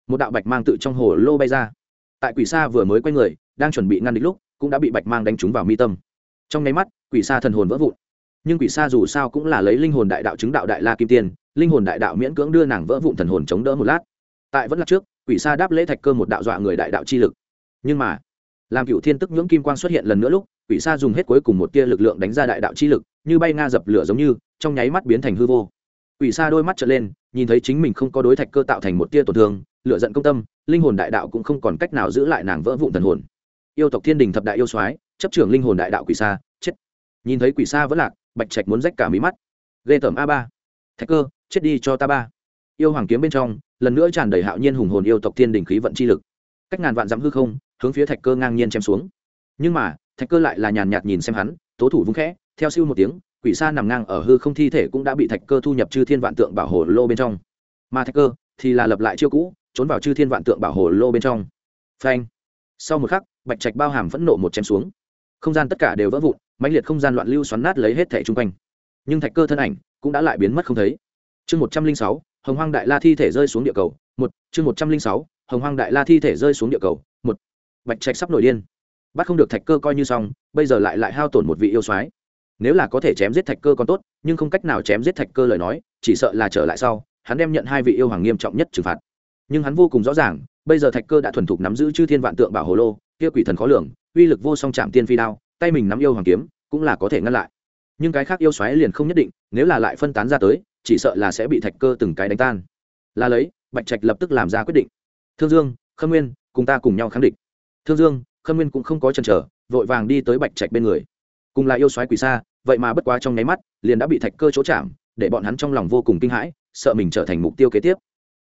một đạo bạch mang tự trong hồ lô bay ra. Tại quỷ xa vừa mới quay người, đang chuẩn bị ngăn địch lúc, cũng đã bị bạch mang đánh trúng vào mi tâm. Trong nháy mắt, quỷ xa thần hồn vỡ vụn. Nhưng quỷ xa dù sao cũng là lấy linh hồn đại đạo chứng đạo đại la kim tiên, linh hồn đại đạo miễn cưỡng đưa nàng vỡ vụn thần hồn chống đỡ một lát. Tại vẫn là trước, quỷ sa đáp lễ thạch cơ một đạo dọa người đại đạo chi lực. Nhưng mà làm cựu thiên tức nhưỡng kim quang xuất hiện lần nữa lúc, quỷ sa dùng hết cuối cùng một tia lực lượng đánh ra đại đạo chi lực, như bay nga dập lửa giống như, trong nháy mắt biến thành hư vô. Quỷ sa đôi mắt trở lên, nhìn thấy chính mình không có đối thạch cơ tạo thành một tia tổn thương, lửa giận công tâm, linh hồn đại đạo cũng không còn cách nào giữ lại nàng vỡ vụn thần hồn. Yêu tộc thiên đình thập đại yêu soái, chấp trưởng linh hồn đại đạo quỷ sa, chết. Nhìn thấy quỷ sa vẫn lạc, bạch trạch muốn rách cả mí mắt. Ghê tởm a ba. Thạch cơ, chết đi cho ta ba. Yêu hoàng kiếm bên trong, lần nữa tràn đầy hạo nhiên hùng hồn yêu tộc thiên đình khí vận chi lực. Cách ngàn vạn dặm hư không hướng phía thạch cơ ngang nhiên chém xuống. Nhưng mà, thạch cơ lại là nhàn nhạt nhìn xem hắn, tố thủ vung khẽ, theo siêu một tiếng, quỷ sa nằm ngang ở hư không thi thể cũng đã bị thạch cơ thu nhập chư thiên vạn tượng bảo hồ lô bên trong. Mà thạch cơ thì là lập lại chiêu cũ, trốn vào chư thiên vạn tượng bảo hồ lô bên trong. Phanh! Sau một khắc, bạch trạch bao hàm phẫn nộ một chém xuống. Không gian tất cả đều vỡ vụn, mãnh liệt không gian loạn lưu xoắn nát lấy hết thẻ chung quanh. Nhưng thạch cơ thân ảnh cũng đã lại biến mất không thấy. Chương một trăm linh sáu, hồng hoang đại la thi thể rơi xuống địa cầu. Một, chương một trăm linh sáu, hồng hoang đại la thi thể rơi xuống địa cầu bạch trạch sắp nổi điên. Bắt không được thạch cơ coi như xong, bây giờ lại lại hao tổn một vị yêu soái. Nếu là có thể chém giết thạch cơ còn tốt, nhưng không cách nào chém giết thạch cơ lời nói, chỉ sợ là trở lại sau, hắn đem nhận hai vị yêu hoàng nghiêm trọng nhất trừng phạt. Nhưng hắn vô cùng rõ ràng, bây giờ thạch cơ đã thuần thục nắm giữ chư thiên vạn tượng bảo hồ lô, kia quỷ thần khó lường, uy lực vô song chạm tiên phi đao, tay mình nắm yêu hoàng kiếm, cũng là có thể ngăn lại. Nhưng cái khác yêu xoáy liền không nhất định, nếu là lại phân tán ra tới, chỉ sợ là sẽ bị thạch cơ từng cái đánh tan. Là lấy, bạch trạch lập tức làm ra quyết định. Thương dương, khâm nguyên, cùng ta cùng nhau kháng địch thương dương, khâm nguyên cũng không có chần chờ, vội vàng đi tới bạch trạch bên người. Cùng là yêu soái quỷ xa vậy mà bất quá trong nháy mắt, liền đã bị thạch cơ chỗ chạm, để bọn hắn trong lòng vô cùng kinh hãi, sợ mình trở thành mục tiêu kế tiếp.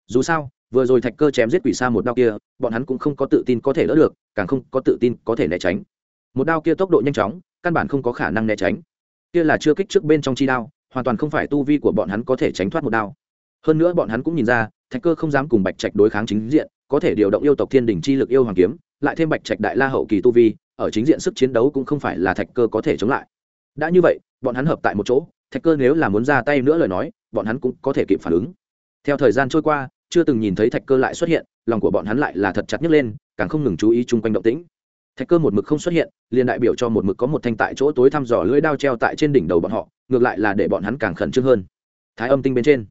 Dù sao, vừa rồi thạch cơ chém giết quỷ xa một đao kia, bọn hắn cũng không có tự tin có thể đỡ được, càng không có tự tin có thể né tránh. Một đao kia tốc độ nhanh chóng, căn bản không có khả năng né tránh. Kia là chưa kích trước bên trong chi đao, hoàn toàn không phải tu vi của bọn hắn có thể tránh thoát một đao. Hơn nữa bọn hắn cũng nhìn ra, thạch cơ không dám cùng bạch trạch đối kháng chính diện, có thể điều động yêu tộc thiên đình chi lực yêu hoàng kiếm lại thêm bạch trạch đại la hậu kỳ tu vi, ở chính diện sức chiến đấu cũng không phải là thạch cơ có thể chống lại. Đã như vậy, bọn hắn hợp tại một chỗ, thạch cơ nếu là muốn ra tay nữa lời nói, bọn hắn cũng có thể kịp phản ứng. Theo thời gian trôi qua, chưa từng nhìn thấy thạch cơ lại xuất hiện, lòng của bọn hắn lại là thật chặt nhấc lên, càng không ngừng chú ý chung quanh động tĩnh. Thạch cơ một mực không xuất hiện, liền đại biểu cho một mực có một thanh tại chỗ tối thăm dò lưỡi đao treo tại trên đỉnh đầu bọn họ, ngược lại là để bọn hắn càng khẩn trương hơn. Thái âm tinh bên trên,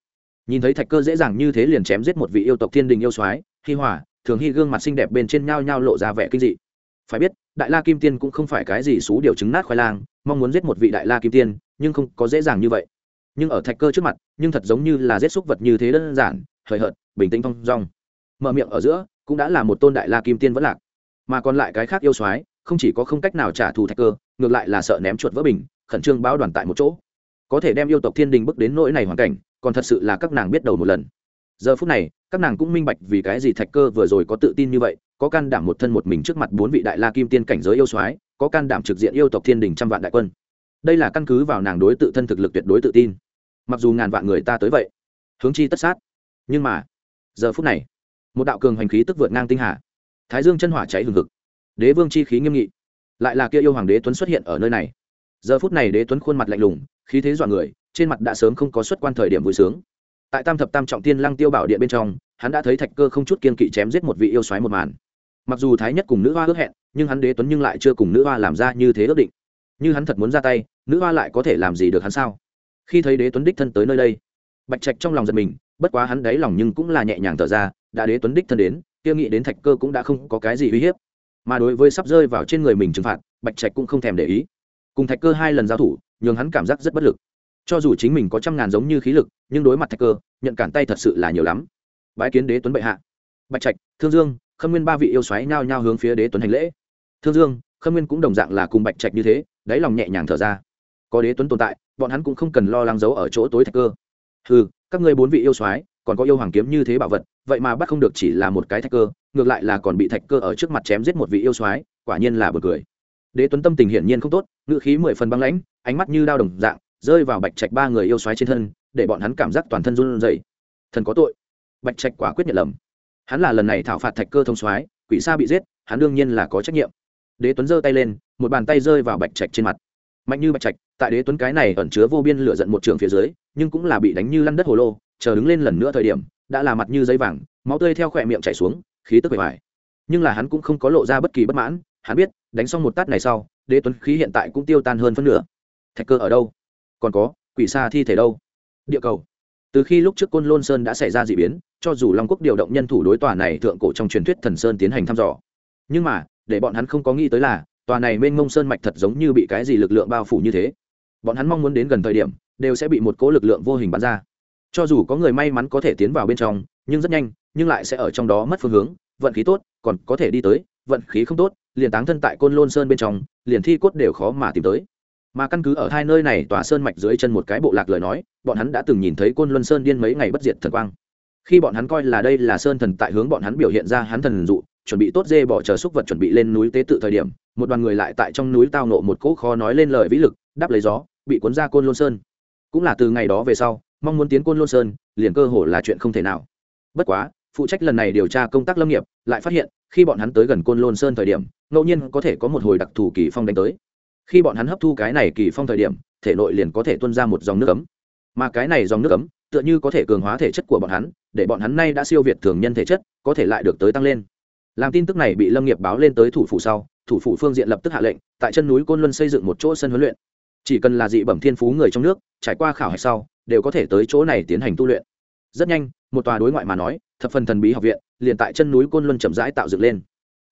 nhìn thấy thạch cơ dễ dàng như thế liền chém giết một vị yêu tộc thiên đình yêu soái, hi hòa thường hy gương mặt xinh đẹp bên trên nhao nhao lộ ra vẻ kinh dị. Phải biết, đại la kim tiên cũng không phải cái gì xú điều chứng nát khoai lang, mong muốn giết một vị đại la kim tiên, nhưng không có dễ dàng như vậy. Nhưng ở thạch cơ trước mặt, nhưng thật giống như là giết xúc vật như thế đơn giản, hời hợt, bình tĩnh thong dong. Mở miệng ở giữa, cũng đã là một tôn đại la kim tiên vẫn lạc. Mà còn lại cái khác yêu soái, không chỉ có không cách nào trả thù thạch cơ, ngược lại là sợ ném chuột vỡ bình, khẩn trương báo đoàn tại một chỗ. Có thể đem yêu tộc thiên đình bước đến nỗi này hoàn cảnh, còn thật sự là các nàng biết đầu một lần. Giờ phút này các nàng cũng minh bạch vì cái gì thạch cơ vừa rồi có tự tin như vậy, có can đảm một thân một mình trước mặt bốn vị đại la kim tiên cảnh giới yêu soái, có can đảm trực diện yêu tộc thiên đình trăm vạn đại quân. Đây là căn cứ vào nàng đối tự thân thực lực tuyệt đối tự tin. Mặc dù ngàn vạn người ta tới vậy, hướng chi tất sát. Nhưng mà, giờ phút này, một đạo cường hành khí tức vượt ngang tinh hà. Thái dương chân hỏa cháy hừng hực. Đế vương chi khí nghiêm nghị. Lại là kia yêu hoàng đế tuấn xuất hiện ở nơi này. Giờ phút này đế tuấn khuôn mặt lạnh lùng, khí thế dọa người, trên mặt đã sớm không có xuất quan thời điểm vui sướng tại tam thập tam trọng tiên lăng tiêu bảo điện bên trong, hắn đã thấy thạch cơ không chút kiên kỵ chém giết một vị yêu xoáy một màn. Mặc dù thái nhất cùng nữ hoa ước hẹn, nhưng hắn đế tuấn nhưng lại chưa cùng nữ hoa làm ra như thế ước định. Như hắn thật muốn ra tay, nữ hoa lại có thể làm gì được hắn sao? Khi thấy đế tuấn đích thân tới nơi đây, bạch trạch trong lòng giật mình, bất quá hắn đáy lòng nhưng cũng là nhẹ nhàng thở ra, đã đế tuấn đích thân đến, kia nghĩ đến thạch cơ cũng đã không có cái gì uy hiếp. Mà đối với sắp rơi vào trên người mình trừng phạt, bạch trạch cũng không thèm để ý. Cùng thạch cơ hai lần giao thủ, nhường hắn cảm giác rất bất lực cho dù chính mình có trăm ngàn giống như khí lực, nhưng đối mặt thạch cơ, nhận cản tay thật sự là nhiều lắm. Bái kiến đế tuấn bệ hạ. Bạch trạch, thương dương, khâm nguyên ba vị yêu xoáy nhao nhao hướng phía đế tuấn hành lễ. Thương dương, khâm nguyên cũng đồng dạng là cùng bạch trạch như thế, đáy lòng nhẹ nhàng thở ra. Có đế tuấn tồn tại, bọn hắn cũng không cần lo lắng giấu ở chỗ tối thạch cơ. Ừ các ngươi bốn vị yêu soái, còn có yêu hoàng kiếm như thế bảo vật, vậy mà bắt không được chỉ là một cái thạch cơ, ngược lại là còn bị thạch cơ ở trước mặt chém giết một vị yêu soái, quả nhiên là bật cười. Đế tuấn tâm tình hiển nhiên không tốt ngự khí mười phần băng lãnh, ánh mắt như đao đồng dạng rơi vào bạch trạch ba người yêu xoáy trên thân để bọn hắn cảm giác toàn thân run rẩy. Thần có tội. Bạch trạch quả quyết nhận lầm. Hắn là lần này thảo phạt thạch cơ thông xoáy, quỷ sa bị giết hắn đương nhiên là có trách nhiệm. Đế tuấn giơ tay lên một bàn tay rơi vào bạch trạch trên mặt. Mạnh như bạch trạch tại đế tuấn cái này ẩn chứa vô biên lửa giận một trường phía dưới nhưng cũng là bị đánh như lăn đất hồ lô chờ đứng lên lần nữa thời điểm đã là mặt như giấy vàng máu tươi theo khỏe miệng chảy xuống khí tức bề ngoài nhưng là hắn cũng không có lộ ra bất kỳ bất mãn hắn biết đánh xong một tát này sau đế tuấn khí hiện tại cũng tiêu tan hơn phân nửa. Thạch cơ ở đâu? Còn có, quỷ xa thi thể đâu? Địa cầu. Từ khi lúc trước côn lôn sơn đã xảy ra d ị biến, cho dù long quốc điều động nhân thủ đối tòa này thượng cổ trong truyền thuyết thần sơn tiến hành thăm dò. Nhưng mà, để bọn hắn không có nghĩ tới là, tòa này mênh mông sơn mạch thật giống như bị cái gì lực lượng bao phủ như thế. Bọn hắn mong muốn đến gần thời điểm, đều sẽ bị một cố lực lượng vô hình bắn ra. Cho dù có người may mắn có thể tiến vào bên trong, nhưng rất nhanh, nhưng lại sẽ ở trong đó mất phương hướng, vận khí tốt, còn có thể đi tới, vận khí không tốt, liền táng thân tại côn lôn sơn bên trong, liền thi cốt đều khó mà tìm tới mà căn cứ ở hai nơi này tòa sơn mạch dưới chân một cái bộ lạc lời nói, bọn hắn đã từng nhìn thấy côn luân sơn điên mấy ngày bất diệt thần quang. Khi bọn hắn coi là đây là sơn thần tại hướng bọn hắn biểu hiện ra hắn thần dụ, chuẩn bị tốt dê bỏ chờ xúc vật chuẩn bị lên núi tế tự thời điểm, một đoàn người lại tại trong núi tao nộ một cỗ khó nói lên lời vĩ lực, đáp lấy gió, bị cuốn ra côn lôn sơn. Cũng là từ ngày đó về sau, mong muốn tiến côn lôn sơn, liền cơ hồ là chuyện không thể nào. Bất quá, phụ trách lần này điều tra công tác lâm nghiệp, lại phát hiện, khi bọn hắn tới gần côn lôn sơn thời điểm, ngẫu nhiên có thể có một hồi đặc thù kỳ phong đánh tới khi bọn hắn hấp thu cái này kỳ phong thời điểm, thể nội liền có thể tuân ra một dòng nước ấm. Mà cái này dòng nước ấm, tựa như có thể cường hóa thể chất của bọn hắn, để bọn hắn nay đã siêu việt thường nhân thể chất, có thể lại được tới tăng lên. Làm tin tức này bị lâm nghiệp báo lên tới thủ phủ sau, thủ phủ phương diện lập tức hạ lệnh, tại chân núi côn luân xây dựng một chỗ sân huấn luyện. Chỉ cần là dị bẩm thiên phú người trong nước, trải qua khảo hạch sau, đều có thể tới chỗ này tiến hành tu luyện. Rất nhanh, một tòa đối ngoại mà nói, thập phần thần bí học viện, liền tại chân núi côn luân chậm rãi tạo dựng lên.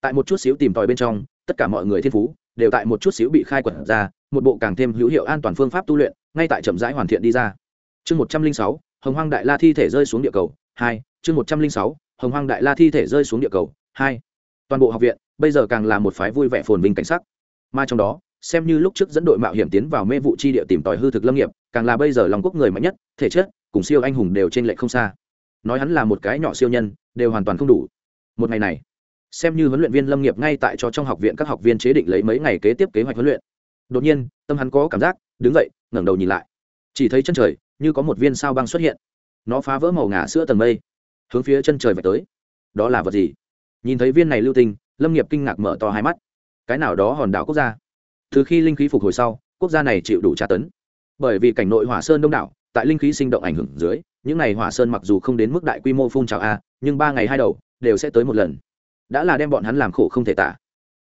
Tại một chút xíu tìm tòi bên trong, tất cả mọi người thiên phú đều tại một chút xíu bị khai quật ra, một bộ càng thêm hữu hiệu an toàn phương pháp tu luyện, ngay tại chậm rãi hoàn thiện đi ra. Chương một trăm linh sáu, hồng hoang đại la thi thể rơi xuống địa cầu, hai, chương một trăm linh sáu, hồng hoang đại la thi thể rơi xuống địa cầu, hai. Toàn bộ học viện, bây giờ càng là một phái vui vẻ phồn vinh cảnh sắc. Mà trong đó, xem như lúc trước dẫn đội mạo hiểm tiến vào mê vụ chi địa tìm tòi hư thực lâm nghiệp, càng là bây giờ lòng quốc người mạnh nhất, thể chất, cùng siêu anh hùng đều trên lệ không xa. Nói hắn là một cái nhỏ siêu nhân, đều hoàn toàn không đủ. Một ngày này xem như huấn luyện viên lâm nghiệp ngay tại cho trong học viện các học viên chế định lấy mấy ngày kế tiếp kế hoạch huấn luyện. Đột nhiên, tâm hắn có cảm giác, đứng dậy, ngẩng đầu nhìn lại. Chỉ thấy chân trời, như có một viên sao băng xuất hiện. Nó phá vỡ màu ngả sữa tầng mây, hướng phía chân trời vạch tới. Đó là vật gì? Nhìn thấy viên này lưu tinh, lâm nghiệp kinh ngạc mở to hai mắt. Cái nào đó hòn đảo quốc gia. Từ khi linh khí phục hồi sau, quốc gia này chịu đủ tra tấn. Bởi vì cảnh nội hỏa sơn đông đảo, tại linh khí sinh động ảnh hưởng dưới, những n à y hỏa sơn mặc dù không đến mức đại quy mô phun trào a, nhưng ba ngày hai đầu, đều sẽ tới một lần đã là đem bọn hắn làm khổ không thể tả.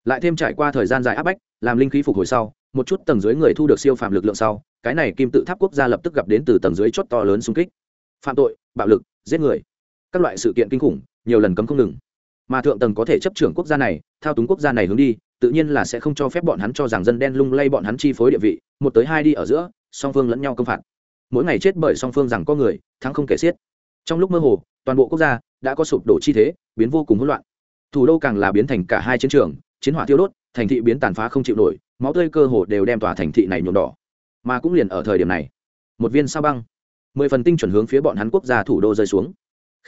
Lại thêm trải qua thời gian dài áp bách, làm linh khí phục hồi sau, một chút tầng dưới người thu được siêu phạm lực lượng sau, cái này kim tự tháp quốc gia lập tức gặp đến từ tầng dưới chót to lớn xung kích. Phạm tội, bạo lực, giết người. Các loại sự kiện kinh khủng, nhiều lần cấm không ngừng. Mà thượng tầng có thể chấp trưởng quốc gia này, thao túng quốc gia này hướng đi, tự nhiên là sẽ không cho phép bọn hắn cho rằng dân đen lung lay bọn hắn chi phối địa vị, một tới hai đi ở giữa, song phương lẫn nhau công phạt. Mỗi ngày chết bởi song phương rằng có người, thắng không kể xiết. Trong lúc mơ hồ, toàn bộ quốc gia đã có sụp đổ chi thế, biến vô cùng hỗn loạn thủ đô càng là biến thành cả hai chiến trường, chiến hỏa tiêu đốt, thành thị biến tàn phá không chịu nổi, máu tươi cơ hồ đều đem tòa thành thị này nhuộm đỏ. Mà cũng liền ở thời điểm này, một viên sao băng, mười phần tinh chuẩn hướng phía bọn hắn quốc gia thủ đô rơi xuống.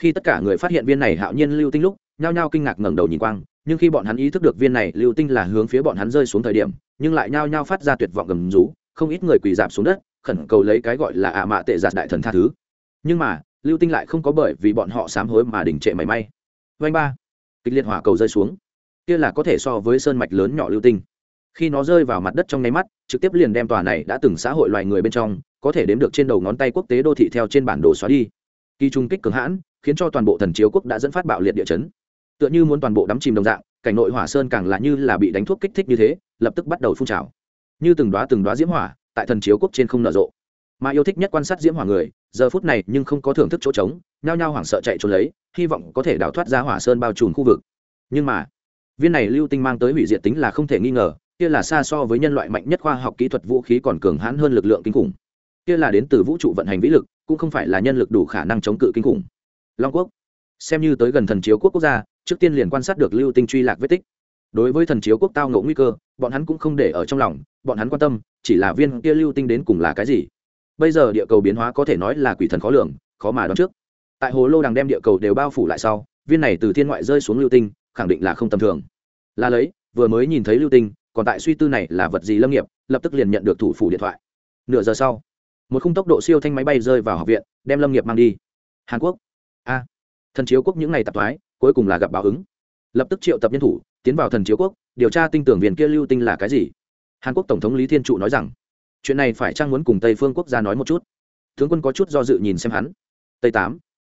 Khi tất cả người phát hiện viên này hạo nhiên lưu tinh lúc, nhao nhao kinh ngạc ngẩng đầu nhìn quang, nhưng khi bọn hắn ý thức được viên này lưu tinh là hướng phía bọn hắn rơi xuống thời điểm, nhưng lại nhao nhao phát ra tuyệt vọng gầm rú, không ít người quỳ dạp xuống đất, khẩn cầu lấy cái gọi là ạ mạ tệ giạt đại thần tha thứ. Nhưng mà, lưu tinh lại không có bởi vì bọn họ sám hối mà đình trệ mảy may. Vanh ba kịch liệt hỏa cầu rơi xuống. Kia là có thể so với sơn mạch lớn nhỏ lưu tinh. Khi nó rơi vào mặt đất trong nháy mắt, trực tiếp liền đem tòa này đã từng xã hội loài người bên trong, có thể đếm được trên đầu ngón tay quốc tế đô thị theo trên bản đồ xóa đi. Kỳ trung kích cường hãn, khiến cho toàn bộ thần chiếu quốc đã dẫn phát bạo liệt địa chấn. Tựa như muốn toàn bộ đắm chìm đồng dạng, cảnh nội hỏa sơn càng là như là bị đánh thuốc kích thích như thế, lập tức bắt đầu phun trào. Như từng đoá từng đoá diễm hỏa, tại thần chiếu quốc trên không nở rộ. Mà yêu thích nhất quan sát diễm hỏa người giờ phút này nhưng không có thưởng thức chỗ trống, nhao nhao hoảng sợ chạy trốn lấy, hy vọng có thể đào thoát ra hỏa sơn bao trùm khu vực. Nhưng mà, viên này lưu tinh mang tới hủy diệt tính là không thể nghi ngờ, kia là xa so với nhân loại mạnh nhất khoa học kỹ thuật vũ khí còn cường hãn hơn lực lượng kinh khủng. Kia là đến từ vũ trụ vận hành vĩ lực, cũng không phải là nhân lực đủ khả năng chống cự kinh khủng. Long quốc, xem như tới gần thần chiếu quốc quốc gia, trước tiên liền quan sát được lưu tinh truy lạc vết tích. Đối với thần chiếu quốc tao ngộ nguy cơ, bọn hắn cũng không để ở trong lòng, bọn hắn quan tâm, chỉ là viên kia lưu tinh đến cùng là cái gì bây giờ địa cầu biến hóa có thể nói là quỷ thần khó lường, khó mà đoán trước. Tại hồ lô đằng đem địa cầu đều bao phủ lại sau, viên này từ thiên ngoại rơi xuống lưu tinh, khẳng định là không tầm thường. Là lấy, vừa mới nhìn thấy lưu tinh, còn tại suy tư này là vật gì lâm nghiệp, lập tức liền nhận được thủ phủ điện thoại. Nửa giờ sau, một khung tốc độ siêu thanh máy bay rơi vào học viện, đem lâm nghiệp mang đi. Hàn quốc. A. Thần chiếu quốc những ngày tập thoái, cuối cùng là gặp báo ứng. Lập tức triệu tập nhân thủ, tiến vào thần chiếu quốc, điều tra tinh tưởng viên kia lưu tinh là cái gì. Hàn quốc tổng thống lý thiên trụ nói rằng chuyện này phải trang muốn cùng tây phương quốc gia nói một chút? Tướng quân có chút do dự nhìn xem hắn. Tây tám,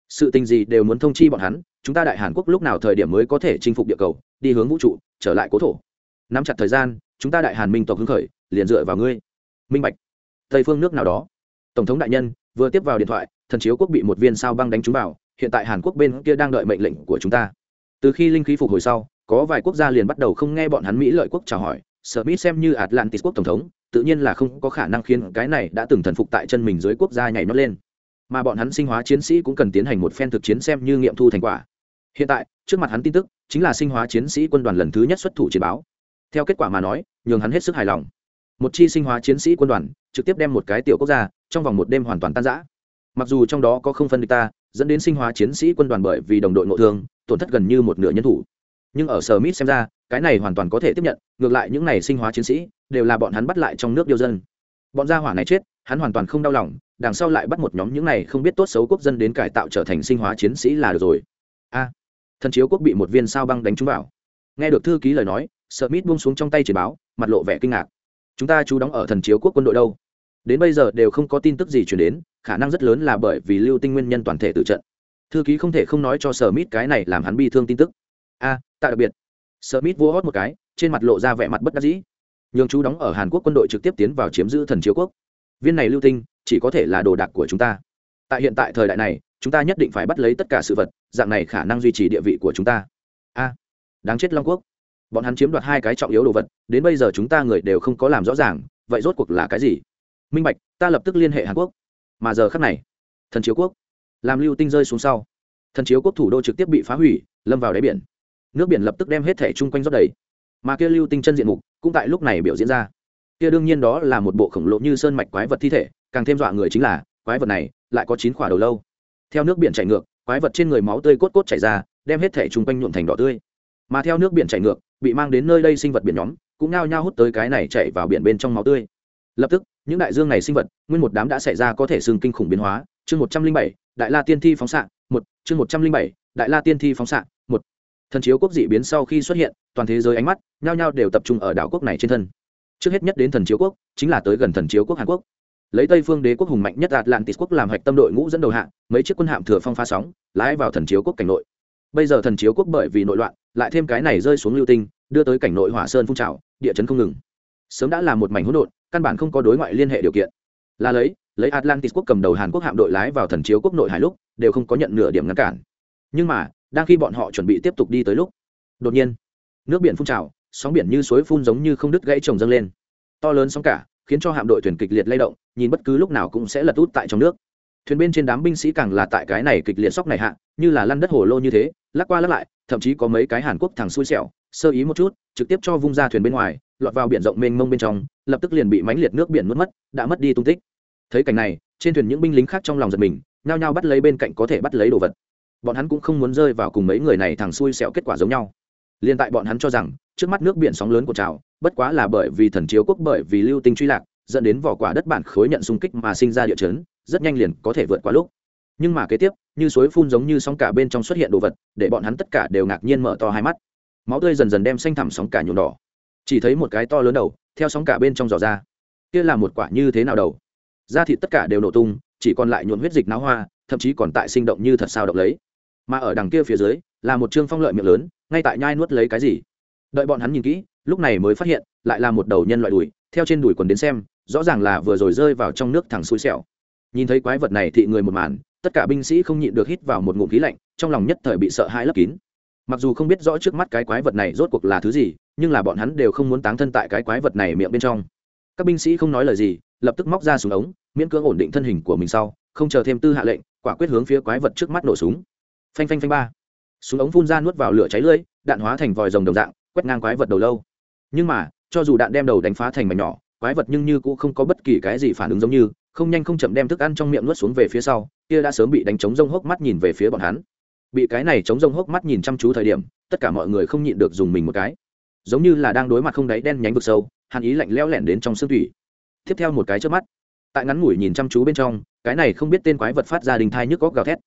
sự tình gì đều muốn thông chi bọn hắn, chúng ta đại hàn quốc lúc nào thời điểm mới có thể chinh phục địa cầu, đi hướng vũ trụ, trở lại cố thổ. Nắm chặt thời gian, chúng ta đại hàn minh tộc hứng khởi, liền dựa vào ngươi. Minh bạch. Tây phương nước nào đó. Tổng thống đại nhân, vừa tiếp vào điện thoại, thần chiếu quốc bị một viên sao băng đánh trúng vào, hiện tại hàn quốc bên kia đang đợi mệnh lệnh của chúng ta. Từ khi linh khí phục hồi sau, có vài quốc gia liền bắt đầu không nghe bọn hắn mỹ lợi quốc chào hỏi smith xem như atlantis quốc tổng thống tự nhiên là không có khả năng khiến cái này đã từng thần phục tại chân mình dưới quốc gia nhảy nhót lên. Mà bọn hắn sinh hóa chiến sĩ cũng cần tiến hành một phen thực chiến xem như nghiệm thu thành quả. Hiện tại, trước mặt hắn tin tức, chính là sinh hóa chiến sĩ quân đoàn lần thứ nhất xuất thủ chiến báo. Theo kết quả mà nói, nhường hắn hết sức hài lòng. Một chi sinh hóa chiến sĩ quân đoàn, trực tiếp đem một cái tiểu quốc gia, trong vòng một đêm hoàn toàn tan giã mặc dù trong đó có không phân địch ta, dẫn đến sinh hóa chiến sĩ quân đoàn bởi vì đồng đội ngộ thương, tổn thất gần như một nửa nhân thủ. Nhưng ở sở mít xem ra, cái này hoàn toàn có thể tiếp nhận, ngược lại những này sinh hóa chiến sĩ đều là bọn hắn bắt lại trong nước điêu dân. Bọn gia hỏa này chết hắn hoàn toàn không đau lòng đằng sau lại bắt một nhóm những này không biết tốt xấu quốc dân đến cải tạo trở thành sinh hóa chiến sĩ là được rồi. A thần chiếu quốc bị một viên sao băng đánh trúng vào. Nghe được thư ký lời nói sợ mít buông xuống trong tay chỉ báo mặt lộ vẻ kinh ngạc. Chúng ta chú đóng ở thần chiếu quốc quân đội đâu? Đến bây giờ đều không có tin tức gì chuyển đến khả năng rất lớn là bởi vì lưu tinh nguyên nhân toàn thể tự trận. Thư ký không thể không nói cho sở mít cái này làm hắn bi thương tin tức. A à, tại đặc biệt. Sở mít hót một cái trên mặt lộ ra vẻ mặt bất đắc dĩ nhường chú đóng ở hàn quốc quân đội trực tiếp tiến vào chiếm giữ thần chiếu quốc. Viên này lưu tinh, chỉ có thể là đồ đạc của chúng ta. Tại hiện tại thời đại này, chúng ta nhất định phải bắt lấy tất cả sự vật, dạng này khả năng duy trì địa vị của chúng ta. A, đáng chết long quốc. Bọn hắn chiếm đoạt hai cái trọng yếu đồ vật, đến bây giờ chúng ta người đều không có làm rõ ràng, vậy rốt cuộc là cái gì? Minh bạch, ta lập tức liên hệ hàn quốc. Mà giờ khắc này, thần chiếu quốc. Làm lưu tinh rơi xuống sau, thần chiếu quốc thủ đô trực tiếp bị phá hủy, lâm vào đáy biển. Nước biển lập tức đem hết thẻ chung quanh rót đầy mà kia lưu tinh chân diện mục cũng tại lúc này biểu diễn ra. Kia đương nhiên đó là một bộ khổng lồ như sơn mạch quái vật thi thể, càng thêm dọa người chính là, quái vật này lại có chín khỏa đầu lâu. Theo nước biển chảy ngược, quái vật trên người máu tươi cốt cốt chảy ra, đem hết thể chung quanh nhuộm thành đỏ tươi. Mà theo nước biển chảy ngược, bị mang đến nơi đây sinh vật biển nhóm, cũng nao nhao hút tới cái này chảy vào biển bên trong máu tươi. Lập tức, những đại dương này sinh vật, nguyên một đám đã xảy ra có thể xương kinh khủng biến hóa. Chương một trăm linh bảy, đại la tiên thi phóng xạ, một, chương một trăm linh bảy, đại la tiên thi phóng xạ thần chiếu quốc dị biến sau khi xuất hiện, toàn thế giới ánh mắt, nhao nhao đều tập trung ở đảo quốc này trên thân. Trước hết nhất đến thần chiếu quốc, chính là tới gần thần chiếu quốc hàn quốc. Lấy tây phương đế quốc hùng mạnh nhất atlantis quốc làm hạch tâm đội ngũ dẫn đầu hạng mấy chiếc quân hạm thừa phong pha sóng, lái vào thần chiếu quốc cảnh nội. Bây giờ thần chiếu quốc bởi vì nội loạn, lại thêm cái này rơi xuống lưu tinh, đưa tới cảnh nội hỏa sơn phun trào, địa chấn không ngừng. Sớm đã là một mảnh hỗn độn, căn bản không có đối ngoại liên hệ điều kiện. Là lấy lấy atlantis quốc cầm đầu hàn quốc hạm đội lái vào thần chiếu quốc nội hải lúc, đều không có nhận nửa điểm ngăn cản. Nhưng mà đang khi bọn họ chuẩn bị tiếp tục đi tới lúc, đột nhiên, nước biển phun trào, sóng biển như suối phun giống như không đứt gãy trồng dâng lên. To lớn sóng cả, khiến cho hạm đội thuyền kịch liệt lay động, nhìn bất cứ lúc nào cũng sẽ lật út tại trong nước. Thuyền bên trên đám binh sĩ càng là tại cái này kịch liệt sóc này hạ, như là lăn đất hồ lô như thế, lắc qua lắc lại, thậm chí có mấy cái hàn quốc thằng xui xẻo, sơ ý một chút, trực tiếp cho vung ra thuyền bên ngoài, lọt vào biển rộng mênh mông bên trong, lập tức liền bị mánh liệt nước biển mất mất, đã mất đi tung tích. Thấy cảnh này, trên thuyền những binh lính khác trong lòng giật mình, nhao nhao bắt lấy bên cạnh có thể bắt lấy đồ vật bọn hắn cũng không muốn rơi vào cùng mấy người này thằng xui xẻo kết quả giống nhau. Liên tại bọn hắn cho rằng, trước mắt nước biển sóng lớn của trào, bất quá là bởi vì thần chiếu quốc bởi vì lưu tinh truy lạc, dẫn đến vỏ quả đất bản khối nhận xung kích mà sinh ra địa chấn, rất nhanh liền có thể vượt qua lúc. Nhưng mà kế tiếp, như suối phun giống như sóng cả bên trong xuất hiện đồ vật, để bọn hắn tất cả đều ngạc nhiên mở to hai mắt. Máu tươi dần dần đem xanh thẳm sóng cả nhuộm đỏ. Chỉ thấy một cái to lớn đầu, theo sóng cả bên trong dò ra. Kia là một quả như thế nào đầu? Da thịt tất cả đều nổ tung, chỉ còn lại nhuộm huyết dịch náo hoa, thậm chí còn tại sinh động như thật sao động lấy mà ở đằng kia phía dưới là một trương phong lợi miệng lớn, ngay tại nhai nuốt lấy cái gì. Đợi bọn hắn nhìn kỹ, lúc này mới phát hiện, lại là một đầu nhân loại đùi, theo trên đùi quần đến xem, rõ ràng là vừa rồi rơi vào trong nước thẳng xui xẻo. Nhìn thấy quái vật này thị người một màn, tất cả binh sĩ không nhịn được hít vào một ngụm khí lạnh, trong lòng nhất thời bị sợ hãi lấp kín. Mặc dù không biết rõ trước mắt cái quái vật này rốt cuộc là thứ gì, nhưng là bọn hắn đều không muốn táng thân tại cái quái vật này miệng bên trong. Các binh sĩ không nói lời gì, lập tức móc ra súng ống, miễn cưỡng ổn định thân hình của mình sau, không chờ thêm tư hạ lệnh, quả quyết hướng phía quái vật trước mắt nổ súng phanh phanh phanh ba. Súng ống phun ra nuốt vào lửa cháy lưỡi đạn hóa thành vòi rồng đồng dạng, quét ngang quái vật đầu lâu. Nhưng mà, cho dù đạn đem đầu đánh phá thành mảnh nhỏ, quái vật nhưng như cũng không có bất kỳ cái gì phản ứng giống như, không nhanh không chậm đem thức ăn trong miệng nuốt xuống về phía sau, kia đã sớm bị đánh trống rông hốc mắt nhìn về phía bọn hắn. Bị cái này trống rông hốc mắt nhìn chăm chú thời điểm, tất cả mọi người không nhịn được dùng mình một cái. Giống như là đang đối mặt không đáy đen nhánh vực sâu, hàn ý lạnh leo lẻn đến trong xương thủy tiếp theo một cái trước mắt, tại ngắn ngủi nhìn chăm chú bên trong, cái này không biết tên quái vật phát ra đình thai nhức góc gào thét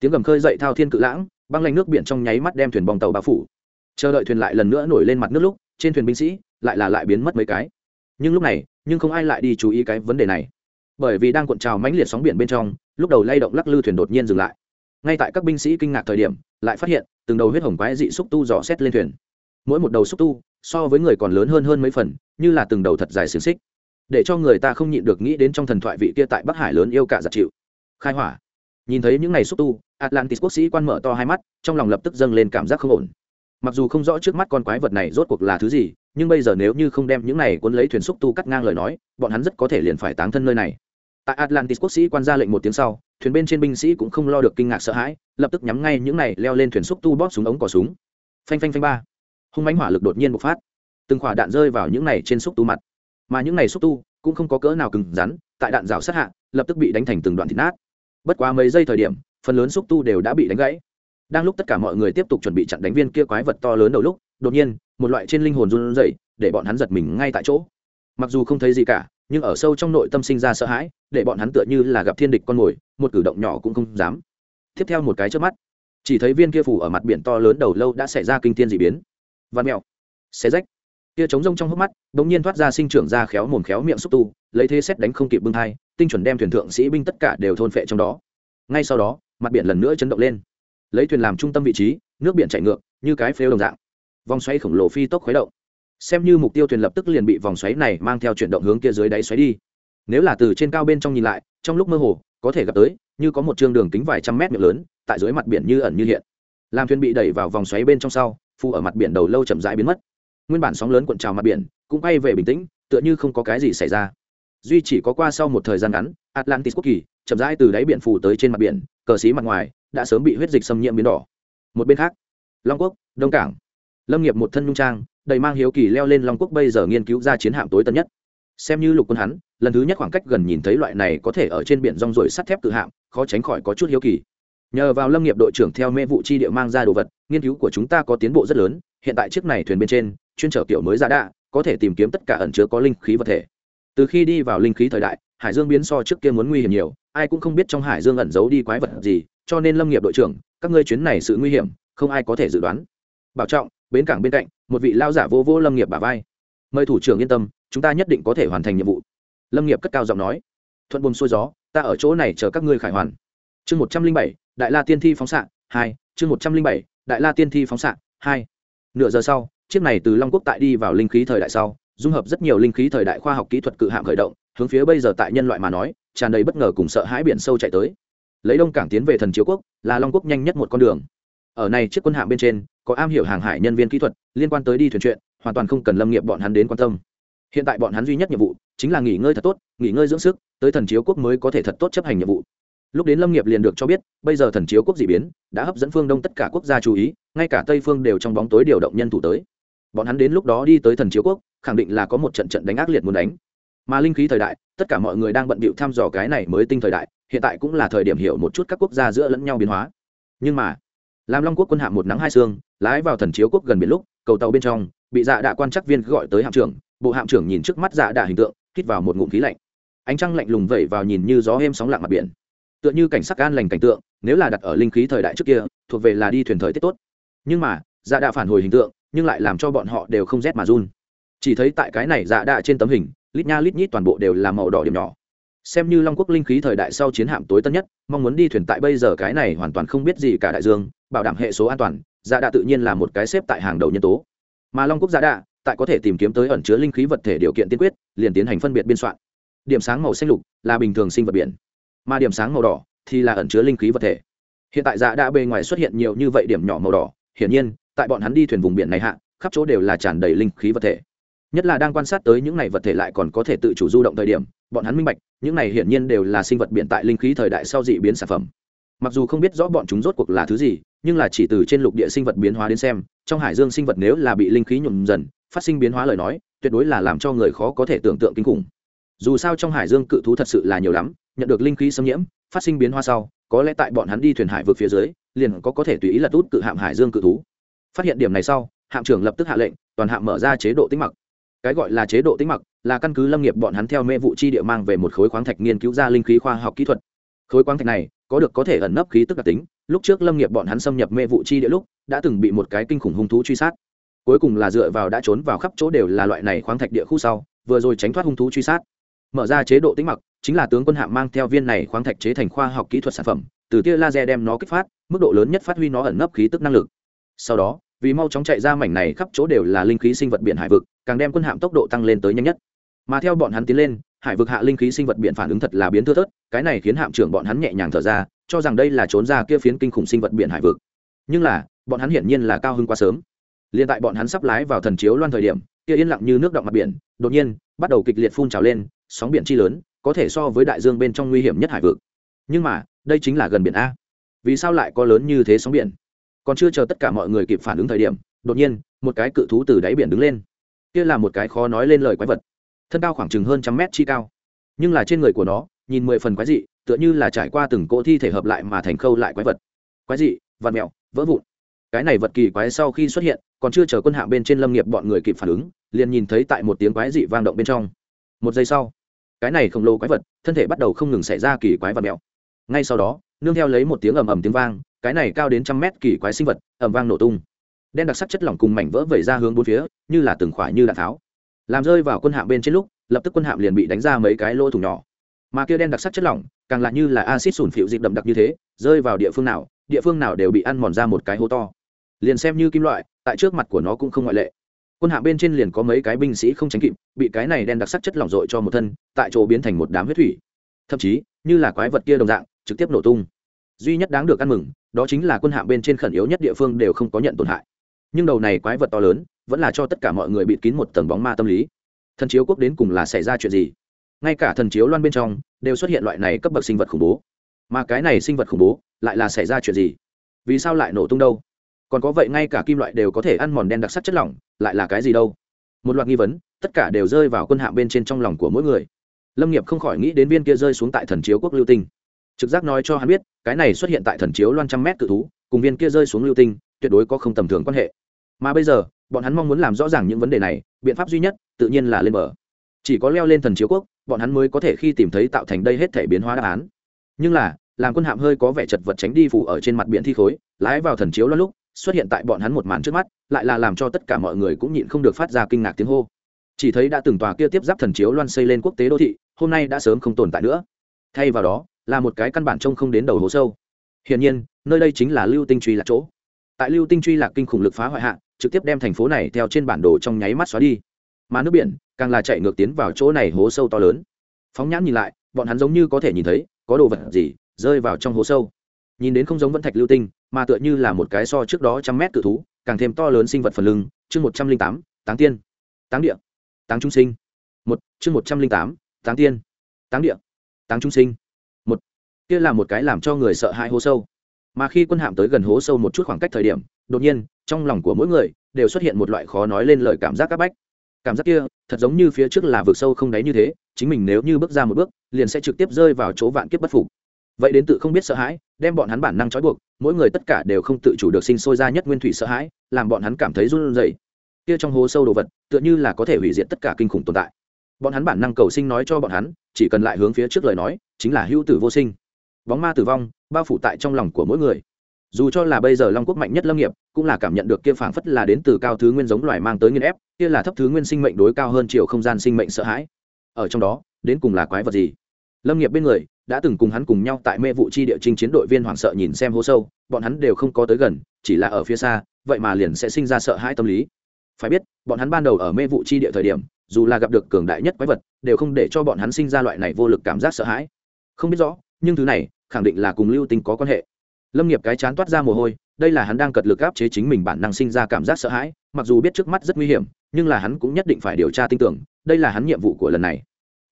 tiếng gầm khơi dậy thao thiên cự lãng, băng lanh nước biển trong nháy mắt đem thuyền bong tàu bao phủ. Chờ đợi thuyền lại lần nữa nổi lên mặt nước lúc, trên thuyền binh sĩ lại là lại biến mất mấy cái. Nhưng lúc này, nhưng không ai lại đi chú ý cái vấn đề này. Bởi vì đang cuộn trào mãnh liệt sóng biển bên trong, lúc đầu lay động lắc lư thuyền đột nhiên dừng lại. Ngay tại các binh sĩ kinh ngạc thời điểm, lại phát hiện từng đầu huyết hồng quái dị xúc tu dò xét lên thuyền. Mỗi một đầu xúc tu, so với người còn lớn hơn hơn mấy phần, như là từng đầu thật dài xiềng xích. Để cho người ta không nhịn được nghĩ đến trong thần thoại vị kia tại bắc hải lớn yêu cả giặt chịu. Khai hỏa nhìn thấy những ngày xúc tu, atlantis quốc sĩ quan mở to hai mắt, trong lòng lập tức dâng lên cảm giác không ổn. Mặc dù không rõ trước mắt con quái vật này rốt cuộc là thứ gì, nhưng bây giờ nếu như không đem những này cuốn lấy thuyền xúc tu cắt ngang lời nói, bọn hắn rất có thể liền phải táng thân nơi này. Tại atlantis quốc sĩ quan ra lệnh một tiếng sau, thuyền bên trên binh sĩ cũng không lo được kinh ngạc sợ hãi, lập tức nhắm ngay những này leo lên thuyền xúc tu bóp súng ống cỏ súng. Phanh phanh phanh ba. Hung mánh hỏa lực đột nhiên bộc phát. Từng khỏa đạn rơi vào những này trên xúc tu mặt. Mà những này xúc tu cũng không có cỡ nào cứng rắn, tại đạn rào sát hạ, lập tức bị đánh thành từng đoạn thịt nát bất quá mấy giây thời điểm, phần lớn xúc tu đều đã bị đánh gãy. Đang lúc tất cả mọi người tiếp tục chuẩn bị chặn đánh viên kia quái vật to lớn đầu lúc, đột nhiên, một loại trên linh hồn run rẩy, để bọn hắn giật mình ngay tại chỗ. Mặc dù không thấy gì cả, nhưng ở sâu trong nội tâm sinh ra sợ hãi, để bọn hắn tựa như là gặp thiên địch con mồi, một cử động nhỏ cũng không dám. Tiếp theo một cái trước mắt, chỉ thấy viên kia phủ ở mặt biển to lớn đầu lâu đã xảy ra kinh thiên d ị biến. Văn mẹo, xé rách. Kia trống rông trong hốc mắt đ ỗ n g nhiên thoát ra sinh trưởng ra khéo mồm khéo miệng xúc tu, lấy thế xét đánh không kịp bưng thai tinh chuẩn đem thuyền thượng sĩ binh tất cả đều thôn phệ trong đó. Ngay sau đó, mặt biển lần nữa chấn động lên. Lấy thuyền làm trung tâm vị trí, nước biển chảy ngược, như cái phêu đồng dạng. Vòng xoáy khổng lồ phi tốc khuấy động. Xem như mục tiêu thuyền lập tức liền bị vòng xoáy này mang theo chuyển động hướng kia dưới đáy xoáy đi. Nếu là từ trên cao bên trong nhìn lại, trong lúc mơ hồ, có thể gặp tới, như có một trường đường kính vài trăm mét miệng lớn, tại dưới mặt biển như ẩn như hiện. Làm thuyền bị đẩy vào vòng xoáy bên trong sau phu ở mặt biển đầu lâu chậm rãi biến mất. Nguyên bản sóng lớn cuộn trào mặt biển, cũng quay về bình tĩnh, tựa như không có cái gì xảy ra duy chỉ có qua sau một thời gian ngắn, atlantis quốc kỳ, chậm rãi từ đáy biển phủ tới trên mặt biển, cờ xí mặt ngoài, đã sớm bị huyết dịch xâm nhiễm biến đỏ. Một bên khác, long quốc, đông cảng. Lâm nghiệp một thân nhung trang, đầy mang hiếu kỳ leo lên long quốc bây giờ nghiên cứu ra chiến hạm tối tân nhất. Xem như lục quân hắn, lần thứ nhất khoảng cách gần nhìn thấy loại này có thể ở trên biển rong rồi sắt thép tự hạm, khó tránh khỏi có chút hiếu kỳ. Nhờ vào lâm nghiệp đội trưởng theo mê vụ chi địa mang ra đồ vật, nghiên cứu của chúng ta có tiến bộ rất lớn, hiện tại chiếc này thuyền bên trên, chuyên trở kiểu mới ra đạ, có thể tìm kiếm tất cả ẩn chứa có linh khí vật thể từ khi đi vào linh khí thời đại, hải dương biến so trước kia muốn nguy hiểm nhiều, ai cũng không biết trong hải dương ẩn giấu đi quái vật gì, cho nên lâm nghiệp đội trưởng, các ngươi chuyến này sự nguy hiểm, không ai có thể dự đoán. Bảo trọng, bến cảng bên cạnh, một vị lao giả vô vô lâm nghiệp bà vai. Mời thủ trưởng yên tâm, chúng ta nhất định có thể hoàn thành nhiệm vụ. Lâm nghiệp cất cao giọng nói. Thuận buồm xuôi gió, ta ở chỗ này chờ các ngươi khải hoàn. Chương một trăm linh bảy, đại la tiên thi phóng xạ, hai, chương một trăm linh bảy, đại la tiên thi phóng xạ, hai. Nửa giờ sau, chiếc này từ long quốc tại đi vào linh khí thời đại sau dung hợp rất nhiều linh khí thời đại khoa học kỹ thuật cự hạm khởi động, hướng phía bây giờ tại nhân loại mà nói, tràn đầy bất ngờ cùng sợ hãi biển sâu chạy tới. Lấy đông cảng tiến về thần chiếu quốc, là long quốc nhanh nhất một con đường. Ở này chiếc quân hạm bên trên, có am hiểu hàng hải nhân viên kỹ thuật, liên quan tới đi thuyền chuyện, hoàn toàn không cần lâm nghiệp bọn hắn đến quan tâm. Hiện tại bọn hắn duy nhất nhiệm vụ, chính là nghỉ ngơi thật tốt, nghỉ ngơi dưỡng sức, tới thần chiếu quốc mới có thể thật tốt chấp hành nhiệm vụ. Lúc đến lâm nghiệp liền được cho biết, bây giờ thần chiếu quốc d ị biến, đã hấp dẫn phương đông tất cả quốc gia chú ý, ngay cả tây phương đều trong bóng tối điều động nhân thủ tới. Bọn hắn đến lúc đó đi tới thần chiếu quốc khẳng định là có một trận trận đánh ác liệt muốn đánh. Mà linh khí thời đại, tất cả mọi người đang bận bịu thăm dò cái này mới tinh thời đại, hiện tại cũng là thời điểm hiểu một chút các quốc gia giữa lẫn nhau biến hóa. Nhưng mà làm long quốc quân hạm một nắng hai sương lái vào thần chiếu quốc gần biển lúc, cầu tàu bên trong, bị dạ đạ quan chắc viên gọi tới hạm trưởng, bộ hạm trưởng nhìn trước mắt dạ đạ hình tượng, hít vào một ngụm khí lạnh. Ánh trăng lạnh lùng vẩy vào nhìn như gió êm sóng lặng mặt biển. Tựa như cảnh sắc an lành cảnh tượng, nếu là đặt ở linh khí thời đại trước kia, thuộc về là đi thuyền thời tiết tốt. Nhưng mà dạ đạ phản hồi hình tượng, nhưng lại làm cho bọn họ đều không rét mà run chỉ thấy tại cái này dạ đạ trên tấm hình, lít nha lít nhít toàn bộ đều là màu đỏ điểm nhỏ. Xem như long quốc linh khí thời đại sau chiến hạm tối tân nhất, mong muốn đi thuyền tại bây giờ cái này hoàn toàn không biết gì cả đại dương, bảo đảm hệ số an toàn dạ đạ tự nhiên là một cái xếp tại hàng đầu nhân tố. Mà long quốc dạ đạ, tại có thể tìm kiếm tới ẩn chứa linh khí vật thể điều kiện tiên quyết, liền tiến hành phân biệt biên soạn. Điểm sáng màu xanh lục là bình thường sinh vật biển, mà điểm sáng màu đỏ thì là ẩn chứa linh khí vật thể. Hiện tại dạ đạ bề ngoài xuất hiện nhiều như vậy điểm nhỏ màu đỏ, hiển nhiên, tại bọn hắn đi thuyền vùng biển này hạ, khắp chỗ đều là tràn đầy linh khí vật thể nhất là đang quan sát tới những này vật thể lại còn có thể tự chủ du động thời điểm, bọn hắn minh bạch, những này hiển nhiên đều là sinh vật biển tại linh khí thời đại sau dị biến sản phẩm. Mặc dù không biết rõ bọn chúng rốt cuộc là thứ gì, nhưng là chỉ từ trên lục địa sinh vật biến hóa đến xem, trong hải dương sinh vật nếu là bị linh khí nhuộm dần, phát sinh biến hóa lời nói, tuyệt đối là làm cho người khó có thể tưởng tượng kinh khủng. Dù sao trong hải dương cự thú thật sự là nhiều lắm, nhận được linh khí xâm nhiễm, phát sinh biến hóa sau, có lẽ tại bọn hắn đi thuyền hải vượt phía dưới, liền có có thể tùy ý lật út cự hạm hải dương cự thú. Phát hiện điểm này sau, hạm trưởng lập tức hạ lệnh, toàn hạm mở ra chế độ tính mặc cái gọi là chế độ tính mặc là căn cứ lâm nghiệp bọn hắn theo mê vụ chi địa mang về một khối khoáng thạch nghiên cứu ra linh khí khoa học kỹ thuật. Khối khoáng thạch này có được có thể ẩn nấp khí tức đặc tính, lúc trước lâm nghiệp bọn hắn xâm nhập mê vụ chi địa lúc đã từng bị một cái kinh khủng hung thú truy sát. Cuối cùng là dựa vào đã trốn vào khắp chỗ đều là loại này khoáng thạch địa khu sau, vừa rồi tránh thoát hung thú truy sát. Mở ra chế độ tính mặc, chính là tướng quân hạm mang theo viên này khoáng thạch chế thành khoa học kỹ thuật sản phẩm, từ tia laser đem nó kích phát, mức độ lớn nhất phát huy nó ẩn nấp khí tức năng lực. Sau đó vì mau chóng chạy ra mảnh này khắp chỗ đều là linh khí sinh vật biển hải vực, càng đem quân hạm tốc độ tăng lên tới nhanh nhất. Mà theo bọn hắn tiến lên, hải vực hạ linh khí sinh vật biển phản ứng thật là biến thưa thớt, cái này khiến hạm trưởng bọn hắn nhẹ nhàng thở ra, cho rằng đây là trốn ra kia phiến kinh khủng sinh vật biển hải vực. Nhưng là, bọn hắn hiển nhiên là cao hơn quá sớm. Liền tại bọn hắn sắp lái vào thần chiếu loan thời điểm, kia yên lặng như nước động mặt biển, đột nhiên, bắt đầu kịch liệt phun trào lên, sóng biển chi lớn, có thể so với đại dương bên trong nguy hiểm nhất hải vực. Nhưng mà, đây chính là gần biển a. Vì sao lại có lớn như thế sóng biển? Còn chưa chờ tất cả mọi người kịp phản ứng thời điểm, đột nhiên, một cái cự thú từ đáy biển đứng lên. Kia là một cái khó nói lên lời quái vật. Thân cao khoảng chừng hơn trăm mét chi cao. Nhưng là trên người của nó, nhìn mười phần quái dị, tựa như là trải qua từng cỗ thi thể hợp lại mà thành khâu lại quái vật. Quái dị vạt mẹo vỡ vụn. Cái này vật kỳ quái sau khi xuất hiện, còn chưa chờ quân hạng bên trên lâm nghiệp bọn người kịp phản ứng, liền nhìn thấy tại một tiếng quái dị vang động bên trong. Một giây sau, cái này khổng lồ quái vật, thân thể bắt đầu không ngừng xảy ra kỳ quái và mẹo ngay sau đó, nương theo lấy một tiếng ầm ầm tiếng vang cái này cao đến trăm mét kỳ quái sinh vật, ầm vang nổ tung. Đen đặc sắc chất lỏng cùng mảnh vỡ vẩy ra hướng bốn phía, như là từng khỏa như đạn tháo. Làm rơi vào quân hạm bên trên lúc, lập tức quân hạm liền bị đánh ra mấy cái lỗ thủng nhỏ. Mà kia đen đặc sắc chất lỏng, càng lại như là acid sủn phịu dịp đậm đặc như thế, rơi vào địa phương nào, địa phương nào đều bị ăn mòn ra một cái hố to. Liền xem như kim loại, tại trước mặt của nó cũng không ngoại lệ. Quân hạm bên trên liền có mấy cái binh sĩ không tránh kịp, bị cái này đen đặc sắc chất lỏng dội cho một thân, tại chỗ biến thành một đám huyết thủy. Thậm chí, như là quái vật kia đồng dạng, trực tiếp nổ tung duy nhất đáng được ăn mừng, đó chính là quân hạm bên trên khẩn yếu nhất địa phương đều không có nhận tổn hại. Nhưng đầu này quái vật to lớn, vẫn là cho tất cả mọi người bịt kín một tầng bóng ma tâm lý. Thần chiếu quốc đến cùng là xảy ra chuyện gì? Ngay cả thần chiếu loan bên trong, đều xuất hiện loại này cấp bậc sinh vật khủng bố. Mà cái này sinh vật khủng bố, lại là xảy ra chuyện gì? Vì sao lại nổ tung đâu? Còn có vậy ngay cả kim loại đều có thể ăn mòn đen đặc sắc chất lỏng, lại là cái gì đâu? Một loạt nghi vấn, tất cả đều rơi vào quân hạm bên trên trong lòng của mỗi người. Lâm nghiệp không khỏi nghĩ đến viên kia rơi xuống tại thần chiếu quốc lưu tinh trực giác nói cho hắn biết, cái này xuất hiện tại thần chiếu loan trăm mét cự thú, cùng viên kia rơi xuống lưu tinh, tuyệt đối có không tầm thường quan hệ. Mà bây giờ, bọn hắn mong muốn làm rõ ràng những vấn đề này, biện pháp duy nhất, tự nhiên là lên bờ. Chỉ có leo lên thần chiếu quốc, bọn hắn mới có thể khi tìm thấy tạo thành đây hết thể biến hóa đáp án. Nhưng là, làm quân hạm hơi có vẻ chật vật tránh đi phủ ở trên mặt biển thi khối, lái vào thần chiếu loan lúc, xuất hiện tại bọn hắn một màn trước mắt, lại là làm cho tất cả mọi người cũng nhịn không được phát ra kinh ngạc tiếng hô. Chỉ thấy đã từng tòa kia tiếp giáp thần chiếu loan xây lên quốc tế đô thị, hôm nay đã sớm không tồn tại nữa. Thay vào đó là một cái căn bản trông không đến đầu hố sâu. Hiển nhiên, nơi đây chính là lưu tinh truy lạc chỗ. Tại lưu tinh truy lạc kinh khủng lực phá hoại hạ, trực tiếp đem thành phố này theo trên bản đồ trong nháy mắt xóa đi. Mà nước biển, càng là chạy ngược tiến vào chỗ này hố sâu to lớn. Phóng nhãn nhìn lại, bọn hắn giống như có thể nhìn thấy, có đồ vật gì rơi vào trong hố sâu. Nhìn đến không giống vẫn thạch lưu tinh, mà tựa như là một cái so trước đó trăm mét cự thú, càng thêm to lớn sinh vật phần lưng, chương một trăm linh tám, táng tiên. Táng địa. Táng trung sinh. Một, chương một trăm linh tám, táng tiên. Táng địa. Táng trung sinh kia là một cái làm cho người sợ hãi hố sâu. Mà khi quân hạm tới gần hố sâu một chút khoảng cách thời điểm, đột nhiên, trong lòng của mỗi người đều xuất hiện một loại khó nói lên lời cảm giác áp bách. Cảm giác kia, thật giống như phía trước là vực sâu không đáy như thế, chính mình nếu như bước ra một bước, liền sẽ trực tiếp rơi vào chỗ vạn kiếp bất phục. Vậy đến tự không biết sợ hãi, đem bọn hắn bản năng trói buộc, mỗi người tất cả đều không tự chủ được sinh sôi ra nhất nguyên thủy sợ hãi, làm bọn hắn cảm thấy run rẩy. Kia trong hố sâu đồ vật, tựa như là có thể hủy diệt tất cả kinh khủng tồn tại. Bọn hắn bản năng cầu sinh nói cho bọn hắn, chỉ cần lại hướng phía trước lời nói, chính là hữu tử vô sinh bóng ma tử vong, bao phủ tại trong lòng của mỗi người. Dù cho là bây giờ long quốc mạnh nhất lâm nghiệp, cũng là cảm nhận được kia phảng phất là đến từ cao thứ nguyên giống loài mang tới nghiên ép, kia là thấp thứ nguyên sinh mệnh đối cao hơn chiều không gian sinh mệnh sợ hãi. Ở trong đó, đến cùng là quái vật gì? Lâm nghiệp bên người, đã từng cùng hắn cùng nhau tại mê vụ chi địa trinh chiến đội viên hoảng sợ nhìn xem hố sâu, bọn hắn đều không có tới gần, chỉ là ở phía xa, vậy mà liền sẽ sinh ra sợ hãi tâm lý. Phải biết, bọn hắn ban đầu ở mê vụ chi địa thời điểm, dù là gặp được cường đại nhất quái vật, đều không để cho bọn hắn sinh ra loại này vô lực cảm giác sợ hãi. Không biết rõ, nhưng thứ này khẳng định là cùng lưu tinh có quan hệ. Lâm nghiệp cái chán toát ra mồ hôi, đây là hắn đang cật lực áp chế chính mình bản năng sinh ra cảm giác sợ hãi, mặc dù biết trước mắt rất nguy hiểm, nhưng là hắn cũng nhất định phải điều tra tin tưởng, đây là hắn nhiệm vụ của lần này.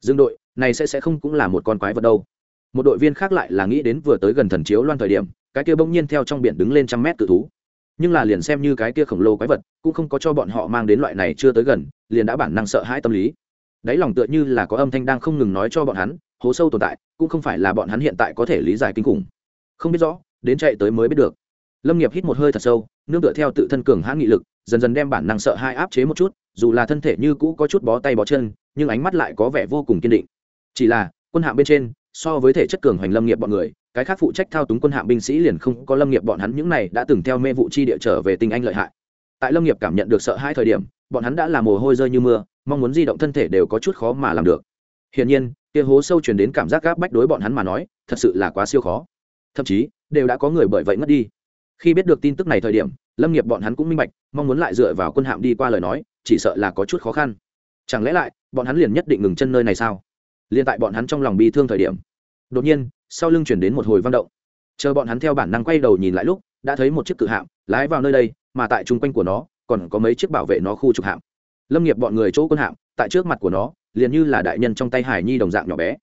Dương đội, này sẽ sẽ không cũng là một con quái vật đâu. Một đội viên khác lại là nghĩ đến vừa tới gần thần chiếu loan thời điểm, cái kia bỗng nhiên theo trong biển đứng lên trăm mét tự thú. Nhưng là liền xem như cái kia khổng lồ quái vật, cũng không có cho bọn họ mang đến loại này chưa tới gần, liền đã bản năng sợ hãi tâm lý. Đáy lòng tựa như là có âm thanh đang không ngừng nói cho bọn hắn hố sâu tồn tại, cũng không phải là bọn hắn hiện tại có thể lý giải kinh khủng. Không biết rõ, đến chạy tới mới biết được. Lâm nghiệp hít một hơi thật sâu, nương tựa theo tự thân cường hãn nghị lực, dần dần đem bản năng sợ hai áp chế một chút, dù là thân thể như cũ có chút bó tay bó chân, nhưng ánh mắt lại có vẻ vô cùng kiên định. Chỉ là, quân hạng bên trên, so với thể chất cường hoành lâm nghiệp bọn người, cái khác phụ trách thao túng quân hạng binh sĩ liền không có lâm nghiệp bọn hắn những này đã từng theo mê vụ chi địa trở về tinh anh lợi hại. Tại lâm nghiệp cảm nhận được sợ hai thời điểm, bọn hắn đã là mồ hôi rơi như mưa, mong muốn di động thân thể đều có chút khó mà làm được. Hiển nhiên kia hố sâu truyền đến cảm giác gáp bách đối bọn hắn mà nói, thật sự là quá siêu khó. Thậm chí, đều đã có người bởi vậy mất đi. Khi biết được tin tức này thời điểm, lâm nghiệp bọn hắn cũng minh bạch, mong muốn lại dựa vào quân hạm đi qua lời nói, chỉ sợ là có chút khó khăn. Chẳng lẽ lại, bọn hắn liền nhất định ngừng chân nơi này sao? Liền tại bọn hắn trong lòng bi thương thời điểm, đột nhiên, sau lưng chuyển đến một hồi vang động. Chờ bọn hắn theo bản năng quay đầu nhìn lại lúc, đã thấy một chiếc cự hạm lái vào nơi đây, mà tại chung quanh của nó, còn có mấy chiếc bảo vệ nó khu trục hạm. Lâm nghiệp bọn người chỗ quân hạm, tại trước mặt của nó liền như là đại nhân trong tay hải nhi đồng dạng nhỏ bé.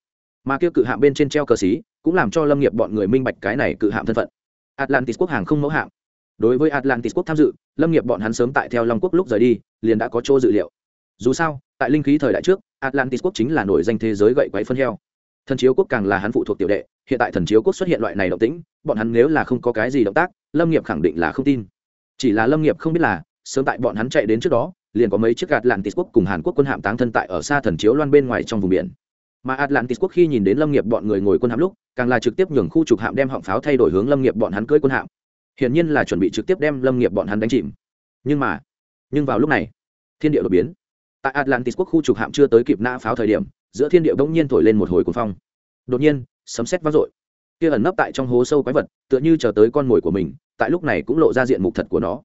Mà kia cự hạm bên trên treo cờ xí, cũng làm cho lâm nghiệp bọn người minh bạch cái này cự hạm thân phận. Atlantis quốc hàng không mẫu hạm. Đối với atlantis quốc tham dự, lâm nghiệp bọn hắn sớm tại theo long quốc lúc rời đi, liền đã có chỗ dự liệu. Dù sao, tại linh khí thời đại trước, atlantis quốc chính là nổi danh thế giới gậy quáy phân heo. Thần chiếu quốc càng là hắn phụ thuộc tiểu đệ, hiện tại thần chiếu quốc xuất hiện loại này động tĩnh, bọn hắn nếu là không có cái gì động tác, lâm nghiệp khẳng định là không tin. Chỉ là lâm nghiệp không biết là, sớm tại bọn hắn chạy đến trước đó liền có mấy chiếc atlantis quốc cùng hàn quốc quân hạm táng thân tại ở xa thần chiếu loan bên ngoài trong vùng biển. Mà atlantis quốc khi nhìn đến lâm nghiệp bọn người ngồi quân hạm lúc, càng là trực tiếp nhường khu trục hạm đem họng pháo thay đổi hướng lâm nghiệp bọn hắn cưỡi quân hạm. Hiển nhiên là chuẩn bị trực tiếp đem lâm nghiệp bọn hắn đánh chìm. Nhưng mà, nhưng vào lúc này, thiên địa đột biến. Tại atlantis quốc khu trục hạm chưa tới kịp nã pháo thời điểm, giữa thiên địa bỗng nhiên thổi lên một hồi cuồng phong. Đột nhiên, sấm sét vang dội. Kia ẩn nấp tại trong hố sâu quái vật, tựa như chờ tới con mồi của mình, tại lúc này cũng lộ ra diện mục thật của nó.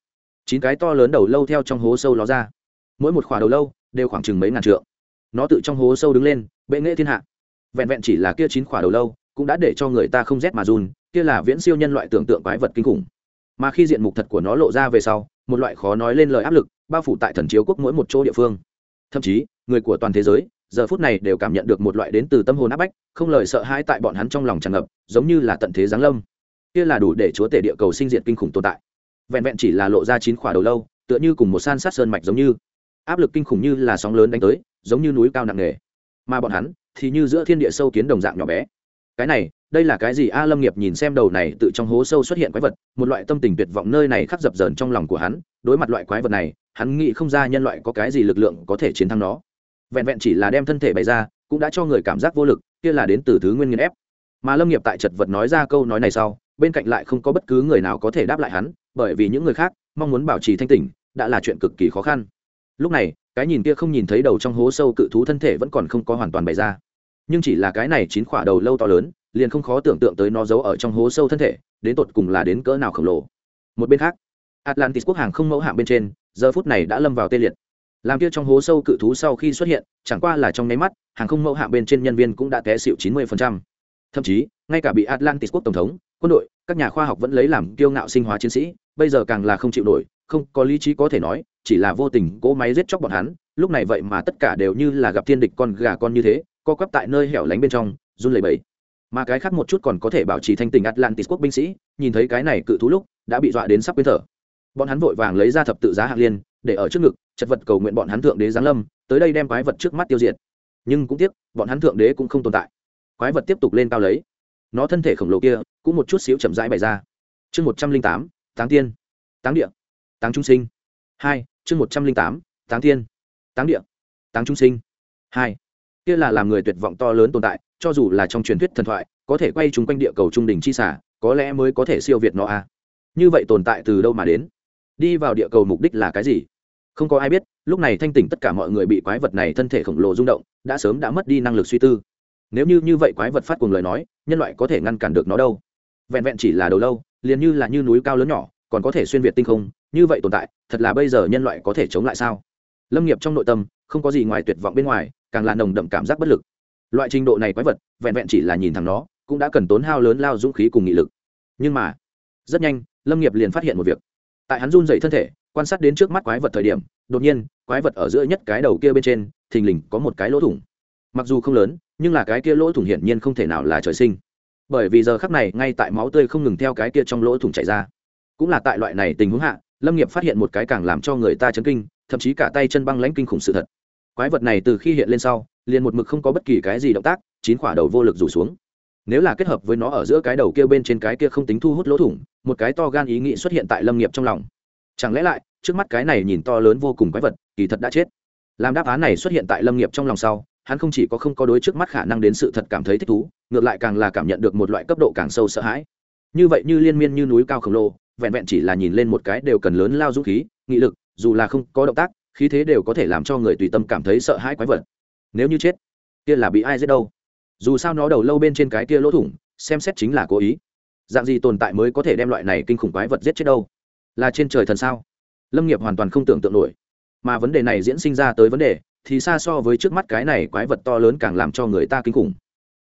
Chín cái to lớn đầu lâu theo trong hố sâu ló ra mỗi một khỏa đầu lâu đều khoảng chừng mấy ngàn trượng. Nó tự trong hố sâu đứng lên, bệ nghệ thiên hạ. Vẹn vẹn chỉ là kia chín khỏa đầu lâu cũng đã để cho người ta không rét mà run, kia là viễn siêu nhân loại tưởng tượng quái vật kinh khủng. Mà khi diện mục thật của nó lộ ra về sau, một loại khó nói lên lời áp lực bao phủ tại thần chiếu quốc mỗi một chỗ địa phương. Thậm chí, người của toàn thế giới, giờ phút này đều cảm nhận được một loại đến từ tâm hồn áp bách, không lời sợ hãi tại bọn hắn trong lòng tràn ngập, giống như là tận thế giáng lâm. Kia là đủ để chúa tể địa cầu sinh diệt kinh khủng tồn tại. Vẹn vẹn chỉ là lộ ra chín khỏa đầu lâu, tựa như cùng một san sát sơn mạch giống như áp lực kinh khủng như là sóng lớn đánh tới, giống như núi cao nặng nề. Mà bọn hắn thì như giữa thiên địa sâu kiến đồng dạng nhỏ bé. Cái này, đây là cái gì? A lâm nghiệp nhìn xem đầu này tự trong hố sâu xuất hiện quái vật, một loại tâm tình tuyệt vọng nơi này khắc dập dờn trong lòng của hắn. Đối mặt loại quái vật này, hắn nghĩ không ra nhân loại có cái gì lực lượng có thể chiến thắng nó. Vẹn vẹn chỉ là đem thân thể bày ra, cũng đã cho người cảm giác vô lực, kia là đến từ thứ nguyên nghiên ép. Mà lâm nghiệp tại chật vật nói ra câu nói này sau, bên cạnh lại không có bất cứ người nào có thể đáp lại hắn, bởi vì những người khác mong muốn bảo trì thanh tỉnh, đã là chuyện cực kỳ khó khăn lúc này, cái nhìn kia không nhìn thấy đầu trong hố sâu cự thú thân thể vẫn còn không có hoàn toàn bày ra. Nhưng chỉ là cái này chín khỏa đầu lâu to lớn, liền không khó tưởng tượng tới nó giấu ở trong hố sâu thân thể, đến tột cùng là đến cỡ nào khổng lồ. Một bên khác, atlantis quốc hàng không mẫu hạng bên trên, giờ phút này đã lâm vào tê liệt. Làm kia trong hố sâu cự thú sau khi xuất hiện, chẳng qua là trong nháy mắt, hàng không mẫu hạng bên trên nhân viên cũng đã té xịu chín mươi thậm chí, ngay cả bị atlantis quốc tổng thống, quân đội, các nhà khoa học vẫn lấy làm kiêu ngạo sinh hóa chiến sĩ, bây giờ càng là không chịu nổi, không có lý trí có thể nói chỉ là vô tình cỗ máy giết chóc bọn hắn, lúc này vậy mà tất cả đều như là gặp thiên địch con gà con như thế, co quắp tại nơi hẻo lánh bên trong, run lẩy bẩy. Mà cái khác một chút còn có thể bảo trì thanh tình atlantis quốc binh sĩ, nhìn thấy cái này cự thú lúc, đã bị dọa đến sắp quên thở. Bọn hắn vội vàng lấy ra thập tự giá hạng liên, để ở trước ngực, chật vật cầu nguyện bọn hắn thượng đế giáng lâm, tới đây đem quái vật trước mắt tiêu diệt. Nhưng cũng tiếc, bọn hắn thượng đế cũng không tồn tại. Quái vật tiếp tục lên cao lấy. Nó thân thể khổng lồ kia, cũng một chút xíu chậm rãi bày ra. Chương một trăm linh tám, táng tiên. Táng địa. Táng trung sinh hai, chương một trăm linh tám, táng thiên. Táng địa. Táng trung sinh. Hai, kia là làm người tuyệt vọng to lớn tồn tại, cho dù là trong truyền thuyết thần thoại, có thể quay chúng quanh địa cầu trung đình chi xả, có lẽ mới có thể siêu việt nó a à. như vậy tồn tại từ đâu mà đến? Đi vào địa cầu mục đích là cái gì? Không có ai biết, lúc này thanh tỉnh tất cả mọi người bị quái vật này thân thể khổng lồ rung động, đã sớm đã mất đi năng lực suy tư. Nếu như như vậy quái vật phát cùng lời nói, nhân loại có thể ngăn cản được nó đâu? Vẹn vẹn chỉ là đầu lâu, liền như là như núi cao lớn nhỏ, còn có thể xuyên việt tinh không như vậy tồn tại, thật là bây giờ nhân loại có thể chống lại sao? Lâm nghiệp trong nội tâm, không có gì ngoài tuyệt vọng bên ngoài, càng là nồng đậm cảm giác bất lực. Loại trình độ này quái vật, vẹn vẹn chỉ là nhìn thằng nó, cũng đã cần tốn hao lớn lao dũng khí cùng nghị lực. Nhưng mà, rất nhanh, lâm nghiệp liền phát hiện một việc. Tại hắn run dậy thân thể, quan sát đến trước mắt quái vật thời điểm, đột nhiên, quái vật ở giữa nhất cái đầu kia bên trên, thình lình có một cái lỗ thủng. Mặc dù không lớn, nhưng là cái kia lỗ thủng hiển nhiên không thể nào là trời sinh. Bởi vì giờ khắc này, ngay tại máu tươi không ngừng theo cái kia trong lỗ thủng chảy ra. Cũng là tại loại này tình huống hạ lâm nghiệp phát hiện một cái càng làm cho người ta chấn kinh thậm chí cả tay chân băng lãnh kinh khủng sự thật quái vật này từ khi hiện lên sau liền một mực không có bất kỳ cái gì động tác chín quả đầu vô lực rủ xuống nếu là kết hợp với nó ở giữa cái đầu kia bên trên cái kia không tính thu hút lỗ thủng một cái to gan ý nghĩ xuất hiện tại lâm nghiệp trong lòng chẳng lẽ lại trước mắt cái này nhìn to lớn vô cùng quái vật kỳ thật đã chết làm đáp án này xuất hiện tại lâm nghiệp trong lòng sau hắn không chỉ có không có đối trước mắt khả năng đến sự thật cảm thấy thích thú ngược lại càng là cảm nhận được một loại cấp độ càng sâu sợ hãi như vậy như liên miên như núi cao khổng lồ vẹn vẹn chỉ là nhìn lên một cái đều cần lớn lao dũng khí, nghị lực, dù là không có động tác, khí thế đều có thể làm cho người tùy tâm cảm thấy sợ hãi quái vật. Nếu như chết, kia là bị ai giết đâu? Dù sao nó đầu lâu bên trên cái kia lỗ thủng, xem xét chính là cố ý. Dạng gì tồn tại mới có thể đem loại này kinh khủng quái vật giết chết đâu? Là trên trời thần sao? Lâm nghiệp hoàn toàn không tưởng tượng nổi. Mà vấn đề này diễn sinh ra tới vấn đề, thì xa so với trước mắt cái này quái vật to lớn càng làm cho người ta kinh khủng.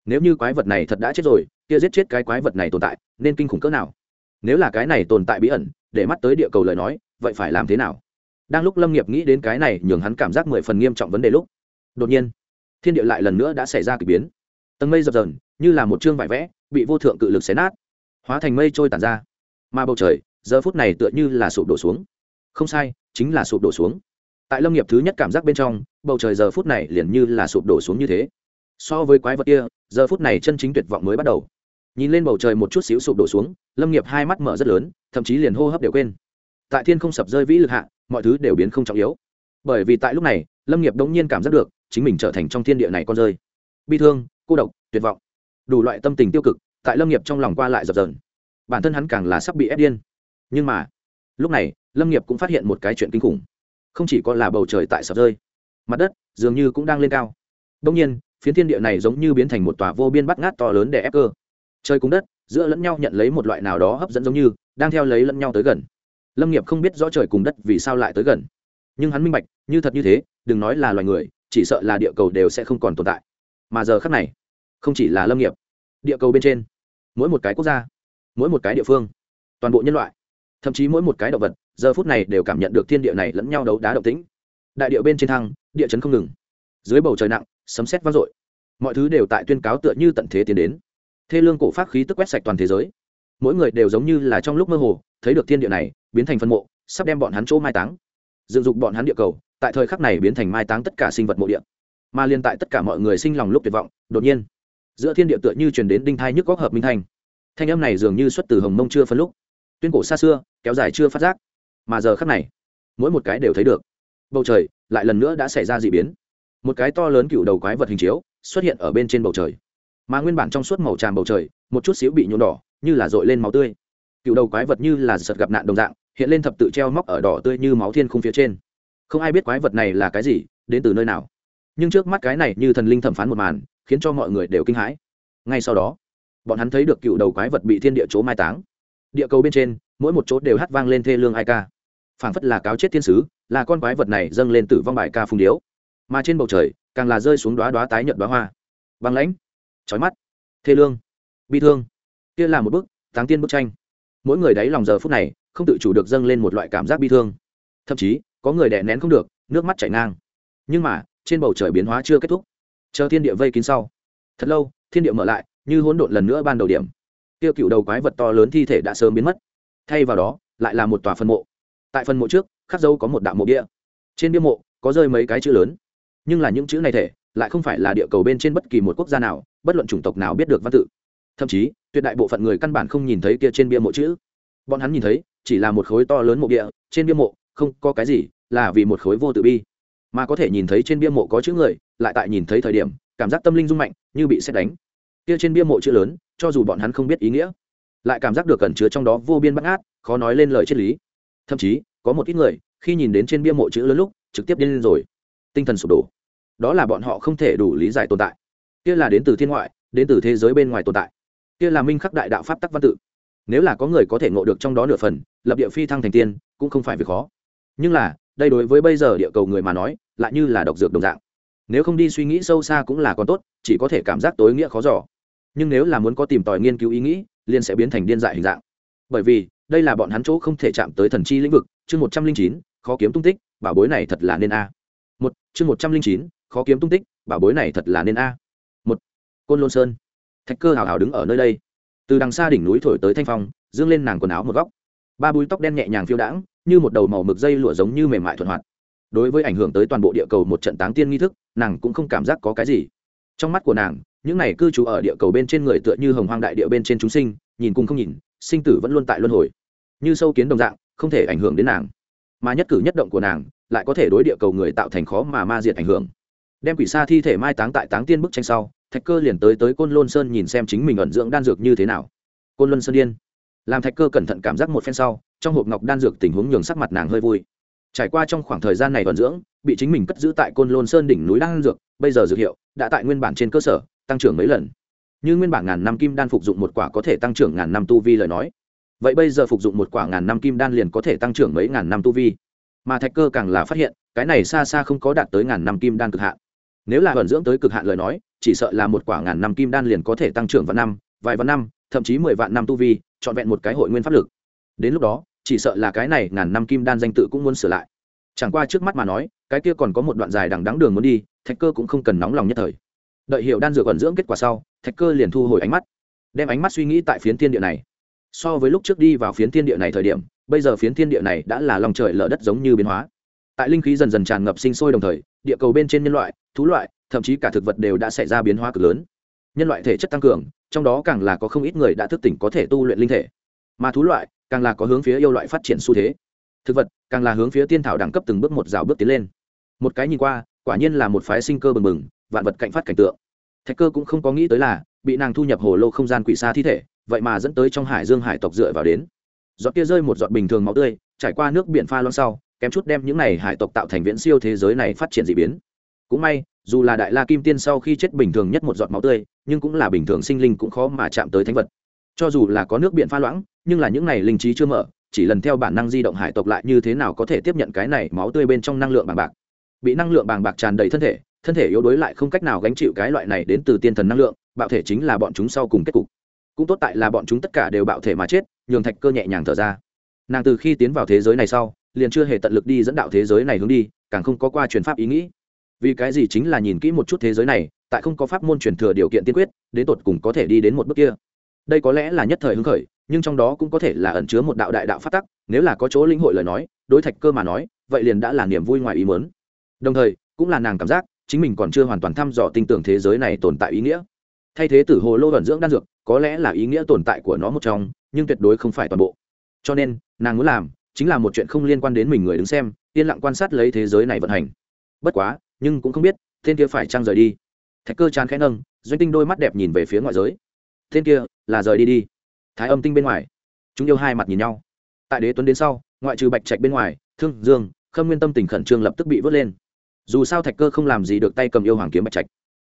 Nếu như quái vật này thật đã chết rồi, kia giết chết cái quái vật này tồn tại, nên kinh khủng cỡ nào? Nếu là cái này tồn tại bí ẩn, để mắt tới địa cầu lời nói, vậy phải làm thế nào? Đang lúc lâm nghiệp nghĩ đến cái này, nhường hắn cảm giác mười phần nghiêm trọng vấn đề lúc, đột nhiên, thiên địa lại lần nữa đã xảy ra k ỳ biến. Tầng mây dập dờn, như là một chương vải vẽ, bị vô thượng cự lực xé nát, hóa thành mây trôi tàn ra. Mà bầu trời, giờ phút này tựa như là sụp đổ xuống. Không sai, chính là sụp đổ xuống. Tại lâm nghiệp thứ nhất cảm giác bên trong, bầu trời giờ phút này liền như là sụp đổ xuống như thế. So với quái vật kia, giờ phút này chân chính tuyệt vọng mới bắt đầu nhìn lên bầu trời một chút xíu sụp đổ xuống, lâm nghiệp hai mắt mở rất lớn, thậm chí liền hô hấp đều quên. Tại thiên không sập rơi vĩ lực hạ, mọi thứ đều biến không trọng yếu. Bởi vì tại lúc này, lâm nghiệp đống nhiên cảm giác được, chính mình trở thành trong thiên địa này con rơi. Bi thương, cô độc, tuyệt vọng. Đủ loại tâm tình tiêu cực, tại lâm nghiệp trong lòng qua lại dập dờn. Bản thân hắn càng là sắp bị ép điên. Nhưng mà, lúc này, lâm nghiệp cũng phát hiện một cái chuyện kinh khủng. Không chỉ có là bầu trời tại sập rơi, mặt đất dường như cũng đang lên cao. Đông nhiên, phiến thiên địa này giống như biến thành một tòa vô biên bắt ngát to lớn để ép cơ trời cung đất, giữa lẫn nhau nhận lấy một loại nào đó hấp dẫn giống như, đang theo lấy lẫn nhau tới gần. Lâm nghiệp không biết rõ trời cùng đất vì sao lại tới gần. Nhưng hắn minh bạch, như thật như thế, đừng nói là loài người, chỉ sợ là địa cầu đều sẽ không còn tồn tại. Mà giờ khác này, không chỉ là lâm nghiệp, địa cầu bên trên, mỗi một cái quốc gia, mỗi một cái địa phương, toàn bộ nhân loại, thậm chí mỗi một cái động vật, giờ phút này đều cảm nhận được thiên địa này lẫn nhau đấu đá động tĩnh. Đại địa bên trên thăng, địa chấn không ngừng. Dưới bầu trời nặng, sấm sét vang dội. Mọi thứ đều tại tuyên cáo tựa như tận thế tiến đến thê lương cổ pháp khí tức quét sạch toàn thế giới. Mỗi người đều giống như là trong lúc mơ hồ, thấy được thiên địa này, biến thành phân mộ, sắp đem bọn hắn chỗ mai táng. Dựng dục bọn hắn địa cầu, tại thời khắc này biến thành mai táng tất cả sinh vật mộ địa. Mà liên tại tất cả mọi người sinh lòng lúc tuyệt vọng, đột nhiên, giữa thiên địa tựa như truyền đến đinh thai nhức góc hợp minh thanh. Thanh âm này dường như xuất từ hồng mông chưa phân lúc. Tuyên cổ xa xưa, kéo dài chưa phát giác. Mà giờ khắc này, mỗi một cái đều thấy được. Bầu trời lại lần nữa đã xảy ra d ị biến. Một cái to lớn cựu đầu quái vật hình chiếu xuất hiện ở bên trên bầu trời mà nguyên bản trong suốt màu tràm bầu trời, một chút xíu bị nhuộm đỏ, như là dội lên máu tươi. Cựu đầu quái vật như là giật gặp nạn đồng dạng, hiện lên thập tự treo móc ở đỏ tươi như máu thiên không phía trên. Không ai biết quái vật này là cái gì, đến từ nơi nào. Nhưng trước mắt cái này như thần linh thẩm phán một màn, khiến cho mọi người đều kinh hãi. Ngay sau đó, bọn hắn thấy được cựu đầu quái vật bị thiên địa chỗ mai táng. Địa cầu bên trên, mỗi một chỗ đều hát vang lên thê lương ai ca. Phảng phất là cáo chết thiên sứ, là con quái vật này dâng lên tử vong bài ca phung điếu. Mà trên bầu trời, càng là rơi xuống đoá đoá tái nhợt đoá hoa. Băng lãnh trói mắt. Thê lương. Bi thương. Kia là một bức, táng tiên bức tranh. Mỗi người đáy lòng giờ phút này, không tự chủ được dâng lên một loại cảm giác bi thương. Thậm chí, có người đè nén không được, nước mắt chảy ngang. Nhưng mà, trên bầu trời biến hóa chưa kết thúc. Chờ thiên địa vây kín sau. Thật lâu, thiên địa mở lại, như hỗn độn lần nữa ban đầu điểm. Tiêu cựu đầu quái vật to lớn thi thể đã sớm biến mất. Thay vào đó, lại là một tòa phân mộ. Tại phân mộ trước, khắc dấu có một đạo mộ bia. Trên bia mộ, có rơi mấy cái chữ lớn. Nhưng là những chữ này thể lại không phải là địa cầu bên trên bất kỳ một quốc gia nào, bất luận chủng tộc nào biết được văn tự. Thậm chí, tuyệt đại bộ phận người căn bản không nhìn thấy kia trên bia mộ chữ. Bọn hắn nhìn thấy, chỉ là một khối to lớn mộ địa trên bia mộ, không có cái gì, là vì một khối vô tự bi. Mà có thể nhìn thấy trên bia mộ có chữ người, lại tại nhìn thấy thời điểm, cảm giác tâm linh rung mạnh, như bị xét đánh. Kia trên bia mộ chữ lớn, cho dù bọn hắn không biết ý nghĩa, lại cảm giác được cẩn chứa trong đó vô biên bắt ngát khó nói lên lời triết lý. Thậm chí, có một ít người, khi nhìn đến trên bia mộ chữ lớn lúc, trực tiếp điên lên rồi. Tinh thần sụp đổ đó là bọn họ không thể đủ lý giải tồn tại. Kia là đến từ thiên ngoại, đến từ thế giới bên ngoài tồn tại. Kia là minh khắc đại đạo pháp tắc văn tự. Nếu là có người có thể ngộ được trong đó nửa phần, lập địa phi thăng thành tiên, cũng không phải việc khó. Nhưng là, đây đối với bây giờ địa cầu người mà nói, lại như là độc dược đồng dạng. Nếu không đi suy nghĩ sâu xa cũng là còn tốt, chỉ có thể cảm giác tối nghĩa khó giỏ nhưng nếu là muốn có tìm tòi nghiên cứu ý nghĩ, liền sẽ biến thành điên dại hình dạng. Bởi vì, đây là bọn hắn chỗ không thể chạm tới thần chi lĩnh vực, chương một trăm linh chín, khó kiếm tung tích, bảo bối này thật là nên a. Một, chương một trăm linh chín khó kiếm tung tích, bảo bối này thật là nên a. Một, côn lôn sơn. Thạch cơ hào hào đứng ở nơi đây. Từ đằng xa đỉnh núi thổi tới thanh phong, dương lên nàng quần áo một góc. Ba búi tóc đen nhẹ nhàng phiêu đãng, như một đầu màu mực dây lụa giống như mềm mại thuận hoạt. Đối với ảnh hưởng tới toàn bộ địa cầu một trận táng tiên nghi thức, nàng cũng không cảm giác có cái gì. Trong mắt của nàng, những này cư trú ở địa cầu bên trên người tựa như hồng hoang đại địa bên trên chúng sinh, nhìn cùng không nhìn, sinh tử vẫn luôn tại luân hồi. Như sâu kiến đồng dạng, không thể ảnh hưởng đến nàng. Mà nhất cử nhất động của nàng, lại có thể đối địa cầu người tạo thành khó mà ma diệt ảnh hưởng đem quỷ xa thi thể mai táng tại táng tiên bức tranh sau, thạch cơ liền tới tới côn lôn sơn nhìn xem chính mình ẩn dưỡng đan dược như thế nào. Côn luân sơn điên. Làm thạch cơ cẩn thận cảm giác một phen sau, trong hộp ngọc đan dược tình huống nhường sắc mặt nàng hơi vui. Trải qua trong khoảng thời gian này ẩn dưỡng, bị chính mình cất giữ tại côn lôn sơn đỉnh núi đan dược, bây giờ dược hiệu đã tại nguyên bản trên cơ sở, tăng trưởng mấy lần. Như nguyên bản ngàn năm kim đan phục dụng một quả có thể tăng trưởng ngàn năm tu vi lời nói. Vậy bây giờ phục dụng một quả ngàn năm kim đan liền có thể tăng trưởng mấy ngàn năm tu vi. Mà thạch cơ càng là phát hiện, cái này xa xa không có đạt tới ngàn năm kim đan cực hạn nếu là vận dưỡng tới cực hạn lời nói, chỉ sợ là một quả ngàn năm kim đan liền có thể tăng trưởng vạn năm, vài vạn năm, thậm chí mười vạn năm tu vi, trọn vẹn một cái hội nguyên pháp lực. Đến lúc đó, chỉ sợ là cái này ngàn năm kim đan danh tự cũng muốn sửa lại. Chẳng qua trước mắt mà nói, cái kia còn có một đoạn dài đằng đắng đường muốn đi, thạch cơ cũng không cần nóng lòng nhất thời. Đợi hiệu đan dược vận dưỡng kết quả sau, thạch cơ liền thu hồi ánh mắt, đem ánh mắt suy nghĩ tại phiến thiên địa này. So với lúc trước đi vào phiến thiên địa này thời điểm, bây giờ phiến thiên địa này đã là lòng trời lở đất giống như biến hóa tại linh khí dần dần tràn ngập sinh sôi đồng thời, địa cầu bên trên nhân loại, thú loại, thậm chí cả thực vật đều đã xảy ra biến hóa cực lớn. Nhân loại thể chất tăng cường, trong đó càng là có không ít người đã thức tỉnh có thể tu luyện linh thể. Mà thú loại, càng là có hướng phía yêu loại phát triển xu thế. Thực vật, càng là hướng phía tiên thảo đẳng cấp từng bước một rào bước tiến lên. Một cái nhìn qua, quả nhiên là một phái sinh cơ bừng bừng, vạn vật cạnh phát cảnh tượng. Thạch cơ cũng không có nghĩ tới là, bị nàng thu nhập hồ lô không gian quỷ xa thi thể, vậy mà dẫn tới trong hải dương hải tộc dựa vào đến. Giọt kia rơi một giọt bình thường máu tươi, trải qua nước biển pha loãng sau kém chút đem những này hải tộc tạo thành viễn siêu thế giới này phát triển d ị biến. Cũng may, dù là đại la kim tiên sau khi chết bình thường nhất một giọt máu tươi, nhưng cũng là bình thường sinh linh cũng khó mà chạm tới thánh vật. Cho dù là có nước biển pha loãng, nhưng là những này linh trí chưa mở, chỉ lần theo bản năng di động hải tộc lại như thế nào có thể tiếp nhận cái này máu tươi bên trong năng lượng bàng bạc. Bị năng lượng bàng bạc tràn đầy thân thể thân thể yếu đuối lại không cách nào gánh chịu cái loại này đến từ tiên thần năng lượng, bạo thể chính là bọn chúng sau cùng kết cục. Cũng tốt tại là bọn chúng tất cả đều bạo thể mà chết, nhường thạch cơ nhẹ nhàng thở ra. Nàng từ khi tiến vào thế giới này sau liền chưa hề tận lực đi dẫn đạo thế giới này hướng đi, càng không có qua truyền pháp ý nghĩ. Vì cái gì chính là nhìn kỹ một chút thế giới này, tại không có pháp môn truyền thừa điều kiện tiên quyết, đến tột cùng có thể đi đến một bước kia. Đây có lẽ là nhất thời hứng khởi, nhưng trong đó cũng có thể là ẩn chứa một đạo đại đạo phát tắc, nếu là có chỗ linh hội lời nói, đối thạch cơ mà nói, vậy liền đã là niềm vui ngoài ý mớn đồng thời, cũng là nàng cảm giác, chính mình còn chưa hoàn toàn thăm dò tin tưởng thế giới này tồn tại ý nghĩa. Thay thế tử hồ lô vận dưỡng đan dược, có lẽ là ý nghĩa tồn tại của nó một trong, nhưng tuyệt đối không phải toàn bộ. Cho nên, nàng muốn làm chính là một chuyện không liên quan đến mình người đứng xem, yên lặng quan sát lấy thế giới này vận hành. Bất quá, nhưng cũng không biết, tên kia phải trăng rời đi? Thạch cơ chán khẽ nâng, doanh tinh đôi mắt đẹp nhìn về phía ngoại giới. Tên kia là rời đi đi. Thái âm tinh bên ngoài. Chúng yêu hai mặt nhìn nhau. Tại đế tuấn đến sau, ngoại trừ bạch trạch bên ngoài, thương dương, khâm nguyên tâm tình khẩn trương lập tức bị vớt lên. Dù sao thạch cơ không làm gì được tay cầm yêu hoàng kiếm bạch trạch.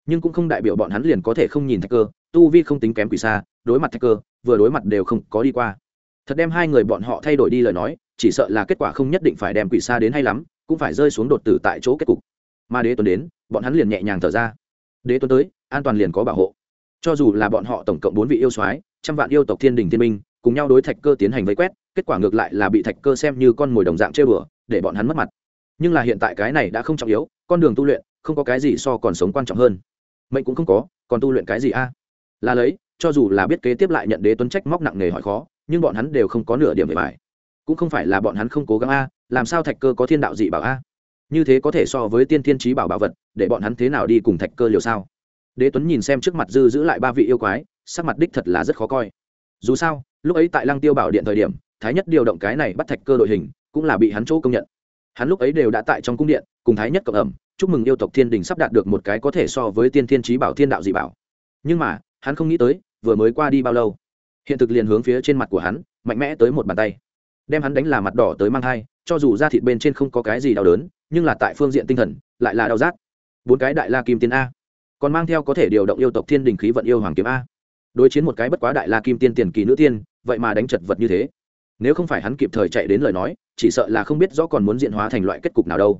Nhưng cũng không đại biểu bọn hắn liền có thể không nhìn thạch cơ, tu vi không tính kém quỷ xa, đối mặt thạch cơ, vừa đối mặt đều không có đi qua. Thật đem hai người bọn họ thay đổi đi lời nói chỉ sợ là kết quả không nhất định phải đem quỷ xa đến hay lắm, cũng phải rơi xuống đột tử tại chỗ kết cục. Mà đế tuấn đến, bọn hắn liền nhẹ nhàng thở ra. Đế tuấn tới, an toàn liền có bảo hộ. Cho dù là bọn họ tổng cộng bốn vị yêu soái, trăm vạn yêu tộc thiên đình thiên minh cùng nhau đối thạch cơ tiến hành vây quét, kết quả ngược lại là bị thạch cơ xem như con mồi đồng dạng chơi bừa để bọn hắn mất mặt. Nhưng là hiện tại cái này đã không trọng yếu, con đường tu luyện, không có cái gì so còn sống quan trọng hơn. Mệnh cũng không có, còn tu luyện cái gì a? Là lấy, cho dù là biết kế tiếp lại nhận đế tuấn trách móc nặng nề hỏi khó, nhưng bọn hắn đều không có nửa điểm về bài cũng không phải là bọn hắn không cố gắng a, làm sao thạch cơ có thiên đạo dị bảo a? Như thế có thể so với tiên thiên trí bảo bảo vật, để bọn hắn thế nào đi cùng thạch cơ liều sao? Đế tuấn nhìn xem trước mặt dư giữ lại ba vị yêu quái, sắc mặt đích thật là rất khó coi. Dù sao, lúc ấy tại lăng tiêu bảo điện thời điểm, thái nhất điều động cái này bắt thạch cơ đội hình, cũng là bị hắn chỗ công nhận. Hắn lúc ấy đều đã tại trong cung điện, cùng thái nhất cộng ẩm, chúc mừng yêu tộc thiên đình sắp đạt được một cái có thể so với tiên thiên trí bảo thiên đạo dị bảo. Nhưng mà, hắn không nghĩ tới, vừa mới qua đi bao lâu, hiện thực liền hướng phía trên mặt của hắn, mạnh mẽ tới một bàn tay đem hắn đánh là mặt đỏ tới mang thai, cho dù da thịt bên trên không có cái gì đau đớn, nhưng là tại phương diện tinh thần, lại là đau rát. Bốn cái đại la kim tiên a. Còn mang theo có thể điều động yêu tộc thiên đình khí vận yêu hoàng kiếm a. Đối chiến một cái bất quá đại la kim tiên tiền kỳ nữ tiên, vậy mà đánh chật vật như thế. Nếu không phải hắn kịp thời chạy đến lời nói, chỉ sợ là không biết rõ còn muốn diện hóa thành loại kết cục nào đâu.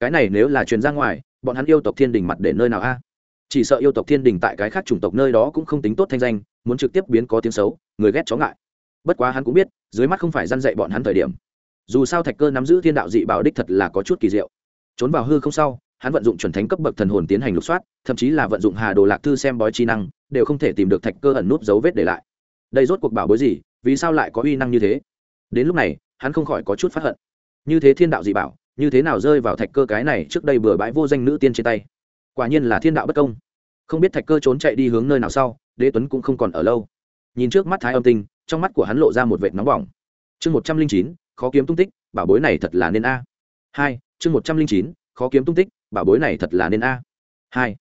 Cái này nếu là truyền ra ngoài, bọn hắn yêu tộc thiên đình mặt để nơi nào a? Chỉ sợ yêu tộc thiên đình tại cái khác chủng tộc nơi đó cũng không tính tốt thanh danh, muốn trực tiếp biến có tiếng xấu, người ghét chó ngại bất quá hắn cũng biết, dưới mắt không phải răn dạy bọn hắn thời điểm. Dù sao thạch cơ nắm giữ thiên đạo dị bảo đích thật là có chút kỳ diệu. Trốn vào hư không sau, hắn vận dụng chuẩn thánh cấp bậc thần hồn tiến hành lục soát, thậm chí là vận dụng hà đồ lạc thư xem bói chi năng, đều không thể tìm được thạch cơ ẩn núp dấu vết để lại. Đây rốt cuộc bảo bối gì, vì sao lại có uy năng như thế? Đến lúc này, hắn không khỏi có chút phát hận. Như thế thiên đạo dị bảo, như thế nào rơi vào thạch cơ cái này trước đây bừa bãi vô danh nữ tiên trên tay? Quả nhiên là thiên đạo bất công. Không biết thạch cơ trốn chạy đi hướng nơi nào sau, đế tuấn cũng không còn ở lâu. Nhìn trước mắt thái âm tinh trong mắt của hắn lộ ra một vệt nóng bỏng. Chương một trăm linh chín, khó kiếm tung tích, bảo bối này thật là nên a. Hai, chương một trăm linh chín, khó kiếm tung tích, bảo bối này thật là nên a. Hai,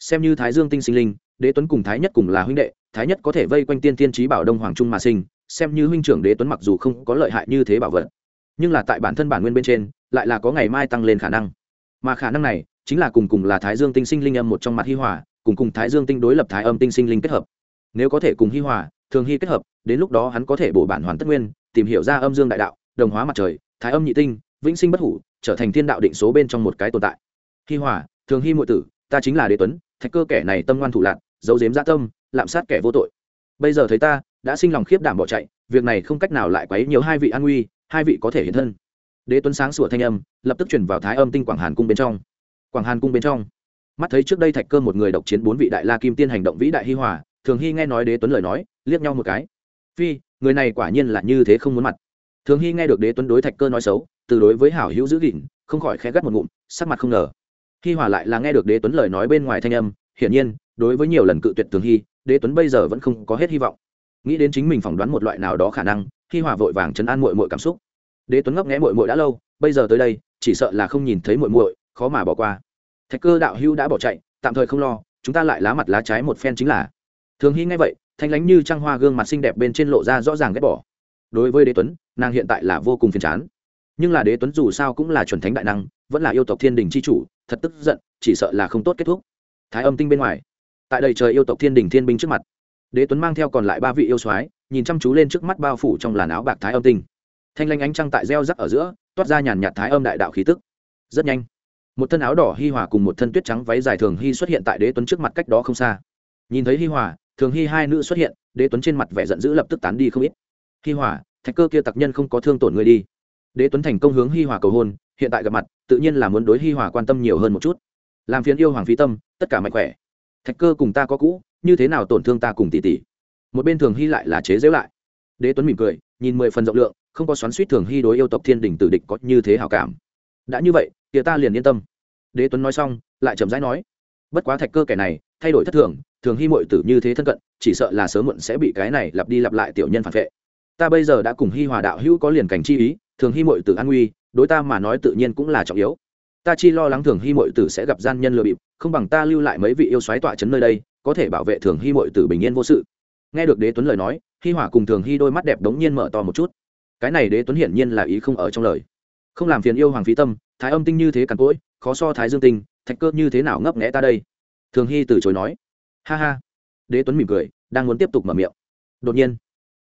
xem như thái dương tinh sinh linh, đế tuấn cùng thái nhất cùng là huynh đệ, thái nhất có thể vây quanh tiên tiên trí bảo đông hoàng trung mà sinh, xem như huynh trưởng đế tuấn mặc dù không có lợi hại như thế bảo vật, nhưng là tại bản thân bản nguyên bên trên, lại là có ngày mai tăng lên khả năng. Mà khả năng này chính là cùng cùng là thái dương tinh sinh linh âm một trong mặt hi hòa, cùng cùng thái dương tinh đối lập thái âm tinh sinh linh kết hợp. Nếu có thể cùng hi hòa thường hy kết hợp, đến lúc đó hắn có thể bổ bản hoàn tất nguyên, tìm hiểu ra âm dương đại đạo, đồng hóa mặt trời, thái âm nhị tinh, vĩnh sinh bất hủ, trở thành thiên đạo định số bên trong một cái tồn tại. Hi hòa, thường hy muội tử, ta chính là đế tuấn, thạch cơ kẻ này tâm ngoan thủ lạc, giấu dếm gia dạ tâm, lạm sát kẻ vô tội. Bây giờ thấy ta, đã sinh lòng khiếp đảm bỏ chạy, việc này không cách nào lại quấy nhiều hai vị an nguy, hai vị có thể hiện thân. Đế tuấn sáng sủa thanh âm, lập tức chuyển vào thái âm tinh quảng hàn cung bên trong. Quảng hàn cung bên trong. Mắt thấy trước đây thạch cơ một người độc chiến bốn vị đại la kim tiên hành động vĩ đại hi hòa, thường hy nghe nói đế tuấn lời nói liếc nhau một cái. Phi, người này quả nhiên là như thế không muốn mặt. Thường hy nghe được đế tuấn đối thạch cơ nói xấu, từ đối với hảo hữu giữ gìn, không khỏi khẽ gắt một ngụm, sắc mặt không ngờ. Hi hòa lại là nghe được đế tuấn lời nói bên ngoài thanh âm, hiển nhiên, đối với nhiều lần cự tuyệt thường hy, đế tuấn bây giờ vẫn không có hết hy vọng. Nghĩ đến chính mình phỏng đoán một loại nào đó khả năng hi hòa vội vàng chấn an mội mội cảm xúc. Đế tuấn ngấp nghẽ mội mội đã lâu, bây giờ tới đây, chỉ sợ là không nhìn thấy mội mội khó mà bỏ qua. Thạch cơ đạo hưu đã bỏ chạy, tạm thời không lo, chúng ta lại lá mặt lá trái một phen chính là. Thường hy nghe vậy thanh lánh như trăng hoa gương mặt xinh đẹp bên trên lộ ra rõ ràng ghét bỏ. Đối với đế tuấn, nàng hiện tại là vô cùng phiền chán. Nhưng là đế tuấn dù sao cũng là chuẩn thánh đại năng, vẫn là yêu tộc thiên đình c h i chủ, thật tức giận, chỉ sợ là không tốt kết thúc. Thái âm tinh bên ngoài, tại đây trời yêu tộc thiên đình thiên binh trước mặt, đế tuấn mang theo còn lại ba vị yêu soái, nhìn chăm chú lên trước mắt bao phủ trong làn áo bạc thái âm tinh. Thanh lanh ánh trăng tại gieo rắc ở giữa, toát ra nhàn nhạt thái âm đại đạo khí tức. Rất nhanh, một thân áo đỏ hi hòa cùng một thân tuyết trắng váy dài thường hy xuất hiện tại đế tuấn trước mặt cách đó không xa. Nhìn thấy hi hòa thường hy hai nữ xuất hiện, đế tuấn trên mặt vẻ giận dữ lập tức tán đi không ít. Hi hòa, thạch cơ kia tặc nhân không có thương tổn người đi. Đế tuấn thành công hướng hi hòa cầu hôn, hiện tại gặp mặt, tự nhiên là muốn đối hi hòa quan tâm nhiều hơn một chút. Làm phiền yêu hoàng phi tâm, tất cả mạnh khỏe. Thạch cơ cùng ta có cũ, như thế nào tổn thương ta cùng tỷ tỷ? Một bên thường hy lại là chế giễu lại. Đế tuấn mỉm cười, nhìn mười phần rộng lượng, không có xoắn suýt thường hy đối yêu tộc thiên đình tử địch có như thế hào cảm. Đã như vậy thì ta liền yên tâm. Đế tuấn nói xong, lại chậm rãi nói, bất quá thạch cơ kẻ này, thay đổi thất thường thường hy mội tử như thế thân cận, chỉ sợ là sớm muộn sẽ bị cái này lặp đi lặp lại tiểu nhân phản vệ. Ta bây giờ đã cùng hy hòa đạo hữu có liền cảnh chi ý, thường hy mội tử an nguy, đối ta mà nói tự nhiên cũng là trọng yếu. Ta chi lo lắng thường hy mội tử sẽ gặp gian nhân lừa bịp, không bằng ta lưu lại mấy vị yêu xoáy tọa trấn nơi đây, có thể bảo vệ thường hy mội tử bình yên vô sự. Nghe được đế tuấn lời nói hy hỏa cùng thường hy đôi mắt đẹp đống nhiên mở to một chút. Cái này đế tuấn hiển nhiên là ý không ở trong lời. Không làm phiền yêu hoàng phí tâm, thái âm tinh như thế càn cỗi, khó so thái dương tinh, thạch cơ như thế nào ngấp nghẽ ta đây? Thường hy từ chối nói ha ha. Đế tuấn mỉm cười, đang muốn tiếp tục mở miệng. Đột nhiên,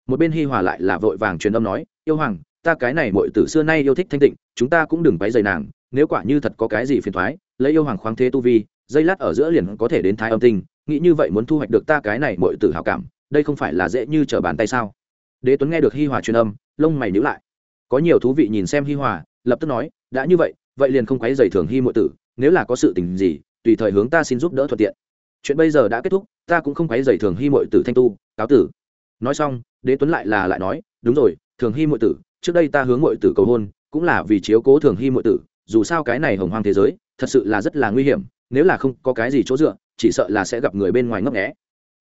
một bên hi hòa lại là vội vàng truyền âm nói, yêu hoàng, ta cái này mọi từ xưa nay yêu thích thanh tịnh, chúng ta cũng đừng váy dày nàng, nếu quả như thật có cái gì phiền thoái lấy yêu hoàng khoáng thế tu vi, dây lát ở giữa liền có thể đến thái âm tinh, nghĩ như vậy muốn thu hoạch được ta cái này mọi từ hảo cảm, đây không phải là dễ như trở bàn tay sao? Đế tuấn nghe được hi hòa truyền âm, lông mày nhữ lại. Có nhiều thú vị nhìn xem hi hòa, lập tức nói, đã như vậy vậy liền không quáy dày thường hi mọi tử, nếu là có sự tình gì, tùy thời hướng ta xin giúp đỡ thuận tiện chuyện bây giờ đã kết thúc, ta cũng không quấy dày thường hi Mội tử thanh tu, cáo tử. Nói xong, đế tuấn lại là lại nói, đúng rồi, thường hy Mội tử, trước đây ta hướng Mội tử cầu hôn, cũng là vì chiếu cố thường hy Mội tử, dù sao cái này hồng hoang thế giới, thật sự là rất là nguy hiểm, nếu là không có cái gì chỗ dựa, chỉ sợ là sẽ gặp người bên ngoài ngấp nghẽ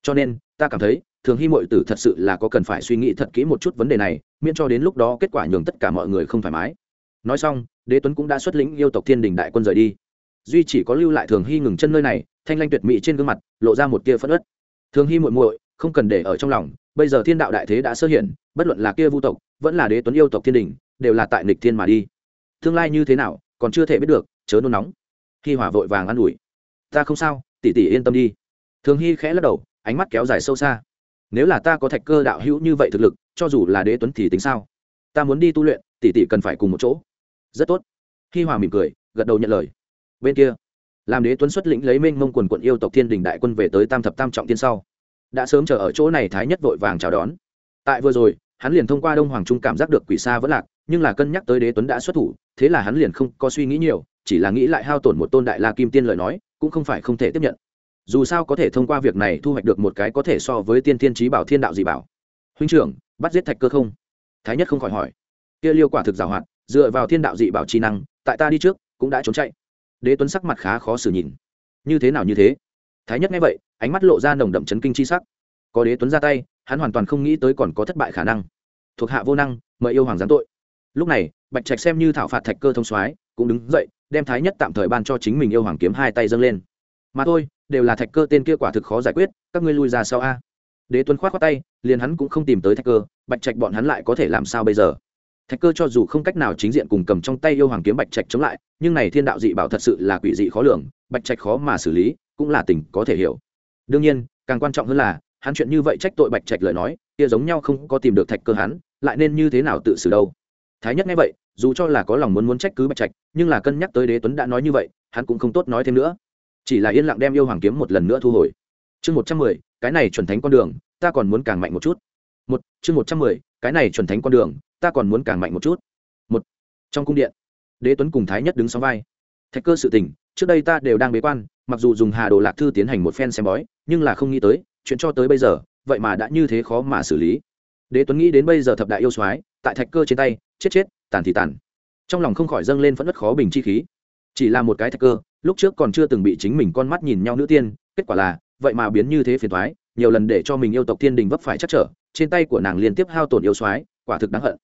cho nên, ta cảm thấy, thường hy Mội tử thật sự là có cần phải suy nghĩ thật kỹ một chút vấn đề này, miễn cho đến lúc đó kết quả nhường tất cả mọi người không thoải mái. Nói xong, đế tuấn cũng đã xuất lĩnh yêu tộc thiên đình đại quân rời đi duy chỉ có lưu lại thường hy ngừng chân nơi này, thanh lanh tuyệt mỹ trên gương mặt, lộ ra một tia phất ớt thường hy muội muội, không cần để ở trong lòng, bây giờ thiên đạo đại thế đã sơ hiện bất luận là kia vu tộc, vẫn là đế tuấn yêu tộc thiên đình, đều là tại nịch thiên mà đi. Tương lai như thế nào, còn chưa thể biết được, chớ nôn nóng. Khi hỏa vội vàng an ủi. Ta không sao, tỷ tỷ yên tâm đi. Thường hy khẽ lắc đầu, ánh mắt kéo dài sâu xa. Nếu là ta có thạch cơ đạo hữu như vậy thực lực, cho dù là đế tuấn thì tính sao? Ta muốn đi tu luyện, tỷ tỷ cần phải cùng một chỗ. Rất tốt. Khi hòa mỉm cười, gật đầu nhận lời bên kia. Làm đế tuấn xuất lĩnh lấy minh mông quần quận yêu tộc thiên đình đại quân về tới tam thập tam trọng tiên sau. Đã sớm chờ ở chỗ này thái nhất vội vàng chào đón. Tại vừa rồi, hắn liền thông qua đông hoàng trung cảm giác được quỷ xa vẫn lạc, nhưng là cân nhắc tới đế tuấn đã xuất thủ, thế là hắn liền không có suy nghĩ nhiều, chỉ là nghĩ lại hao tổn một tôn đại la kim tiên lời nói, cũng không phải không thể tiếp nhận. Dù sao có thể thông qua việc này thu hoạch được một cái có thể so với tiên thiên trí bảo thiên đạo dị bảo. Huynh trưởng, bắt giết thạch cơ không? Thái nhất không khỏi hỏi. Kia liêu quả thực giảo hoạt dựa vào thiên đạo dị bảo trí năng, tại ta đi trước, cũng đã trốn chạy đế tuấn sắc mặt khá khó xử nhìn. Như thế nào như thế? Thái nhất nghe vậy, ánh mắt lộ ra nồng đậm chấn kinh chi sắc. Có đế tuấn ra tay, hắn hoàn toàn không nghĩ tới còn có thất bại khả năng. Thuộc hạ vô năng, mời yêu hoàng giáng tội. Lúc này, bạch trạch xem như thảo phạt thạch cơ thông soái, cũng đứng dậy, đem thái nhất tạm thời ban cho chính mình yêu hoàng kiếm hai tay dâng lên. Mà thôi, đều là thạch cơ tên kia quả thực khó giải quyết, các ngươi lui ra sau a. Đế tuấn khoát khoát tay, liền hắn cũng không tìm tới thạch cơ, bạch trạch bọn hắn lại có thể làm sao bây giờ? Thạch cơ cho dù không cách nào chính diện cùng cầm trong tay yêu hoàng kiếm bạch trạch chống lại, nhưng này thiên đạo dị bảo thật sự là quỷ dị khó lường, bạch trạch khó mà xử lý, cũng là tình có thể hiểu. Đương nhiên, càng quan trọng hơn là, hắn chuyện như vậy trách tội bạch trạch lời nói, kia giống nhau không có tìm được thạch cơ hắn, lại nên như thế nào tự xử đâu? Thái nhất nghe vậy, dù cho là có lòng muốn muốn trách cứ bạch trạch, nhưng là cân nhắc tới đế tuấn đã nói như vậy, hắn cũng không tốt nói thêm nữa. Chỉ là yên lặng đem yêu hoàng kiếm một lần nữa thu hồi. Chương một trăm mười, cái này chuẩn thánh con đường, ta còn muốn càng mạnh một chút. Một, chương một trăm mười, cái này chuẩn thánh con đường ta còn muốn càng mạnh một chút. Một, trong cung điện, đế tuấn cùng thái nhất đứng sóng vai. Thạch cơ sự tình, trước đây ta đều đang bế quan, mặc dù dùng hà đồ lạc thư tiến hành một phen xem bói, nhưng là không nghĩ tới, chuyện cho tới bây giờ, vậy mà đã như thế khó mà xử lý. Đế tuấn nghĩ đến bây giờ thập đại yêu soái, tại thạch cơ trên tay, chết chết, tàn thì tàn. Trong lòng không khỏi dâng lên phẫn nứt khó bình chi khí. Chỉ là một cái thạch cơ, lúc trước còn chưa từng bị chính mình con mắt nhìn nhau nữ tiên, kết quả là, vậy mà biến như thế phiền thoái nhiều lần để cho mình yêu tộc thiên đình vấp phải chắc trở, trên tay của nàng liên tiếp hao tổn yêu soái, quả thực đáng hận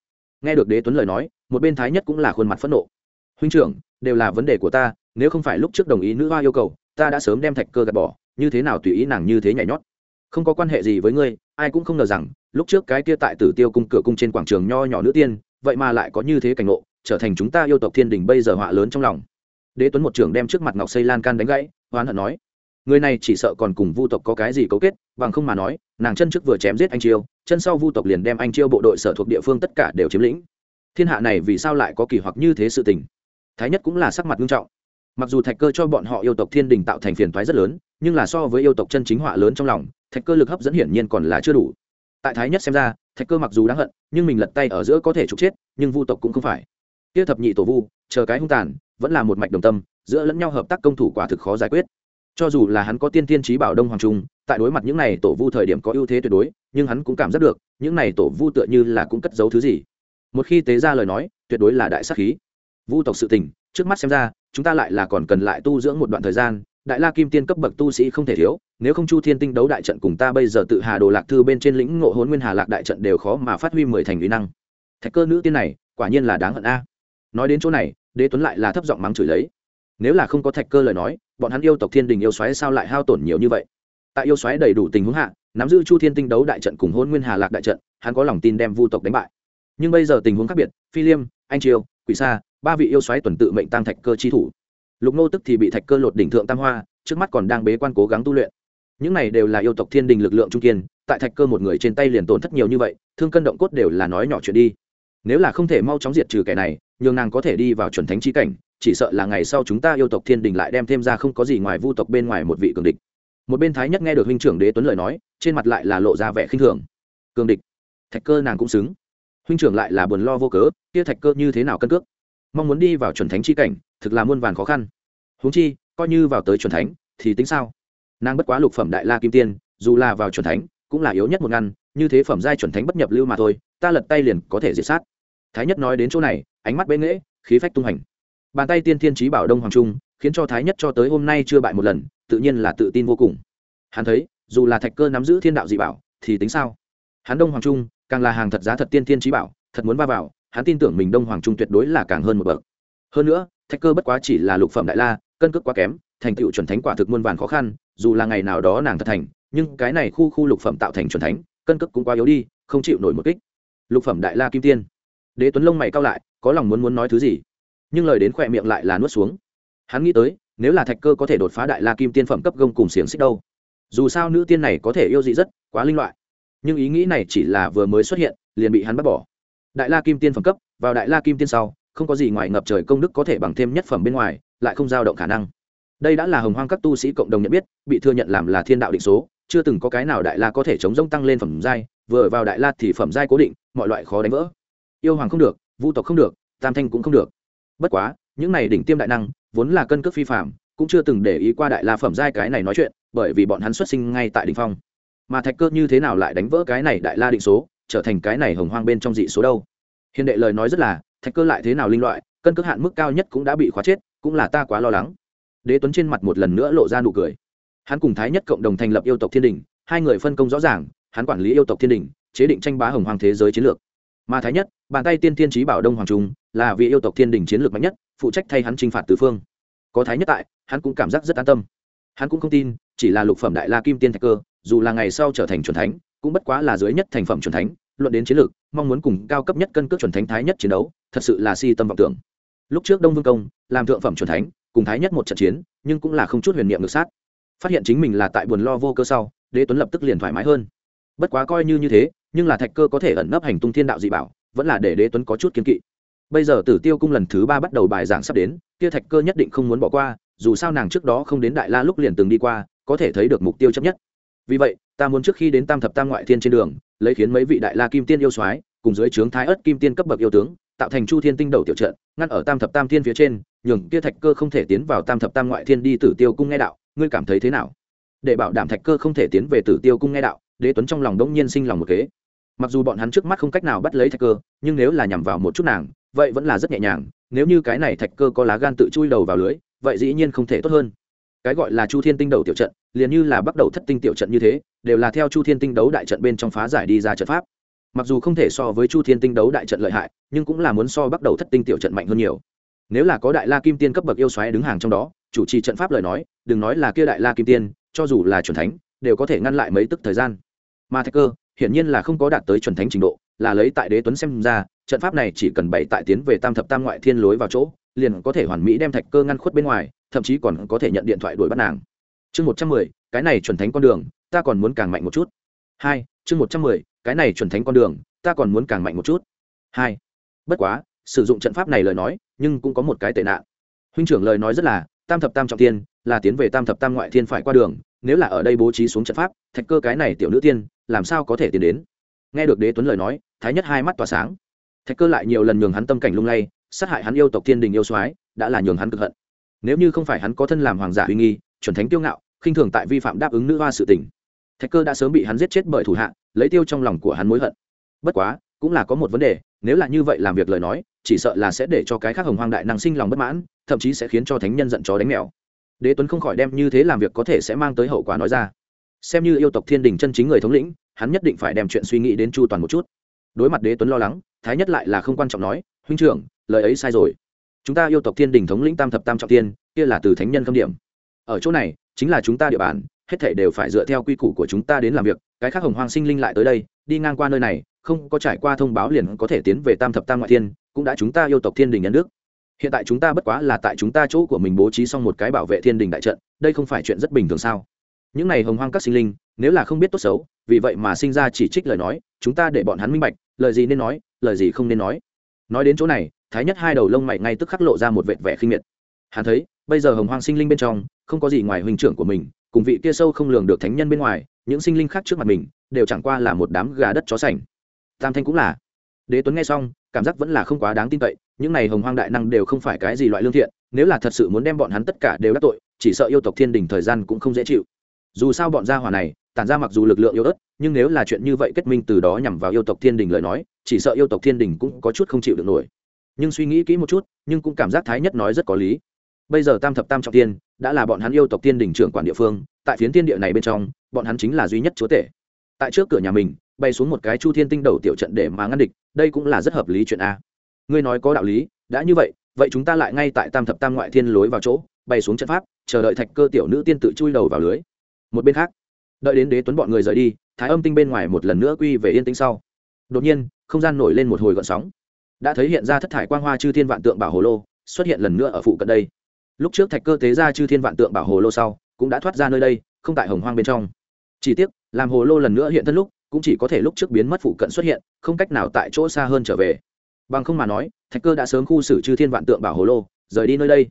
nghe được đế tuấn lời nói, một bên thái nhất cũng là khuôn mặt phẫn nộ. Huynh trưởng, đều là vấn đề của ta, nếu không phải lúc trước đồng ý nữ hoa yêu cầu, ta đã sớm đem thạch cơ gạt bỏ, như thế nào tùy ý nàng như thế nhảy nhót? Không có quan hệ gì với ngươi, ai cũng không ngờ rằng, lúc trước cái kia tại tử tiêu cung cửa cung trên quảng trường nho nhỏ nữ tiên, vậy mà lại có như thế cảnh ngộ, trở thành chúng ta yêu tộc thiên đình bây giờ họa lớn trong lòng. Đế tuấn một trưởng đem trước mặt ngọc xây lan can đánh gãy hoán hận nói, người này chỉ sợ còn cùng vu tộc có cái gì cấu kết, bằng không mà nói, nàng chân trước vừa chém giết anh chiêu chân sau vu tộc liền đem anh chiêu bộ đội sở thuộc địa phương tất cả đều chiếm lĩnh. Thiên hạ này vì sao lại có kỳ hoặc như thế sự tình? Thái nhất cũng là sắc mặt nghiêm trọng. Mặc dù thạch cơ cho bọn họ yêu tộc thiên đình tạo thành phiền thoái rất lớn, nhưng là so với yêu tộc chân chính họa lớn trong lòng, thạch cơ lực hấp dẫn hiển nhiên còn là chưa đủ. Tại thái nhất xem ra, thạch cơ mặc dù đáng hận, nhưng mình lật tay ở giữa có thể trục chết, nhưng vu tộc cũng không phải. Kia thập nhị tổ vu, chờ cái hung tàn, vẫn là một mạch đồng tâm, giữa lẫn nhau hợp tác công thủ quả thực khó giải quyết cho dù là hắn có tiên tiên trí bảo đông hoàng trung, tại đối mặt những này tổ vu thời điểm có ưu thế tuyệt đối, nhưng hắn cũng cảm giác được, những này tổ vu tựa như là cũng cất giấu thứ gì. Một khi tế ra lời nói, tuyệt đối là đại sắc khí. Vu tộc sự tình, trước mắt xem ra, chúng ta lại là còn cần lại tu dưỡng một đoạn thời gian, đại la kim tiên cấp bậc tu sĩ không thể thiếu, nếu không chu thiên tinh đấu đại trận cùng ta bây giờ tự hà đồ lạc thư bên trên lĩnh ngộ hôn nguyên hà lạc đại trận đều khó mà phát huy mười thành uy năng. Thạch cơ nữ tiên này, quả nhiên là đáng hận a. Nói đến chỗ này, đế tuấn lại là thấp giọng mắng chửi lấy. Nếu là không có thạch cơ lời nói bọn hắn yêu tộc thiên đình yêu xoáy sao lại hao tổn nhiều như vậy? Tại yêu xoáy đầy đủ tình huống hạ, nắm giữ chu thiên tinh đấu đại trận cùng hôn nguyên hà lạc đại trận, hắn có lòng tin đem vu tộc đánh bại. Nhưng bây giờ tình huống khác biệt, phi liêm, anh triều, quỷ sa, ba vị yêu xoáy tuần tự mệnh tăng thạch cơ chi thủ. Lục nô tức thì bị thạch cơ lột đỉnh thượng tam hoa, trước mắt còn đang bế quan cố gắng tu luyện. Những này đều là yêu tộc thiên đình lực lượng trung kiên, tại thạch cơ một người trên tay liền tổn thất nhiều như vậy, thương cân động cốt đều là nói nhỏ chuyện đi. Nếu là không thể mau chóng diệt trừ kẻ này, nhường nàng có thể đi vào chuẩn thánh chi cảnh chỉ sợ là ngày sau chúng ta yêu tộc thiên đình lại đem thêm ra không có gì ngoài vu tộc bên ngoài một vị cường địch. Một bên thái nhất nghe được huynh trưởng đế tuấn lời nói, trên mặt lại là lộ ra vẻ khinh thường. Cường địch. Thạch cơ nàng cũng xứng. Huynh trưởng lại là buồn lo vô cớ, kia thạch cơ như thế nào cân cước? Mong muốn đi vào chuẩn thánh chi cảnh, thực là muôn vàn khó khăn. Huống chi, coi như vào tới chuẩn thánh, thì tính sao? Nàng bất quá lục phẩm đại la kim tiên, dù là vào chuẩn thánh, cũng là yếu nhất một ngăn, như thế phẩm giai chuẩn thánh bất nhập lưu mà thôi, ta lật tay liền có thể diệt sát. Thái nhất nói đến chỗ này, ánh mắt bế nghễ, khí phách tung hành bàn tay tiên thiên trí bảo đông hoàng trung, khiến cho thái nhất cho tới hôm nay chưa bại một lần, tự nhiên là tự tin vô cùng. Hắn thấy, dù là thạch cơ nắm giữ thiên đạo dị bảo, thì tính sao? Hắn đông hoàng trung, càng là hàng thật giá thật tiên thiên trí bảo, thật muốn va vào, hắn tin tưởng mình đông hoàng trung tuyệt đối là càng hơn một bậc. Hơn nữa, thạch cơ bất quá chỉ là lục phẩm đại la, cân cước quá kém, thành tựu chuẩn thánh quả thực muôn vàn khó khăn, dù là ngày nào đó nàng thật thành, nhưng cái này khu khu lục phẩm tạo thành chuẩn thánh, cân cước cũng quá yếu đi, không chịu nổi một kích. Lục phẩm đại la kim tiên. Đế tuấn lông mày cao lại, có lòng muốn muốn nói thứ gì? Nhưng lời đến khỏe miệng lại là nuốt xuống. Hắn nghĩ tới, nếu là thạch cơ có thể đột phá đại la kim tiên phẩm cấp gông cùng xiềng xích đâu? Dù sao nữ tiên này có thể yêu dị rất, quá linh loại. Nhưng ý nghĩ này chỉ là vừa mới xuất hiện, liền bị hắn bắt bỏ. Đại la kim tiên phẩm cấp, vào đại la kim tiên sau, không có gì ngoài ngập trời công đức có thể bằng thêm nhất phẩm bên ngoài, lại không dao động khả năng. Đây đã là hồng hoang các tu sĩ cộng đồng nhận biết, bị thừa nhận làm là thiên đạo định số, chưa từng có cái nào đại la có thể chống rông tăng lên phẩm giai, vừa vào đại la thì phẩm giai cố định, mọi loại khó đánh vỡ. Yêu hoàng không được, vu tộc không được, tam thanh cũng không được bất quá, những này đỉnh tiêm đại năng, vốn là cân cước phi phạm cũng chưa từng để ý qua đại la phẩm giai cái này nói chuyện, bởi vì bọn hắn xuất sinh ngay tại đỉnh phong. Mà thạch cơ như thế nào lại đánh vỡ cái này đại la định số, trở thành cái này hồng hoang bên trong dị số đâu? Hiền đệ lời nói rất là, thạch cơ lại thế nào linh loại, cân cước hạn mức cao nhất cũng đã bị khóa chết, cũng là ta quá lo lắng. Đế tuấn trên mặt một lần nữa lộ ra nụ cười. Hắn cùng thái nhất cộng đồng thành lập yêu tộc thiên đình, hai người phân công rõ ràng, hắn quản lý yêu tộc thiên đình, chế định tranh bá hồng hoàng thế giới chiến lược. Mà thái nhất, bàn tay tiên tiên trí bảo đông hoàng trung là vì yêu tộc thiên đình chiến lược mạnh nhất, phụ trách thay hắn t r i n h phạt tứ phương. Có thái nhất tại, hắn cũng cảm giác rất an tâm. Hắn cũng không tin, chỉ là lục phẩm đại la kim tiên thạch cơ, dù là ngày sau trở thành c h u ẩ n thánh, cũng bất quá là dưới nhất thành phẩm c h u ẩ n thánh, luận đến chiến lược, mong muốn cùng cao cấp nhất cân cước c h u ẩn thánh thái nhất chiến đấu, thật sự là si tâm vọng tưởng. Lúc trước đông vương công, làm thượng phẩm c h u ẩn thánh, cùng thái nhất một trận chiến, nhưng cũng là không chút huyền niệm ngược sát. Phát hiện chính mình là tại buồn lo vô cơ sau, đế tuấn lập tức liền thoải mái hơn. Bất quá coi như như thế, nhưng là thạch cơ có thể ẩn nấp hành tung thiên đạo dị bảo, vẫn là để đế tuấn có chút kiến kỵ bây giờ tử tiêu cung lần thứ ba bắt đầu bài giảng sắp đến, kia thạch cơ nhất định không muốn bỏ qua, dù sao nàng trước đó không đến đại la lúc liền từng đi qua, có thể thấy được mục tiêu chấp nhất. Vì vậy, ta muốn trước khi đến tam thập tam ngoại thiên trên đường, lấy khiến mấy vị đại la kim tiên yêu soái, cùng dưới trướng thái ất kim tiên cấp bậc yêu tướng, tạo thành chu thiên tinh đầu tiểu trận, ngăn ở tam thập tam thiên phía trên, nhường kia thạch cơ không thể tiến vào tam thập tam ngoại thiên đi tử tiêu cung nghe đạo. Ngươi cảm thấy thế nào? Để bảo đảm thạch cơ không thể tiến về tử tiêu cung nghe đạo, đế tuấn trong lòng đống nhiên sinh lòng một kế. Mặc dù bọn hắn trước mắt không cách nào bắt lấy thạch cơ, nhưng nếu là nhằm vào một chút nàng vậy vẫn là rất nhẹ nhàng, nếu như cái này thạch cơ có lá gan tự chui đầu vào lưới, vậy dĩ nhiên không thể tốt hơn. Cái gọi là chu thiên tinh đầu tiểu trận, liền như là bắt đầu thất tinh tiểu trận như thế, đều là theo chu thiên tinh đấu đại trận bên trong phá giải đi ra trận pháp. Mặc dù không thể so với chu thiên tinh đấu đại trận lợi hại, nhưng cũng là muốn so bắt đầu thất tinh tiểu trận mạnh hơn nhiều. Nếu là có đại la kim tiên cấp bậc yêu xoáy đứng hàng trong đó, chủ trì trận pháp lời nói, đừng nói là kia đại la kim tiên, cho dù là chuẩn thánh, đều có thể ngăn lại mấy tức thời gian. Mà thạch cơ, hiển nhiên là không có đạt tới chuẩn thánh trình độ là lấy tại đế tuấn xem ra, trận pháp này chỉ cần bày tại tiến về tam thập tam ngoại thiên lối vào chỗ, liền có thể hoàn mỹ đem thạch cơ ngăn khuất bên ngoài, thậm chí còn có thể nhận điện thoại đuổi bắt nàng. Chương một trăm mười, cái này chuẩn thánh con đường, ta còn muốn càng mạnh một chút. Hai, chương một trăm mười, cái này chuẩn thánh con đường, ta còn muốn càng mạnh một chút. Hai, bất quá, sử dụng trận pháp này lời nói, nhưng cũng có một cái tệ nạn. Huynh trưởng lời nói rất là, tam thập tam trọng tiên là tiến về tam thập tam ngoại thiên phải qua đường, nếu là ở đây bố trí xuống trận pháp, thạch cơ cái này tiểu nữ tiên, làm sao có thể tiến đến? Nghe được đế tuấn lời nói, thái nhất hai mắt tỏa sáng. Thạch cơ lại nhiều lần nhường hắn tâm cảnh lung lay, sát hại hắn yêu tộc thiên đình yêu soái, đã là nhường hắn cực hận. Nếu như không phải hắn có thân làm hoàng giả uy nghi, chuẩn thánh tiêu ngạo, khinh thường tại vi phạm đáp ứng nữ hoa sự tình. Thạch cơ đã sớm bị hắn giết chết bởi thủ hạ, lấy tiêu trong lòng của hắn mối hận. Bất quá, cũng là có một vấn đề, nếu là như vậy làm việc lời nói, chỉ sợ là sẽ để cho cái khác hồng hoang đại năng sinh lòng bất mãn, thậm chí sẽ khiến cho thánh nhân giận chó đánh mèo. Đế tuấn không khỏi đem như thế làm việc có thể sẽ mang tới hậu quả nói ra xem như yêu tộc thiên đình chân chính người thống lĩnh, hắn nhất định phải đem chuyện suy nghĩ đến chu toàn một chút. Đối mặt đế tuấn lo lắng, thái nhất lại là không quan trọng nói, huynh trưởng, lời ấy sai rồi. Chúng ta yêu tộc thiên đình thống lĩnh tam thập tam trọng tiên kia là từ thánh nhân khâm điểm. Ở chỗ này, chính là chúng ta địa bàn, hết thể đều phải dựa theo quy củ của chúng ta đến làm việc, cái khác hồng hoang sinh linh lại tới đây, đi ngang qua nơi này, không có trải qua thông báo liền có thể tiến về tam thập tam ngoại thiên, cũng đã chúng ta yêu tộc thiên đình nhân đức. Hiện tại chúng ta bất quá là tại chúng ta chỗ của mình bố trí xong một cái bảo vệ thiên đình đại trận, đây không phải chuyện rất bình thường sao? Những này hồng hoang các sinh linh, nếu là không biết tốt xấu, vì vậy mà sinh ra chỉ trích lời nói, chúng ta để bọn hắn minh bạch, lời gì nên nói, lời gì không nên nói. Nói đến chỗ này, thái nhất hai đầu lông mày ngay tức khắc lộ ra một vệt vẻ khinh miệt. Hắn thấy, bây giờ hồng hoang sinh linh bên trong, không có gì ngoài huynh trưởng của mình, cùng vị kia sâu không lường được thánh nhân bên ngoài, những sinh linh khác trước mặt mình, đều chẳng qua là một đám gà đất chó sành. Tam thanh cũng là. Đế tuấn nghe xong, cảm giác vẫn là không quá đáng tin cậy, những này hồng hoang đại năng đều không phải cái gì loại lương thiện, nếu là thật sự muốn đem bọn hắn tất cả đều đắc tội, chỉ sợ yêu tộc thiên đình thời gian cũng không dễ chịu dù sao bọn gia hỏa này, tản ra mặc dù lực lượng yếu ớt, nhưng nếu là chuyện như vậy kết minh từ đó nhằm vào yêu tộc thiên đình lời nói, chỉ sợ yêu tộc thiên đình cũng có chút không chịu được nổi. Nhưng suy nghĩ kỹ một chút, nhưng cũng cảm giác thái nhất nói rất có lý. Bây giờ tam thập tam trọng tiên, đã là bọn hắn yêu tộc thiên đình trưởng quản địa phương, tại phiến thiên địa này bên trong, bọn hắn chính là duy nhất chúa tể. Tại trước cửa nhà mình bay xuống một cái chu thiên tinh đầu tiểu trận để mà ngăn địch, đây cũng là rất hợp lý chuyện a. Ngươi nói có đạo lý, đã như vậy vậy chúng ta lại ngay tại tam thập tam ngoại thiên lối vào chỗ bay xuống trận pháp, chờ đợi thạch cơ tiểu nữ tiên tự chui đầu vào lưới một bên khác. Đợi đến đế tuấn bọn người rời đi, thái âm tinh bên ngoài một lần nữa quy về yên tĩnh sau. Đột nhiên, không gian nổi lên một hồi gọn sóng. Đã thấy hiện ra thất thải quang hoa chư thiên vạn tượng bảo hồ lô, xuất hiện lần nữa ở phụ cận đây. Lúc trước thạch cơ tế ra chư thiên vạn tượng bảo hồ lô sau, cũng đã thoát ra nơi đây, không tại hồng hoang bên trong. Chỉ tiếc, làm hồ lô lần nữa hiện thân lúc, cũng chỉ có thể lúc trước biến mất phụ cận xuất hiện, không cách nào tại chỗ xa hơn trở về. Bằng không mà nói, thạch cơ đã sớm khu xử chư thiên vạn tượng bảo hồ lô, rời đi nơi đây.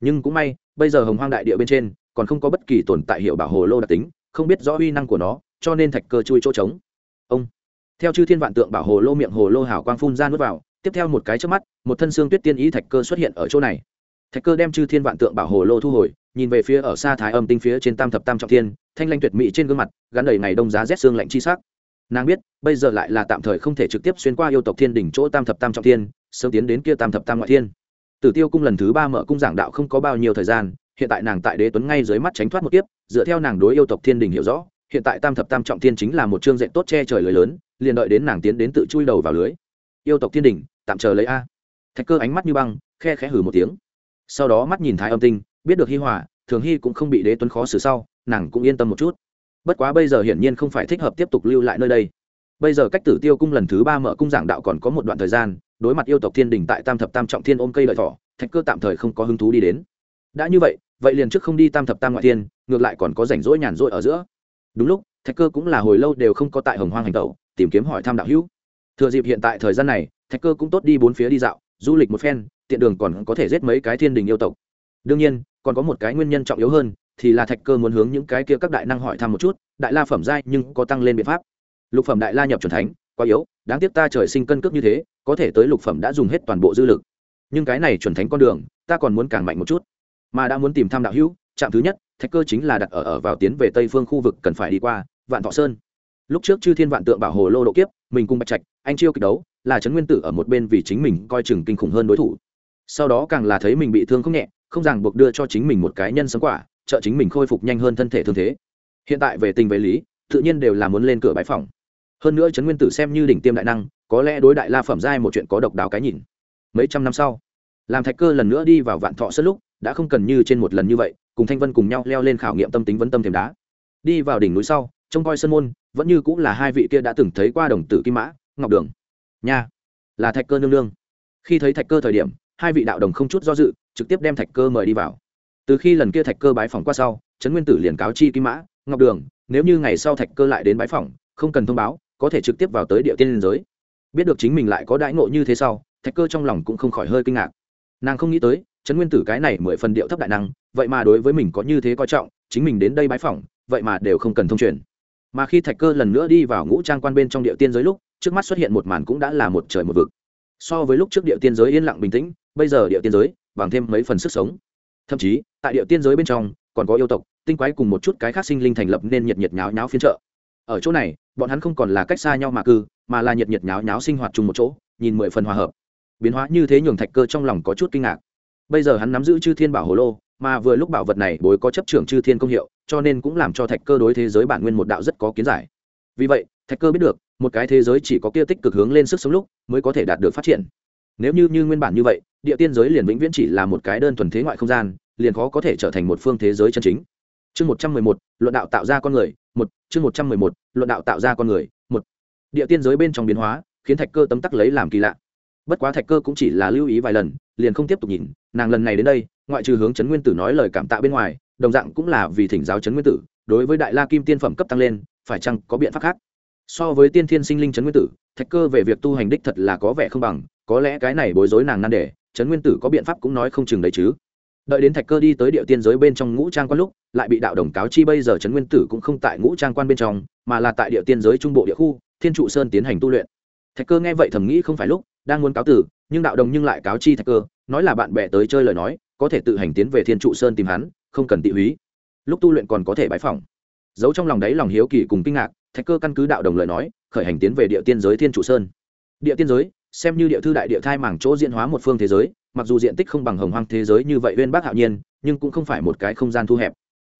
Nhưng cũng may, bây giờ hồng hoang đại địa bên trên còn không có bất kỳ tồn tại hiệu bảo hồ lô đặc tính, không biết rõ uy năng của nó, cho nên thạch cơ chui chỗ trống. Ông. Theo chư thiên vạn tượng bảo hồ lô miệng hồ lô hảo quang phun ra nước vào, tiếp theo một cái trước mắt, một thân xương tuyết tiên ý thạch cơ xuất hiện ở chỗ này. Thạch cơ đem chư thiên vạn tượng bảo hồ lô thu hồi, nhìn về phía ở xa thái âm tinh phía trên tam thập tam trọng thiên, thanh lanh tuyệt mỹ trên gương mặt, gắn đầy ngày đông giá rét xương lạnh chi sắc. Nàng biết, bây giờ lại là tạm thời không thể trực tiếp xuyên qua yêu tộc thiên đỉnh chỗ tam thập tam trọng thiên, sớm tiến đến kia tam thập tam ngoại thiên. Tử tiêu cung lần thứ ba mở cung giảng đạo không có bao nhiêu thời gian hiện tại nàng tại đế tuấn ngay dưới mắt tránh thoát một tiếp dựa theo nàng đối yêu tộc thiên đình hiểu rõ, hiện tại tam thập tam trọng thiên chính là một chương dạy tốt che trời lưới lớn, liền đợi đến nàng tiến đến tự chui đầu vào lưới. Yêu tộc thiên đình, tạm chờ lấy a. Thạch cơ ánh mắt như băng, khe khẽ hử một tiếng. Sau đó mắt nhìn thái âm tinh, biết được hi hòa, thường hy cũng không bị đế tuấn khó xử sau, nàng cũng yên tâm một chút. Bất quá bây giờ hiển nhiên không phải thích hợp tiếp tục lưu lại nơi đây. Bây giờ cách tử tiêu cung lần thứ ba mở cung giảng đạo còn có một đoạn thời gian, đối mặt yêu tộc thiên đình tại tam thập tam trọng thiên ôm cây lợi thỏ, thạch cơ tạm thời không có hứng thú đi đến. Đã như vậy vậy liền trước không đi tam thập tam ngoại thiên, ngược lại còn có rảnh rỗi nhàn rỗi ở giữa. Đúng lúc, thạch cơ cũng là hồi lâu đều không có tại hồng hoang hành tẩu, tìm kiếm hỏi thăm đạo hữu. Thừa dịp hiện tại thời gian này, thạch cơ cũng tốt đi bốn phía đi dạo, du lịch một phen, tiện đường còn có thể giết mấy cái thiên đình yêu tộc. Đương nhiên, còn có một cái nguyên nhân trọng yếu hơn, thì là thạch cơ muốn hướng những cái kia các đại năng hỏi thăm một chút, đại la phẩm giai nhưng có tăng lên biện pháp. Lục phẩm đại la nhập c thánh, quá yếu, đáng tiếc ta trời sinh cân cước như thế, có thể tới lục phẩm đã dùng hết toàn bộ dư lực. Nhưng cái này chuẩn thánh con đường, ta còn muốn càng mạnh một chút mà đã muốn tìm thăm đạo hữu, trạm thứ nhất, thạch cơ chính là đặt ở ở vào tiến về tây phương khu vực cần phải đi qua, vạn thọ sơn. Lúc trước chư thiên vạn tượng bảo hồ lô độ kiếp, mình cùng bạch trạch, anh chiêu kịch đấu, là trấn nguyên tử ở một bên vì chính mình coi chừng kinh khủng hơn đối thủ. Sau đó càng là thấy mình bị thương không nhẹ, không ràng buộc đưa cho chính mình một cái nhân sống quả, trợ chính mình khôi phục nhanh hơn thân thể thương thế. Hiện tại về tình về lý, tự nhiên đều là muốn lên cửa bãi phòng hơn nữa trấn nguyên tử xem như đỉnh tiêm đại năng, có lẽ đối đại la phẩm giai một chuyện có độc đáo cái nhìn. Mấy trăm năm sau làm thạch cơ lần nữa đi vào vạn thọ sân lúc đã không cần như trên một lần như vậy, cùng thanh vân cùng nhau leo lên khảo nghiệm tâm tính vấn tâm thềm đá. Đi vào đỉnh núi sau, trông coi sân môn, vẫn như cũng là hai vị kia đã từng thấy qua đồng tử kim mã, ngọc đường. Nha, là thạch cơ nương nương. Khi thấy thạch cơ thời điểm, hai vị đạo đồng không chút do dự, trực tiếp đem thạch cơ mời đi vào. Từ khi lần kia thạch cơ bái phòng qua sau, trấn nguyên tử liền cáo chi kim mã, ngọc đường, nếu như ngày sau thạch cơ lại đến bái phòng không cần thông báo, có thể trực tiếp vào tới địa tiên liên giới. Biết được chính mình lại có đãi ngộ như thế sau, thạch cơ trong lòng cũng không khỏi hơi kinh ngạc. Nàng không nghĩ tới trấn nguyên tử cái này mười phần điệu thấp đại năng, vậy mà đối với mình có như thế coi trọng, chính mình đến đây bái phỏng, vậy mà đều không cần thông truyền. Mà khi thạch cơ lần nữa đi vào ngũ trang quan bên trong địa tiên giới lúc, trước mắt xuất hiện một màn cũng đã là một trời một vực. So với lúc trước địa tiên giới yên lặng bình tĩnh, bây giờ địa tiên giới bằng thêm mấy phần sức sống. Thậm chí, tại địa tiên giới bên trong, còn có yêu tộc, tinh quái cùng một chút cái khác sinh linh thành lập nên nhiệt nhiệt nháo nháo phiên trợ ở chỗ này, bọn hắn không còn là cách xa nhau mà cư, mà là nhiệt nhiệt nháo nháo sinh hoạt chung một chỗ, nhìn mười phần hòa hợp. Biến hóa như thế nhường thạch cơ trong lòng có chút kinh ngạc bây giờ hắn nắm giữ chư thiên bảo hồ lô, mà vừa lúc bảo vật này bối có chấp trưởng chư thiên công hiệu, cho nên cũng làm cho thạch cơ đối thế giới bản nguyên một đạo rất có kiến giải. Vì vậy, thạch cơ biết được, một cái thế giới chỉ có kia tích cực hướng lên sức sống lúc, mới có thể đạt được phát triển. Nếu như như nguyên bản như vậy, địa tiên giới liền vĩnh viễn chỉ là một cái đơn thuần thế ngoại không gian, liền khó có thể trở thành một phương thế giới chân chính. Chương một trăm mười một, luận đạo tạo ra con người, một, chương một trăm mười một, luận đạo tạo ra con người, một. Địa tiên giới bên trong biến hóa, khiến thạch cơ tấm tắc lấy làm kỳ lạ bất quá thạch cơ cũng chỉ là lưu ý vài lần, liền không tiếp tục nhìn, nàng lần này đến đây, ngoại trừ hướng trấn nguyên tử nói lời cảm tạ bên ngoài, đồng dạng cũng là vì thỉnh giáo trấn nguyên tử, đối với đại la kim tiên phẩm cấp tăng lên, phải chăng có biện pháp khác? So với tiên thiên sinh linh trấn nguyên tử, thạch cơ về việc tu hành đích thật là có vẻ không bằng, có lẽ cái này bối rối nàng nan đề, trấn nguyên tử có biện pháp cũng nói không chừng đấy chứ. Đợi đến thạch cơ đi tới địa tiên giới bên trong ngũ trang quan lúc, lại bị đạo đồng cáo chi bây giờ trấn nguyên tử cũng không tại ngũ trang quan bên trong, mà là tại địa tiên giới trung bộ địa khu, thiên trụ sơn tiến hành tu luyện. Thạch cơ nghe vậy thầm nghĩ không phải lúc đang muốn cáo tử, nhưng đạo đồng nhưng lại cáo chi thạch cơ, nói là bạn bè tới chơi lời nói, có thể tự hành tiến về thiên trụ sơn tìm hắn, không cần tị húy. Lúc tu luyện còn có thể bãi phòng giấu trong lòng đấy lòng hiếu kỳ cùng kinh ngạc, thạch cơ căn cứ đạo đồng lời nói, khởi hành tiến về địa tiên giới thiên trụ sơn. Địa tiên giới, xem như địa thư đại địa thai mảng chỗ diễn hóa một phương thế giới, mặc dù diện tích không bằng hồng hoang thế giới như vậy uyên bác hạo nhiên, nhưng cũng không phải một cái không gian thu hẹp.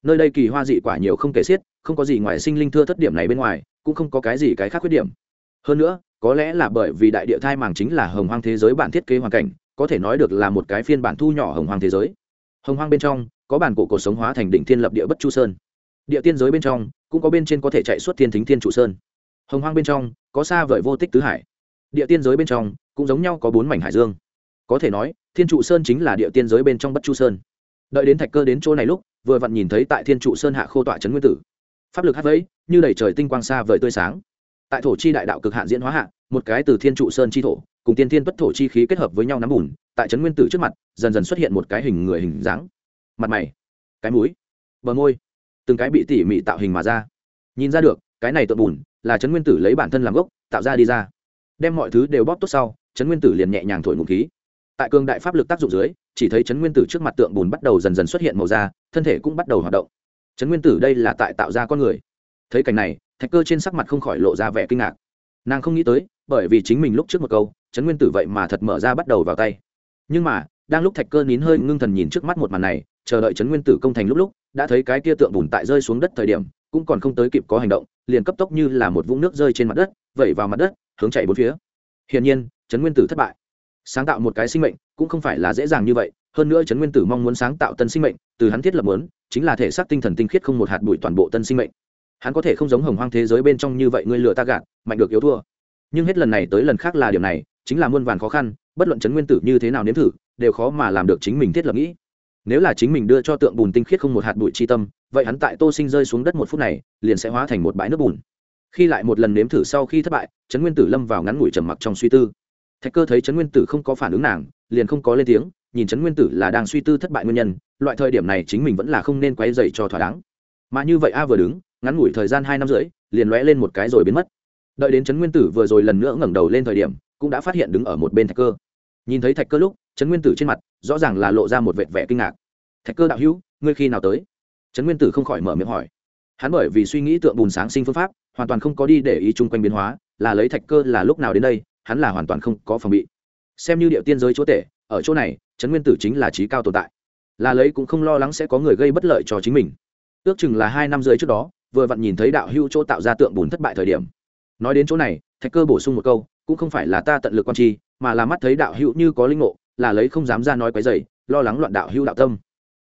Nơi đây kỳ hoa dị quả nhiều không kể xiết, không có gì ngoài sinh linh thưa thất điểm này bên ngoài, cũng không có cái gì cái khác khuyết điểm. Hơn nữa có lẽ là bởi vì đại địa thai màng chính là hồng hoang thế giới bản thiết kế hoàn cảnh, có thể nói được là một cái phiên bản thu nhỏ hồng hoang thế giới. Hồng hoang bên trong, có bản cổ cuộc sống hóa thành đỉnh thiên lập địa bất chu sơn. Địa tiên giới bên trong, cũng có bên trên có thể chạy xuất thiên thính thiên trụ sơn. Hồng hoang bên trong, có xa vời vô tích tứ hải. Địa tiên giới bên trong, cũng giống nhau có bốn mảnh hải dương. Có thể nói, thiên trụ sơn chính là địa tiên giới bên trong bất chu sơn. Đợi đến thạch cơ đến chỗ này lúc, vừa vặn nhìn thấy tại thiên trụ sơn hạ khô tọa trấn nguyên tử. Pháp lực hát vẫy, như đẩy trời tinh quang xa vời tươi sáng tại thổ chi đại đạo cực hạn diễn hóa hạ, một cái từ thiên trụ sơn chi thổ, cùng tiên thiên bất thổ chi khí kết hợp với nhau nắm bùn, tại trấn nguyên tử trước mặt, dần dần xuất hiện một cái hình người hình dáng. Mặt mày, cái mũi, bờ môi, từng cái bị tỉ mỉ tạo hình mà ra. Nhìn ra được, cái này tượng bùn là trấn nguyên tử lấy bản thân làm gốc, tạo ra đi ra. Đem mọi thứ đều bóp tốt sau trấn nguyên tử liền nhẹ nhàng thổi ngụ khí. Tại cường đại pháp lực tác dụng dưới, chỉ thấy trấn nguyên tử trước mặt tượng bùn bắt đầu dần dần xuất hiện màu da, thân thể cũng bắt đầu hoạt động. Trấn nguyên tử đây là tại tạo ra con người. Thấy cảnh này thạch cơ trên sắc mặt không khỏi lộ ra vẻ kinh ngạc. Nàng không nghĩ tới, bởi vì chính mình lúc trước một câu, trấn nguyên tử vậy mà thật mở ra bắt đầu vào tay. Nhưng mà, đang lúc thạch cơ nín hơi ngưng thần nhìn trước mắt một màn này, chờ đợi trấn nguyên tử công thành lúc lúc, đã thấy cái kia tượng bùn tại rơi xuống đất thời điểm, cũng còn không tới kịp có hành động, liền cấp tốc như là một vũng nước rơi trên mặt đất, vẩy vào mặt đất, hướng chạy bốn phía. Hiển nhiên, trấn nguyên tử thất bại. Sáng tạo một cái sinh mệnh, cũng không phải là dễ dàng như vậy, hơn nữa trấn nguyên tử mong muốn sáng tạo tân sinh mệnh, từ hắn thiết lập muốn, chính là thể xác tinh thần tinh khiết không một hạt bụi toàn bộ tân sinh mệnh hắn có thể không giống hồng hoang thế giới bên trong như vậy ngươi lừa ta gạt, mạnh được yếu thua. Nhưng hết lần này tới lần khác là điểm này, chính là muôn vàn khó khăn, bất luận chấn nguyên tử như thế nào nếm thử, đều khó mà làm được chính mình thiết lập nghĩ. Nếu là chính mình đưa cho tượng bùn tinh khiết không một hạt bụi chi tâm, vậy hắn tại tô sinh rơi xuống đất một phút này, liền sẽ hóa thành một bãi nước bùn. Khi lại một lần nếm thử sau khi thất bại, trấn nguyên tử lâm vào ngắn ngủi trầm mặc trong suy tư. Thạch cơ thấy trấn nguyên tử không có phản ứng nàng, liền không có lên tiếng, nhìn trấn nguyên tử là đang suy tư thất bại nguyên nhân, loại thời điểm này chính mình vẫn là không nên quay dậy cho thỏa đáng. Mà như vậy a vừa đứng ngắn ngủi thời gian hai năm rưỡi, liền lóe lên một cái rồi biến mất. Đợi đến trấn nguyên tử vừa rồi lần nữa ngẩng đầu lên thời điểm, cũng đã phát hiện đứng ở một bên thạch cơ. Nhìn thấy thạch cơ lúc, trấn nguyên tử trên mặt rõ ràng là lộ ra một vệt vẻ kinh ngạc. Thạch cơ đạo hữu, ngươi khi nào tới? Trấn nguyên tử không khỏi mở miệng hỏi. Hắn bởi vì suy nghĩ tượng bùn sáng sinh phương pháp, hoàn toàn không có đi để ý chung quanh biến hóa, là lấy thạch cơ là lúc nào đến đây, hắn là hoàn toàn không có phòng bị. Xem như địa tiên giới chúa tể, ở chỗ này, trấn nguyên tử chính là trí cao tồn tại. Là lấy cũng không lo lắng sẽ có người gây bất lợi cho chính mình. Ước chừng là hai năm rưỡi trước đó vừa vặn nhìn thấy đạo hữu chỗ tạo ra tượng bùn thất bại thời điểm. Nói đến chỗ này, thạch cơ bổ sung một câu, cũng không phải là ta tận lực quan tri, mà là mắt thấy đạo hữu như có linh ngộ, là lấy không dám ra nói quấy dày lo lắng loạn đạo hữu đạo tâm.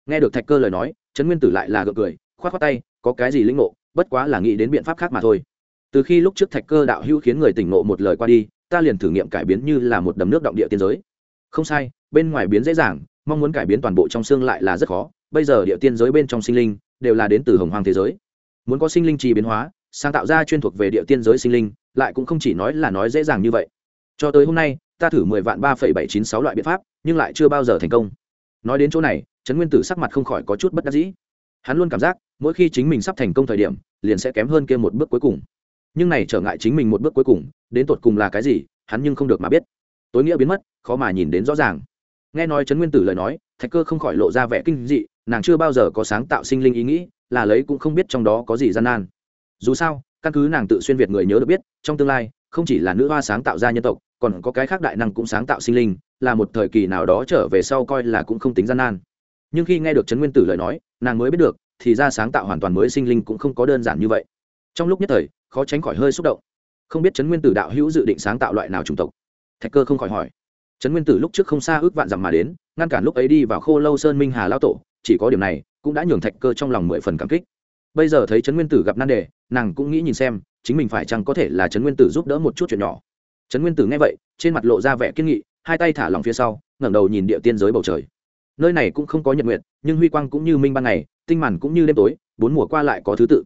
Nghe được thạch cơ lời nói, trấn nguyên tử lại là gượng cười k h o á t khoác tay, có cái gì linh ngộ, bất quá là nghĩ đến biện pháp khác mà thôi. Từ khi lúc trước thạch cơ đạo hữu khiến người tỉnh ngộ một lời qua đi, ta liền thử nghiệm cải biến như là một đầm nước động địa tiên giới. Không sai, bên ngoài biến dễ dàng, mong muốn cải biến toàn bộ trong xương lại là rất khó, bây giờ địa tiên giới bên trong sinh linh, đều là đến từ hồng hoàng thế giới muốn có sinh linh trì biến hóa, sáng tạo ra chuyên thuộc về địa tiên giới sinh linh, lại cũng không chỉ nói là nói dễ dàng như vậy. Cho tới hôm nay, ta thử mười vạn ba phẩy bảy chín sáu loại biện pháp, nhưng lại chưa bao giờ thành công. Nói đến chỗ này, trấn nguyên tử sắc mặt không khỏi có chút bất đắc dĩ. Hắn luôn cảm giác, mỗi khi chính mình sắp thành công thời điểm, liền sẽ kém hơn kia một bước cuối cùng. Nhưng này trở ngại chính mình một bước cuối cùng, đến tột cùng là cái gì, hắn nhưng không được mà biết. Tối nghĩa biến mất, khó mà nhìn đến rõ ràng. Nghe nói trấn nguyên tử lời nói, thạch cơ không khỏi lộ ra vẻ kinh dị nàng chưa bao giờ có sáng tạo sinh linh ý nghĩ, là lấy cũng không biết trong đó có gì gian nan. Dù sao, căn cứ nàng tự xuyên việt người nhớ được biết, trong tương lai, không chỉ là nữ hoa sáng tạo ra nhân tộc, còn có cái khác đại năng cũng sáng tạo sinh linh, là một thời kỳ nào đó trở về sau coi là cũng không tính gian nan. Nhưng khi nghe được trấn nguyên tử lời nói, nàng mới biết được, thì ra sáng tạo hoàn toàn mới sinh linh cũng không có đơn giản như vậy. Trong lúc nhất thời, khó tránh khỏi hơi xúc động. Không biết trấn nguyên tử đạo hữu dự định sáng tạo loại nào chủng tộc? Thạch cơ không khỏi hỏi. Trấn nguyên tử lúc trước không xa ước vạn dặm mà đến, ngăn cản lúc ấy đi vào khô lâu sơn minh hà lao tổ chỉ có điểm này cũng đã nhường thạch cơ trong lòng mười phần cảm kích. Bây giờ thấy trấn nguyên tử gặp nan đề, nàng cũng nghĩ nhìn xem, chính mình phải chăng có thể là trấn nguyên tử giúp đỡ một chút chuyện nhỏ. Trấn nguyên tử nghe vậy, trên mặt lộ ra vẻ kiên nghị, hai tay thả lòng phía sau, ngẩng đầu nhìn địa tiên giới bầu trời. Nơi này cũng không có nhật nguyện nhưng huy quang cũng như minh ban ngày, tinh màn cũng như đêm tối, bốn mùa qua lại có thứ tự.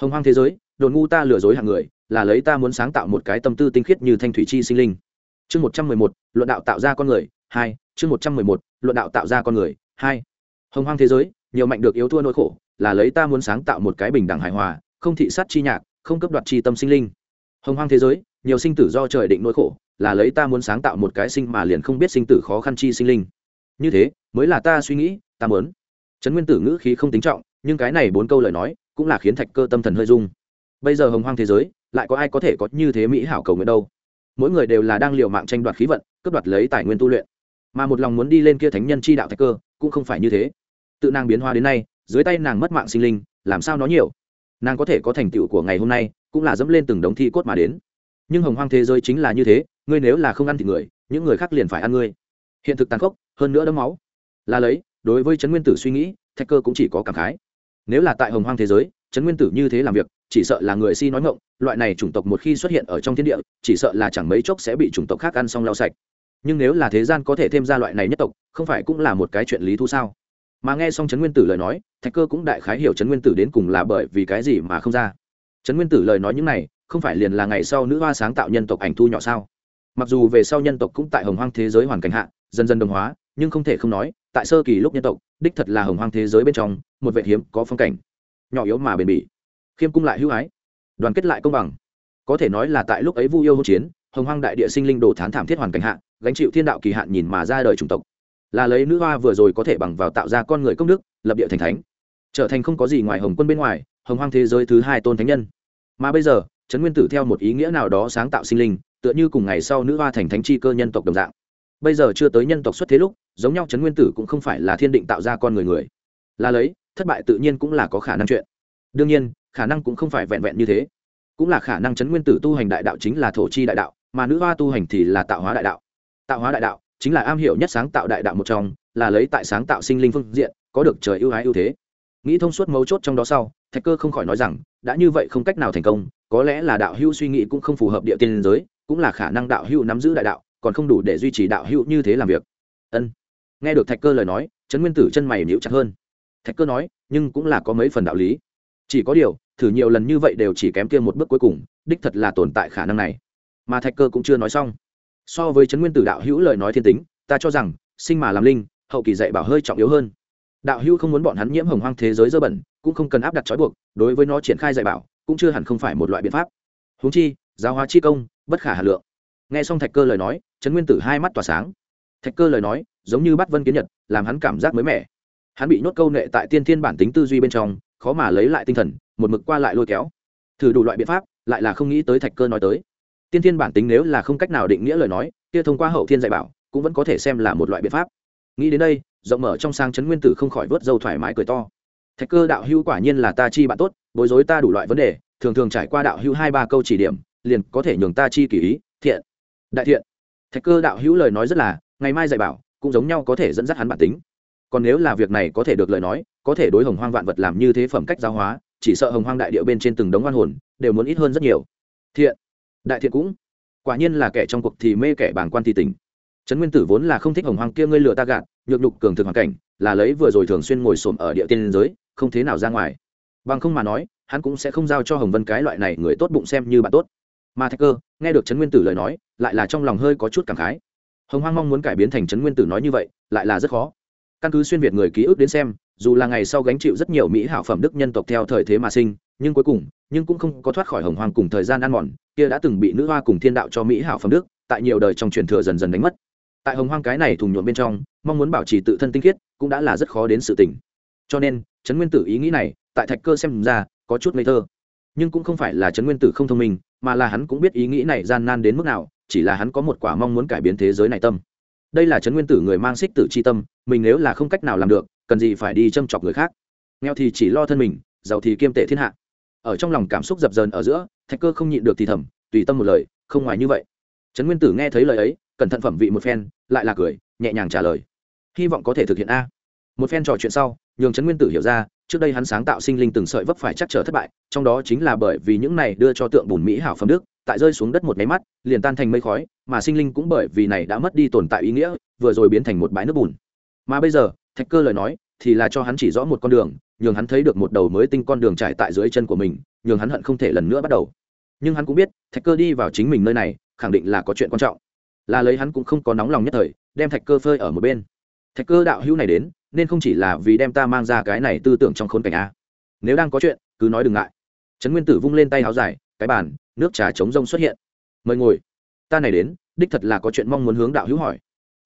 Hồng hoang thế giới, đồn ngu ta lừa dối hàng người, là lấy ta muốn sáng tạo một cái tâm tư tinh khiết như thanh thủy chi sinh linh. Chương một trăm mười một, luận đạo tạo ra con người, hai, chương một trăm mười một, luận đạo tạo ra con người, hai hồng hoang thế giới, nhiều mạnh được yếu thua nỗi khổ, là lấy ta muốn sáng tạo một cái bình đẳng hài hòa, không thị sát chi nhạc, không cấp đoạt chi tâm sinh linh. Hồng hoang thế giới, nhiều sinh tử do trời định nỗi khổ, là lấy ta muốn sáng tạo một cái sinh mà liền không biết sinh tử khó khăn chi sinh linh. Như thế, mới là ta suy nghĩ, ta muốn. Trấn nguyên tử ngữ khí không tính trọng, nhưng cái này bốn câu lời nói, cũng là khiến thạch cơ tâm thần hơi dung bây giờ hồng hoang thế giới, lại có ai có thể có như thế mỹ hảo cầu nguyện đâu? Mỗi người đều là đang liều mạng tranh đoạt khí vận, cướp đoạt lấy tài nguyên tu luyện. Mà một lòng muốn đi lên kia thánh nhân chi đạo thạch cơ cũng không phải như thế. Tự nàng biến hóa đến nay, dưới tay nàng mất mạng sinh linh, làm sao nó nhiều? Nàng có thể có thành tựu của ngày hôm nay, cũng là dẫm lên từng đống thi cốt mà đến. Nhưng hồng hoang thế giới chính là như thế, ngươi nếu là không ăn thịt người, những người khác liền phải ăn ngươi. Hiện thực tàn khốc, hơn nữa đấm máu. Là lấy, đối với trấn nguyên tử suy nghĩ, thạch cơ cũng chỉ có cảm khái. Nếu là tại hồng hoang thế giới, trấn nguyên tử như thế làm việc, chỉ sợ là người si nói ngộng loại này chủng tộc một khi xuất hiện ở trong thiên địa, chỉ sợ là chẳng mấy chốc sẽ bị chủng tộc khác ăn xong lau sạch nhưng nếu là thế gian có thể thêm ra loại này nhất tộc, không phải cũng là một cái chuyện lý thu sao? Mà nghe xong trấn nguyên tử lời nói, thạch cơ cũng đại khái hiểu trấn nguyên tử đến cùng là bởi vì cái gì mà không ra. Trấn nguyên tử lời nói những này, không phải liền là ngày sau nữ hoa sáng tạo nhân tộc ảnh thu nhỏ sao? Mặc dù về sau nhân tộc cũng tại hồng hoang thế giới hoàn cảnh hạ, dần dần đồng hóa, nhưng không thể không nói, tại sơ kỳ lúc nhân tộc, đích thật là hồng hoang thế giới bên trong, một vệ hiếm có phong cảnh. Nhỏ yếu mà bền bỉ. Khiêm cung lại hữu ái. Đoàn kết lại công bằng. Có thể nói là tại lúc ấy vu yêu hỗn chiến, hồng hoang đại địa sinh linh đồ thán thảm thiết hoàn cảnh hạ gánh chịu thiên đạo kỳ hạn nhìn mà ra đời chủng tộc. Là lấy nữ hoa vừa rồi có thể bằng vào tạo ra con người công đức, lập địa thành thánh. Trở thành không có gì ngoài hồng quân bên ngoài, hồng hoang thế giới thứ hai tôn thánh nhân. Mà bây giờ, trấn nguyên tử theo một ý nghĩa nào đó sáng tạo sinh linh, tựa như cùng ngày sau nữ hoa thành thánh chi cơ nhân tộc đồng dạng. Bây giờ chưa tới nhân tộc xuất thế lúc, giống nhau trấn nguyên tử cũng không phải là thiên định tạo ra con người người. Là lấy, thất bại tự nhiên cũng là có khả năng chuyện. Đương nhiên, khả năng cũng không phải vẹn vẹn như thế. Cũng là khả năng trấn nguyên tử tu hành đại đạo chính là thổ chi đại đạo, mà nữ hoa tu hành thì là tạo hóa đại đạo tạo hóa đại đạo, chính là am hiểu nhất sáng tạo đại đạo một trong, là lấy tại sáng tạo sinh linh phương diện, có được trời ưu ái ưu thế. Nghĩ thông suốt mấu chốt trong đó sau, thạch cơ không khỏi nói rằng, đã như vậy không cách nào thành công, có lẽ là đạo hữu suy nghĩ cũng không phù hợp địa tiên giới, cũng là khả năng đạo hữu nắm giữ đại đạo, còn không đủ để duy trì đạo hữu như thế làm việc. Ân. Nghe được thạch cơ lời nói, trấn nguyên tử chân mày níu chặt hơn. Thạch cơ nói, nhưng cũng là có mấy phần đạo lý. Chỉ có điều, thử nhiều lần như vậy đều chỉ kém kia một bước cuối cùng, đích thật là tồn tại khả năng này. Mà thạch cơ cũng chưa nói xong so với trấn nguyên tử đạo hữu lời nói thiên tính, ta cho rằng, sinh mà làm linh, hậu kỳ dạy bảo hơi trọng yếu hơn. Đạo hữu không muốn bọn hắn nhiễm hồng hoang thế giới dơ bẩn, cũng không cần áp đặt trói buộc, đối với nó triển khai dạy bảo, cũng chưa hẳn không phải một loại biện pháp. Huống chi, giáo hóa chi công, bất khả hà lượng. Nghe xong thạch cơ lời nói, trấn nguyên tử hai mắt tỏa sáng. Thạch cơ lời nói, giống như bắt vân kiến nhật, làm hắn cảm giác mới mẻ. Hắn bị nhốt câu nệ tại tiên thiên bản tính tư duy bên trong, khó mà lấy lại tinh thần, một mực qua lại lôi kéo. Thử đủ loại biện pháp, lại là không nghĩ tới thạch cơ nói tới tiên thiên bản tính nếu là không cách nào định nghĩa lời nói, kia thông qua hậu thiên dạy bảo, cũng vẫn có thể xem là một loại biện pháp. Nghĩ đến đây, rộng mở trong sang chấn nguyên tử không khỏi vớt dâu thoải mái cười to. Thạch cơ đạo hữu quả nhiên là ta chi bạn tốt, bối rối ta đủ loại vấn đề, thường thường trải qua đạo hữu hai ba câu chỉ điểm, liền có thể nhường ta chi kỷ ý, thiện. Đại thiện. Thạch cơ đạo hữu lời nói rất là, ngày mai dạy bảo, cũng giống nhau có thể dẫn dắt hắn bản tính. Còn nếu là việc này có thể được lời nói, có thể đối hồng hoang vạn vật làm như thế phẩm cách giáo hóa, chỉ sợ hồng hoang đại điệu bên trên từng đống oan hồn, đều muốn ít hơn rất nhiều. Thiện đại thiện cũng. Quả nhiên là kẻ trong cuộc thì mê kẻ bảng quan thi tình trấn nguyên tử vốn là không thích hồng hoàng kia ngươi lừa ta gạt, nhược nhục cường thực hoàn cảnh, là lấy vừa rồi thường xuyên ngồi xổm ở địa tiên giới, không thế nào ra ngoài. Bằng không mà nói, hắn cũng sẽ không giao cho hồng vân cái loại này người tốt bụng xem như bạn tốt. Mà thạch cơ, nghe được trấn nguyên tử lời nói, lại là trong lòng hơi có chút cảm khái. Hồng hoang mong muốn cải biến thành trấn nguyên tử nói như vậy, lại là rất khó. Căn cứ xuyên việt người ký ức đến xem, dù là ngày sau gánh chịu rất nhiều mỹ hảo phẩm đức nhân tộc theo thời thế mà sinh, nhưng cuối cùng, nhưng cũng không có thoát khỏi hồng hoang cùng thời gian ăn mòn kia đã từng bị nữ hoa cùng thiên đạo cho mỹ hảo phẩm đức, tại nhiều đời trong truyền thừa dần dần đánh mất. Tại hồng hoang cái này thùng nhuộm bên trong, mong muốn bảo trì tự thân tinh khiết, cũng đã là rất khó đến sự tỉnh cho nên, trấn nguyên tử ý nghĩ này, tại thạch cơ xem ra, có chút ngây thơ. Nhưng cũng không phải là trấn nguyên tử không thông minh, mà là hắn cũng biết ý nghĩ này gian nan đến mức nào, chỉ là hắn có một quả mong muốn cải biến thế giới này tâm. Đây là trấn nguyên tử người mang xích tử c h i tâm, mình nếu là không cách nào làm được, cần gì phải đi châm chọc người khác? Nghèo thì chỉ lo thân mình, giàu thì kiêm tệ thiên hạ ở trong lòng cảm xúc dập dờn ở giữa, thạch cơ không nhịn được thì thầm, tùy tâm một lời, không ngoài như vậy. Trấn nguyên tử nghe thấy lời ấy, cẩn thận phẩm vị một phen, lại là cười, nhẹ nhàng trả lời. Hy vọng có thể thực hiện a. Một phen trò chuyện sau, nhường trấn nguyên tử hiểu ra, trước đây hắn sáng tạo sinh linh từng sợi vấp phải chắc trở thất bại, trong đó chính là bởi vì những này đưa cho tượng bùn mỹ hảo phẩm đức, tại rơi xuống đất một máy mắt, liền tan thành mây khói, mà sinh linh cũng bởi vì này đã mất đi tồn tại ý nghĩa, vừa rồi biến thành một bãi nước bùn. Mà bây giờ, thạch cơ lời nói, thì là cho hắn chỉ rõ một con đường nhường hắn thấy được một đầu mới tinh con đường trải tại dưới chân của mình, nhường hắn hận không thể lần nữa bắt đầu. Nhưng hắn cũng biết, thạch cơ đi vào chính mình nơi này, khẳng định là có chuyện quan trọng. Là lấy hắn cũng không có nóng lòng nhất thời, đem thạch cơ phơi ở một bên. Thạch cơ đạo hữu này đến, nên không chỉ là vì đem ta mang ra cái này tư tưởng trong khốn cảnh a. Nếu đang có chuyện, cứ nói đừng ngại. Trấn nguyên tử vung lên tay áo dài, cái bàn, nước trà chống rông xuất hiện. Mời ngồi. Ta này đến, đích thật là có chuyện mong muốn hướng đạo hữu hỏi.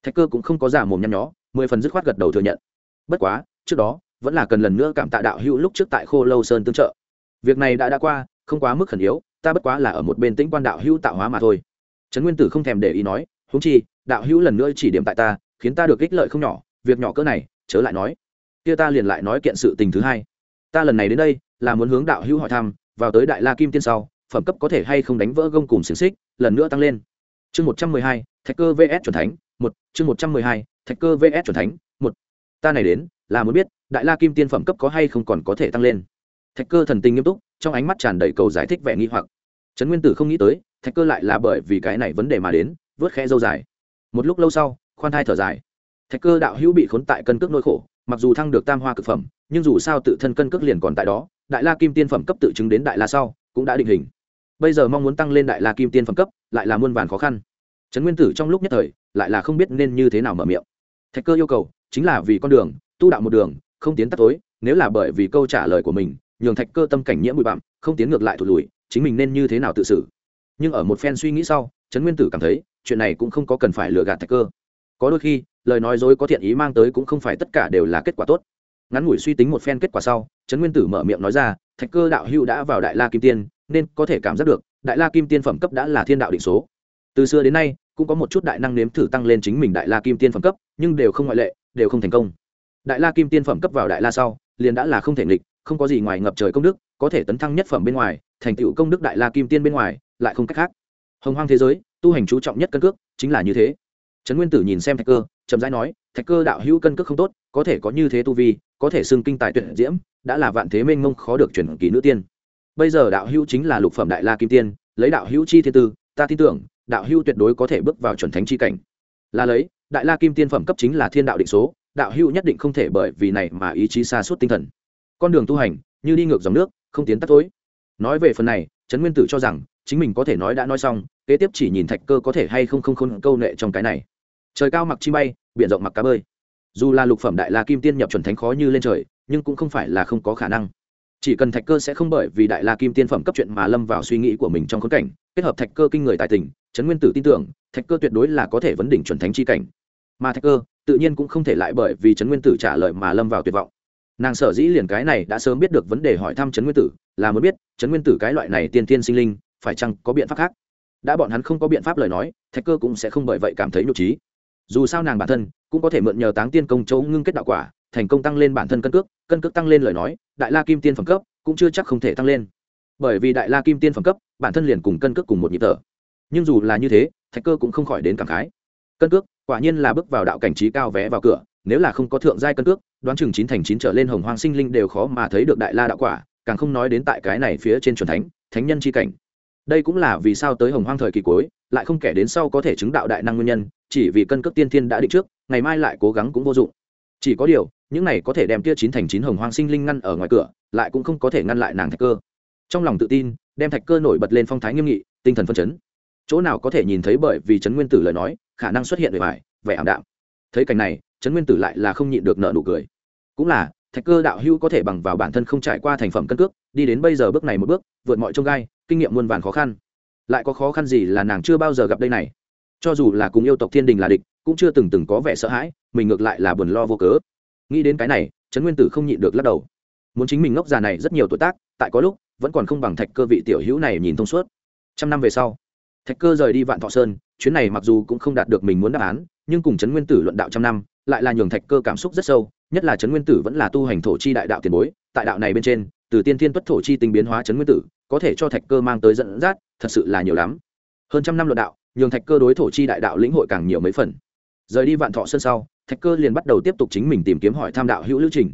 Thạch cơ cũng không có giả mồm nhăn nhó, mười phần dứt khoát gật đầu thừa nhận. Bất quá, trước đó vẫn là cần lần nữa cảm tạ đạo hữu lúc trước tại khô lâu sơn tương trợ. Việc này đã đã qua, không quá mức khẩn yếu, ta bất quá là ở một bên tĩnh quan đạo hữu tạo hóa mà thôi. Trấn nguyên tử không thèm để ý nói húng chi, đạo hữu lần nữa chỉ điểm tại ta, khiến ta được ích lợi không nhỏ, việc nhỏ cỡ này, chớ lại nói. Kia ta liền lại nói kiện sự tình thứ hai. Ta lần này đến đây, là muốn hướng đạo hữu hỏi thăm, vào tới đại la kim tiên sau, phẩm cấp có thể hay không đánh vỡ gông cùng xiềng xích, lần nữa tăng lên. Chương một trăm mười hai, thạch cơ vs chuẩn thánh, một, chương một trăm mười hai, thạch cơ vs chuẩn thánh ta này đến, là muốn biết, đại la kim tiên phẩm cấp có hay không còn có thể tăng lên. Thạch cơ thần tình nghiêm túc, trong ánh mắt tràn đầy cầu giải thích vẻ nghi hoặc. Trấn nguyên tử không nghĩ tới, thạch cơ lại là bởi vì cái này vấn đề mà đến, vớt khẽ dâu dài. Một lúc lâu sau, khoan thai thở dài. Thạch cơ đạo hữu bị khốn tại cân cước nỗi khổ, mặc dù thăng được tam hoa cực phẩm, nhưng dù sao tự thân cân cước liền còn tại đó, đại la kim tiên phẩm cấp tự chứng đến đại la sau, cũng đã định hình. Bây giờ mong muốn tăng lên đại la kim tiên phẩm cấp, lại là muôn vàn khó khăn. Trấn nguyên tử trong lúc nhất thời, lại là không biết nên như thế nào mở miệng. Thạch cơ yêu cầu chính là vì con đường, tu đạo một đường, không tiến tắt tối, nếu là bởi vì câu trả lời của mình, nhường thạch cơ tâm cảnh nhiễm bụi bặm, không tiến ngược lại thụt lùi, chính mình nên như thế nào tự xử? Nhưng ở một phen suy nghĩ sau, trấn nguyên tử cảm thấy, chuyện này cũng không có cần phải lừa gạt thạch cơ. Có đôi khi, lời nói dối có thiện ý mang tới cũng không phải tất cả đều là kết quả tốt. Ngắn ngủi suy tính một phen kết quả sau, trấn nguyên tử mở miệng nói ra, thạch cơ đạo hữu đã vào đại la kim tiên, nên có thể cảm giác được, đại la kim tiên phẩm cấp đã là thiên đạo định số. Từ xưa đến nay, cũng có một chút đại năng nếm thử tăng lên chính mình đại la kim tiên phẩm cấp, nhưng đều không ngoại lệ đều không thành công. Đại la kim tiên phẩm cấp vào đại la sau, liền đã là không thể nghịch, không có gì ngoài ngập trời công đức, có thể tấn thăng nhất phẩm bên ngoài, thành tựu công đức đại la kim tiên bên ngoài, lại không cách khác. Hồng hoang thế giới, tu hành chú trọng nhất cân cước, chính là như thế. Trấn nguyên tử nhìn xem thạch cơ, chậm rãi nói, thạch cơ đạo hữu cân cước không tốt, có thể có như thế tu vi, có thể xưng kinh tài tuyệt diễm, đã là vạn thế mênh mông khó được chuyển kỳ nữ tiên. Bây giờ đạo hữu chính là lục phẩm đại la kim tiên, lấy đạo hữu chi thiên tư, ta tin tưởng, đạo hữu tuyệt đối có thể bước vào chuẩn thánh chi cảnh. Là lấy đại la kim tiên phẩm cấp chính là thiên đạo định số, đạo hữu nhất định không thể bởi vì này mà ý chí xa suốt tinh thần. Con đường tu hành, như đi ngược dòng nước, không tiến tắt tối. Nói về phần này, trấn nguyên tử cho rằng, chính mình có thể nói đã nói xong, kế tiếp chỉ nhìn thạch cơ có thể hay không không khôn câu nệ trong cái này. Trời cao mặc chi bay, biển rộng mặc cá bơi. Dù là lục phẩm đại la kim tiên nhập chuẩn thánh khó như lên trời, nhưng cũng không phải là không có khả năng. Chỉ cần thạch cơ sẽ không bởi vì đại la kim tiên phẩm cấp chuyện mà lâm vào suy nghĩ của mình trong khốn cảnh, kết hợp thạch cơ kinh người tài tình, trấn nguyên tử tin tưởng, thạch cơ tuyệt đối là có thể vấn đỉnh chuẩn thánh chi cảnh mà thạch cơ tự nhiên cũng không thể lại bởi vì trấn nguyên tử trả lời mà lâm vào tuyệt vọng. Nàng sở dĩ liền cái này đã sớm biết được vấn đề hỏi thăm trấn nguyên tử, là muốn biết, trấn nguyên tử cái loại này tiên tiên sinh linh, phải chăng có biện pháp khác? Đã bọn hắn không có biện pháp lời nói, thạch cơ cũng sẽ không bởi vậy cảm thấy nhục trí. Dù sao nàng bản thân cũng có thể mượn nhờ táng tiên công châu ngưng kết đạo quả, thành công tăng lên bản thân cân cước cân cước tăng lên lời nói, đại la kim tiên phẩm cấp cũng chưa chắc không thể tăng lên. Bởi vì đại la kim tiên phẩm cấp, bản thân liền cùng cân cước cùng một nhịp thở. Nhưng dù là như thế, thạch cơ cũng không khỏi đến cảm khái cân cước, quả nhiên là bước vào đạo cảnh trí cao vé vào cửa, nếu là không có thượng giai cân cước, đoán chừng chín thành chín trở lên hồng hoang sinh linh đều khó mà thấy được đại la đạo quả, càng không nói đến tại cái này phía trên c thánh thánh nhân c h i cảnh. Đây cũng là vì sao tới hồng hoang thời kỳ cuối, lại không kể đến sau có thể chứng đạo đại năng nguyên nhân, chỉ vì cân cước tiên thiên đã định trước, ngày mai lại cố gắng cũng vô dụng. Chỉ có điều, những này có thể đem tia chín thành chín hồng hoang sinh linh ngăn ở ngoài cửa, lại cũng không có thể ngăn lại nàng thạch cơ. Trong lòng tự tin, đem thạch cơ nổi bật lên phong thái nghiêm nghị, tinh thần phân chấn chỗ nào có thể nhìn thấy bởi vì trấn nguyên tử lời nói, khả năng xuất hiện về vải vẻ ảm đạm. Thấy cảnh này, trấn nguyên tử lại là không nhịn được nợ nụ cười. Cũng là, thạch cơ đạo hữu có thể bằng vào bản thân không trải qua thành phẩm cân cước, đi đến bây giờ bước này một bước, vượt mọi trông gai, kinh nghiệm muôn vàn khó khăn. Lại có khó khăn gì là nàng chưa bao giờ gặp đây này? Cho dù là cùng yêu tộc thiên đình là địch, cũng chưa từng từng có vẻ sợ hãi, mình ngược lại là buồn lo vô cớ. Nghĩ đến cái này, trấn nguyên tử không nhịn được lắc đầu. Muốn chính mình ngốc già này rất nhiều tuổi tác, tại có lúc, vẫn còn không bằng thạch cơ vị tiểu hữu này nhìn thông suốt. Trăm năm về sau thạch cơ rời đi vạn thọ sơn, chuyến này mặc dù cũng không đạt được mình muốn đáp án, nhưng cùng trấn nguyên tử luận đạo trăm năm, lại là nhường thạch cơ cảm xúc rất sâu, nhất là trấn nguyên tử vẫn là tu hành thổ chi đại đạo tiền bối, tại đạo này bên trên, từ tiên thiên tuất thổ chi tinh biến hóa trấn nguyên tử, có thể cho thạch cơ mang tới dẫn dắt, thật sự là nhiều lắm. Hơn trăm năm luận đạo, nhường thạch cơ đối thổ chi đại đạo lĩnh hội càng nhiều mấy phần. Rời đi vạn thọ sơn sau, thạch cơ liền bắt đầu tiếp tục chính mình tìm kiếm hỏi tham đạo hữu lưu trình.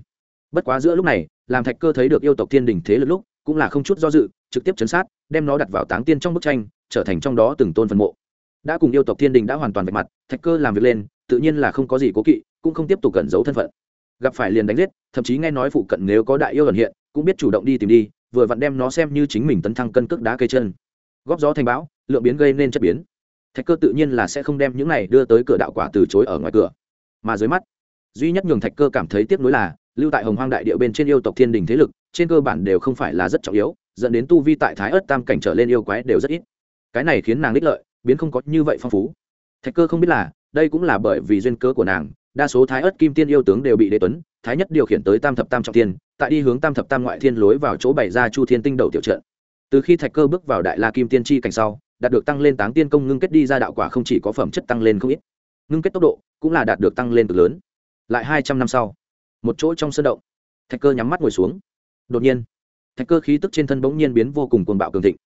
Bất quá giữa lúc này, làm thạch cơ thấy được yêu tộc thiên đình thế lực lúc, cũng là không chút do dự, trực tiếp chấn sát, đem nó đặt vào táng tiên trong bức tranh trở thành trong đó từng tôn phân mộ. Đã cùng yêu tộc thiên đình đã hoàn toàn vạch mặt, thạch cơ làm việc lên, tự nhiên là không có gì cố kỵ, cũng không tiếp tục cẩn giấu thân phận. Gặp phải liền đánh giết, thậm chí nghe nói phụ cận nếu có đại yêu ẩn hiện, cũng biết chủ động đi tìm đi, vừa vặn đem nó xem như chính mình tấn thăng cân cước đá cây chân. Góp gió thành bão, lượng biến gây nên chất biến. Thạch cơ tự nhiên là sẽ không đem những này đưa tới cửa đạo quả từ chối ở ngoài cửa. Mà dưới mắt, duy nhất nhường thạch cơ cảm thấy tiếc nuối là, lưu tại hồng hoang đại địa bên trên yêu tộc thiên đình thế lực, trên cơ bản đều không phải là rất trọng yếu, dẫn đến tu vi tại thái ớt tam cảnh trở lên yêu quái đều rất ít cái này khiến nàng đích lợi, biến không có như vậy phong phú. Thạch cơ không biết là, đây cũng là bởi vì duyên cớ của nàng, đa số thái ớt kim tiên yêu tướng đều bị đế tuấn, thái nhất điều khiển tới tam thập tam trọng tiên tại đi hướng tam thập tam ngoại thiên lối vào chỗ bày ra chu thiên tinh đầu tiểu trận. Từ khi thạch cơ bước vào đại la kim tiên tri cảnh sau, đạt được tăng lên táng tiên công ngưng kết đi ra đạo quả không chỉ có phẩm chất tăng lên không ít, ngưng kết tốc độ cũng là đạt được tăng lên cực lớn. Lại hai trăm năm sau, một chỗ trong sân động, thạch cơ nhắm mắt ngồi xuống. Đột nhiên, thạch cơ khí tức trên thân bỗng nhiên biến vô cùng cuồng bạo cường thịnh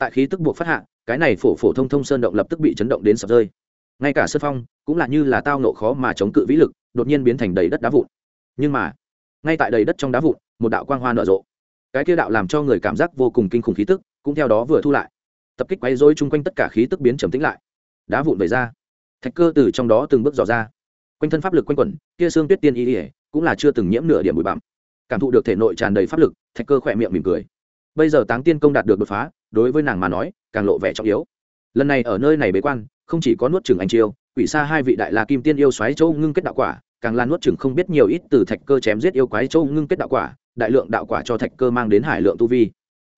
tại khí tức buộc phát hạ, cái này phổ phổ thông thông sơn động lập tức bị chấn động đến sập rơi. Ngay cả sơn phong, cũng là như là tao nộ khó mà chống cự vĩ lực, đột nhiên biến thành đầy đất đá vụn. Nhưng mà, ngay tại đầy đất trong đá vụn, một đạo quang hoa nở rộ. Cái kia đạo làm cho người cảm giác vô cùng kinh khủng khí tức, cũng theo đó vừa thu lại. Tập kích quay dối chung quanh tất cả khí tức biến trầm tĩnh lại. Đá vụn về ra. Thạch cơ từ trong đó từng bước dò ra. Quanh thân pháp lực quanh quẩn, kia xương tuyết tiên y ỉa cũng là chưa từng nhiễm nửa điểm bụi bặm. Cảm thụ được thể nội tràn đầy pháp lực, thạch cơ khỏe miệng mỉm cười. Bây giờ táng tiên công đạt được đột phá đối với nàng mà nói, càng lộ vẻ trọng yếu. Lần này ở nơi này bế quan, không chỉ có nuốt chừng anh chiêu, quỷ xa hai vị đại la kim tiên yêu xoáy châu ngưng kết đạo quả, càng là nuốt chừng không biết nhiều ít từ thạch cơ chém giết yêu quái châu ngưng kết đạo quả, đại lượng đạo quả cho thạch cơ mang đến hải lượng tu vi.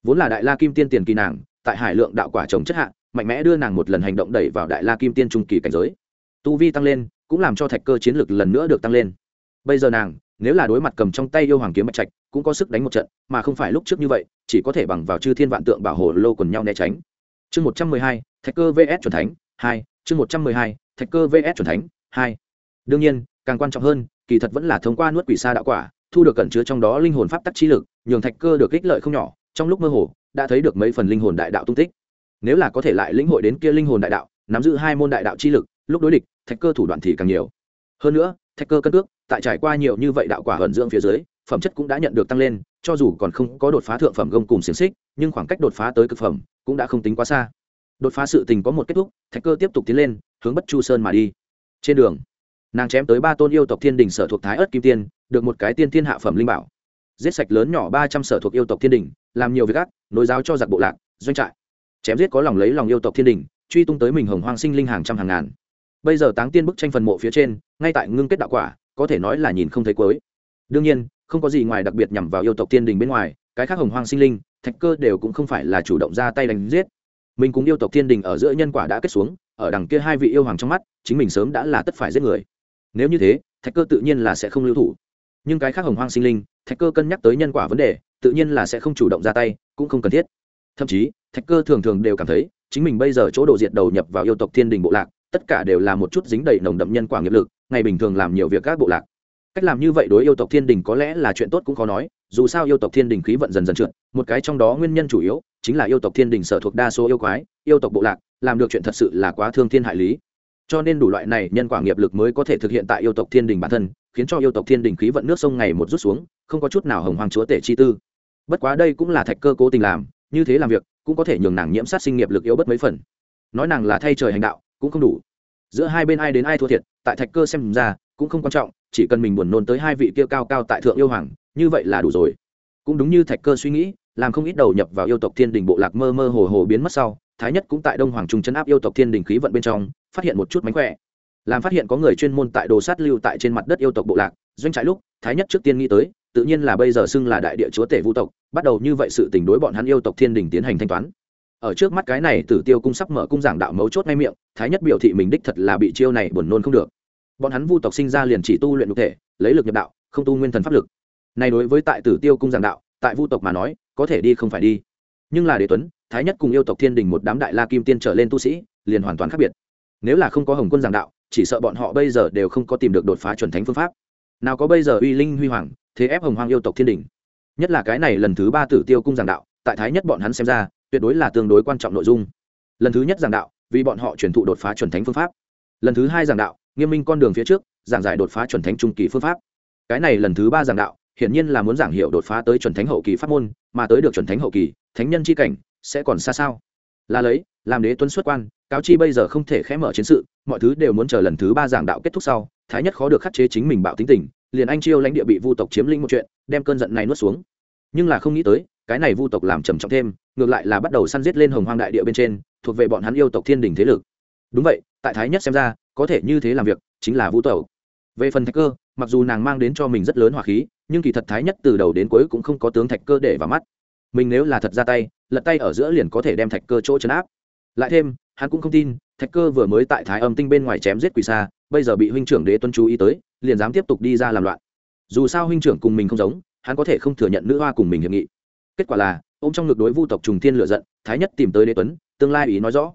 Vốn là đại la kim tiên tiền kỳ nàng, tại hải lượng đạo quả trồng chất hạ, mạnh mẽ đưa nàng một lần hành động đẩy vào đại la kim tiên trung kỳ cảnh giới. Tu vi tăng lên, cũng làm cho thạch cơ chiến lực lần nữa được tăng lên. Bây giờ nàng, nếu là đối mặt cầm trong tay yêu hoàng kiếm bạch trạch, cũng có sức đánh một trận, mà không phải lúc trước như vậy chỉ có thể bằng vào chư thiên vạn tượng bảo hộ lô quần nhau né tránh. Chương một trăm mười hai, thạch cơ vs chuẩn thánh hai, chương một trăm mười hai, thạch cơ vs chuẩn thánh hai. Đương nhiên, càng quan trọng hơn, kỳ thật vẫn là thông qua nuốt quỷ sa đạo quả, thu được cẩn chứa trong đó linh hồn pháp tắc trí lực, nhường thạch cơ được ích lợi không nhỏ, trong lúc mơ hồ, đã thấy được mấy phần linh hồn đại đạo tung tích. Nếu là có thể lại lĩnh hội đến kia linh hồn đại đạo, nắm giữ hai môn đại đạo chi lực, lúc đối địch, thạch cơ thủ đoạn thì càng nhiều. Hơn nữa, thạch cơ cân cước, tại trải qua nhiều như vậy đạo quả hận dưỡng phía dưới, phẩm chất cũng đã nhận được tăng lên cho dù còn không có đột phá thượng phẩm gông cùng xiềng xích, nhưng khoảng cách đột phá tới cực phẩm cũng đã không tính quá xa. Đột phá sự tình có một kết thúc, thạch cơ tiếp tục tiến lên, hướng bất chu sơn mà đi. Trên đường, nàng chém tới ba tôn yêu tộc thiên đình sở thuộc thái ớt kim tiên, được một cái tiên thiên hạ phẩm linh bảo. Giết sạch lớn nhỏ ba trăm sở thuộc yêu tộc thiên đình, làm nhiều việc ác, nối giáo cho giặc bộ lạc, doanh trại. Chém giết có lòng lấy lòng yêu tộc thiên đình, truy tung tới mình hồng hoang sinh linh hàng trăm hàng ngàn. Bây giờ táng tiên bức tranh phần mộ phía trên, ngay tại ngưng kết đạo quả, có thể nói là nhìn không thấy cuối. Đương nhiên không có gì ngoài đặc biệt nhằm vào yêu tộc thiên đình bên ngoài, cái khác hồng hoang sinh linh, thạch cơ đều cũng không phải là chủ động ra tay đánh giết. Mình cùng yêu tộc thiên đình ở giữa nhân quả đã kết xuống, ở đằng kia hai vị yêu hoàng trong mắt, chính mình sớm đã là tất phải giết người. Nếu như thế, thạch cơ tự nhiên là sẽ không lưu thủ. Nhưng cái khác hồng hoang sinh linh, thạch cơ cân nhắc tới nhân quả vấn đề, tự nhiên là sẽ không chủ động ra tay, cũng không cần thiết. Thậm chí, thạch cơ thường thường đều cảm thấy, chính mình bây giờ chỗ độ diệt đầu nhập vào yêu tộc thiên đình bộ lạc, tất cả đều là một chút dính đầy nồng đậm nhân quả nghiệp lực, ngày bình thường làm nhiều việc các bộ lạc cách làm như vậy đối yêu tộc thiên đình có lẽ là chuyện tốt cũng khó nói, dù sao yêu tộc thiên đình khí vận dần dần trượt, một cái trong đó nguyên nhân chủ yếu chính là yêu tộc thiên đình sở thuộc đa số yêu quái, yêu tộc bộ lạc, làm được chuyện thật sự là quá thương thiên hại lý. Cho nên đủ loại này nhân quả nghiệp lực mới có thể thực hiện tại yêu tộc thiên đình bản thân, khiến cho yêu tộc thiên đình khí vận nước sông ngày một rút xuống, không có chút nào hồng hoàng chúa tể chi tư. Bất quá đây cũng là thạch cơ cố tình làm, như thế làm việc cũng có thể nhường nàng nhiễm sát sinh nghiệp lực yếu bất mấy phần. Nói nàng là thay trời hành đạo cũng không đủ. Giữa hai bên ai đến ai thua thiệt, tại thạch cơ xem ra cũng không quan trọng, chỉ cần mình buồn nôn tới hai vị kia cao cao tại thượng yêu hoàng, như vậy là đủ rồi. Cũng đúng như thạch cơ suy nghĩ, làm không ít đầu nhập vào yêu tộc thiên đình bộ lạc mơ mơ hồ hồ biến mất sau, thái nhất cũng tại đông hoàng trung chấn áp yêu tộc thiên đình khí vận bên trong, phát hiện một chút mánh khỏe. Làm phát hiện có người chuyên môn tại đồ sát lưu tại trên mặt đất yêu tộc bộ lạc, doanh trại lúc, thái nhất trước tiên nghĩ tới, tự nhiên là bây giờ xưng là đại địa chúa tể vũ tộc, bắt đầu như vậy sự tình đối bọn hắn yêu tộc thiên đình tiến hành thanh toán. Ở trước mắt cái này tử tiêu cung sắp mở cung giảng đạo mấu chốt ngay miệng, thái nhất biểu thị mình đích thật là bị chiêu này buồn nôn không được bọn hắn vu tộc sinh ra liền chỉ tu luyện nhục thể, lấy lực nhập đạo, không tu nguyên thần pháp lực. Này đối với tại tử tiêu cung giảng đạo, tại vu tộc mà nói, có thể đi không phải đi. Nhưng là đế tuấn, thái nhất cùng yêu tộc thiên đình một đám đại la kim tiên trở lên tu sĩ, liền hoàn toàn khác biệt. Nếu là không có hồng quân giảng đạo, chỉ sợ bọn họ bây giờ đều không có tìm được đột phá chuẩn thánh phương pháp. Nào có bây giờ uy linh huy hoàng, thế ép hồng hoàng yêu tộc thiên đình. Nhất là cái này lần thứ ba tử tiêu cung giảng đạo, tại thái nhất bọn hắn xem ra, tuyệt đối là tương đối quan trọng nội dung. Lần thứ nhất giảng đạo, vì bọn họ truyền thụ đột phá chuẩn thánh phương pháp. Lần thứ hai giảng đạo nghiêm minh con đường phía trước, giảng giải đột phá chuẩn thánh trung kỳ phương pháp. Cái này lần thứ ba giảng đạo, hiển nhiên là muốn giảng hiệu đột phá tới chuẩn thánh hậu kỳ pháp môn, mà tới được chuẩn thánh hậu kỳ, thánh nhân chi cảnh sẽ còn xa sao? Là lấy, làm đế tuấn xuất quan, cáo chi bây giờ không thể khẽ mở chiến sự, mọi thứ đều muốn chờ lần thứ ba giảng đạo kết thúc sau, thái nhất khó được khắc chế chính mình bạo tính tình, liền anh chiêu lãnh địa bị vu tộc chiếm lĩnh một chuyện, đem cơn giận này nuốt xuống. Nhưng là không nghĩ tới, cái này vu tộc làm trầm trọng thêm, ngược lại là bắt đầu săn giết lên hồng hoang đại địa bên trên, thuộc về bọn hắn yêu tộc thiên đình thế lực đúng vậy, tại thái nhất xem ra, có thể như thế làm việc chính là vu tẩu. về phần thạch cơ, mặc dù nàng mang đến cho mình rất lớn hỏa khí, nhưng kỳ thật thái nhất từ đầu đến cuối cũng không có tướng thạch cơ để vào mắt. Mình nếu là thật ra tay, lật tay ở giữa liền có thể đem thạch cơ chỗ chấn áp. Lại thêm, hắn cũng không tin, thạch cơ vừa mới tại thái âm tinh bên ngoài chém giết quỷ xa, bây giờ bị huynh trưởng đế tuân chú ý tới, liền dám tiếp tục đi ra làm loạn. Dù sao huynh trưởng cùng mình không giống, hắn có thể không thừa nhận nữ hoa cùng mình hiệp nghị. Kết quả là ô m trong ngược đối vu tộc trùng thiên lựa giận, thái nhất tìm tới đế tuấn, tương lai ý nói rõ.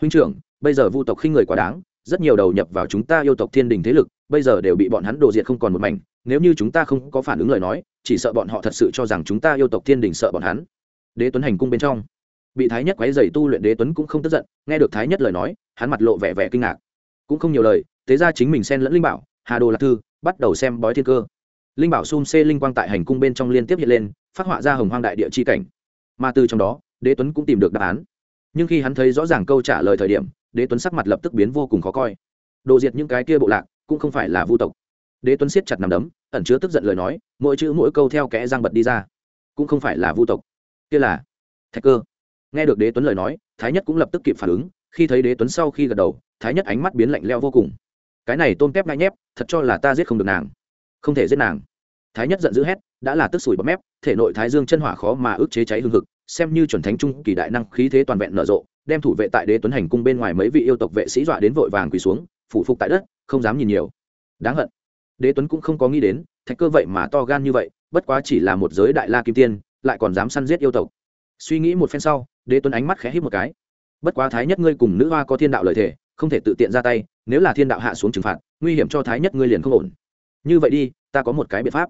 Huynh trưởng bây giờ vu tộc khinh người quá đáng, rất nhiều đầu nhập vào chúng ta yêu tộc thiên đình thế lực, bây giờ đều bị bọn hắn đồ diệt không còn một mảnh, nếu như chúng ta không có phản ứng lời nói, chỉ sợ bọn họ thật sự cho rằng chúng ta yêu tộc thiên đình sợ bọn hắn. Đế tuấn hành cung bên trong, bị thái nhất quấy dày tu luyện, đế tuấn cũng không tức giận, nghe được thái nhất lời nói, hắn mặt lộ vẻ vẻ kinh ngạc. Cũng không nhiều lời tế ra chính mình xen lẫn linh bảo, hà đồ lạc thư, bắt đầu xem bói thiên cơ. Linh bảo xung xê linh quang tại hành cung bên trong liên tiếp hiện lên, phát họa ra hồng hoang đại địa chi cảnh. Mà từ trong đó, đế tuấn cũng tìm được đáp án nhưng khi hắn thấy rõ ràng câu trả lời thời điểm, đế tuấn sắc mặt lập tức biến vô cùng khó coi. Đồ diệt những cái kia bộ lạc, cũng không phải là vu tộc. Đế tuấn siết chặt nằm đấm, ẩn chứa tức giận lời nói, mỗi chữ mỗi câu theo kẽ răng bật đi ra. Cũng không phải là vu tộc. Kia là thạch cơ. Nghe được đế tuấn lời nói, thái nhất cũng lập tức kịp phản ứng, khi thấy đế tuấn sau khi gật đầu, thái nhất ánh mắt biến lạnh leo vô cùng. Cái này tôm tép ngay nhép, thật cho là ta giết không được nàng. Không thể giết nàng. Thái nhất giận dữ hét, đã là tức sủi bọt mép, thể nội thái dương chân hỏa khó mà ức chế cháy hương thực xem như chuẩn thánh trung kỳ đại năng khí thế toàn vẹn nở rộ, đem thủ vệ tại đế tuấn hành cung bên ngoài mấy vị yêu tộc vệ sĩ dọa đến vội vàng quỳ xuống, phủ phục tại đất, không dám nhìn nhiều. Đáng hận. Đế tuấn cũng không có nghĩ đến, thạch cơ vậy mà to gan như vậy, bất quá chỉ là một giới đại la kim tiên, lại còn dám săn giết yêu tộc. Suy nghĩ một phen sau, đế tuấn ánh mắt khẽ hít một cái. Bất quá thái nhất ngươi cùng nữ hoa có thiên đạo lợi thể, không thể tự tiện ra tay, nếu là thiên đạo hạ xuống trừng phạt, nguy hiểm cho thái nhất ngươi liền không ổn. Như vậy đi, ta có một cái biện pháp.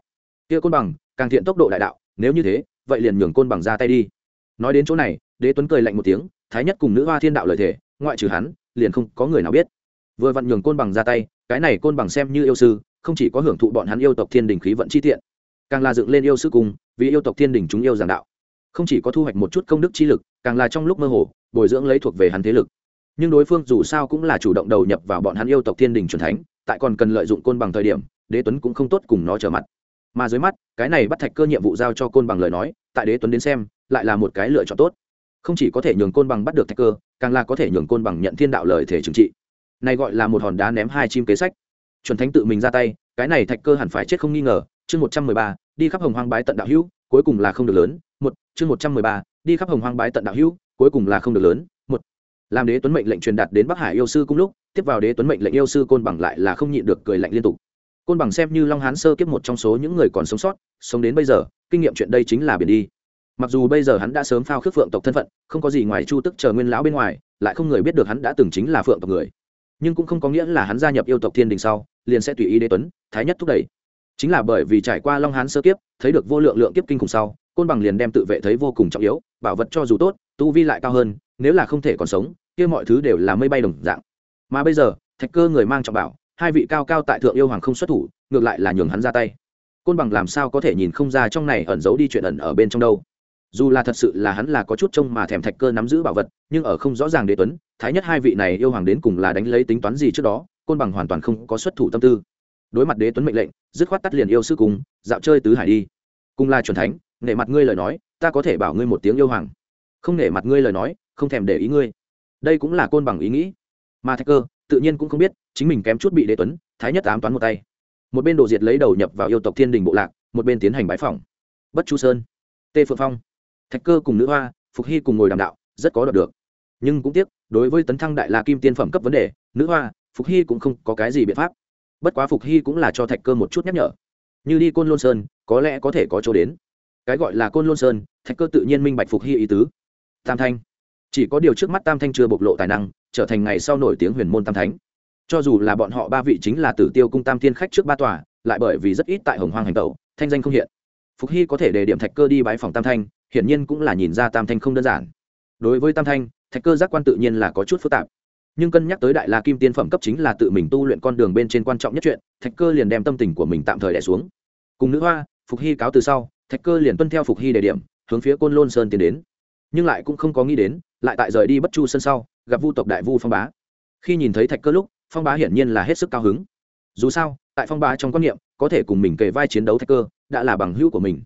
Kia côn bằng, càng thiện tốc độ đại đạo, nếu như thế, vậy liền nhường côn bằng ra tay đi nói đến chỗ này, đế tuấn cười lạnh một tiếng, thái nhất cùng nữ hoa thiên đạo lời thể ngoại trừ hắn, liền không có người nào biết. Vừa vặn nhường côn bằng ra tay, cái này côn bằng xem như yêu sư, không chỉ có hưởng thụ bọn hắn yêu tộc thiên đình khí vận chi tiện, càng là dựng lên yêu sư cùng vì yêu tộc thiên đình chúng yêu giảng đạo. Không chỉ có thu hoạch một chút công đức chi lực, càng là trong lúc mơ hồ, bồi dưỡng lấy thuộc về hắn thế lực. Nhưng đối phương dù sao cũng là chủ động đầu nhập vào bọn hắn yêu tộc thiên đình c thánh, tại còn cần lợi dụng côn bằng thời điểm, đế tuấn cũng không tốt cùng nó trở mặt. Mà dưới mắt, cái này bắt thạch cơ nhiệm vụ giao cho côn bằng lời nói, tại đế tuấn đến xem lại là một cái lựa chọn tốt. Không chỉ có thể nhường côn bằng bắt được thạch cơ càng là có thể nhường côn bằng nhận thiên đạo lời thể trừng trị. Này gọi là một hòn đá ném hai chim kế sách. Chuẩn thánh tự mình ra tay, cái này thạch cơ hẳn phải chết không nghi ngờ. Chương một trăm mười ba, đi khắp hồng hoang bái tận đạo hữu, cuối cùng là không được lớn. Một, chương một trăm mười ba, đi khắp hồng hoang bái tận đạo hữu, cuối cùng là không được lớn. Một, làm đế tuấn mệnh lệnh truyền đạt đến bắc hải yêu sư cùng lúc, tiếp vào đế tuấn mệnh lệnh yêu sư côn bằng lại là không nhịn được cười lạnh liên tục. Côn bằng xem như long hán sơ kiếp một trong số những người còn sống sót, sống đến bây giờ, kinh nghiệm chuyện đây chính là biển đi mặc dù bây giờ hắn đã sớm phao khước phượng tộc thân phận, không có gì ngoài chu tức chờ nguyên lão bên ngoài, lại không người biết được hắn đã từng chính là phượng tộc người. Nhưng cũng không có nghĩa là hắn gia nhập yêu tộc thiên đình sau, liền sẽ tùy ý đế tuấn, thái nhất thúc đẩy. Chính là bởi vì trải qua long hán sơ kiếp, thấy được vô lượng lượng kiếp kinh khủng sau, côn bằng liền đem tự vệ thấy vô cùng trọng yếu, bảo vật cho dù tốt, tu vi lại cao hơn, nếu là không thể còn sống, kia mọi thứ đều là mây bay đồng dạng. Mà bây giờ, thạch cơ người mang trọng bảo, hai vị cao cao tại thượng yêu hoàng không xuất thủ, ngược lại là nhường hắn ra tay. Côn bằng làm sao có thể nhìn không ra trong này ẩn giấu đi chuyện ẩn ở bên trong đâu? Dù là thật sự là hắn là có chút trông mà thèm thạch cơ nắm giữ bảo vật, nhưng ở không rõ ràng đế tuấn, thái nhất hai vị này yêu hoàng đến cùng là đánh lấy tính toán gì trước đó, côn bằng hoàn toàn không có xuất thủ tâm tư. Đối mặt đế tuấn mệnh lệnh, dứt khoát tắt liền yêu sư cùng, dạo chơi tứ hải đi. Cùng là chuẩn thánh, nể mặt ngươi lời nói, ta có thể bảo ngươi một tiếng yêu hoàng. Không nể mặt ngươi lời nói, không thèm để ý ngươi. Đây cũng là côn bằng ý nghĩ. Mà thạch cơ, tự nhiên cũng không biết, chính mình kém chút bị đế tuấn, thái nhất ám toán một tay. Một bên đồ diệt lấy đầu nhập vào yêu tộc thiên đình bộ lạc, một bên tiến hành bãi phỏng. Bất chu sơn, tê phượng phong thạch cơ cùng nữ hoa, phục hy cùng ngồi đàm đạo, rất có đoạt được. Nhưng cũng tiếc, đối với tấn thăng đại la kim tiên phẩm cấp vấn đề, nữ hoa, phục hy cũng không có cái gì biện pháp. Bất quá phục hy cũng là cho thạch cơ một chút nhắc nhở. Như đi côn lôn sơn, có lẽ có thể có chỗ đến. Cái gọi là côn lôn sơn, thạch cơ tự nhiên minh bạch phục hy ý tứ. Tam thanh. Chỉ có điều trước mắt tam thanh chưa bộc lộ tài năng, trở thành ngày sau nổi tiếng huyền môn tam thánh. Cho dù là bọn họ ba vị chính là tử tiêu cung tam thiên khách trước ba tòa, lại bởi vì rất ít tại hồng hoang hành tẩu, thanh danh không hiện. Phục hy có thể để điểm thạch cơ đi bãi phòng tam thanh hiển nhiên cũng là nhìn ra tam thanh không đơn giản. Đối với tam thanh, thạch cơ giác quan tự nhiên là có chút phức tạp. Nhưng cân nhắc tới đại la kim tiên phẩm cấp chính là tự mình tu luyện con đường bên trên quan trọng nhất chuyện, thạch cơ liền đem tâm tình của mình tạm thời đẻ xuống. Cùng nữ hoa, phục hy cáo từ sau, thạch cơ liền tuân theo phục hy đề điểm, hướng phía côn lôn sơn tiến đến. Nhưng lại cũng không có nghĩ đến, lại tại rời đi bất chu sân sau, gặp vu tộc đại vu phong bá. Khi nhìn thấy thạch cơ lúc, phong bá hiển nhiên là hết sức cao hứng. Dù sao, tại phong bá trong quan niệm, có thể cùng mình kề vai chiến đấu thạch cơ, đã là bằng hữu của mình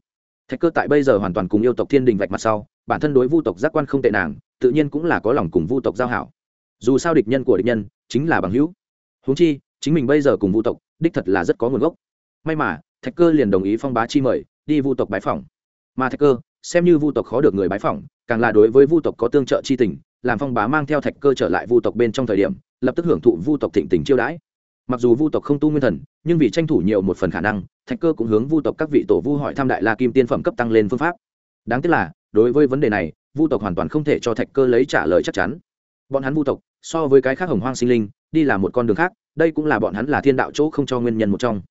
thạch cơ tại bây giờ hoàn toàn cùng yêu tộc thiên đình vạch mặt sau, bản thân đối vu tộc giác quan không tệ nàng, tự nhiên cũng là có lòng cùng vu tộc giao hảo. Dù sao địch nhân của địch nhân, chính là bằng hữu. Huống chi, chính mình bây giờ cùng vu tộc, đích thật là rất có nguồn gốc. May mà, thạch cơ liền đồng ý phong bá chi mời, đi vu tộc bái phỏng. Mà thạch cơ, xem như vu tộc khó được người bái phỏng, càng là đối với vu tộc có tương trợ chi tình, làm phong bá mang theo thạch cơ trở lại vu tộc bên trong thời điểm, lập tức hưởng thụ vu tộc thịnh tình chiêu đãi mặc dù vu tộc không tu nguyên thần, nhưng vì tranh thủ nhiều một phần khả năng, thạch cơ cũng hướng vu tộc các vị tổ vu hỏi tham đại la kim tiên phẩm cấp tăng lên phương pháp. Đáng tiếc là, đối với vấn đề này, vu tộc hoàn toàn không thể cho thạch cơ lấy trả lời chắc chắn. Bọn hắn vu tộc, so với cái khác hồng hoang sinh linh, đi là một con đường khác, đây cũng là bọn hắn là thiên đạo chỗ không cho nguyên nhân một trong.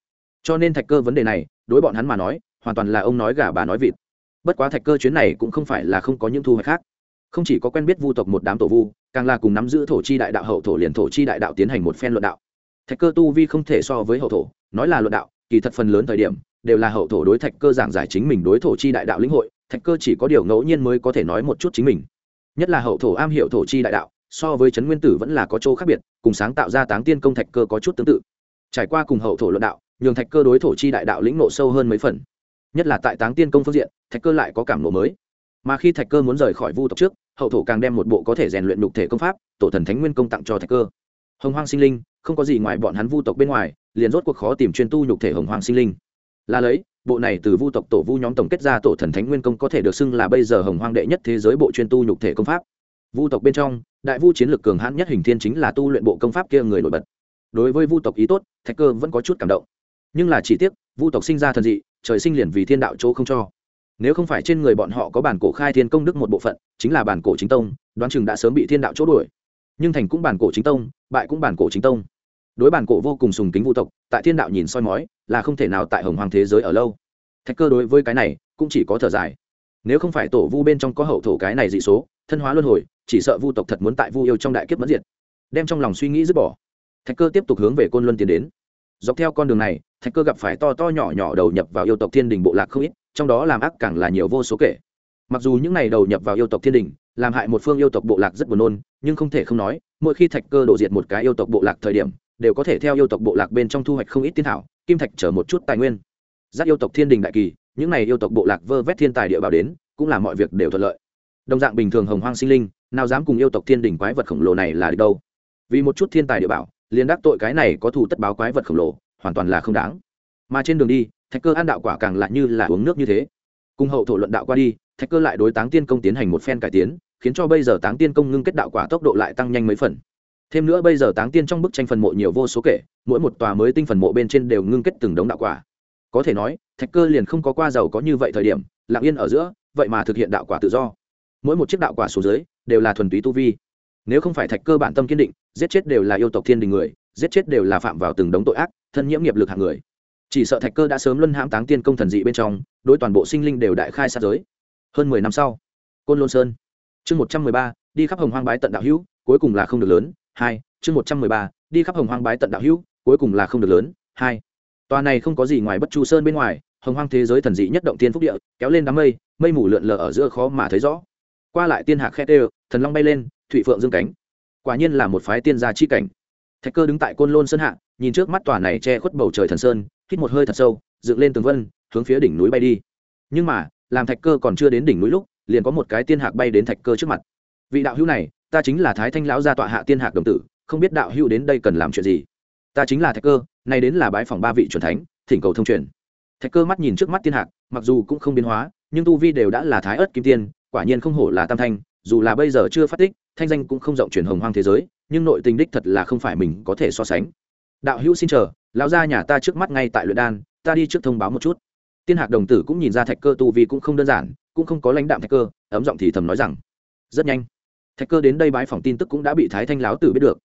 Cho nên thạch cơ vấn đề này, đối bọn hắn mà nói, hoàn toàn là ông nói gà bà nói vịt. Bất quá thạch cơ chuyến này cũng không phải là không có những thu hoạch khác. Không chỉ có quen biết vu tộc một đám tổ vu, càng là cùng nắm giữ thổ chi đại đạo hậu thổ liền thổ chi đại đạo tiến hành một phen luận đạo thạch cơ tu vi không thể so với hậu thổ, nói là luận đạo, kỳ thật phần lớn thời điểm, đều là hậu thổ đối thạch cơ giảng giải chính mình đối thổ chi đại đạo lĩnh hội, thạch cơ chỉ có điều ngẫu nhiên mới có thể nói một chút chính mình. Nhất là hậu thổ am hiểu thổ chi đại đạo, so với trấn nguyên tử vẫn là có chỗ khác biệt, cùng sáng tạo ra táng tiên công thạch cơ có chút tương tự. Trải qua cùng hậu thổ luận đạo, nhường thạch cơ đối thổ chi đại đạo lĩnh nộ sâu hơn mấy phần. Nhất là tại táng tiên công phương diện, thạch cơ lại có cảm nộ mới. Mà khi thạch cơ muốn rời khỏi vu tộc trước, hậu thổ càng đem một bộ có thể rèn luyện nhục thể công pháp, tổ thần thánh nguyên công tặng cho thạch cơ hồng hoang sinh linh, không có gì ngoài bọn hắn vu tộc bên ngoài, liền rốt cuộc khó tìm chuyên tu nhục thể hồng hoang sinh linh. Là lấy, bộ này từ vu tộc tổ vu nhóm tổng kết ra tổ thần thánh nguyên công có thể được xưng là bây giờ hồng hoang đệ nhất thế giới bộ chuyên tu nhục thể công pháp. Vu tộc bên trong, đại vu chiến lược cường hãn nhất hình thiên chính là tu luyện bộ công pháp kia người nổi bật. Đối với vu tộc ý tốt, thạch cơ vẫn có chút cảm động. Nhưng là chỉ tiếc, vu tộc sinh ra thần dị, trời sinh liền vì thiên đạo chỗ không cho. Nếu không phải trên người bọn họ có bản cổ khai thiên công đức một bộ phận, chính là bản cổ chính tông, đoán chừng đã sớm bị thiên đạo chỗ đuổi nhưng thành cũng bản cổ chính tông, bại cũng bản cổ chính tông. Đối bản cổ vô cùng sùng kính vu tộc, tại thiên đạo nhìn soi mói, là không thể nào tại hồng hoàng thế giới ở lâu. Thạch cơ đối với cái này, cũng chỉ có thở dài. Nếu không phải tổ vu bên trong có hậu thổ cái này dị số, thân hóa luân hồi, chỉ sợ vu tộc thật muốn tại vu yêu trong đại kiếp mất diệt. Đem trong lòng suy nghĩ dứt bỏ. Thạch cơ tiếp tục hướng về côn luân tiến đến. Dọc theo con đường này, thạch cơ gặp phải to to nhỏ nhỏ đầu nhập vào yêu tộc thiên đình bộ lạc không ít, trong đó làm ác càng là nhiều vô số kể. Mặc dù những n à y đầu nhập vào yêu tộc thiên đình làm hại một phương yêu tộc bộ lạc rất buồn nôn, nhưng không thể không nói, mỗi khi thạch cơ đổ diệt một cái yêu tộc bộ lạc thời điểm, đều có thể theo yêu tộc bộ lạc bên trong thu hoạch không ít tiên thảo, kim thạch chở một chút tài nguyên. Giác yêu tộc thiên đình đại kỳ, những n à y yêu tộc bộ lạc vơ vét thiên tài địa bảo đến, cũng là mọi việc đều thuận lợi. Đồng dạng bình thường hồng hoang sinh linh, nào dám cùng yêu tộc thiên đình quái vật khổng lồ này là được đâu. Vì một chút thiên tài địa bảo, liền đắc tội cái này có thù tất báo quái vật khổng lồ, hoàn toàn là không đáng. Mà trên đường đi, thạch cơ ăn đạo quả càng lại như là uống nước như thế. Cùng hậu thổ luận đạo qua đi, thạch cơ lại đối táng tiên công tiến hành một phen cải tiến khiến cho bây giờ táng tiên công ngưng kết đạo quả tốc độ lại tăng nhanh mấy phần. Thêm nữa bây giờ táng tiên trong bức tranh phần mộ nhiều vô số kể, mỗi một tòa mới tinh phần mộ bên trên đều ngưng kết từng đống đạo quả. Có thể nói, thạch cơ liền không có qua giàu có như vậy thời điểm, lặng yên ở giữa, vậy mà thực hiện đạo quả tự do. Mỗi một chiếc đạo quả số dưới, đều là thuần túy tu vi. Nếu không phải thạch cơ bản tâm kiên định, giết chết đều là yêu tộc thiên đình người, giết chết đều là phạm vào từng đống tội ác, thân nhiễm nghiệp lực hạng người. Chỉ sợ thạch cơ đã sớm luân hãm táng tiên công thần dị bên trong, đối toàn bộ sinh linh đều đại khai sát giới. Hơn mười năm sau, côn lôn sơn chương một trăm mười ba, đi khắp hồng hoang bái tận đạo hữu, cuối cùng là không được lớn. Hai, chương một trăm mười ba, đi khắp hồng hoang bái tận đạo hữu, cuối cùng là không được lớn. Hai, tòa này không có gì ngoài bất chu sơn bên ngoài, hồng hoang thế giới thần dị nhất động tiên phúc địa, kéo lên đám mây mây mù lượn lờ ở giữa khó mà thấy rõ. Qua lại tiên hạc khe tê thần long bay lên thụy phượng dương cánh. Quả nhiên là một phái tiên gia chi cảnh. Thạch cơ đứng tại côn lôn sơn hạ, nhìn trước mắt tòa này che khuất bầu trời thần sơn, hít một hơi thật sâu, dựng lên tường vân, hướng phía đỉnh núi bay đi. Nhưng mà, làm thạch cơ còn chưa đến đỉnh núi lúc liền có một cái tiên hạc bay đến thạch cơ trước mặt. Vị đạo hữu này, ta chính là thái thanh lão gia tọa hạ tiên hạc đồng tử, không biết đạo hữu đến đây cần làm chuyện gì. Ta chính là thạch cơ, nay đến là bái phòng ba vị c thánh, thỉnh cầu thông truyền. Thạch cơ mắt nhìn trước mắt tiên hạc, mặc dù cũng không biến hóa, nhưng tu vi đều đã là thái ớt kim tiên, quả nhiên không hổ là tam thanh, dù là bây giờ chưa phát tích, thanh danh cũng không rộng truyền hồng hoang thế giới, nhưng nội tình đích thật là không phải mình có thể so sánh. Đạo hữu xin chờ, lão gia nhà ta trước mắt ngay tại luyện đan, ta đi trước thông báo một chút. Tiên hạc đồng tử cũng nhìn ra thạch cơ tu vi cũng không đơn giản cũng không có lãnh đạm thạch cơ, ấm giọng thì thầm nói rằng, rất nhanh. Thạch cơ đến đây bái phòng tin tức cũng đã bị thái thanh lão tử biết được.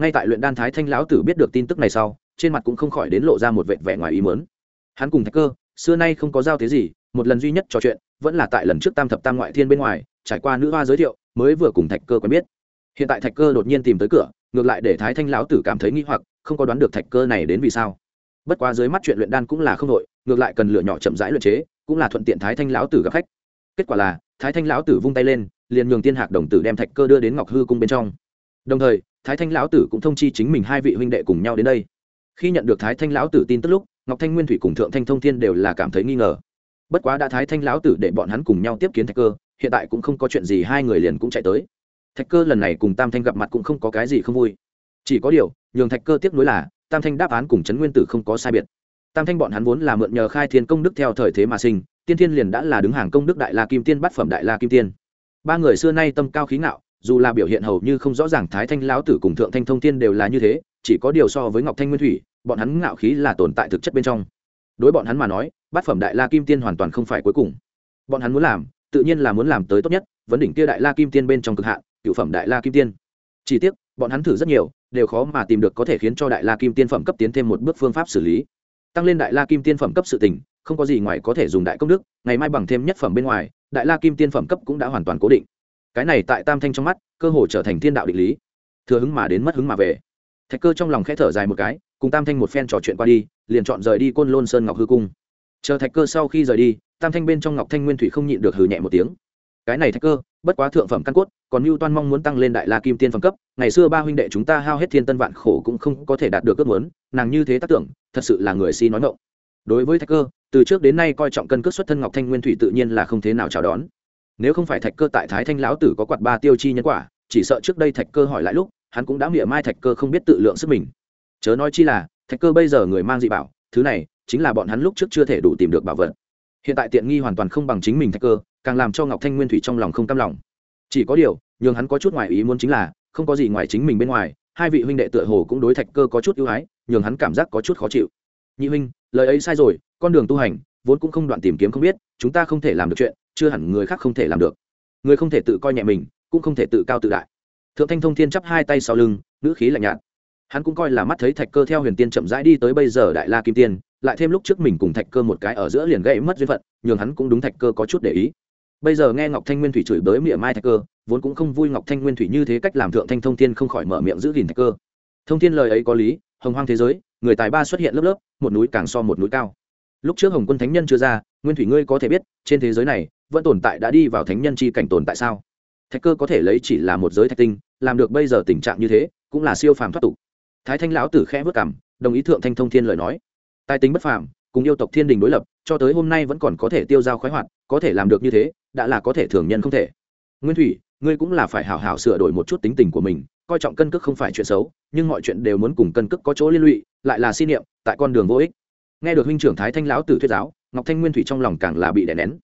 Ngay tại luyện đan thái thanh lão tử biết được tin tức này sau, trên mặt cũng không khỏi đến lộ ra một vẹn vẻ ngoài ý mớn hắn cùng thạch cơ, xưa nay không có giao thế gì, một lần duy nhất trò chuyện, vẫn là tại lần trước tam thập tam ngoại thiên bên ngoài, trải qua nữ hoa giới thiệu, mới vừa cùng thạch cơ quen biết. Hiện tại thạch cơ đột nhiên tìm tới cửa, ngược lại để thái thanh lão tử cảm thấy nghi hoặc, không có đoán được thạch cơ này đến vì sao. Bất quá dưới mắt chuyện luyện đan cũng là không đội ngược lại cần lửa nhỏ chậm rãi luyện chế, cũng là thuận tiện thái thanh lão tử gặp khách kết quả là, thái thanh lão tử vung tay lên, liền nhường tiên hạc đồng tử đem thạch cơ đưa đến ngọc hư cung bên trong. Đồng thời, thái thanh lão tử cũng thông chi chính mình hai vị huynh đệ cùng nhau đến đây. Khi nhận được thái thanh lão tử tin tức lúc, ngọc thanh nguyên thủy cùng thượng thanh thông thiên đều là cảm thấy nghi ngờ. Bất quá đã thái thanh lão tử để bọn hắn cùng nhau tiếp kiến thạch cơ, hiện tại cũng không có chuyện gì, hai người liền cũng chạy tới. Thạch cơ lần này cùng tam thanh gặp mặt cũng không có cái gì không vui. Chỉ có điều, nhường thạch cơ tiếp nối là, tam thanh đáp án cùng trấn nguyên tử không có sai biệt. Tam thanh bọn hắn vốn là mượn nhờ khai thiên công đức theo thời thế mà sinh tiên thiên liền đã là đứng hàng công đức đại la kim tiên bát phẩm đại la kim tiên. Ba người xưa nay tâm cao khí ngạo, dù là biểu hiện hầu như không rõ ràng thái thanh lão tử cùng thượng thanh thông tiên đều là như thế, chỉ có điều so với ngọc thanh nguyên thủy, bọn hắn ngạo khí là tồn tại thực chất bên trong. Đối bọn hắn mà nói, bát phẩm đại la kim tiên hoàn toàn không phải cuối cùng. Bọn hắn muốn làm, tự nhiên là muốn làm tới tốt nhất, vấn đỉnh kia đại la kim tiên bên trong cực hạn, cựu phẩm đại la kim tiên. Chỉ tiếc, bọn hắn thử rất nhiều, đều khó mà tìm được có thể khiến cho đại la kim tiên phẩm cấp tiến thêm một bước phương pháp xử lý. Tăng lên đại la kim tiên phẩm cấp sự tình không có gì ngoài có thể dùng đại công đức, ngày mai bằng thêm nhất phẩm bên ngoài, đại la kim tiên phẩm cấp cũng đã hoàn toàn cố định. Cái này tại tam thanh trong mắt, cơ hồ trở thành thiên đạo định lý. Thừa hứng mà đến mất hứng mà về. Thạch cơ trong lòng khẽ thở dài một cái, cùng tam thanh một phen trò chuyện qua đi, liền chọn rời đi côn lôn sơn ngọc hư cung. Chờ thạch cơ sau khi rời đi, tam thanh bên trong ngọc thanh nguyên thủy không nhịn được hừ nhẹ một tiếng. Cái này thạch cơ, bất quá thượng phẩm căn cốt, còn mưu toan mong muốn tăng lên đại la kim tiên phẩm cấp, ngày xưa ba huynh đệ chúng ta hao hết thiên tân vạn khổ cũng không có thể đạt được ước muốn, nàng như thế tác tưởng, thật sự là người si nói ngộng đối với thạch cơ từ trước đến nay coi trọng cân cước xuất thân ngọc thanh nguyên thủy tự nhiên là không thế nào chào đón. Nếu không phải thạch cơ tại thái thanh lão tử có quạt ba tiêu chi nhân quả, chỉ sợ trước đây thạch cơ hỏi lại lúc, hắn cũng đã mỉa mai thạch cơ không biết tự lượng sức mình. Chớ nói chi là, thạch cơ bây giờ người mang dị bảo, thứ này chính là bọn hắn lúc trước chưa thể đủ tìm được bảo vật. Hiện tại tiện nghi hoàn toàn không bằng chính mình thạch cơ, càng làm cho ngọc thanh nguyên thủy trong lòng không cam lòng. Chỉ có điều, nhường hắn có chút ngoài ý muốn chính là, không có gì ngoài chính mình bên ngoài, hai vị huynh đệ tựa hồ cũng đối thạch cơ có chút ưu ái, nhường hắn cảm giác có chút khó chịu. Nhị huynh lời ấy sai rồi, con đường tu hành, vốn cũng không đoạn tìm kiếm không biết, chúng ta không thể làm được chuyện, chưa hẳn người khác không thể làm được. Người không thể tự coi nhẹ mình, cũng không thể tự cao tự đại. Thượng thanh thông thiên chắp hai tay sau lưng nữ khí lạnh nhạt. Hắn cũng coi là mắt thấy thạch cơ theo huyền tiên chậm rãi đi tới bây giờ đại la kim tiên, lại thêm lúc trước mình cùng thạch cơ một cái ở giữa liền gây mất duyên phận, nhường hắn cũng đúng thạch cơ có chút để ý. Bây giờ nghe ngọc thanh nguyên thủy chửi bới miệng mai thạch cơ, vốn cũng không vui ngọc thanh nguyên thủy như thế cách làm thượng thanh thông thiên không khỏi mở miệng giữ gìn thạch cơ. Thông thiên lời ấy có lý, hồng hoang thế giới người tài ba xuất hiện lớp lớp, một núi càng so một núi cao. Lúc trước hồng quân thánh nhân chưa ra, nguyên thủy ngươi có thể biết, trên thế giới này, vẫn tồn tại đã đi vào thánh nhân chi cảnh tồn tại sao? Thạch cơ có thể lấy chỉ là một giới thạch tinh, làm được bây giờ tình trạng như thế, cũng là siêu phàm thoát tục. Thái thanh lão tử khẽ vất cảm đồng ý thượng thanh thông thiên lời nói. Tài tính bất phàm, cùng yêu tộc thiên đình đối lập, cho tới hôm nay vẫn còn có thể tiêu dao khoái hoạt, có thể làm được như thế, đã là có thể thường nhân không thể. Nguyên thủy, ngươi cũng là phải hào hào sửa đổi một chút tính tình của mình coi trọng cân cước không phải chuyện xấu, nhưng mọi chuyện đều muốn cùng cân cước có chỗ liên lụy, lại là xin niệm, tại con đường vô ích. Nghe được huynh trưởng thái thanh lão tử thuyết giáo, ngọc thanh nguyên thủy trong lòng càng là bị đè nén.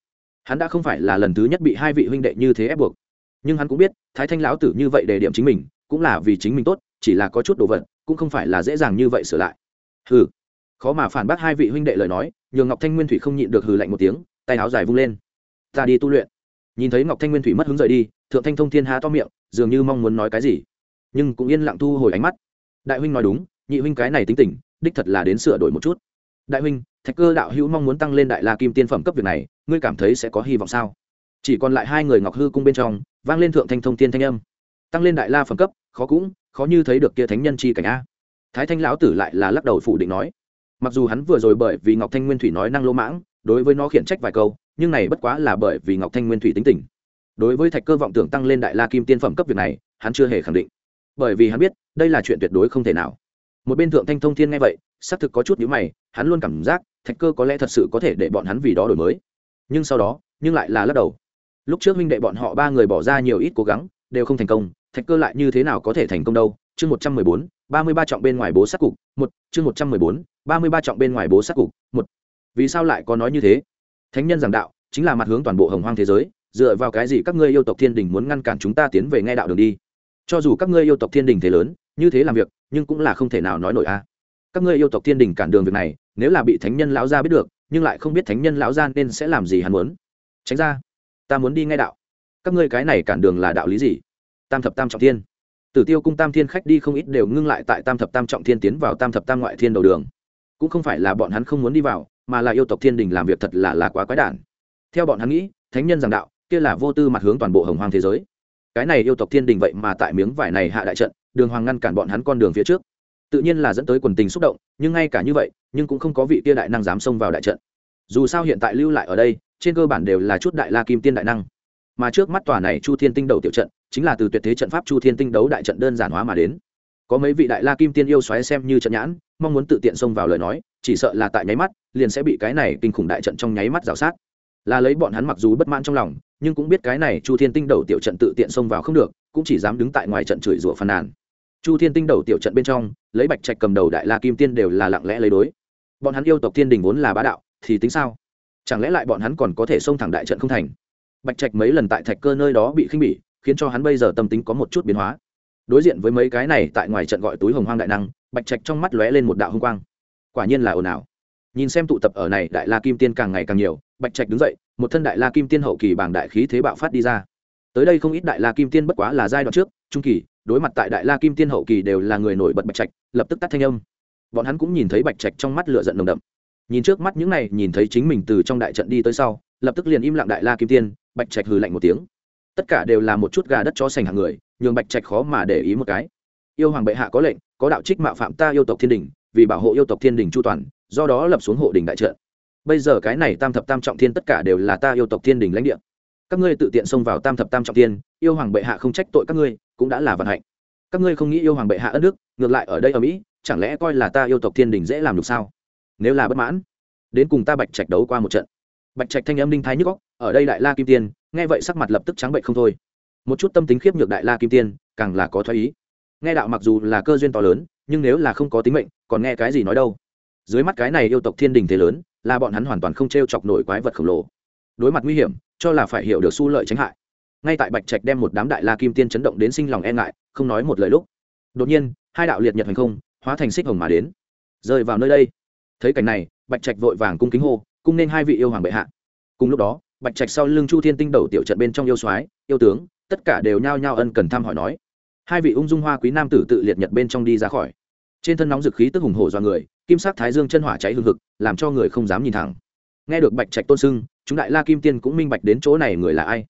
Hắn đã không phải là lần thứ nhất bị hai vị huynh đệ như thế ép buộc. Nhưng hắn cũng biết, thái thanh lão tử như vậy đề điểm chính mình, cũng là vì chính mình tốt, chỉ là có chút đồ vật, cũng không phải là dễ dàng như vậy sửa lại. Hừ. Khó mà phản bác hai vị huynh đệ lời nói, nhường ngọc thanh nguyên thủy không nhịn được hừ lạnh một tiếng, tay áo dài vung lên. Ta đi tu luyện. Nhìn thấy ngọc thanh nguyên thủy mất hứng rời đi, thượng thanh thông thiên há to miệng, dường như mong muốn nói cái gì nhưng cũng yên lặng thu hồi ánh mắt. Đại huynh nói đúng, nhị huynh cái này tính tình, đích thật là đến sửa đổi một chút. Đại huynh, thạch cơ đạo hữu mong muốn tăng lên đại la kim tiên phẩm cấp việc này, ngươi cảm thấy sẽ có hy vọng sao? Chỉ còn lại hai người ngọc hư cung bên trong, vang lên thượng thanh thông tiên thanh âm. Tăng lên đại la phẩm cấp, khó cũng, khó như thấy được kia thánh nhân chi cảnh a. Thái thanh lão tử lại là lắc đầu phủ định nói. Mặc dù hắn vừa rồi bởi vì ngọc thanh nguyên thủy nói năng lỗ mãng, đối với nó khiển trách vài câu, nhưng này bất quá là bởi vì ngọc thanh nguyên thủy tính tình. Đối với thạch cơ vọng tưởng tăng lên đại la kim tiên phẩm cấp việc này, hắn chưa hề khẳng định bởi vì hắn biết đây là chuyện tuyệt đối không thể nào. Một bên thượng thanh thông thiên nghe vậy, xác thực có chút nhữ mày, hắn luôn cảm giác thạch cơ có lẽ thật sự có thể để bọn hắn vì đó đổi mới. Nhưng sau đó, nhưng lại là lắc đầu. Lúc trước minh đệ bọn họ ba người bỏ ra nhiều ít cố gắng, đều không thành công, thạch cơ lại như thế nào có thể thành công đâu? Chương một trăm mười bốn, ba mươi ba trọng bên ngoài bố sát cục, một, chương một trăm mười bốn, ba mươi ba trọng bên ngoài bố sát cục, một. Vì sao lại có nói như thế? Thánh nhân giảng đạo chính là mặt hướng toàn bộ hồng hoang thế giới, dựa vào cái gì các ngươi yêu tộc thiên đình muốn ngăn cản chúng ta tiến về nghe đạo đường đi? Cho dù các ngươi yêu tộc thiên đình thế lớn, như thế làm việc, nhưng cũng là không thể nào nói nổi a. À. Các ngươi yêu tộc thiên đình cản đường việc này, nếu là bị thánh nhân lão gia biết được, nhưng lại không biết thánh nhân lão gia nên sẽ làm gì hắn muốn. Tránh ra. Ta muốn đi ngay đạo. Các ngươi cái này cản đường là đạo lý gì? Tam thập tam trọng thiên. Tử tiêu cung tam thiên khách đi không ít đều ngưng lại tại tam thập tam trọng thiên tiến vào tam thập tam ngoại thiên đầu đường. Cũng không phải là bọn hắn không muốn đi vào, mà là yêu tộc thiên đình làm việc thật là là quá quái đản. Theo bọn hắn nghĩ, thánh nhân giảng đạo, kia là vô tư mặt hướng toàn bộ hồng hoang thế giới cái này yêu tộc thiên đình vậy mà tại miếng vải này hạ đại trận, đường hoàng ngăn cản bọn hắn con đường phía trước. Tự nhiên là dẫn tới quần tình xúc động, nhưng ngay cả như vậy, nhưng cũng không có vị kia đại năng dám xông vào đại trận. Dù sao hiện tại lưu lại ở đây, trên cơ bản đều là chút đại la kim tiên đại năng. Mà trước mắt tòa này chu thiên tinh đầu tiểu trận, chính là từ tuyệt thế trận pháp chu thiên tinh đấu đại trận đơn giản hóa mà đến. Có mấy vị đại la kim tiên yêu xoáy xem như trận nhãn, mong muốn tự tiện xông vào lời nói, chỉ sợ là tại nháy mắt, liền sẽ bị cái này kinh khủng đại trận trong nháy mắt rào sát là lấy bọn hắn mặc dù bất mãn trong lòng, nhưng cũng biết cái này chu thiên tinh đầu tiểu trận tự tiện xông vào không được, cũng chỉ dám đứng tại ngoài trận chửi rủa phàn nàn. Chu thiên tinh đầu tiểu trận bên trong, lấy bạch trạch cầm đầu đại la kim tiên đều là lặng lẽ lấy đối. Bọn hắn yêu tộc thiên đình vốn là bá đạo, thì tính sao? Chẳng lẽ lại bọn hắn còn có thể xông thẳng đại trận không thành? Bạch trạch mấy lần tại thạch cơ nơi đó bị khinh bỉ, khiến cho hắn bây giờ tâm tính có một chút biến hóa. Đối diện với mấy cái này tại ngoài trận gọi túi hồng hoang đại năng, bạch trạch trong mắt lóe lên một đạo hung quang. Quả nhiên là ồn ào nhìn xem tụ tập ở này đại la kim tiên càng ngày càng nhiều, bạch trạch đứng dậy, một thân đại la kim tiên hậu kỳ bảng đại khí thế bạo phát đi ra. Tới đây không ít đại la kim tiên bất quá là giai đoạn trước, trung kỳ, đối mặt tại đại la kim tiên hậu kỳ đều là người nổi bật bạch trạch, lập tức tắt thanh âm. Bọn hắn cũng nhìn thấy bạch trạch trong mắt lửa giận nồng đậm. Nhìn trước mắt những này, nhìn thấy chính mình từ trong đại trận đi tới sau, lập tức liền im lặng đại la kim tiên, bạch trạch hừ lạnh một tiếng. Tất cả đều là một chút gà đất cho sành hàng người, nhường bạch trạch khó mà để ý một cái. Yêu hoàng bệ hạ có lệnh, có đạo trích mạo phạm ta yêu tộc thiên đình, vì bảo hộ yêu tộc thiên đình chu toàn do đó lập xuống hộ đình đại trận. Bây giờ cái này tam thập tam trọng thiên tất cả đều là ta yêu tộc thiên đình lãnh địa. Các ngươi tự tiện xông vào tam thập tam trọng thiên, yêu hoàng bệ hạ không trách tội các ngươi, cũng đã là vận hạnh. Các ngươi không nghĩ yêu hoàng bệ hạ ân đức, ngược lại ở đây ở mỹ, chẳng lẽ coi là ta yêu tộc thiên đình dễ làm được sao? Nếu là bất mãn, đến cùng ta bạch trạch đấu qua một trận. Bạch trạch thanh âm ninh thái nhức góc ở đây đại la kim tiên, nghe vậy sắc mặt lập tức trắng bệnh không thôi. Một chút tâm tính khiếp nhược đại la kim tiên, càng là có thoái ý. Nghe đạo mặc dù là cơ duyên to lớn, nhưng nếu là không có tính mệnh, còn nghe cái gì nói đâu? Dưới mắt cái này yêu tộc thiên đình thế lớn, là bọn hắn hoàn toàn không t r e o chọc nổi quái vật khổng lồ. Đối mặt nguy hiểm, cho là phải hiểu được su lợi tránh hại. Ngay tại bạch trạch đem một đám đại la kim tiên chấn động đến sinh lòng e ngại, không nói một lời lúc. Đột nhiên, hai đạo liệt nhật hành không, hóa thành xích hồng mà đến. Rơi vào nơi đây. Thấy cảnh này, bạch trạch vội vàng cung kính hô, cung nên hai vị yêu hoàng bệ hạ. Cùng lúc đó, bạch trạch sau lưng chu thiên tinh đầu tiểu trận bên trong yêu soái, yêu tướng, tất cả đều nhao nhao ân cần thăm hỏi nói. Hai vị ung dung hoa quý nam tử tự liệt nhật bên trong đi ra khỏi. Trên thân nóng dực khí tức hùng hổ do người kim sắc thái dương chân hỏa cháy hương hực, làm cho người không dám nhìn thẳng. Nghe được bạch trạch tôn sưng chúng đại la kim tiên cũng minh bạch đến chỗ này người là ai.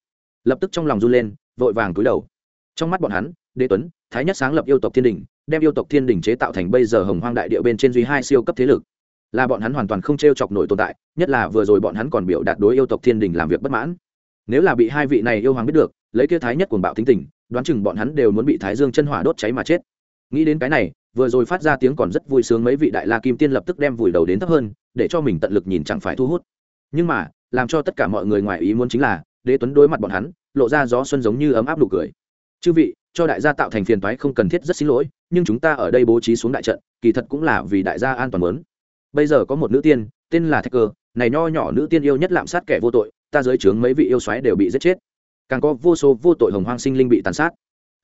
Lập tức trong lòng run lên, vội vàng túi đầu. Trong mắt bọn hắn, đế tuấn, thái nhất sáng lập yêu tộc thiên đình, đem yêu tộc thiên đình chế tạo thành bây giờ hồng hoang đại địa bên trên duy hai siêu cấp thế lực. Là bọn hắn hoàn toàn không t r e o chọc nổi tồn tại, nhất là vừa rồi bọn hắn còn biểu đạt đối yêu tộc thiên đình làm việc bất mãn. Nếu là bị hai vị này yêu hoàng biết được, lấy kia thái nhất cuồng bạo tính tình, đoán chừng bọn hắn đều muốn bị thái dương chân hỏa đốt cháy mà chết. Nghĩ đến cái này vừa rồi phát ra tiếng còn rất vui sướng, mấy vị đại la kim tiên lập tức đem vùi đầu đến thấp hơn, để cho mình tận lực nhìn chẳng phải thu hút. Nhưng mà, làm cho tất cả mọi người ngoài ý muốn chính là, đế tuấn đối mặt bọn hắn, lộ ra gió xuân giống như ấm áp nụ cười. Chư vị, cho đại gia tạo thành phiền toái không cần thiết rất xin lỗi, nhưng chúng ta ở đây bố trí xuống đại trận, kỳ thật cũng là vì đại gia an toàn lớn bây giờ có một nữ tiên, tên là thạch cơ, này nho nhỏ nữ tiên yêu nhất lạm sát kẻ vô tội, ta dưới trướng mấy vị yêu xoáy đều bị giết chết. Càng có vô số vô tội hồng hoang sinh linh bị tàn sát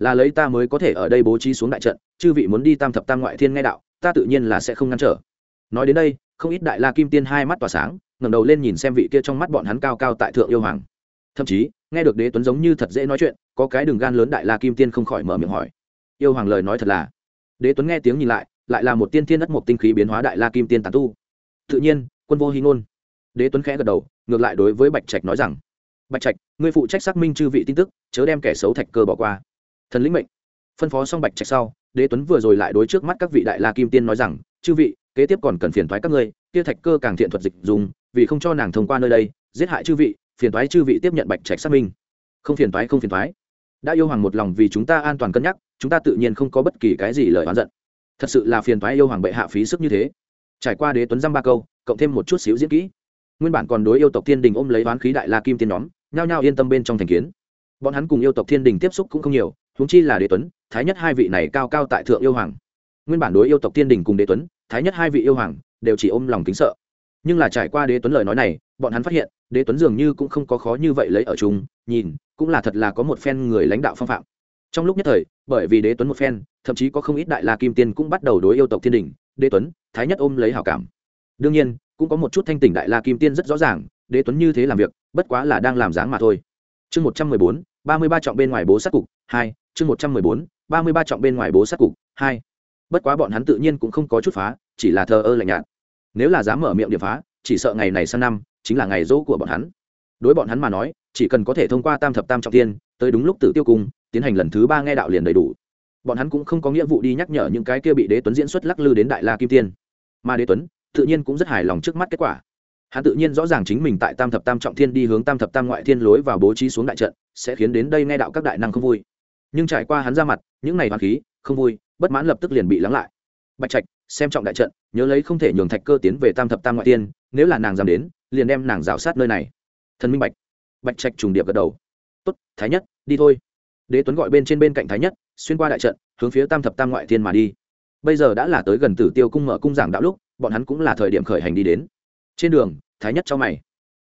là lấy ta mới có thể ở đây bố trí xuống đại trận, chư vị muốn đi tam thập tam ngoại thiên nghe đạo, ta tự nhiên là sẽ không ngăn trở. Nói đến đây, không ít đại la kim tiên hai mắt tỏa sáng, ngẩng đầu lên nhìn xem vị kia trong mắt bọn hắn cao cao tại thượng yêu hoàng. Thậm chí, nghe được đế tuấn giống như thật dễ nói chuyện, có cái đường gan lớn đại la kim tiên không khỏi mở miệng hỏi. Yêu hoàng lời nói thật là. Đế tuấn nghe tiếng nhìn lại lại là một tiên thiên đất một tinh khí biến hóa đại la kim tiên tàn tu. Tự nhiên, quân vô hy ngôn. Đế tuấn khẽ gật đầu, ngược lại đối với bạch trạch nói rằng, bạch trạch, ngươi phụ trách xác minh chư vị tin tức, chớ đem kẻ xấu thạch cơ bỏ qua thần lĩnh mệnh. Phân phó xong bạch trạch sau, đế tuấn vừa rồi lại đối trước mắt các vị đại la kim tiên nói rằng, chư vị, kế tiếp còn cần phiền thoái các ngươi, kia thạch cơ càng thiện thuật dịch dùng, vì không cho nàng thông qua nơi đây, giết hại chư vị, phiền thoái chư vị tiếp nhận bạch trạch xác minh. Không phiền thoái không phiền thoái đã yêu hoàng một lòng vì chúng ta an toàn cân nhắc, chúng ta tự nhiên không có bất kỳ cái gì lời oán giận. Thật sự là phiền thoái yêu hoàng bệ hạ phí sức như thế. Trải qua đế tuấn dăm ba câu, cộng thêm một chút xíu diễn kỹ, nguyên bản còn đối yêu tộc thiên đình ôm lấy oán khí đại la kim tiên nhóm, nhao nhao yên tâm bên trong thành kiến. Bọn hắn cùng yêu tộc thiên đình tiếp xúc cũng không nhiều huống chi là đế tuấn, thái nhất hai vị này cao cao tại thượng yêu hoàng. Nguyên bản đối yêu tộc thiên đình cùng đế tuấn, thái nhất hai vị yêu hoàng đều chỉ ôm lòng kính sợ. Nhưng là trải qua đế tuấn lời nói này, bọn hắn phát hiện, đế tuấn dường như cũng không có khó như vậy lấy ở chúng nhìn, cũng là thật là có một phen người lãnh đạo phong phạm. Trong lúc nhất thời, bởi vì đế tuấn một phen, thậm chí có không ít đại la kim tiên cũng bắt đầu đối yêu tộc thiên đình, đế tuấn, thái nhất ôm lấy hảo cảm. Đương nhiên, cũng có một chút thanh tỉnh đại la kim tiên rất rõ ràng, đế tuấn như thế làm việc, bất quá là đang làm dáng mà thôi. Chương một trăm mười bốn ba mươi ba trọng bên ngoài bố sát cục, hai, chương một trăm mười bốn, ba mươi ba trọng bên ngoài bố sát cục, hai. Bất quá bọn hắn tự nhiên cũng không có chút phá, chỉ là thờ ơ lạnh nhạt. Nếu là dám mở miệng điệp phá, chỉ sợ ngày này sang năm, chính là ngày dỗ của bọn hắn. Đối bọn hắn mà nói, chỉ cần có thể thông qua tam thập tam trọng tiên, tới đúng lúc tử tiêu cung tiến hành lần thứ ba nghe đạo liền đầy đủ. Bọn hắn cũng không có nghĩa vụ đi nhắc nhở những cái kia bị đế tuấn diễn xuất lắc lư đến đại la kim tiên. Mà đế tuấn, tự nhiên cũng rất hài lòng trước mắt kết quả. Hắn tự nhiên rõ ràng chính mình tại tam thập tam trọng thiên đi hướng tam thập tam ngoại thiên lối vào bố trí xuống đại trận sẽ khiến đến đây nghe đạo các đại năng không vui. Nhưng trải qua hắn ra mặt, những ngày hoàng khí, không vui, bất mãn lập tức liền bị lắng lại. Bạch trạch, xem trọng đại trận, nhớ lấy không thể nhường thạch cơ tiến về tam thập tam ngoại tiên, nếu là nàng dám đến, liền đem nàng rào sát nơi này. Thần minh bạch. Bạch trạch trùng điệp gật đầu. Tốt, thái nhất, đi thôi. Đế tuấn gọi bên trên bên cạnh thái nhất, xuyên qua đại trận, hướng phía tam thập tam ngoại thiên mà đi. Bây giờ đã là tới gần tử tiêu cung mở cung giảng đạo lúc, bọn hắn cũng là thời điểm khởi hành đi đến. Trên đường, thái nhất cho mày.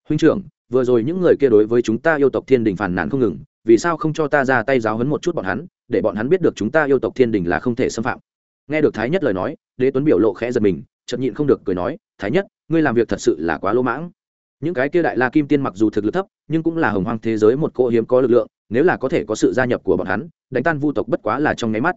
Huynh trưởng vừa rồi những người kia đối với chúng ta yêu tộc thiên đình phản nàn không ngừng, vì sao không cho ta ra tay giáo hấn một chút bọn hắn, để bọn hắn biết được chúng ta yêu tộc thiên đình là không thể xâm phạm. Nghe được thái nhất lời nói, đế tuấn biểu lộ khẽ giật mình chậm nhịn không được cười nói, thái nhất, ngươi làm việc thật sự là quá lỗ mãng. Những cái kia đại la kim tiên mặc dù thực lực thấp, nhưng cũng là hồng hoang thế giới một cỗ hiếm có lực lượng, nếu là có thể có sự gia nhập của bọn hắn, đánh tan vu tộc bất quá là trong nháy mắt.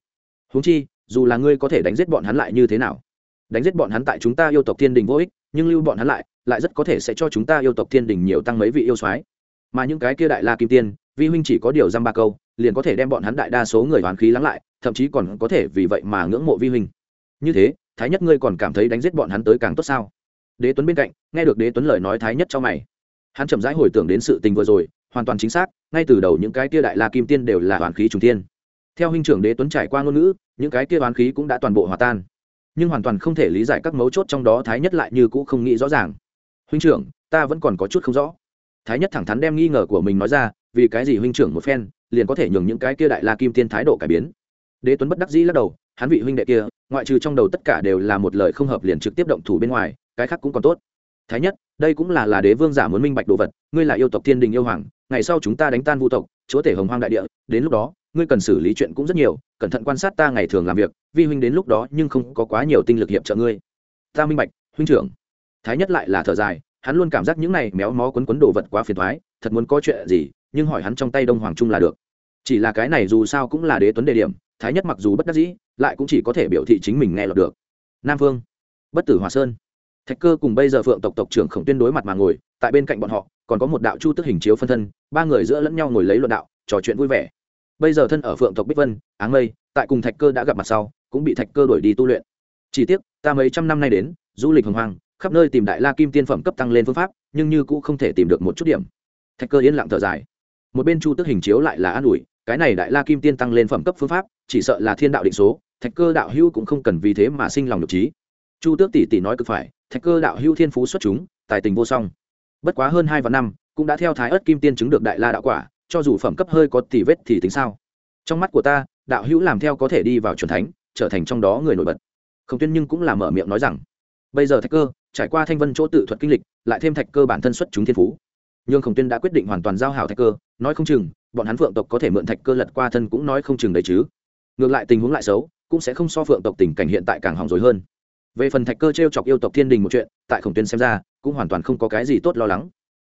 Húng chi, dù là ngươi có thể đánh giết bọn hắn lại như thế nào? Đánh giết bọn hắn tại chúng ta yêu tộc thiên đình vô ích, nhưng lưu bọn hắn lại lại rất có thể sẽ cho chúng ta yêu tộc thiên đình nhiều tăng mấy vị yêu soái. Mà những cái kia đại la kim tiên, vi huynh chỉ có điều dăm ba câu, liền có thể đem bọn hắn đại đa số người hoán khí lắng lại, thậm chí còn có thể vì vậy mà ngưỡng mộ vi huynh. Như thế, thái nhất ngươi còn cảm thấy đánh giết bọn hắn tới càng tốt sao? Đế tuấn bên cạnh, nghe được đế tuấn lời nói thái nhất cho mày. Hắn chậm rãi hồi tưởng đến sự tình vừa rồi, hoàn toàn chính xác, ngay từ đầu những cái kia đại la kim tiên đều là hoàn khí trùng tiên theo huynh trưởng đế tuấn trải qua ngôn ngữ, những cái kia hoàn khí cũng đã toàn bộ hòa tan. Nhưng hoàn toàn không thể lý giải các mấu chốt trong đó thái nhất lại như cũ không nghĩ rõ ràng huynh trưởng, ta vẫn còn có chút không rõ. Thái nhất thẳng thắn đem nghi ngờ của mình nói ra, vì cái gì huynh trưởng một phen, liền có thể nhường những cái kia đại la kim tiên thái độ cải biến. Đế tuấn bất đắc dĩ lắc đầu, hắn vị huynh đệ kia, ngoại trừ trong đầu tất cả đều là một lời không hợp liền trực tiếp động thủ bên ngoài, cái khác cũng còn tốt. Thái nhất, đây cũng là là đế vương giả muốn minh bạch đồ vật, ngươi là yêu tộc thiên đình yêu hoàng, ngày sau chúng ta đánh tan vu tộc, chúa tể hồng hoang đại địa, đến lúc đó, ngươi cần xử lý chuyện cũng rất nhiều, cẩn thận quan sát ta ngày thường làm việc, vi huynh đến lúc đó nhưng không có quá nhiều tinh lực hiệp trợ ngươi. Ta minh bạch, huynh trưởng thái nhất lại là thở dài, hắn luôn cảm giác những này méo mó quấn quấn đồ vật quá phiền thoái thật muốn có chuyện gì, nhưng hỏi hắn trong tay đông hoàng trung là được. Chỉ là cái này dù sao cũng là đế tuấn đề điểm, thái nhất mặc dù bất đắc dĩ, lại cũng chỉ có thể biểu thị chính mình nghe lọt được. Nam vương, bất tử hòa sơn. Thạch cơ cùng bây giờ phượng tộc tộc trưởng khổng tuyên đối mặt mà ngồi, tại bên cạnh bọn họ, còn có một đạo chu tức hình chiếu phân thân, ba người giữa lẫn nhau ngồi lấy luận đạo, trò chuyện vui vẻ. Bây giờ thân ở phượng tộc bích vân, áng mây, tại cùng thạch cơ đã gặp mặt sau, cũng bị thạch cơ đuổi đi tu luyện. Chỉ tiếc, ta mấy trăm năm nay đến, du lịch hồng hoàng khắp nơi tìm đại la kim tiên phẩm cấp tăng lên phương pháp, nhưng như cũng không thể tìm được một chút điểm. Thạch cơ yên lặng thở dài. Một bên chu tức hình chiếu lại là an ủi, cái này đại la kim tiên tăng lên phẩm cấp phương pháp, chỉ sợ là thiên đạo định số, thạch cơ đạo hữu cũng không cần vì thế mà sinh lòng nhục trí. Chu tước tỷ tỷ nói cực phải, thạch cơ đạo hữu thiên phú xuất chúng, tài tình vô song. Bất quá hơn hai vạn năm, cũng đã theo thái ớt kim tiên chứng được đại la đạo quả, cho dù phẩm cấp hơi có tỷ vết thì tính sao? Trong mắt của ta, đạo hữu làm theo có thể đi vào c thánh, trở thành trong đó người nổi bật. Khổng tuyên nhưng cũng là mở miệng nói rằng bây giờ thạch cơ, trải qua thanh vân chỗ tự thuật kinh lịch, lại thêm thạch cơ bản thân xuất chúng thiên phú. Nhưng khổng tuyên đã quyết định hoàn toàn giao hảo thạch cơ, nói không chừng, bọn hắn phượng tộc có thể mượn thạch cơ lật qua thân cũng nói không chừng đấy chứ. Ngược lại tình huống lại xấu, cũng sẽ không so phượng tộc tình cảnh hiện tại càng hỏng rồi hơn. Về phần thạch cơ t r e o chọc yêu tộc thiên đình một chuyện, tại khổng tuyên xem ra, cũng hoàn toàn không có cái gì tốt lo lắng.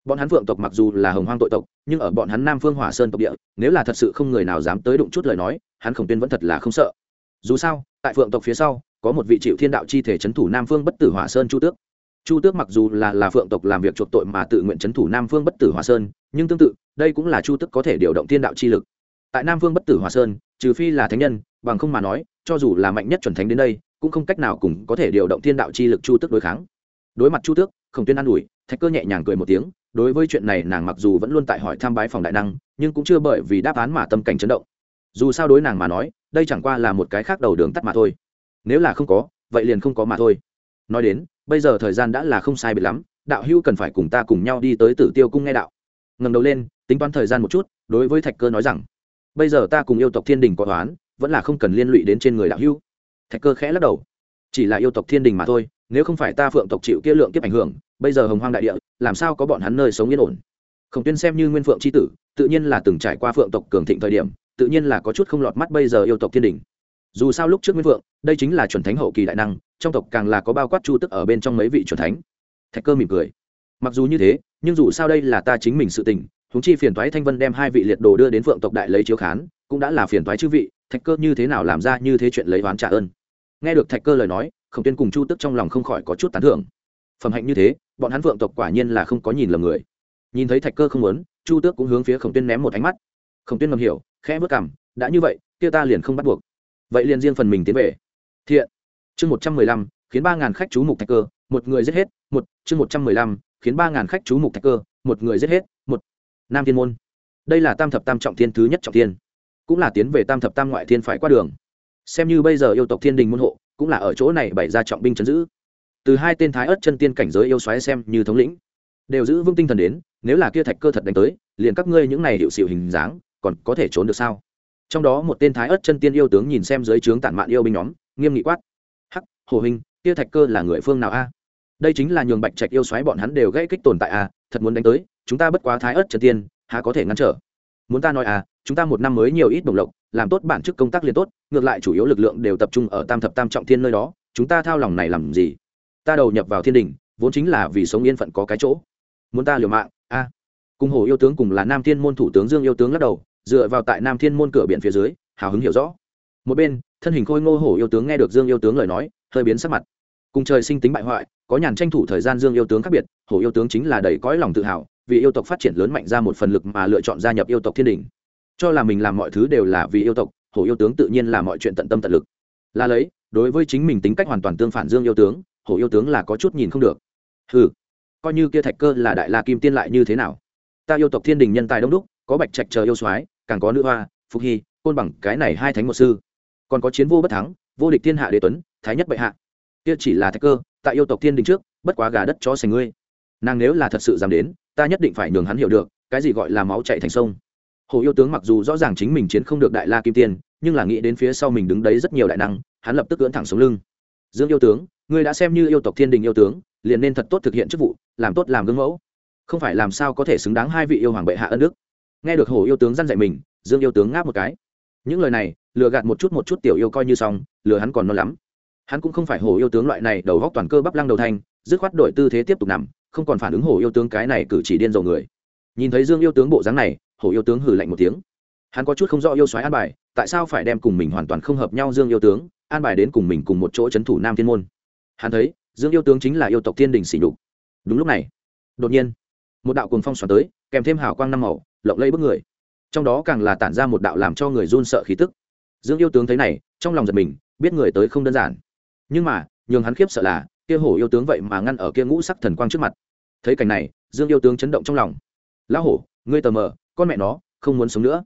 Bọn hắn phượng tộc mặc dù là hồng hoang tội tộc, nhưng ở bọn hắn nam phương hỏa sơn tộc địa, nếu là thật sự không người nào dám tới đụng chút lời nói, hắn khổng tuyên vẫn thật là không sợ. Dù sao, tại phượng tộc phía sau có một vị chịu thiên đạo chi thể c h ấ n thủ nam phương bất tử hỏa sơn chu tước. Chu tước mặc dù là là phượng tộc làm việc chuộc tội mà tự nguyện c h ấ n thủ nam phương bất tử hỏa sơn, nhưng tương tự, đây cũng là chu tước có thể điều động thiên đạo chi lực. Tại nam phương bất tử hỏa sơn, trừ phi là thánh nhân, bằng không mà nói, cho dù là mạnh nhất chuẩn thánh đến đây, cũng không cách nào cùng có thể điều động thiên đạo chi lực chu tước đối kháng. Đối mặt chu tước, khổng tuyên an ủi, thạch cơ nhẹ nhàng cười một tiếng, đối với chuyện này nàng mặc dù vẫn luôn tại hỏi tham bái phòng đại năng, nhưng cũng chưa bởi vì đáp án mà tâm cảnh chấn động. Dù sao đối nàng mà nói, đây chẳng qua là một cái khác đầu đường tắt mà thôi nếu là không có, vậy liền không có mà thôi. Nói đến, bây giờ thời gian đã là không sai biệt lắm, đạo hữu cần phải cùng ta cùng nhau đi tới tử tiêu cung nghe đạo. Ngầm đầu lên, tính toán thời gian một chút, đối với thạch cơ nói rằng, bây giờ ta cùng yêu tộc thiên đình có toán vẫn là không cần liên lụy đến trên người đạo hữu. Thạch cơ khẽ lắc đầu. Chỉ là yêu tộc thiên đình mà thôi, nếu không phải ta phượng tộc chịu kia lượng kiếp ảnh hưởng, bây giờ hồng hoang đại địa, làm sao có bọn hắn nơi sống yên ổn? Khổng tuyên xem như nguyên phượng c h i tử, tự nhiên là từng trải qua phượng tộc cường thịnh thời điểm, tự nhiên là có chút không lọt mắt bây giờ yêu tộc thiên đình dù sao lúc trước nguyên vượng, đây chính là chuẩn thánh hậu kỳ đại năng, trong tộc càng là có bao quát chu tức ở bên trong mấy vị chuẩn thánh. Thạch cơ mỉm cười. Mặc dù như thế, nhưng dù sao đây là ta chính mình sự tình húng chi phiền toái thanh vân đem hai vị liệt đồ đưa đến phượng tộc đại lấy chiếu khán, cũng đã là phiền toái chư vị, thạch cơ như thế nào làm ra như thế chuyện lấy oán trả ơn. Nghe được thạch cơ lời nói, khổng tuyên cùng chu tức trong lòng không khỏi có chút tán thưởng. Phẩm hạnh như thế, bọn hắn phượng tộc quả nhiên là không có nhìn lầm người. Nhìn thấy thạch cơ không muốn, chu tước cũng hướng phía khổng tuyên ném một ánh mắt. Khổng tuyên ngầm hiểu, khẽ vất cảm đã như vậy, kia ta liền không bắt buộc vậy liền riêng phần mình tiến về. Thiện. Chương một trăm mười lăm, khiến ba ngàn khách chú mục thạch cơ, một người giết hết, một, chương một trăm mười lăm, khiến ba ngàn khách chú mục thạch cơ, một người giết hết, một. Nam thiên môn. Đây là tam thập tam trọng thiên thứ nhất trọng thiên. Cũng là tiến về tam thập tam ngoại thiên phải qua đường. Xem như bây giờ yêu tộc thiên đình môn hộ, cũng là ở chỗ này bày ra trọng binh chấn giữ. Từ hai tên thái ớt chân tiên cảnh giới yêu xoáy xem như thống lĩnh, đều giữ vững tinh thần đến, nếu là kia thạch cơ thật đánh tới, liền các ngươi những này hiệu xịu hình dáng, còn có thể trốn được sao? Trong đó một tên thái ớt chân tiên yêu tướng nhìn xem dưới trướng tản mạn yêu binh nhóm, nghiêm nghị quát. Hắc, hồ hình, kia thạch cơ là người phương nào a? Đây chính là nhường bạch trạch yêu xoáy bọn hắn đều gãy kích tồn tại a, thật muốn đánh tới, chúng ta bất quá thái ớt chân tiên, há có thể ngăn trở? Muốn ta nói à chúng ta một năm mới nhiều ít đồng lộc, làm tốt bản chức công tác liền tốt, ngược lại chủ yếu lực lượng đều tập trung ở tam thập tam trọng thiên nơi đó, chúng ta thao lòng này làm gì? Ta đầu nhập vào thiên đình, vốn chính là vì sống yên phận có cái chỗ. Muốn ta liều mạng, a. Cùng hồ yêu tướng cùng là nam thiên môn thủ tướng dương yêu tướng lắc đầu dựa vào tại nam thiên môn cửa biển phía dưới, hào hứng hiểu rõ. Một bên, thân hình khôi ngô hổ yêu tướng nghe được dương yêu tướng lời nói, hơi biến sắc mặt. Cùng trời sinh tính bại hoại, có nhàn tranh thủ thời gian dương yêu tướng khác biệt, hổ yêu tướng chính là đầy cõi lòng tự hào, vì yêu tộc phát triển lớn mạnh ra một phần lực mà lựa chọn gia nhập yêu tộc thiên đình. Cho là mình làm mọi thứ đều là vì yêu tộc, hổ yêu tướng tự nhiên là mọi chuyện tận tâm tận lực. Là lấy, đối với chính mình tính cách hoàn toàn tương phản dương yêu tướng, hổ yêu tướng là có chút nhìn không được. Ừ coi như kia thạch cơ là đại la kim tiên lại như thế nào? Ta yêu tộc thiên đình nhân tài đông đúc, có bạch trạch chờ yêu soái càng có nữ hoa, phục hy, côn bằng cái này hai thánh một sư. Còn có chiến vô bất thắng, vô địch thiên hạ đế tuấn, thái nhất bệ hạ. Kia chỉ là thạch cơ, tại yêu tộc thiên đình trước, bất quá gà đất cho sành ngươi. Nàng nếu là thật sự dám đến, ta nhất định phải nhường hắn hiểu được, cái gì gọi là máu chạy thành sông. Hồ yêu tướng mặc dù rõ ràng chính mình chiến không được đại la kim tiên, nhưng là nghĩ đến phía sau mình đứng đấy rất nhiều đại năng, hắn lập tức cưỡn thẳng sống lưng. Dương yêu tướng, ngươi đã xem như yêu tộc thiên đình yêu tướng, liền nên thật tốt thực hiện chức vụ, làm tốt làm gương mẫu. Không phải làm sao có thể xứng đáng hai vị yêu hoàng bệ hạ ân đức nghe được hổ yêu tướng dăn dạy mình, dương yêu tướng ngáp một cái. Những lời này, lừa gạt một chút một chút tiểu yêu coi như xong, lừa hắn còn non lắm. Hắn cũng không phải hổ yêu tướng loại này đầu góc toàn cơ bắp lăng đầu thanh, dứt khoát đổi tư thế tiếp tục nằm, không còn phản ứng hổ yêu tướng cái này cử chỉ điên dầu người. Nhìn thấy dương yêu tướng bộ dáng này hổ yêu tướng hử lạnh một tiếng. Hắn có chút không rõ yêu soái an bài, tại sao phải đem cùng mình hoàn toàn không hợp nhau dương yêu tướng, an bài đến cùng mình cùng một chỗ c h ấ n thủ nam thiên môn. Hắn thấy, dương yêu tướng chính là yêu tộc thiên đình xỉ đục đúng lúc này, đột nhiên, một đạo cuồng phong xoắn tới, kèm thêm hào quang năm màu lộng lẫy bức người. Trong đó càng là tản ra một đạo làm cho người run sợ khí tức. Dương yêu tướng thấy này, trong lòng giật mình, biết người tới không đơn giản. Nhưng mà, nhường hắn khiếp sợ là, kia hổ yêu tướng vậy mà ngăn ở kia ngũ sắc thần quang trước mặt. Thấy cảnh này, dương yêu tướng chấn động trong lòng. Lão hổ, ngươi tờ mờ, con mẹ nó, không muốn sống nữa.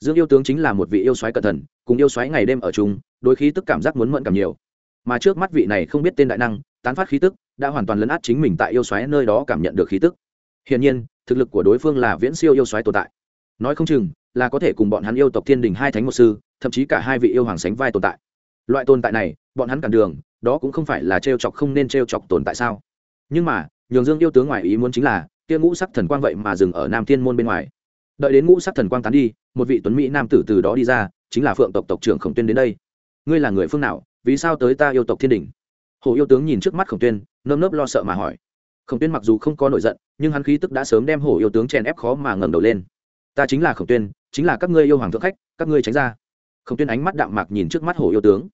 Dương yêu tướng chính là một vị yêu soái cẩn thận cùng yêu soái ngày đêm ở chung, đôi khí tức cảm giác muốn mẫn cảm nhiều. Mà trước mắt vị này không biết tên đại năng, tán phát khí tức, đã hoàn toàn lấn át chính mình tại yêu soái nơi đó cảm nhận được khí tức. Hiển nhiên thực lực của đối phương là viễn siêu yêu soái tồn tại. Nói không chừng, là có thể cùng bọn hắn yêu tộc thiên đình hai thánh một sư, thậm chí cả hai vị yêu hoàng sánh vai tồn tại. Loại tồn tại này, bọn hắn cản đường, đó cũng không phải là trêu chọc không nên trêu chọc tồn tại sao? Nhưng mà, nhường dương yêu tướng ngoài ý muốn chính là, kia ngũ sắc thần quang vậy mà dừng ở nam thiên môn bên ngoài. Đợi đến ngũ sắc thần quang tán đi, một vị tuấn mỹ nam tử từ đó đi ra, chính là phượng tộc tộc trưởng khổng tuyên đến đây. Ngươi là người phương nào, vì sao tới ta yêu tộc thiên đình? Hồ yêu tướng nhìn trước mắt khổng tuyên, nơm nớp lo sợ mà hỏi khổng tuyên mặc dù không có nổi giận, nhưng hắn khí tức đã sớm đem hồ yêu tướng chèn ép khó mà ngẩng đầu lên. Ta chính là khổng tuyên, chính là các ngươi yêu hoàng thượng khách, các ngươi tránh ra. Khổng tuyên ánh mắt đạm mạc nhìn trước mắt hồ yêu tướng.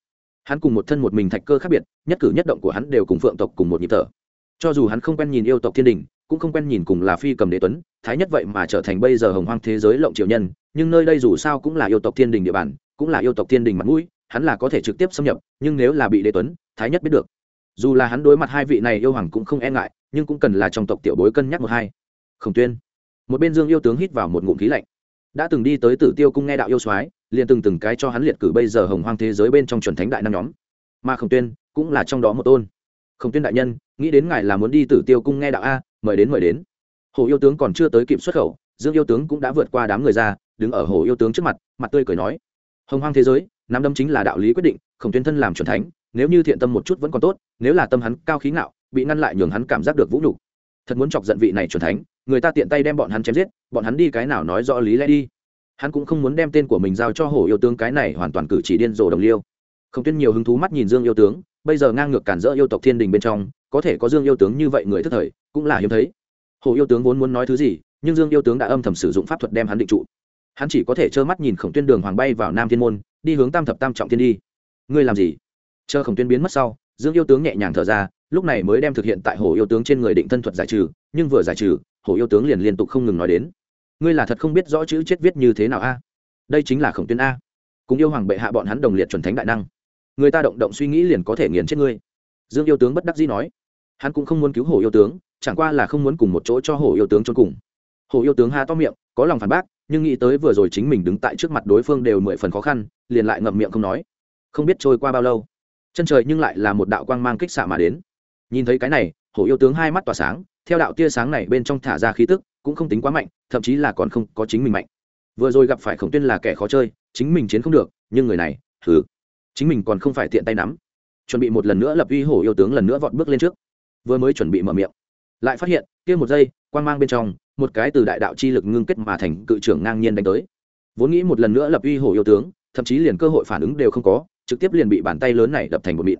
Hắn cùng một thân một mình thạch cơ khác biệt, nhất cử nhất động của hắn đều cùng phượng tộc cùng một nhịp thở. Cho dù hắn không quen nhìn yêu tộc thiên đình, cũng không quen nhìn cùng là phi cầm đế tuấn, thái nhất vậy mà trở thành bây giờ hồng hoang thế giới lộng triều nhân, nhưng nơi đây dù sao cũng là yêu tộc thiên đình địa bàn, cũng là yêu tộc thiên đình mặt mũi, hắn là có thể trực tiếp xâm nhập, nhưng nếu là bị đế tuấn, thái nhất biết được dù là hắn đối mặt hai vị này yêu hoàng cũng không e ngại, nhưng cũng cần là trong tộc tiểu bối cân nhắc một hai. Khổng tuyên, một bên dương yêu tướng hít vào một ngụm khí lạnh. Đã từng đi tới tử tiêu cung nghe đạo yêu soái, liền từng từng cái cho hắn liệt cử bây giờ hồng hoang thế giới bên trong chuẩn thánh đại năm nhóm. Mà khổng tuyên cũng là trong đó một tôn. Khổng tuyên đại nhân, nghĩ đến ngài là muốn đi tử tiêu cung nghe đạo a, mời đến mời đến. Hồ yêu tướng còn chưa tới kịp xuất khẩu, dương yêu tướng cũng đã vượt qua đám người ra, đứng ở hồ yêu tướng trước mặt mặt tươi cười nói. Hồng hoang thế giới, nắm đâm chính là đạo lý quyết định, khổng tuyên thân làm chuẩn thánh nếu như thiện tâm một chút vẫn còn tốt, nếu là tâm hắn cao khí ngạo, bị ngăn lại nhường hắn cảm giác được vũ nhục. Thật muốn chọc giận vị này chuẩn thánh, người ta tiện tay đem bọn hắn chém giết, bọn hắn đi cái nào nói rõ lý lẽ đi. Hắn cũng không muốn đem tên của mình giao cho hổ yêu tướng cái này hoàn toàn cử chỉ điên rồ đồng liêu. Không tuyên nhiều hứng thú mắt nhìn dương yêu tướng, bây giờ ngang ngược cản rỡ yêu tộc thiên đình bên trong, có thể có dương yêu tướng như vậy người thức thời, cũng là hiếm thấy. Hồ yêu tướng vốn muốn nói thứ gì, nhưng dương yêu tướng đã âm thầm sử dụng pháp thuật đem hắn định trụ. Hắn chỉ có thể trơ mắt nhìn khổng tuyên đường hoàng bay vào nam thiên môn, đi hướng tam thập tam trọng thiên đi. Ngươi làm gì? Chờ khổng tuyên biến mất sau, dương yêu tướng nhẹ nhàng thở ra, lúc này mới đem thực hiện tại hồ yêu tướng trên người định thân thuật giải trừ, nhưng vừa giải trừ hồ yêu tướng liền liên tục không ngừng nói đến. Ngươi là thật không biết rõ chữ chết viết như thế nào a? Đây chính là khổng tuyên a. Cùng yêu hoàng bệ hạ bọn hắn đồng liệt chuẩn thánh đại năng. Người ta động động suy nghĩ liền có thể nghiền chết ngươi. Dương yêu tướng bất đắc dĩ nói. Hắn cũng không muốn cứu hồ yêu tướng, chẳng qua là không muốn cùng một chỗ cho hồ yêu tướng trốn cùng. Hồ yêu tướng ha to miệng, có lòng phản bác, nhưng nghĩ tới vừa rồi chính mình đứng tại trước mặt đối phương đều mười phần khó khăn, liền lại ngậm miệng không nói. Không biết trôi qua bao lâu chân trời nhưng lại là một đạo quang mang kích xạ mà đến. Nhìn thấy cái này, hổ yêu tướng hai mắt tỏa sáng, theo đạo tia sáng này bên trong thả ra khí tức, cũng không tính quá mạnh, thậm chí là còn không có chính mình mạnh. Vừa rồi gặp phải khổng tuyên là kẻ khó chơi, chính mình chiến không được, nhưng người này thử chính mình còn không phải tiện tay nắm. Chuẩn bị một lần nữa lập uy hổ yêu tướng lần nữa vọt bước lên trước. Vừa mới chuẩn bị mở miệng, lại phát hiện, kia một giây quan g mang bên trong, một cái từ đại đạo chi lực ngưng kết mà thành cự trưởng ngang nhiên đánh tới. Vốn nghĩ một lần nữa lập uy hổ yêu tướng, thậm chí liền cơ hội phản ứng đều không có trực tiếp liền bị bàn tay lớn này đập thành một mịn.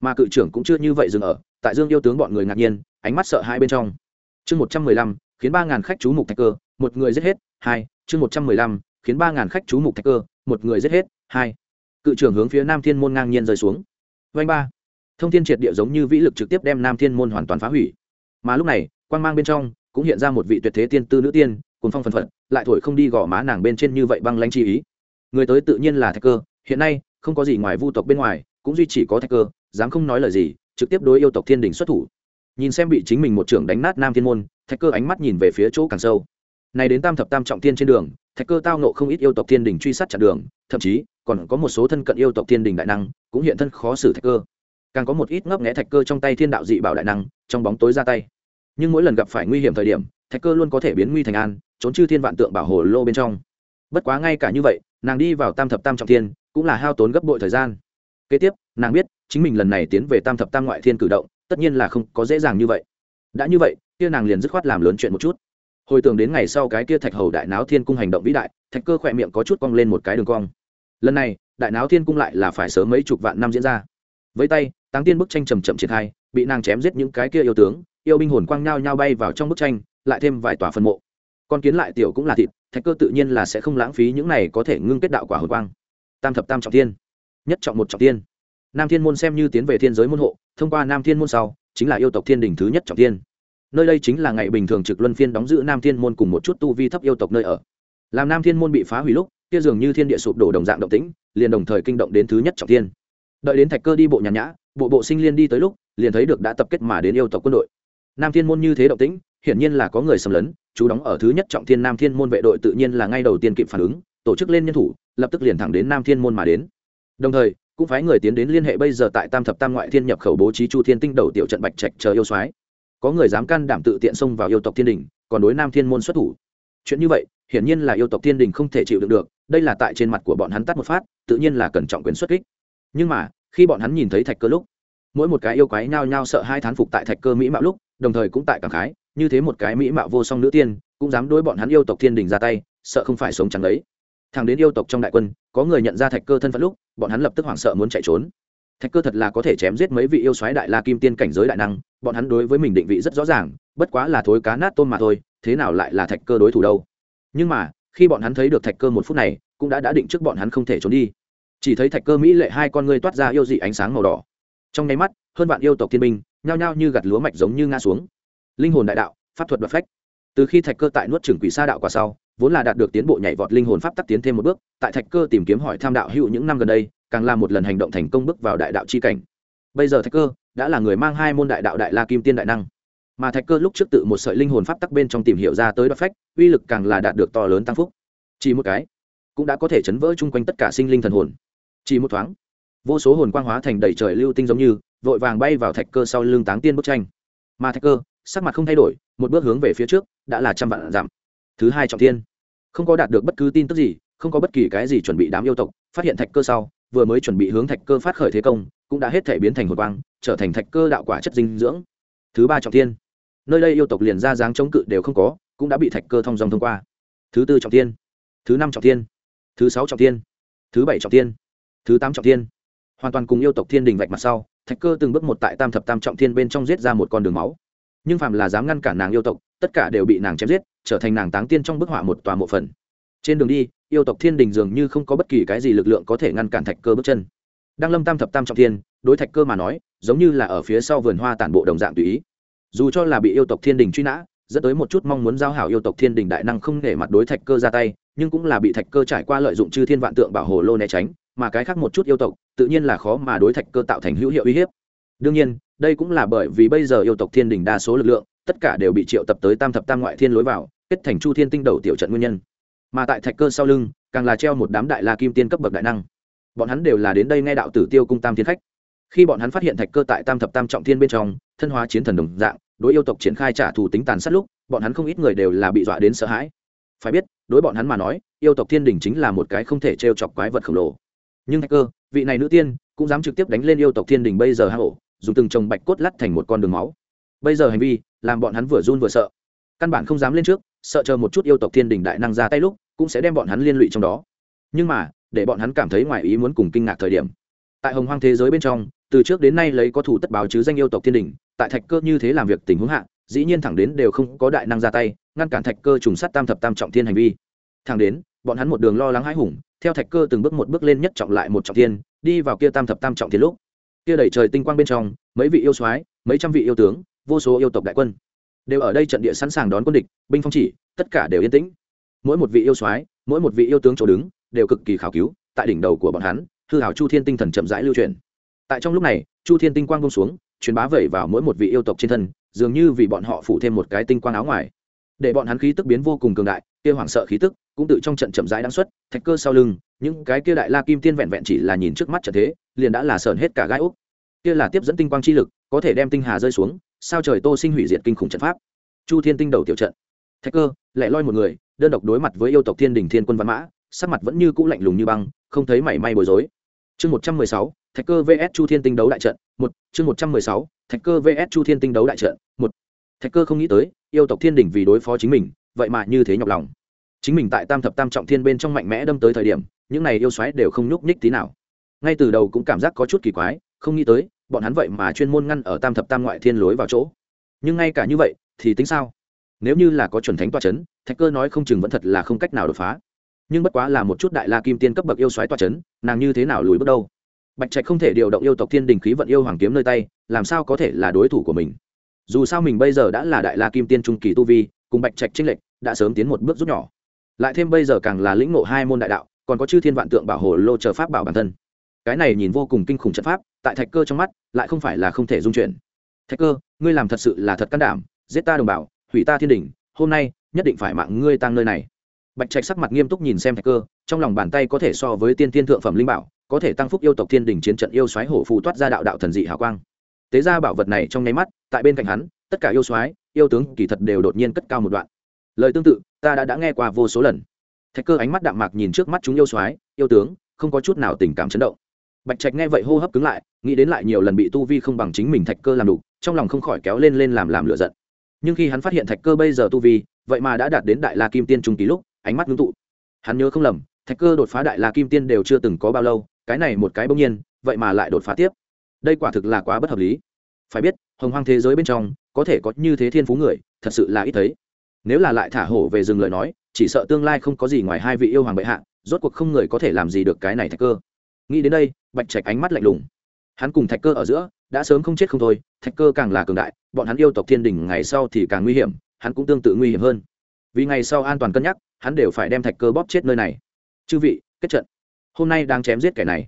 Mà cự trưởng cũng chưa như vậy dừng ở, tại dương yêu tướng bọn người ngạc nhiên, ánh mắt sợ hai bên trong. Chương một trăm mười lăm, khiến ba ngàn khách chú mục thạch cơ, một người giết hết, hai, chương một trăm mười lăm, khiến ba ngàn khách chú mục thạch cơ, một người giết hết, hai. Cự trưởng hướng phía nam thiên môn ngang nhiên rơi xuống. Vanh ba. Thông thiên triệt địa giống như vĩ lực trực tiếp đem nam thiên môn hoàn toàn phá hủy. Mà lúc này quan g mang bên trong cũng hiện ra một vị tuyệt thế tiên tư nữ tiên cùng phong phần phật, lại thổi không đi gõ má nàng bên trên như vậy băng lanh chi ý. Người tới tự nhiên là thạch cơ, hiện nay không có gì ngoài vu tộc bên ngoài, cũng duy chỉ có thạch cơ, dám không nói lời gì, trực tiếp đối yêu tộc thiên đình xuất thủ. Nhìn xem bị chính mình một trưởng đánh nát nam thiên môn, thạch cơ ánh mắt nhìn về phía chỗ càng sâu. Này đến tam thập tam trọng thiên trên đường, thạch cơ tao nộ không ít yêu tộc thiên đình truy sát chặn đường, thậm chí, còn có một số thân cận yêu tộc thiên đình đại năng, cũng hiện thân khó xử thạch cơ. Càng có một ít ngấp nghẽ thạch cơ trong tay thiên đạo dị bảo đại năng, trong bóng tối ra tay. Nhưng mỗi lần gặp phải nguy hiểm thời điểm, thạch cơ luôn có thể biến nguy thành an, trốn chư thiên vạn tượng bảo hồ lô bên trong. Bất quá ngay cả như vậy, nàng đi vào tam thập tam trọng thiên cũng là hao tốn gấp bội thời gian. Kế tiếp, nàng biết, chính mình lần này tiến về tam thập tam ngoại thiên cử động, tất nhiên là không có dễ dàng như vậy. Đã như vậy, kia nàng liền dứt khoát làm lớn chuyện một chút. Hồi tưởng đến ngày sau cái kia thạch hầu đại náo thiên cung hành động vĩ đại, thạch cơ khỏe miệng có chút cong lên một cái đường cong. Lần này, đại náo thiên cung lại là phải sớm mấy chục vạn năm diễn ra. Với tay, táng tiên bức tranh chầm chậm triển khai, bị nàng chém giết những cái kia yêu tướng, yêu binh hồn quang nhao nhao bay vào trong bức tranh, lại thêm vài tòa phân mộ. Con kiến lại tiểu cũng là thịt, thạch cơ tự nhiên là sẽ không lãng phí những này có thể ngưng kết đạo quả hồn quang tam thập tam trọng thiên, nhất trọng một trọng thiên. Nam thiên môn xem như tiến về thiên giới môn hộ, thông qua nam thiên môn sau, chính là yêu tộc thiên đình thứ nhất trọng thiên. Nơi đây chính là ngày bình thường trực luân phiên đóng giữ nam thiên môn cùng một chút tu vi thấp yêu tộc nơi ở. Làm nam thiên môn bị phá hủy lúc, kia dường như thiên địa sụp đổ đồng dạng động tĩnh, liền đồng thời kinh động đến thứ nhất trọng thiên. Đợi đến thạch cơ đi bộ nhàn nhã, bộ bộ sinh liên đi tới lúc, liền thấy được đã tập kết mà đến yêu tộc quân đội. Nam thiên môn như thế động tĩnh, hiển nhiên là có người xâm lấn, chú đóng ở thứ nhất trọng thiên nam thiên môn vệ đội tự nhiên là ngay đầu tiên kịp phản ứng, tổ chức lên nhân thủ lập tức liền thẳng đến nam thiên môn mà đến. Đồng thời, cũng phái người tiến đến liên hệ bây giờ tại tam thập tam ngoại thiên nhập khẩu bố trí chu thiên tinh đầu tiểu trận bạch trạch chờ yêu soái. Có người dám can đảm tự tiện xông vào yêu tộc thiên đình, còn đối nam thiên môn xuất thủ. Chuyện như vậy, hiển nhiên là yêu tộc thiên đình không thể chịu đựng được, đây là tại trên mặt của bọn hắn tắt một phát, tự nhiên là cần trọng quyền xuất kích. Nhưng mà, khi bọn hắn nhìn thấy thạch cơ lúc, mỗi một cái yêu quái nhao nhao sợ hai thán phục tại thạch cơ mỹ mạo lúc, đồng thời cũng tại cảm khái, như thế một cái mỹ mạo vô song nữ tiên, cũng dám đối bọn hắn yêu tộc thiên đình ra tay, sợ không phải sống chẳng đấy thằng đến yêu tộc trong đại quân, có người nhận ra thạch cơ thân phận lúc, bọn hắn lập tức hoảng sợ muốn chạy trốn. Thạch cơ thật là có thể chém giết mấy vị yêu soái đại la kim tiên cảnh giới đại năng, bọn hắn đối với mình định vị rất rõ ràng, bất quá là thối cá nát tôm mà thôi, thế nào lại là thạch cơ đối thủ đâu? Nhưng mà, khi bọn hắn thấy được thạch cơ một phút này, cũng đã đã định trước bọn hắn không thể trốn đi. Chỉ thấy thạch cơ mỹ lệ hai con ngươi toát ra yêu dị ánh sáng màu đỏ. Trong nháy mắt, hơn vạn yêu tộc thiên minh nhao nhao như gặt lúa mạch giống như ngã xuống. Linh hồn đại đạo, pháp thuật đoạt phách. Từ khi thạch cơ tại nuốt trưởng quỷ sa đạo quả sau vốn là đạt được tiến bộ nhảy vọt linh hồn pháp tắc tiến thêm một bước, tại thạch cơ tìm kiếm hỏi tham đạo hữu những năm gần đây, càng là một lần hành động thành công bước vào đại đạo chi cảnh. Bây giờ thạch cơ đã là người mang hai môn đại đạo đại la kim tiên đại năng. Mà thạch cơ lúc trước tự một sợi linh hồn pháp tắc bên trong tìm hiểu ra tới đoạt phách, uy lực càng là đạt được to lớn tăng phúc. Chỉ một cái, cũng đã có thể chấn vỡ chung quanh tất cả sinh linh thần hồn. Chỉ một thoáng, vô số hồn quang hóa thành đầy trời lưu tinh giống như, vội vàng bay vào thạch cơ sau lưng táng tiên bức tranh. Mà thạch cơ, sắc mặt không thay đổi, một bước hướng về phía trước, đã là trăm vạn giảm thứ hai trọng thiên. Không có đạt được bất cứ tin tức gì, không có bất kỳ cái gì chuẩn bị đám yêu tộc, phát hiện thạch cơ sau, vừa mới chuẩn bị hướng thạch cơ phát khởi thế công, cũng đã hết thể biến thành hồn quang, trở thành thạch cơ đạo quả chất dinh dưỡng. Thứ ba trọng thiên. Nơi đây yêu tộc liền ra dáng chống cự đều không có, cũng đã bị thạch cơ thông dòng thông qua. Thứ tư trọng thiên. Thứ năm trọng thiên. Thứ sáu trọng thiên. Thứ bảy trọng thiên. Thứ tám trọng thiên. Hoàn toàn cùng yêu tộc thiên đình vạch mặt sau, thạch cơ từng bước một tại tam thập tam trọng thiên bên trong giết ra một con đường máu nhưng phạm là dám ngăn cản nàng yêu tộc, tất cả đều bị nàng chém giết, trở thành nàng táng tiên trong bức họa một tòa mộ phần. Trên đường đi, yêu tộc thiên đình dường như không có bất kỳ cái gì lực lượng có thể ngăn cản thạch cơ bước chân. Đang lâm tam thập tam trọng thiên, đối thạch cơ mà nói, giống như là ở phía sau vườn hoa tản bộ đồng dạng tùy ý. Dù cho là bị yêu tộc thiên đình truy nã, dẫn tới một chút mong muốn giao hảo yêu tộc thiên đình đại năng không để mặt đối thạch cơ ra tay, nhưng cũng là bị thạch cơ trải qua lợi dụng chư thiên vạn tượng bảo hồ lô né tránh, mà cái khác một chút yêu tộc, tự nhiên là khó mà đối thạch cơ tạo thành hữu hiệu uy hiếp đương nhiên, đây cũng là bởi vì bây giờ yêu tộc thiên đình đa số lực lượng, tất cả đều bị triệu tập tới tam thập tam ngoại thiên lối vào, kết thành chu thiên tinh đầu tiểu trận nguyên nhân. Mà tại thạch cơ sau lưng, càng là treo một đám đại la kim tiên cấp bậc đại năng. Bọn hắn đều là đến đây nghe đạo tử tiêu cung tam thiên khách. Khi bọn hắn phát hiện thạch cơ tại tam thập tam trọng thiên bên trong, thân hóa chiến thần đồng dạng, đối yêu tộc triển khai trả thù tính tàn sát lúc, bọn hắn không ít người đều là bị dọa đến sợ hãi. Phải biết, đối bọn hắn mà nói, yêu tộc thiên đình chính là một cái không thể t r e o chọc quái vật khổng lồ. Nhưng thạch cơ, vị này nữ tiên, cũng dám trực tiếp đánh lên yêu tộc thiên đình bây giờ hang ổ dùng từng trồng bạch cốt lắt thành một con đường máu. Bây giờ hành vi, làm bọn hắn vừa run vừa sợ. Căn bản không dám lên trước, sợ chờ một chút yêu tộc thiên đình đại năng ra tay lúc, cũng sẽ đem bọn hắn liên lụy trong đó. Nhưng mà, để bọn hắn cảm thấy ngoài ý muốn cùng kinh ngạc thời điểm, tại hồng hoang thế giới bên trong, từ trước đến nay lấy có thủ tất báo chứ danh yêu tộc thiên đình, tại thạch cơ như thế làm việc tình huống hạ, dĩ nhiên thẳng đến đều không có đại năng ra tay, ngăn cản thạch cơ trùng sát tam thập tam trọng thiên hành vi. Thẳng đến, bọn hắn một đường lo lắng hãi hùng, theo thạch cơ từng bước một bước lên nhất trọng lại một trọng thiên, đi vào kia tam thập tam trọng thiên lúc kia đẩy trời tinh quang bên trong, mấy vị yêu soái, mấy trăm vị yêu tướng, vô số yêu tộc đại quân, đều ở đây trận địa sẵn sàng đón quân địch, binh phong chỉ, tất cả đều yên tĩnh. Mỗi một vị yêu soái, mỗi một vị yêu tướng chỗ đứng, đều cực kỳ khảo cứu, tại đỉnh đầu của bọn hắn, hư hảo chu thiên tinh thần chậm rãi lưu truyền tại trong lúc này, chu thiên tinh quang bông xuống, truyền bá vẩy vào mỗi một vị yêu tộc trên thân, dường như vì bọn họ phủ thêm một cái tinh quang áo ngoài. Để bọn hắn khí tức biến vô cùng cường đại kia hoảng sợ khí tức, cũng tự trong trận chậm rãi đáng xuất, thạch cơ sau lưng, những cái kia đại la kim tiên vẹn vẹn chỉ là nhìn trước mắt trận thế, liền đã là sờn hết cả gai úc. Kia là tiếp dẫn tinh quang chi lực, có thể đem tinh hà rơi xuống, sao trời tô sinh hủy diệt kinh khủng trận pháp. Chu thiên tinh đầu tiểu trận. Thạch cơ, lại loi một người, đơn độc đối mặt với yêu tộc thiên đình thiên quân văn mã, sắc mặt vẫn như cũ lạnh lùng như băng, không thấy mảy may bối rối. Chương một trăm mười sáu, thạch cơ vs chu thiên tinh đấu đại trận, một, chương một trăm mười sáu, thạch cơ vs chu thiên tinh đấu đại trận, một. Thạch cơ không nghĩ tới, yêu tộc thiên đình vì đối phó chính mình vậy mà như thế nhọc lòng. Chính mình tại tam thập tam trọng thiên bên trong mạnh mẽ đâm tới thời điểm, những này yêu xoáy đều không nhúc nhích tí nào. Ngay từ đầu cũng cảm giác có chút kỳ quái, không nghĩ tới, bọn hắn vậy mà chuyên môn ngăn ở tam thập tam ngoại thiên lối vào chỗ. Nhưng ngay cả như vậy, thì tính sao? Nếu như là có chuẩn thánh toa c h ấ n thạch cơ nói không chừng vẫn thật là không cách nào đột phá. Nhưng bất quá là một chút đại la kim tiên cấp bậc yêu xoáy toa c h ấ n nàng như thế nào lùi bước đâu? Bạch trạch không thể điều động yêu tộc thiên đình khí vận yêu hoàng kiếm nơi tay, làm sao có thể là đối thủ của mình? Dù sao mình bây giờ đã là đại la kim tiên trung kỳ tu vi, cùng bạch trạch trinh lệch đã sớm tiến một bước rút nhỏ. Lại thêm bây giờ càng là lĩnh ngộ hai môn đại đạo, còn có chư thiên vạn tượng bảo hồ lô chờ pháp bảo bản thân. Cái này nhìn vô cùng kinh khủng trận pháp, tại thạch cơ trong mắt, lại không phải là không thể dung chuyển. Thạch cơ, ngươi làm thật sự là thật can đảm, giết ta đồng bào, hủy ta thiên đình hôm nay, nhất định phải mạng ngươi tăng nơi này. Bạch trạch sắc mặt nghiêm túc nhìn xem thạch cơ, trong lòng bàn tay có thể so với tiên tiên thượng phẩm linh bảo, có thể tăng phúc yêu tộc thiên đình chiến trận yêu xoáy hổ phù toát ra đạo đạo thần dị hào quang. Tế ra bảo vật này trong nháy mắt, tại bên cạnh hắn, tất cả yêu xoáy yêu tướng kỳ thật đều đột nhiên cất cao một đoạn lời tương tự, ta đã đã nghe qua vô số lần. Thạch cơ ánh mắt đạm mạc nhìn trước mắt chúng yêu soái, yêu tướng, không có chút nào tình cảm chấn động. Bạch trạch nghe vậy hô hấp cứng lại, nghĩ đến lại nhiều lần bị tu vi không bằng chính mình thạch cơ làm đủ trong lòng không khỏi kéo lên lên làm làm lựa giận. Nhưng khi hắn phát hiện thạch cơ bây giờ tu vi, vậy mà đã đạt đến đại la kim tiên trung ký lúc, ánh mắt ngưng tụ. Hắn nhớ không lầm, thạch cơ đột phá đại la kim tiên đều chưa từng có bao lâu, cái này một cái bỗng nhiên, vậy mà lại đột phá tiếp. Đây quả thực là quá bất hợp lý. Phải biết, hồng hoang thế giới bên trong, có thể có như thế thiên phú người, thật sự là ít thấy nếu là lại thả hổ về rừng lời nói, chỉ sợ tương lai không có gì ngoài hai vị yêu hoàng bệ hạ, rốt cuộc không người có thể làm gì được cái này thạch cơ. Nghĩ đến đây, bạch trạch ánh mắt lạnh lùng. Hắn cùng thạch cơ ở giữa, đã sớm không chết không thôi, thạch cơ càng là cường đại, bọn hắn yêu tộc thiên đình ngày sau thì càng nguy hiểm, hắn cũng tương tự nguy hiểm hơn. Vì ngày sau an toàn cân nhắc, hắn đều phải đem thạch cơ bóp chết nơi này. Chư vị, kết trận. Hôm nay đang chém giết kẻ này.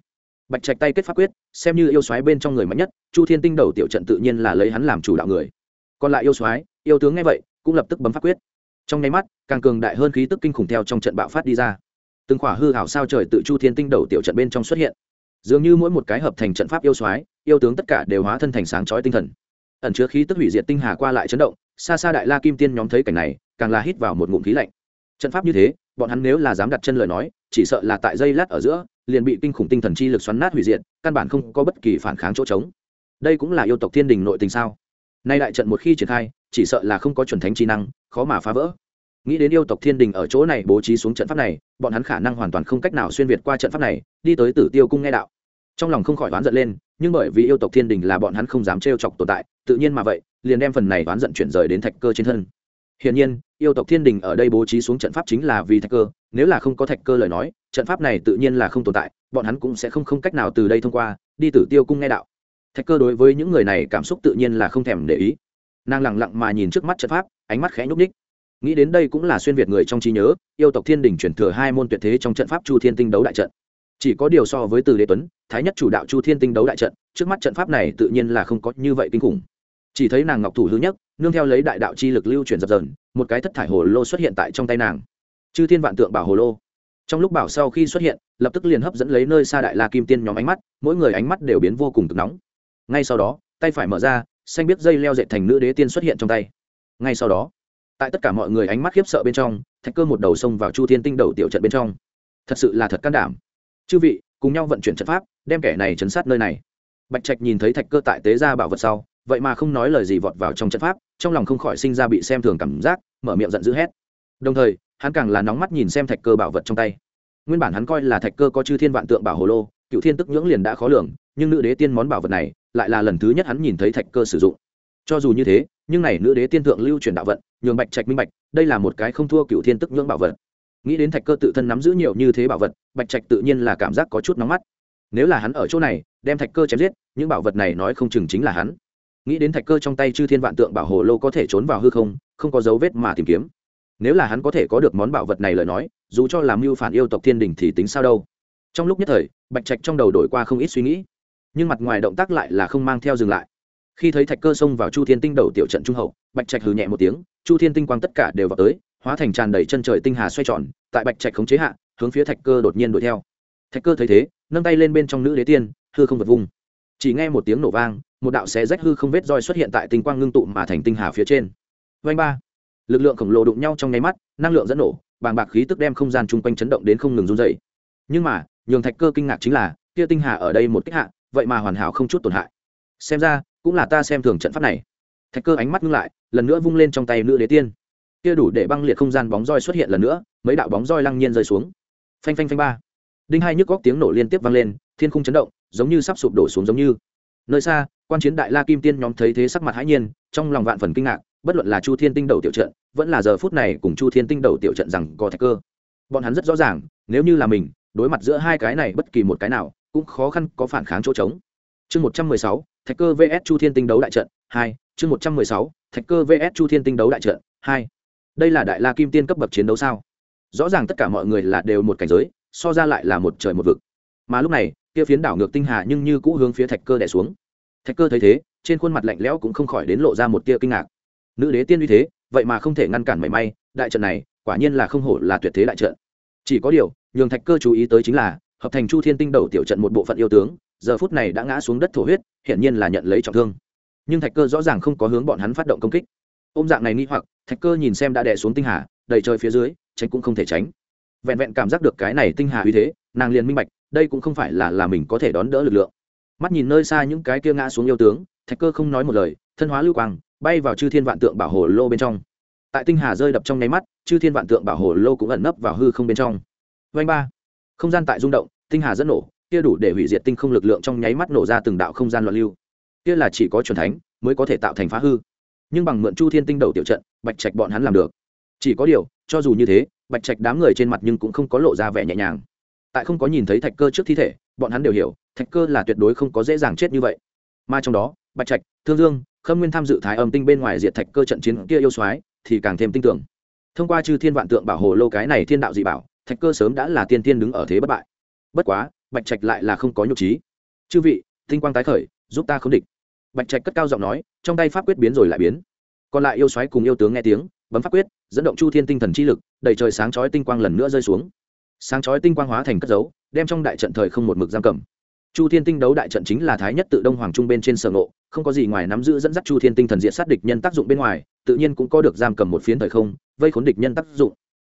Bạch trạch tay kết pháp quyết, xem như yêu xoáy bên trong người mạnh nhất, chu thiên tinh đầu tiểu trận tự nhiên là lấy hắn làm chủ đạo người. Còn lại yêu xoáy yêu tướng nghe vậy, cũng lập tức bấm pháp quyết trong nháy mắt, càng cường đại hơn khí tức kinh khủng theo trong trận bạo phát đi ra. Từng khỏa hư hảo sao trời tự chu thiên tinh đầu tiểu trận bên trong xuất hiện. Dường như mỗi một cái hợp thành trận pháp yêu soái, yêu tướng tất cả đều hóa thân thành sáng chói tinh thần. Ẩn chứa khí tức hủy diệt tinh hà qua lại chấn động, xa xa đại la kim tiên nhóm thấy cảnh này, càng là hít vào một ngụm khí lạnh. Trận pháp như thế, bọn hắn nếu là dám đặt chân lời nói, chỉ sợ là tại dây lát ở giữa, liền bị kinh khủng tinh thần chi lực xoắn nát hủy diệt, căn bản không có bất kỳ phản kháng chỗ trống. Đây cũng là yêu tộc thiên đình nội tình sao? Nay đại trận một khi triển khai, chỉ sợ là không có chuẩn thánh chi năng, khó mà phá vỡ. Nghĩ đến yêu tộc thiên đình ở chỗ này bố trí xuống trận pháp này, bọn hắn khả năng hoàn toàn không cách nào xuyên việt qua trận pháp này, đi tới tử tiêu cung nghe đạo. Trong lòng không khỏi oán giận lên, nhưng bởi vì yêu tộc thiên đình là bọn hắn không dám trêu chọc tồn tại, tự nhiên mà vậy, liền đem phần này oán giận chuyển rời đến thạch cơ trên thân. Hiển nhiên, yêu tộc thiên đình ở đây bố trí xuống trận pháp chính là vì thạch cơ, nếu là không có thạch cơ lời nói, trận pháp này tự nhiên là không tồn tại, bọn hắn cũng sẽ không không cách nào từ đây thông qua, đi tử tiêu cung nghe đạo thạch cơ đối với những người này cảm xúc tự nhiên là không thèm để ý. Nàng lẳng lặng mà nhìn trước mắt trận pháp, ánh mắt khẽ nhúc ních nghĩ đến đây cũng là xuyên việt người trong trí nhớ, yêu tộc thiên đình chuyển thừa hai môn tuyệt thế trong trận pháp chu thiên tinh đấu đại trận. Chỉ có điều so với từ đế tuấn, thái nhất chủ đạo chu thiên tinh đấu đại trận, trước mắt trận pháp này tự nhiên là không có như vậy kinh khủng. Chỉ thấy nàng ngọc thủ hư nhất, nương theo lấy đại đạo chi lực lưu chuyển dập dờn, một cái thất thải hồ lô xuất hiện tại trong tay nàng. Chư thiên vạn tượng bảo hồ lô. Trong lúc bảo sau khi xuất hiện, lập tức liền hấp dẫn lấy nơi xa đại la kim tiên nhóm ánh mắt, mỗi người ánh mắt đều biến vô cùng cực nóng ngay sau đó, tay phải mở ra, xanh biết dây leo dệt thành nữ đế tiên xuất hiện trong tay. Ngay sau đó, tại tất cả mọi người ánh mắt khiếp sợ bên trong, thạch cơ một đầu xông vào chu thiên tinh đầu tiểu trận bên trong. Thật sự là thật can đảm. Chư vị, cùng nhau vận chuyển trận pháp, đem kẻ này chấn sát nơi này. Bạch trạch nhìn thấy thạch cơ tại tế ra bảo vật sau, vậy mà không nói lời gì vọt vào trong trận pháp, trong lòng không khỏi sinh ra bị xem thường cảm giác, mở miệng giận dữ hét. Đồng thời, hắn càng là nóng mắt nhìn xem thạch cơ bảo vật trong tay. Nguyên bản hắn coi là thạch cơ có chư thiên vạn tượng bảo hồ lô, cựu thiên tức nhưỡng liền đã khó lường nhưng nữ đế tiên món bảo vật này lại là lần thứ nhất hắn nhìn thấy thạch cơ sử dụng. Cho dù như thế, nhưng này nữ đế tiên thượng lưu truyền đạo vận, nhường bạch trạch minh bạch, đây là một cái không thua cựu thiên tức nhưỡng bảo vật. Nghĩ đến thạch cơ tự thân nắm giữ nhiều như thế bảo vật, bạch trạch tự nhiên là cảm giác có chút nóng mắt. Nếu là hắn ở chỗ này, đem thạch cơ chém giết, những bảo vật này nói không chừng chính là hắn. Nghĩ đến thạch cơ trong tay chư thiên vạn tượng bảo hồ lô có thể trốn vào hư không không có dấu vết mà tìm kiếm. Nếu là hắn có thể có được món bảo vật này lời nói, dù cho làm mưu phản yêu tộc thiên đình thì tính sao đâu. Trong lúc nhất thời, bạch trạch trong đầu đổi qua không ít suy nghĩ nhưng mặt ngoài động tác lại là không mang theo dừng lại. Khi thấy thạch cơ xông vào chu thiên tinh đầu tiểu trận trung hậu, bạch trạch hừ nhẹ một tiếng, chu thiên tinh quang tất cả đều vào tới, hóa thành tràn đầy chân trời tinh hà xoay tròn, tại bạch trạch khống chế hạ, hướng phía thạch cơ đột nhiên đuổi theo. Thạch cơ thấy thế, nâng tay lên bên trong nữ đế tiên, hư không vật vung chỉ nghe một tiếng nổ vang, một đạo xé rách hư không vết roi xuất hiện tại tinh quang ngưng tụ mà thành tinh hà phía trên. Vanh ba, lực lượng khổng lồ đụng nhau trong nháy mắt, năng lượng dẫn nổ, bàng bạc khí tức đem không gian chung quanh chấn động đến không ngừng run dày nhưng mà, nhường thạch cơ kinh ngạc chính là, kia tinh hà ở đây một cách hạ vậy mà hoàn hảo không chút tổn hại. Xem ra, cũng là ta xem thường trận pháp này. Thạch cơ ánh mắt ngưng lại, lần nữa vung lên trong tay nữ đế tiên. Kia đủ để băng liệt không gian bóng roi xuất hiện lần nữa, mấy đạo bóng roi lăng nhiên rơi xuống. Phanh phanh phanh ba. Đinh hai nhức góc tiếng nổ liên tiếp vang lên, thiên khung chấn động, giống như sắp sụp đổ xuống giống như. Nơi xa, quan chiến đại la kim tiên nhóm thấy thế sắc mặt hãi nhiên, trong lòng vạn phần kinh ngạc, bất luận là chu thiên tinh đầu tiểu trận, vẫn là giờ phút này cùng chu thiên tinh đầu tiểu trận rằng có thạch cơ. Bọn hắn rất rõ ràng, nếu như là mình, đối mặt giữa hai cái này bất kỳ một cái nào cũng khó khăn có phản kháng chỗ trống. Chương một trăm mười sáu, thạch cơ vs chu thiên tinh đấu đại trận, hai, chương một trăm mười sáu, thạch cơ vs chu thiên tinh đấu đại trận, hai. Đây là đại la kim tiên cấp bậc chiến đấu sao? Rõ ràng tất cả mọi người là đều một cảnh giới, so ra lại là một trời một vực. Mà lúc này, kia phiến đảo ngược tinh hà nhưng như cũ hướng phía thạch cơ đẻ xuống. Thạch cơ thấy thế, trên khuôn mặt lạnh lẽo cũng không khỏi đến lộ ra một tia kinh ngạc. Nữ đế tiên uy thế, vậy mà không thể ngăn cản mảy may, đại trận này, quả nhiên là không hổ là tuyệt thế đại trận. Chỉ có điều, nhường thạch cơ chú ý tới chính là hợp thành chu thiên tinh đầu tiểu trận một bộ phận yêu tướng, giờ phút này đã ngã xuống đất thổ huyết, hiển nhiên là nhận lấy trọng thương. Nhưng thạch cơ rõ ràng không có hướng bọn hắn phát động công kích. Ôm dạng này nghi hoặc, thạch cơ nhìn xem đã đè xuống tinh hà, đầy trời phía dưới, tránh cũng không thể tránh. Vẹn vẹn cảm giác được cái này tinh hà uy thế, nàng liền minh bạch, đây cũng không phải là là mình có thể đón đỡ lực lượng. Mắt nhìn nơi xa những cái kia ngã xuống yêu tướng, thạch cơ không nói một lời, thân hóa lưu quang, bay vào chư thiên vạn tượng bảo hồ lô bên trong. Tại tinh hà rơi đập trong nháy mắt, chư thiên vạn tượng bảo hồ lô cũng ẩn nấp vào hư không bên trong. Vanh ba không gian tại rung động, tinh hà dẫn nổ, kia đủ để hủy diệt tinh không lực lượng trong nháy mắt nổ ra từng đạo không gian loạn lưu. Kia là chỉ có chuẩn thánh mới có thể tạo thành phá hư. Nhưng bằng mượn chu thiên tinh đầu tiểu trận, bạch trạch bọn hắn làm được. Chỉ có điều, cho dù như thế, bạch trạch đám người trên mặt nhưng cũng không có lộ ra vẻ nhẹ nhàng. Tại không có nhìn thấy thạch cơ trước thi thể, bọn hắn đều hiểu, thạch cơ là tuyệt đối không có dễ dàng chết như vậy. Mà trong đó, bạch trạch, thương dương, khâm nguyên tham dự thái âm tinh bên ngoài diệt thạch cơ trận chiến kia yêu soái thì càng thêm tin tưởng. Thông qua chư thiên vạn tượng bảo hồ lô cái này thiên đạo dị bảo thạch cơ sớm đã là tiên tiên đứng ở thế bất bại. Bất quá, bạch trạch lại là không có nhục trí. Chư vị, tinh quang tái khởi, giúp ta khống địch. Bạch trạch cất cao giọng nói, trong tay pháp quyết biến rồi lại biến. Còn lại yêu xoáy cùng yêu tướng nghe tiếng, bấm pháp quyết, dẫn động chu thiên tinh thần chi lực đầy trời sáng chói tinh quang lần nữa rơi xuống. Sáng chói tinh quang hóa thành cất dấu, đem trong đại trận thời không một mực giam cầm. Chu thiên tinh đấu đại trận chính là thái nhất tự đông hoàng trung bên trên sở ngộ, không có gì ngoài nắm giữ dẫn dắt chu thiên tinh thần diện sát địch nhân tác dụng bên ngoài, tự nhiên cũng có được giam cầm một phiến thời không, vây khốn địch nhân tác dụng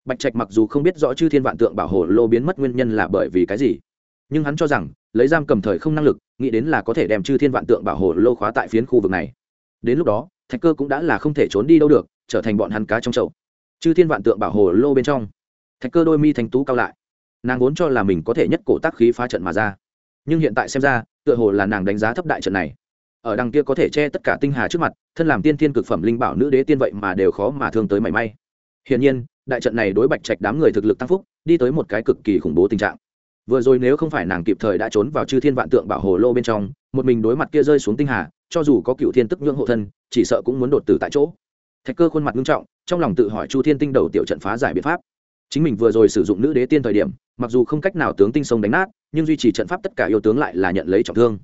bạch trạch mặc dù không biết rõ chư thiên vạn tượng bảo hộ lô biến mất nguyên nhân là bởi vì cái gì, nhưng hắn cho rằng, lấy giam cầm thời không năng lực, nghĩ đến là có thể đem chư thiên vạn tượng bảo hộ lô khóa tại phiến khu vực này. Đến lúc đó, thạch cơ cũng đã là không thể trốn đi đâu được, trở thành bọn hắn cá trong chậu. Chư thiên vạn tượng bảo hộ lô bên trong, thạch cơ đôi mi thành tú cao lại. Nàng vốn cho là mình có thể nhất cổ tác khí phá trận mà ra, nhưng hiện tại xem ra, tựa hồ là nàng đánh giá thấp đại trận này. Ở đằng kia có thể che tất cả tinh hà trước mặt, thân làm tiên thiên cực phẩm linh bảo nữ đế tiên vậy mà đều khó mà thương tới mảy may. Hiển nhiên đại trận này đối bạch trạch đám người thực lực tăng phúc, đi tới một cái cực kỳ khủng bố tình trạng. Vừa rồi nếu không phải nàng kịp thời đã trốn vào chư thiên vạn tượng bảo hồ lô bên trong, một mình đối mặt kia rơi xuống tinh hà, cho dù có cựu thiên tức nhưỡng hộ thân, chỉ sợ cũng muốn đột tử tại chỗ. Thạch cơ khuôn mặt nghiêm trọng, trong lòng tự hỏi chu thiên tinh đầu tiểu trận phá giải biện pháp. Chính mình vừa rồi sử dụng nữ đế tiên thời điểm, mặc dù không cách nào tướng tinh sông đánh nát, nhưng duy trì trận pháp tất cả yêu tướng lại là nhận lấy trọng thương.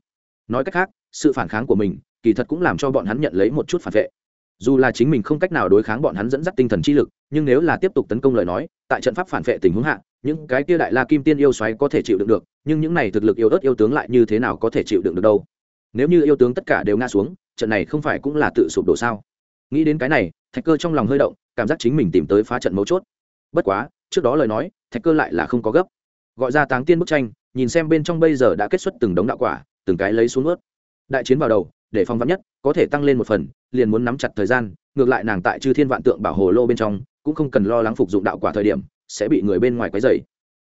Nói cách khác, sự phản kháng của mình, kỳ thật cũng làm cho bọn hắn nhận lấy một chút phản vệ dù là chính mình không cách nào đối kháng bọn hắn dẫn dắt tinh thần chi lực, nhưng nếu là tiếp tục tấn công lời nói, tại trận pháp phản vệ tình huống hạ, những cái kia đại la kim tiên yêu xoáy có thể chịu đựng được, nhưng những này thực lực yêu ớt yêu tướng lại như thế nào có thể chịu đựng được đâu? Nếu như yêu tướng tất cả đều ngã xuống, trận này không phải cũng là tự sụp đổ sao? Nghĩ đến cái này, thạch cơ trong lòng hơi động, cảm giác chính mình tìm tới phá trận mấu chốt. Bất quá, trước đó lời nói, thạch cơ lại là không có gấp. Gọi ra táng tiên bức tranh, nhìn xem bên trong bây giờ đã kết xuất từng đống đạo quả, từng cái lấy xuống ướt đại chiến vào đầu để phong vắn nhất, có thể tăng lên một phần, liền muốn nắm chặt thời gian, ngược lại nàng tại chư thiên vạn tượng bảo hồ lô bên trong, cũng không cần lo lắng phục dụng đạo quả thời điểm, sẽ bị người bên ngoài quấy dày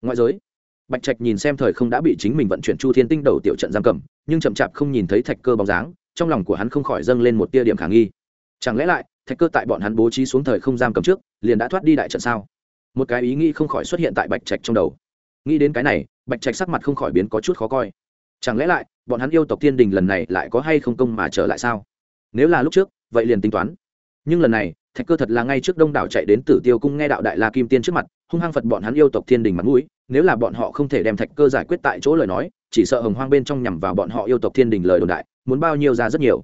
ngoại giới, bạch trạch nhìn xem thời không đã bị chính mình vận chuyển chu thiên tinh đầu tiểu trận giam cầm, nhưng chậm chạp không nhìn thấy thạch cơ bóng dáng, trong lòng của hắn không khỏi dâng lên một tia điểm khả nghi. Chẳng lẽ lại, thạch cơ tại bọn hắn bố trí xuống thời không giam cầm trước, liền đã thoát đi đại trận sao? Một cái ý nghĩ không khỏi xuất hiện tại bạch trạch trong đầu. Nghĩ đến cái này, bạch trạch sắc mặt không khỏi biến có chút khó coi chẳng lẽ lại, bọn hắn yêu tộc thiên đình lần này lại có hay không công mà trở lại sao? Nếu là lúc trước, vậy liền tính toán. Nhưng lần này, thạch cơ thật là ngay trước đông đảo chạy đến tử tiêu cung nghe đạo đại la kim tiên trước mặt, hung hăng phật bọn hắn yêu tộc thiên đình mặt mũi, nếu là bọn họ không thể đem thạch cơ giải quyết tại chỗ lời nói, chỉ sợ hồng hoang bên trong nhằm vào bọn họ yêu tộc thiên đình lời đồn đại, muốn bao nhiêu ra rất nhiều.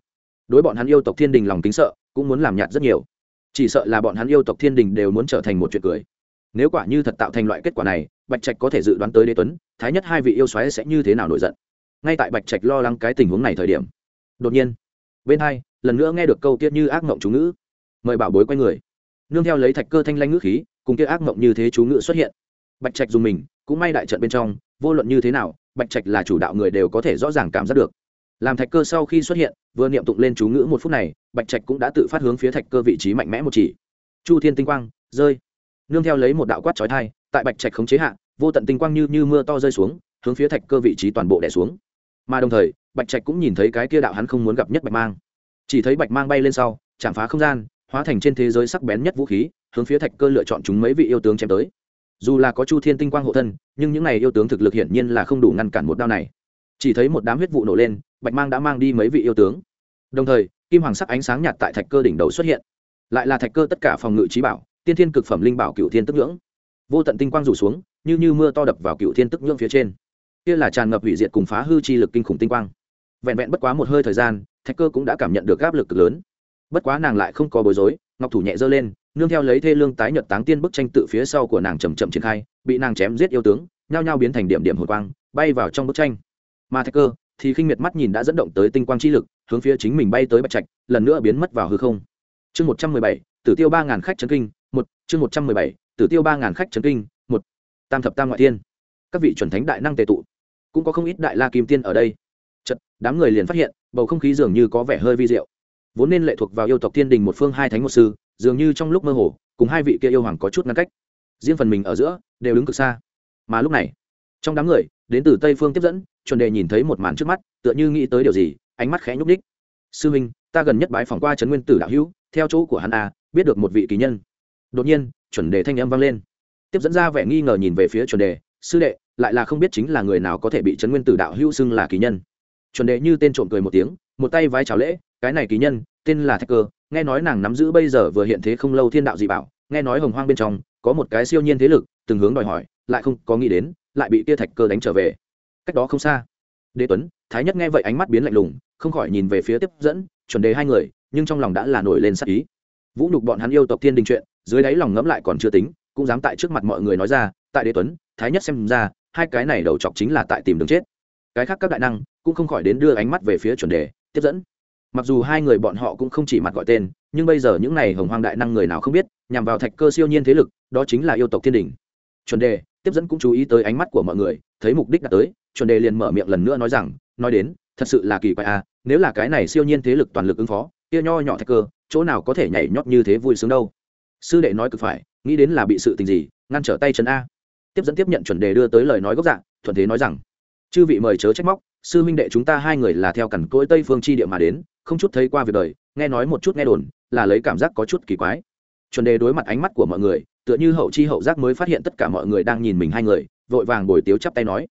Đối bọn hắn yêu tộc thiên đình lòng kính sợ, cũng muốn làm nhạt rất nhiều. Chỉ sợ là bọn hắn yêu tộc thiên đình đều muốn trở thành một chuyện cười. Nếu quả như thật tạo thành loại kết quả này, bạch trạch có thể dự đoán tới đế tuấn, thái nhất hai vị yêu xoáy sẽ như thế nào nổi giận? Ngay tại bạch trạch lo lắng cái tình huống này thời điểm. Đột nhiên, bên hai, lần nữa nghe được câu tiết như ác mộng chú ngữ. Mời bảo bối quay người. Nương theo lấy thạch cơ thanh lanh ngữ khí, cùng kia ác mộng như thế chú ngữ xuất hiện. Bạch trạch dùng mình, cũng may đại trận bên trong, vô luận như thế nào, bạch trạch là chủ đạo người đều có thể rõ ràng cảm giác được. Làm thạch cơ sau khi xuất hiện, vừa niệm tụng lên chú ngữ một phút này, bạch trạch cũng đã tự phát hướng phía thạch cơ vị trí mạnh mẽ một chỉ. Chu thiên tinh quang, rơi. Nương theo lấy một đạo quát trói thai tại bạch trạch khống chế hạ, vô tận tinh quang như như mưa to rơi xuống, hướng phía thạch cơ vị trí toàn bộ đẻ xuống mà đồng thời, bạch trạch cũng nhìn thấy cái kia đạo hắn không muốn gặp nhất bạch mang. Chỉ thấy bạch mang bay lên sau, chạm phá không gian, hóa thành trên thế giới sắc bén nhất vũ khí, hướng phía thạch cơ lựa chọn chúng mấy vị yêu tướng chém tới. Dù là có chu thiên tinh quang hộ thân, nhưng những n à y yêu tướng thực lực hiển nhiên là không đủ ngăn cản một đao này. Chỉ thấy một đám huyết vụ nổ lên, bạch mang đã mang đi mấy vị yêu tướng. Đồng thời, kim hoàng sắc ánh sáng nhạt tại thạch cơ đỉnh đầu xuất hiện. Lại là thạch cơ tất cả phòng ngự trí bảo, tiên thiên cực phẩm linh bảo cựu thiên tức ngưỡng vô tận tinh quang rủ xuống, như như mưa to đập vào cựu thiên tức ngưỡng phía trên kia là tràn ngập hủy diệt cùng phá hư chi lực kinh khủng tinh quang. Vẹn vẹn bất quá một hơi thời gian, thạch cơ cũng đã cảm nhận được áp lực cực lớn. Bất quá nàng lại không có bối rối, ngọc thủ nhẹ giơ lên, nương theo lấy thê lương tái nhật táng tiên bức tranh tự phía sau của nàng chầm chậm triển khai, bị nàng chém giết yêu tướng, nhao nhao biến thành điểm điểm hồi quang, bay vào trong bức tranh. Mà thạch cơ thì khinh miệt mắt nhìn đã dẫn động tới tinh quang chi lực, hướng phía chính mình bay tới bạch trạch, lần nữa biến mất vào hư không. Chương một trăm mười bảy, tử tiêu ba ngàn khách trấn kinh, một, chương một trăm mười bảy, tử tiêu ba ngàn khách trấn kinh, một. Tam thập tam ngoại thiên các vị chuẩn thánh đại năng tề tụ, cũng có không ít đại la kim tiên ở đây. Chật đám người liền phát hiện, bầu không khí dường như có vẻ hơi vi diệu. Vốn nên lệ thuộc vào yêu tộc tiên đình một phương hai thánh một sư, dường như trong lúc mơ hồ, cùng hai vị kia yêu hoàng có chút ngăn cách. Riêng phần mình ở giữa, đều đứng cực xa. Mà lúc này, trong đám người, đến từ tây phương tiếp dẫn, chuẩn đề nhìn thấy một màn trước mắt, tựa như nghĩ tới điều gì, ánh mắt khẽ nhúc ních sư huynh, ta gần nhất bái phỏng qua trấn nguyên tử đạo hữu, theo chỗ của hắn a, biết được một vị kỳ nhân. Đột nhiên, chuẩn đề thanh âm vang lên. Tiếp dẫn ra vẻ nghi ngờ nhìn về phía chuẩn đề sư đệ, lại là không biết chính là người nào có thể bị trấn nguyên tử đạo hữu xưng là kỳ nhân. Chuẩn đệ như tên trộm cười một tiếng, một tay vái chào lễ, cái này kỳ nhân, tên là thạch cơ, nghe nói nàng nắm giữ bây giờ vừa hiện thế không lâu thiên đạo dị bảo, nghe nói hồng hoang bên trong có một cái siêu nhiên thế lực, từng hướng đòi hỏi, lại không có nghĩ đến, lại bị tia thạch cơ đánh trở về. Cách đó không xa, đế tuấn, thái nhất nghe vậy ánh mắt biến lạnh lùng, không khỏi nhìn về phía tiếp dẫn, chuẩn đề hai người, nhưng trong lòng đã là nổi lên sắc ý. Vũ nhục bọn hắn yêu tộc thiên đình chuyện, dưới đáy lòng ngẫm lại còn chưa tính, cũng dám tại trước mặt mọi người nói ra, tại đế tuấn thái nhất xem ra, hai cái này đầu chọc chính là tại tìm đường chết. Cái khác các đại năng cũng không khỏi đến đưa ánh mắt về phía chuẩn đề, tiếp dẫn. Mặc dù hai người bọn họ cũng không chỉ mặt gọi tên, nhưng bây giờ những này hồng hoang đại năng người nào không biết, nhằm vào thạch cơ siêu nhiên thế lực, đó chính là yêu tộc thiên đình. Chuẩn đề, tiếp dẫn cũng chú ý tới ánh mắt của mọi người, thấy mục đích đã tới, chuẩn đề liền mở miệng lần nữa nói rằng, nói đến, thật sự là kỳ quái à nếu là cái này siêu nhiên thế lực toàn lực ứng phó, kia nho nhỏ thạch cơ, chỗ nào có thể nhảy nhót như thế vui sướng đâu. Sư đệ nói cực phải, nghĩ đến là bị sự tình gì, ngăn trở tay chân a tiếp dẫn tiếp nhận chuẩn đề đưa tới lời nói gốc dạng thuận thế nói rằng, chư vị mời chớ trách móc, sư minh đệ chúng ta hai người là theo cẩn cỗi tây phương chi địa mà đến, không chút thấy qua việc đời, nghe nói một chút nghe đồn, là lấy cảm giác có chút kỳ quái. Chuẩn đề đối mặt ánh mắt của mọi người, tựa như hậu chi hậu giác mới phát hiện tất cả mọi người đang nhìn mình hai người, vội vàng bồi tiếu chắp tay nói,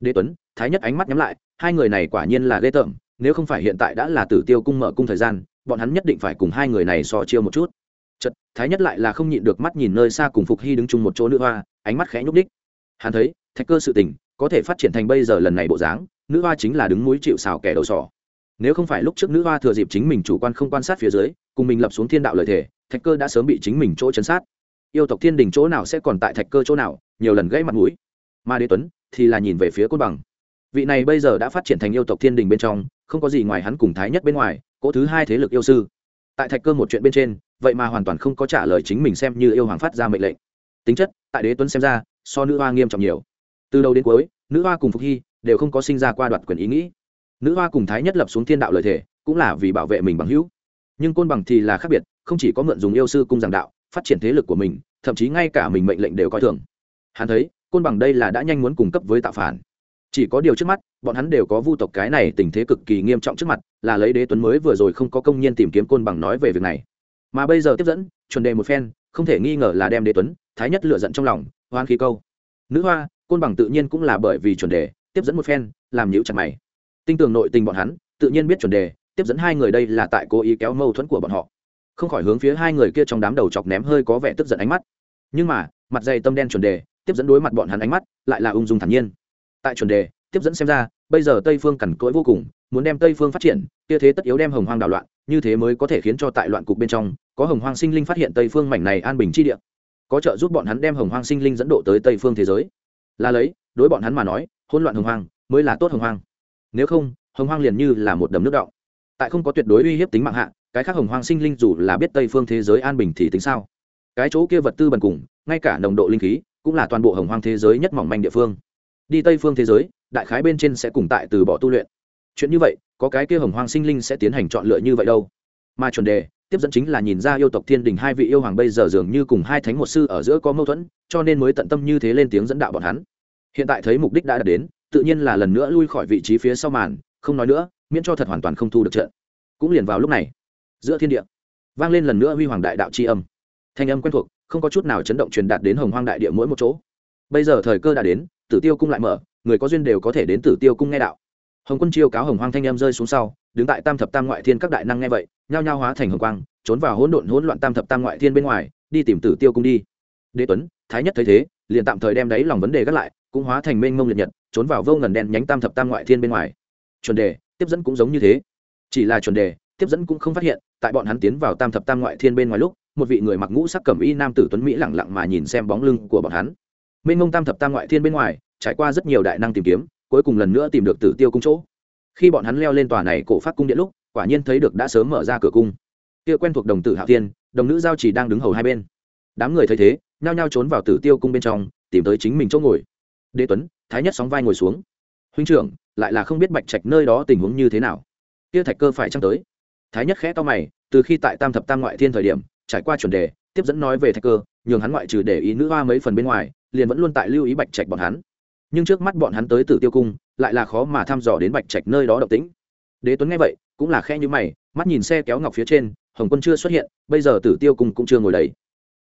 đế tuấn, thái nhất ánh mắt nhắm lại, hai người này quả nhiên là ghê tởm, nếu không phải hiện tại đã là tử tiêu cung mở cung thời gian, bọn hắn nhất định phải cùng hai người này so chiêu một chút. Chật thái nhất lại là không nhịn được mắt nhìn nơi xa cùng phục hy đứng chung một chỗ nữ hoa ánh mắt khẽ nhúc đích hắn thấy, thạch cơ sự tình có thể phát triển thành bây giờ lần này bộ dáng, nữ hoa chính là đứng mũi chịu xào kẻ đầu sỏ. Nếu không phải lúc trước nữ hoa thừa dịp chính mình chủ quan không quan sát phía dưới, cùng mình lập xuống thiên đạo lợi thể thạch cơ đã sớm bị chính mình chỗ chấn sát. Yêu tộc thiên đình chỗ nào sẽ còn tại thạch cơ chỗ nào, nhiều lần gãy mặt mũi. Mà đế tuấn thì là nhìn về phía côn bằng. Vị này bây giờ đã phát triển thành yêu tộc thiên đình bên trong, không có gì ngoài hắn cùng thái nhất bên ngoài, cỗ thứ hai thế lực yêu sư. Tại thạch cơ một chuyện bên trên, vậy mà hoàn toàn không có trả lời chính mình xem như yêu hoàng phát ra mệnh lệnh. Tính chất tại đế tuấn xem ra, so nữ hoa nghiêm trọng nhiều. Từ đầu đến cuối, nữ hoa cùng phục hy đều không có sinh ra qua đoạt quyền ý nghĩ. Nữ hoa cùng thái nhất lập xuống thiên đạo lợi thể, cũng là vì bảo vệ mình bằng hữu. Nhưng côn bằng thì là khác biệt, không chỉ có mượn dùng yêu sư cung giảng đạo, phát triển thế lực của mình, thậm chí ngay cả mình mệnh lệnh đều coi thường. Hắn thấy, côn bằng đây là đã nhanh muốn cung cấp với tạo phản. Chỉ có điều trước mắt, bọn hắn đều có vu tộc cái này tình thế cực kỳ nghiêm trọng trước mặt, là lấy đế tuấn mới vừa rồi không có công nhân tìm kiếm côn bằng nói về việc này. Mà bây giờ tiếp dẫn, chuẩn đề một phen, không thể nghi ngờ là đem đế tuấn thái nhất lựa giận trong lòng, hoan khí câu. Nữ hoa, côn bằng tự nhiên cũng là bởi vì chuẩn đề, tiếp dẫn một phen, làm nhữ chặt mày. Tinh tường nội tình bọn hắn, tự nhiên biết chuẩn đề, tiếp dẫn hai người đây là tại cố ý kéo mâu thuẫn của bọn họ. Không khỏi hướng phía hai người kia trong đám đầu chọc ném hơi có vẻ tức giận ánh mắt. Nhưng mà, mặt dày tâm đen chuẩn đề, tiếp dẫn đối mặt bọn hắn ánh mắt, lại là ung dung thản nhiên. Tại chuẩn đề, tiếp dẫn xem ra, bây giờ tây phương cằn cỗi vô cùng, muốn đem tây phương phát triển, kia thế tất yếu đem hồng hoang đảo loạn, như thế mới có thể khiến cho tại loạn cục bên trong, có hồng hoang sinh linh phát hiện tây phương mảnh này an bình chi địa có trợ giúp bọn hắn đem hồng hoang sinh linh dẫn độ tới tây phương thế giới. Là lấy, đối bọn hắn mà nói, hỗn loạn hồng hoang mới là tốt hồng hoang. Nếu không, hồng hoang liền như là một đầm nước động tại không có tuyệt đối uy hiếp tính mạng hạ, cái khác hồng hoang sinh linh dù là biết tây phương thế giới an bình thì tính sao? Cái chỗ kia vật tư bần cùng, ngay cả nồng độ linh khí, cũng là toàn bộ hồng hoang thế giới nhất mỏng manh địa phương. Đi tây phương thế giới, đại khái bên trên sẽ cùng tại từ bỏ tu luyện. Chuyện như vậy, có cái kia hồng hoang sinh linh sẽ tiến hành chọn lựa như vậy đâu. Mà chuẩn đề tiếp dẫn chính là nhìn ra yêu tộc thiên đình hai vị yêu hoàng bây giờ dường như cùng hai thánh một sư ở giữa có mâu thuẫn, cho nên mới tận tâm như thế lên tiếng dẫn đạo bọn hắn. Hiện tại thấy mục đích đã đạt đến, tự nhiên là lần nữa lui khỏi vị trí phía sau màn, không nói nữa, miễn cho thật hoàn toàn không thu được trận. Cũng liền vào lúc này, giữa thiên địa, vang lên lần nữa huy hoàng đại đạo c h i âm. Thanh âm quen thuộc, không có chút nào chấn động truyền đạt đến hồng hoang đại địa mỗi một chỗ. Bây giờ thời cơ đã đến, tử tiêu cung lại mở, người có duyên đều có thể đến tử tiêu cung nghe đạo. Hồng quân chiêu cáo hồng hoang thanh âm rơi xuống sau đứng tại tam thập tam ngoại thiên các đại năng nghe vậy, nhao nhao hóa thành hồng quang, trốn vào hỗn độn hỗn loạn tam thập tam ngoại thiên bên ngoài, đi tìm tử tiêu cung đi. Đế tuấn, thái nhất thấy thế, liền tạm thời đem đấy lòng vấn đề gác lại, cũng hóa thành mênh mông liệt nhật, trốn vào vô ngần đen nhánh tam thập tam ngoại thiên bên ngoài. Chuẩn đề, tiếp dẫn cũng giống như thế. Chỉ là chuẩn đề, tiếp dẫn cũng không phát hiện, tại bọn hắn tiến vào tam thập tam ngoại thiên bên ngoài lúc, một vị người mặc ngũ sắc cẩm y nam tử tuấn mỹ lẳng lặng mà nhìn xem bóng lưng của bọn hắn. Mênh mông tam thập tam ngoại thiên bên ngoài, trải qua rất nhiều đại năng tìm kiếm, cuối cùng lần nữa tìm được tử tiêu cung chỗ khi bọn hắn leo lên tòa này cổ phát cung điện lúc, quả nhiên thấy được đã sớm mở ra cửa cung. Kia quen thuộc đồng tử hạ thiên, đồng nữ giao chỉ đang đứng hầu hai bên. Đám người thấy thế, nhao nhao trốn vào tử tiêu cung bên trong, tìm tới chính mình chỗ ngồi. Đế tuấn, thái nhất sóng vai ngồi xuống. Huynh trưởng, lại là không biết bạch trạch nơi đó tình huống như thế nào. Kia thạch cơ phải chăng tới? Thái nhất khẽ to mày, từ khi tại tam thập tam ngoại thiên thời điểm, trải qua chuẩn đề, tiếp dẫn nói về thạch cơ, nhường hắn ngoại trừ để ý nữ hoa mấy phần bên ngoài, liền vẫn luôn tại lưu ý bạch trạch bọn hắn. Nhưng trước mắt bọn hắn tới tử tiêu cung lại là khó mà thăm dò đến bạch trạch nơi đó độc tĩnh. Đế tuấn nghe vậy, cũng là khe như mày, mắt nhìn xe kéo ngọc phía trên, hồng quân chưa xuất hiện, bây giờ tử tiêu cung cũng chưa ngồi đầy.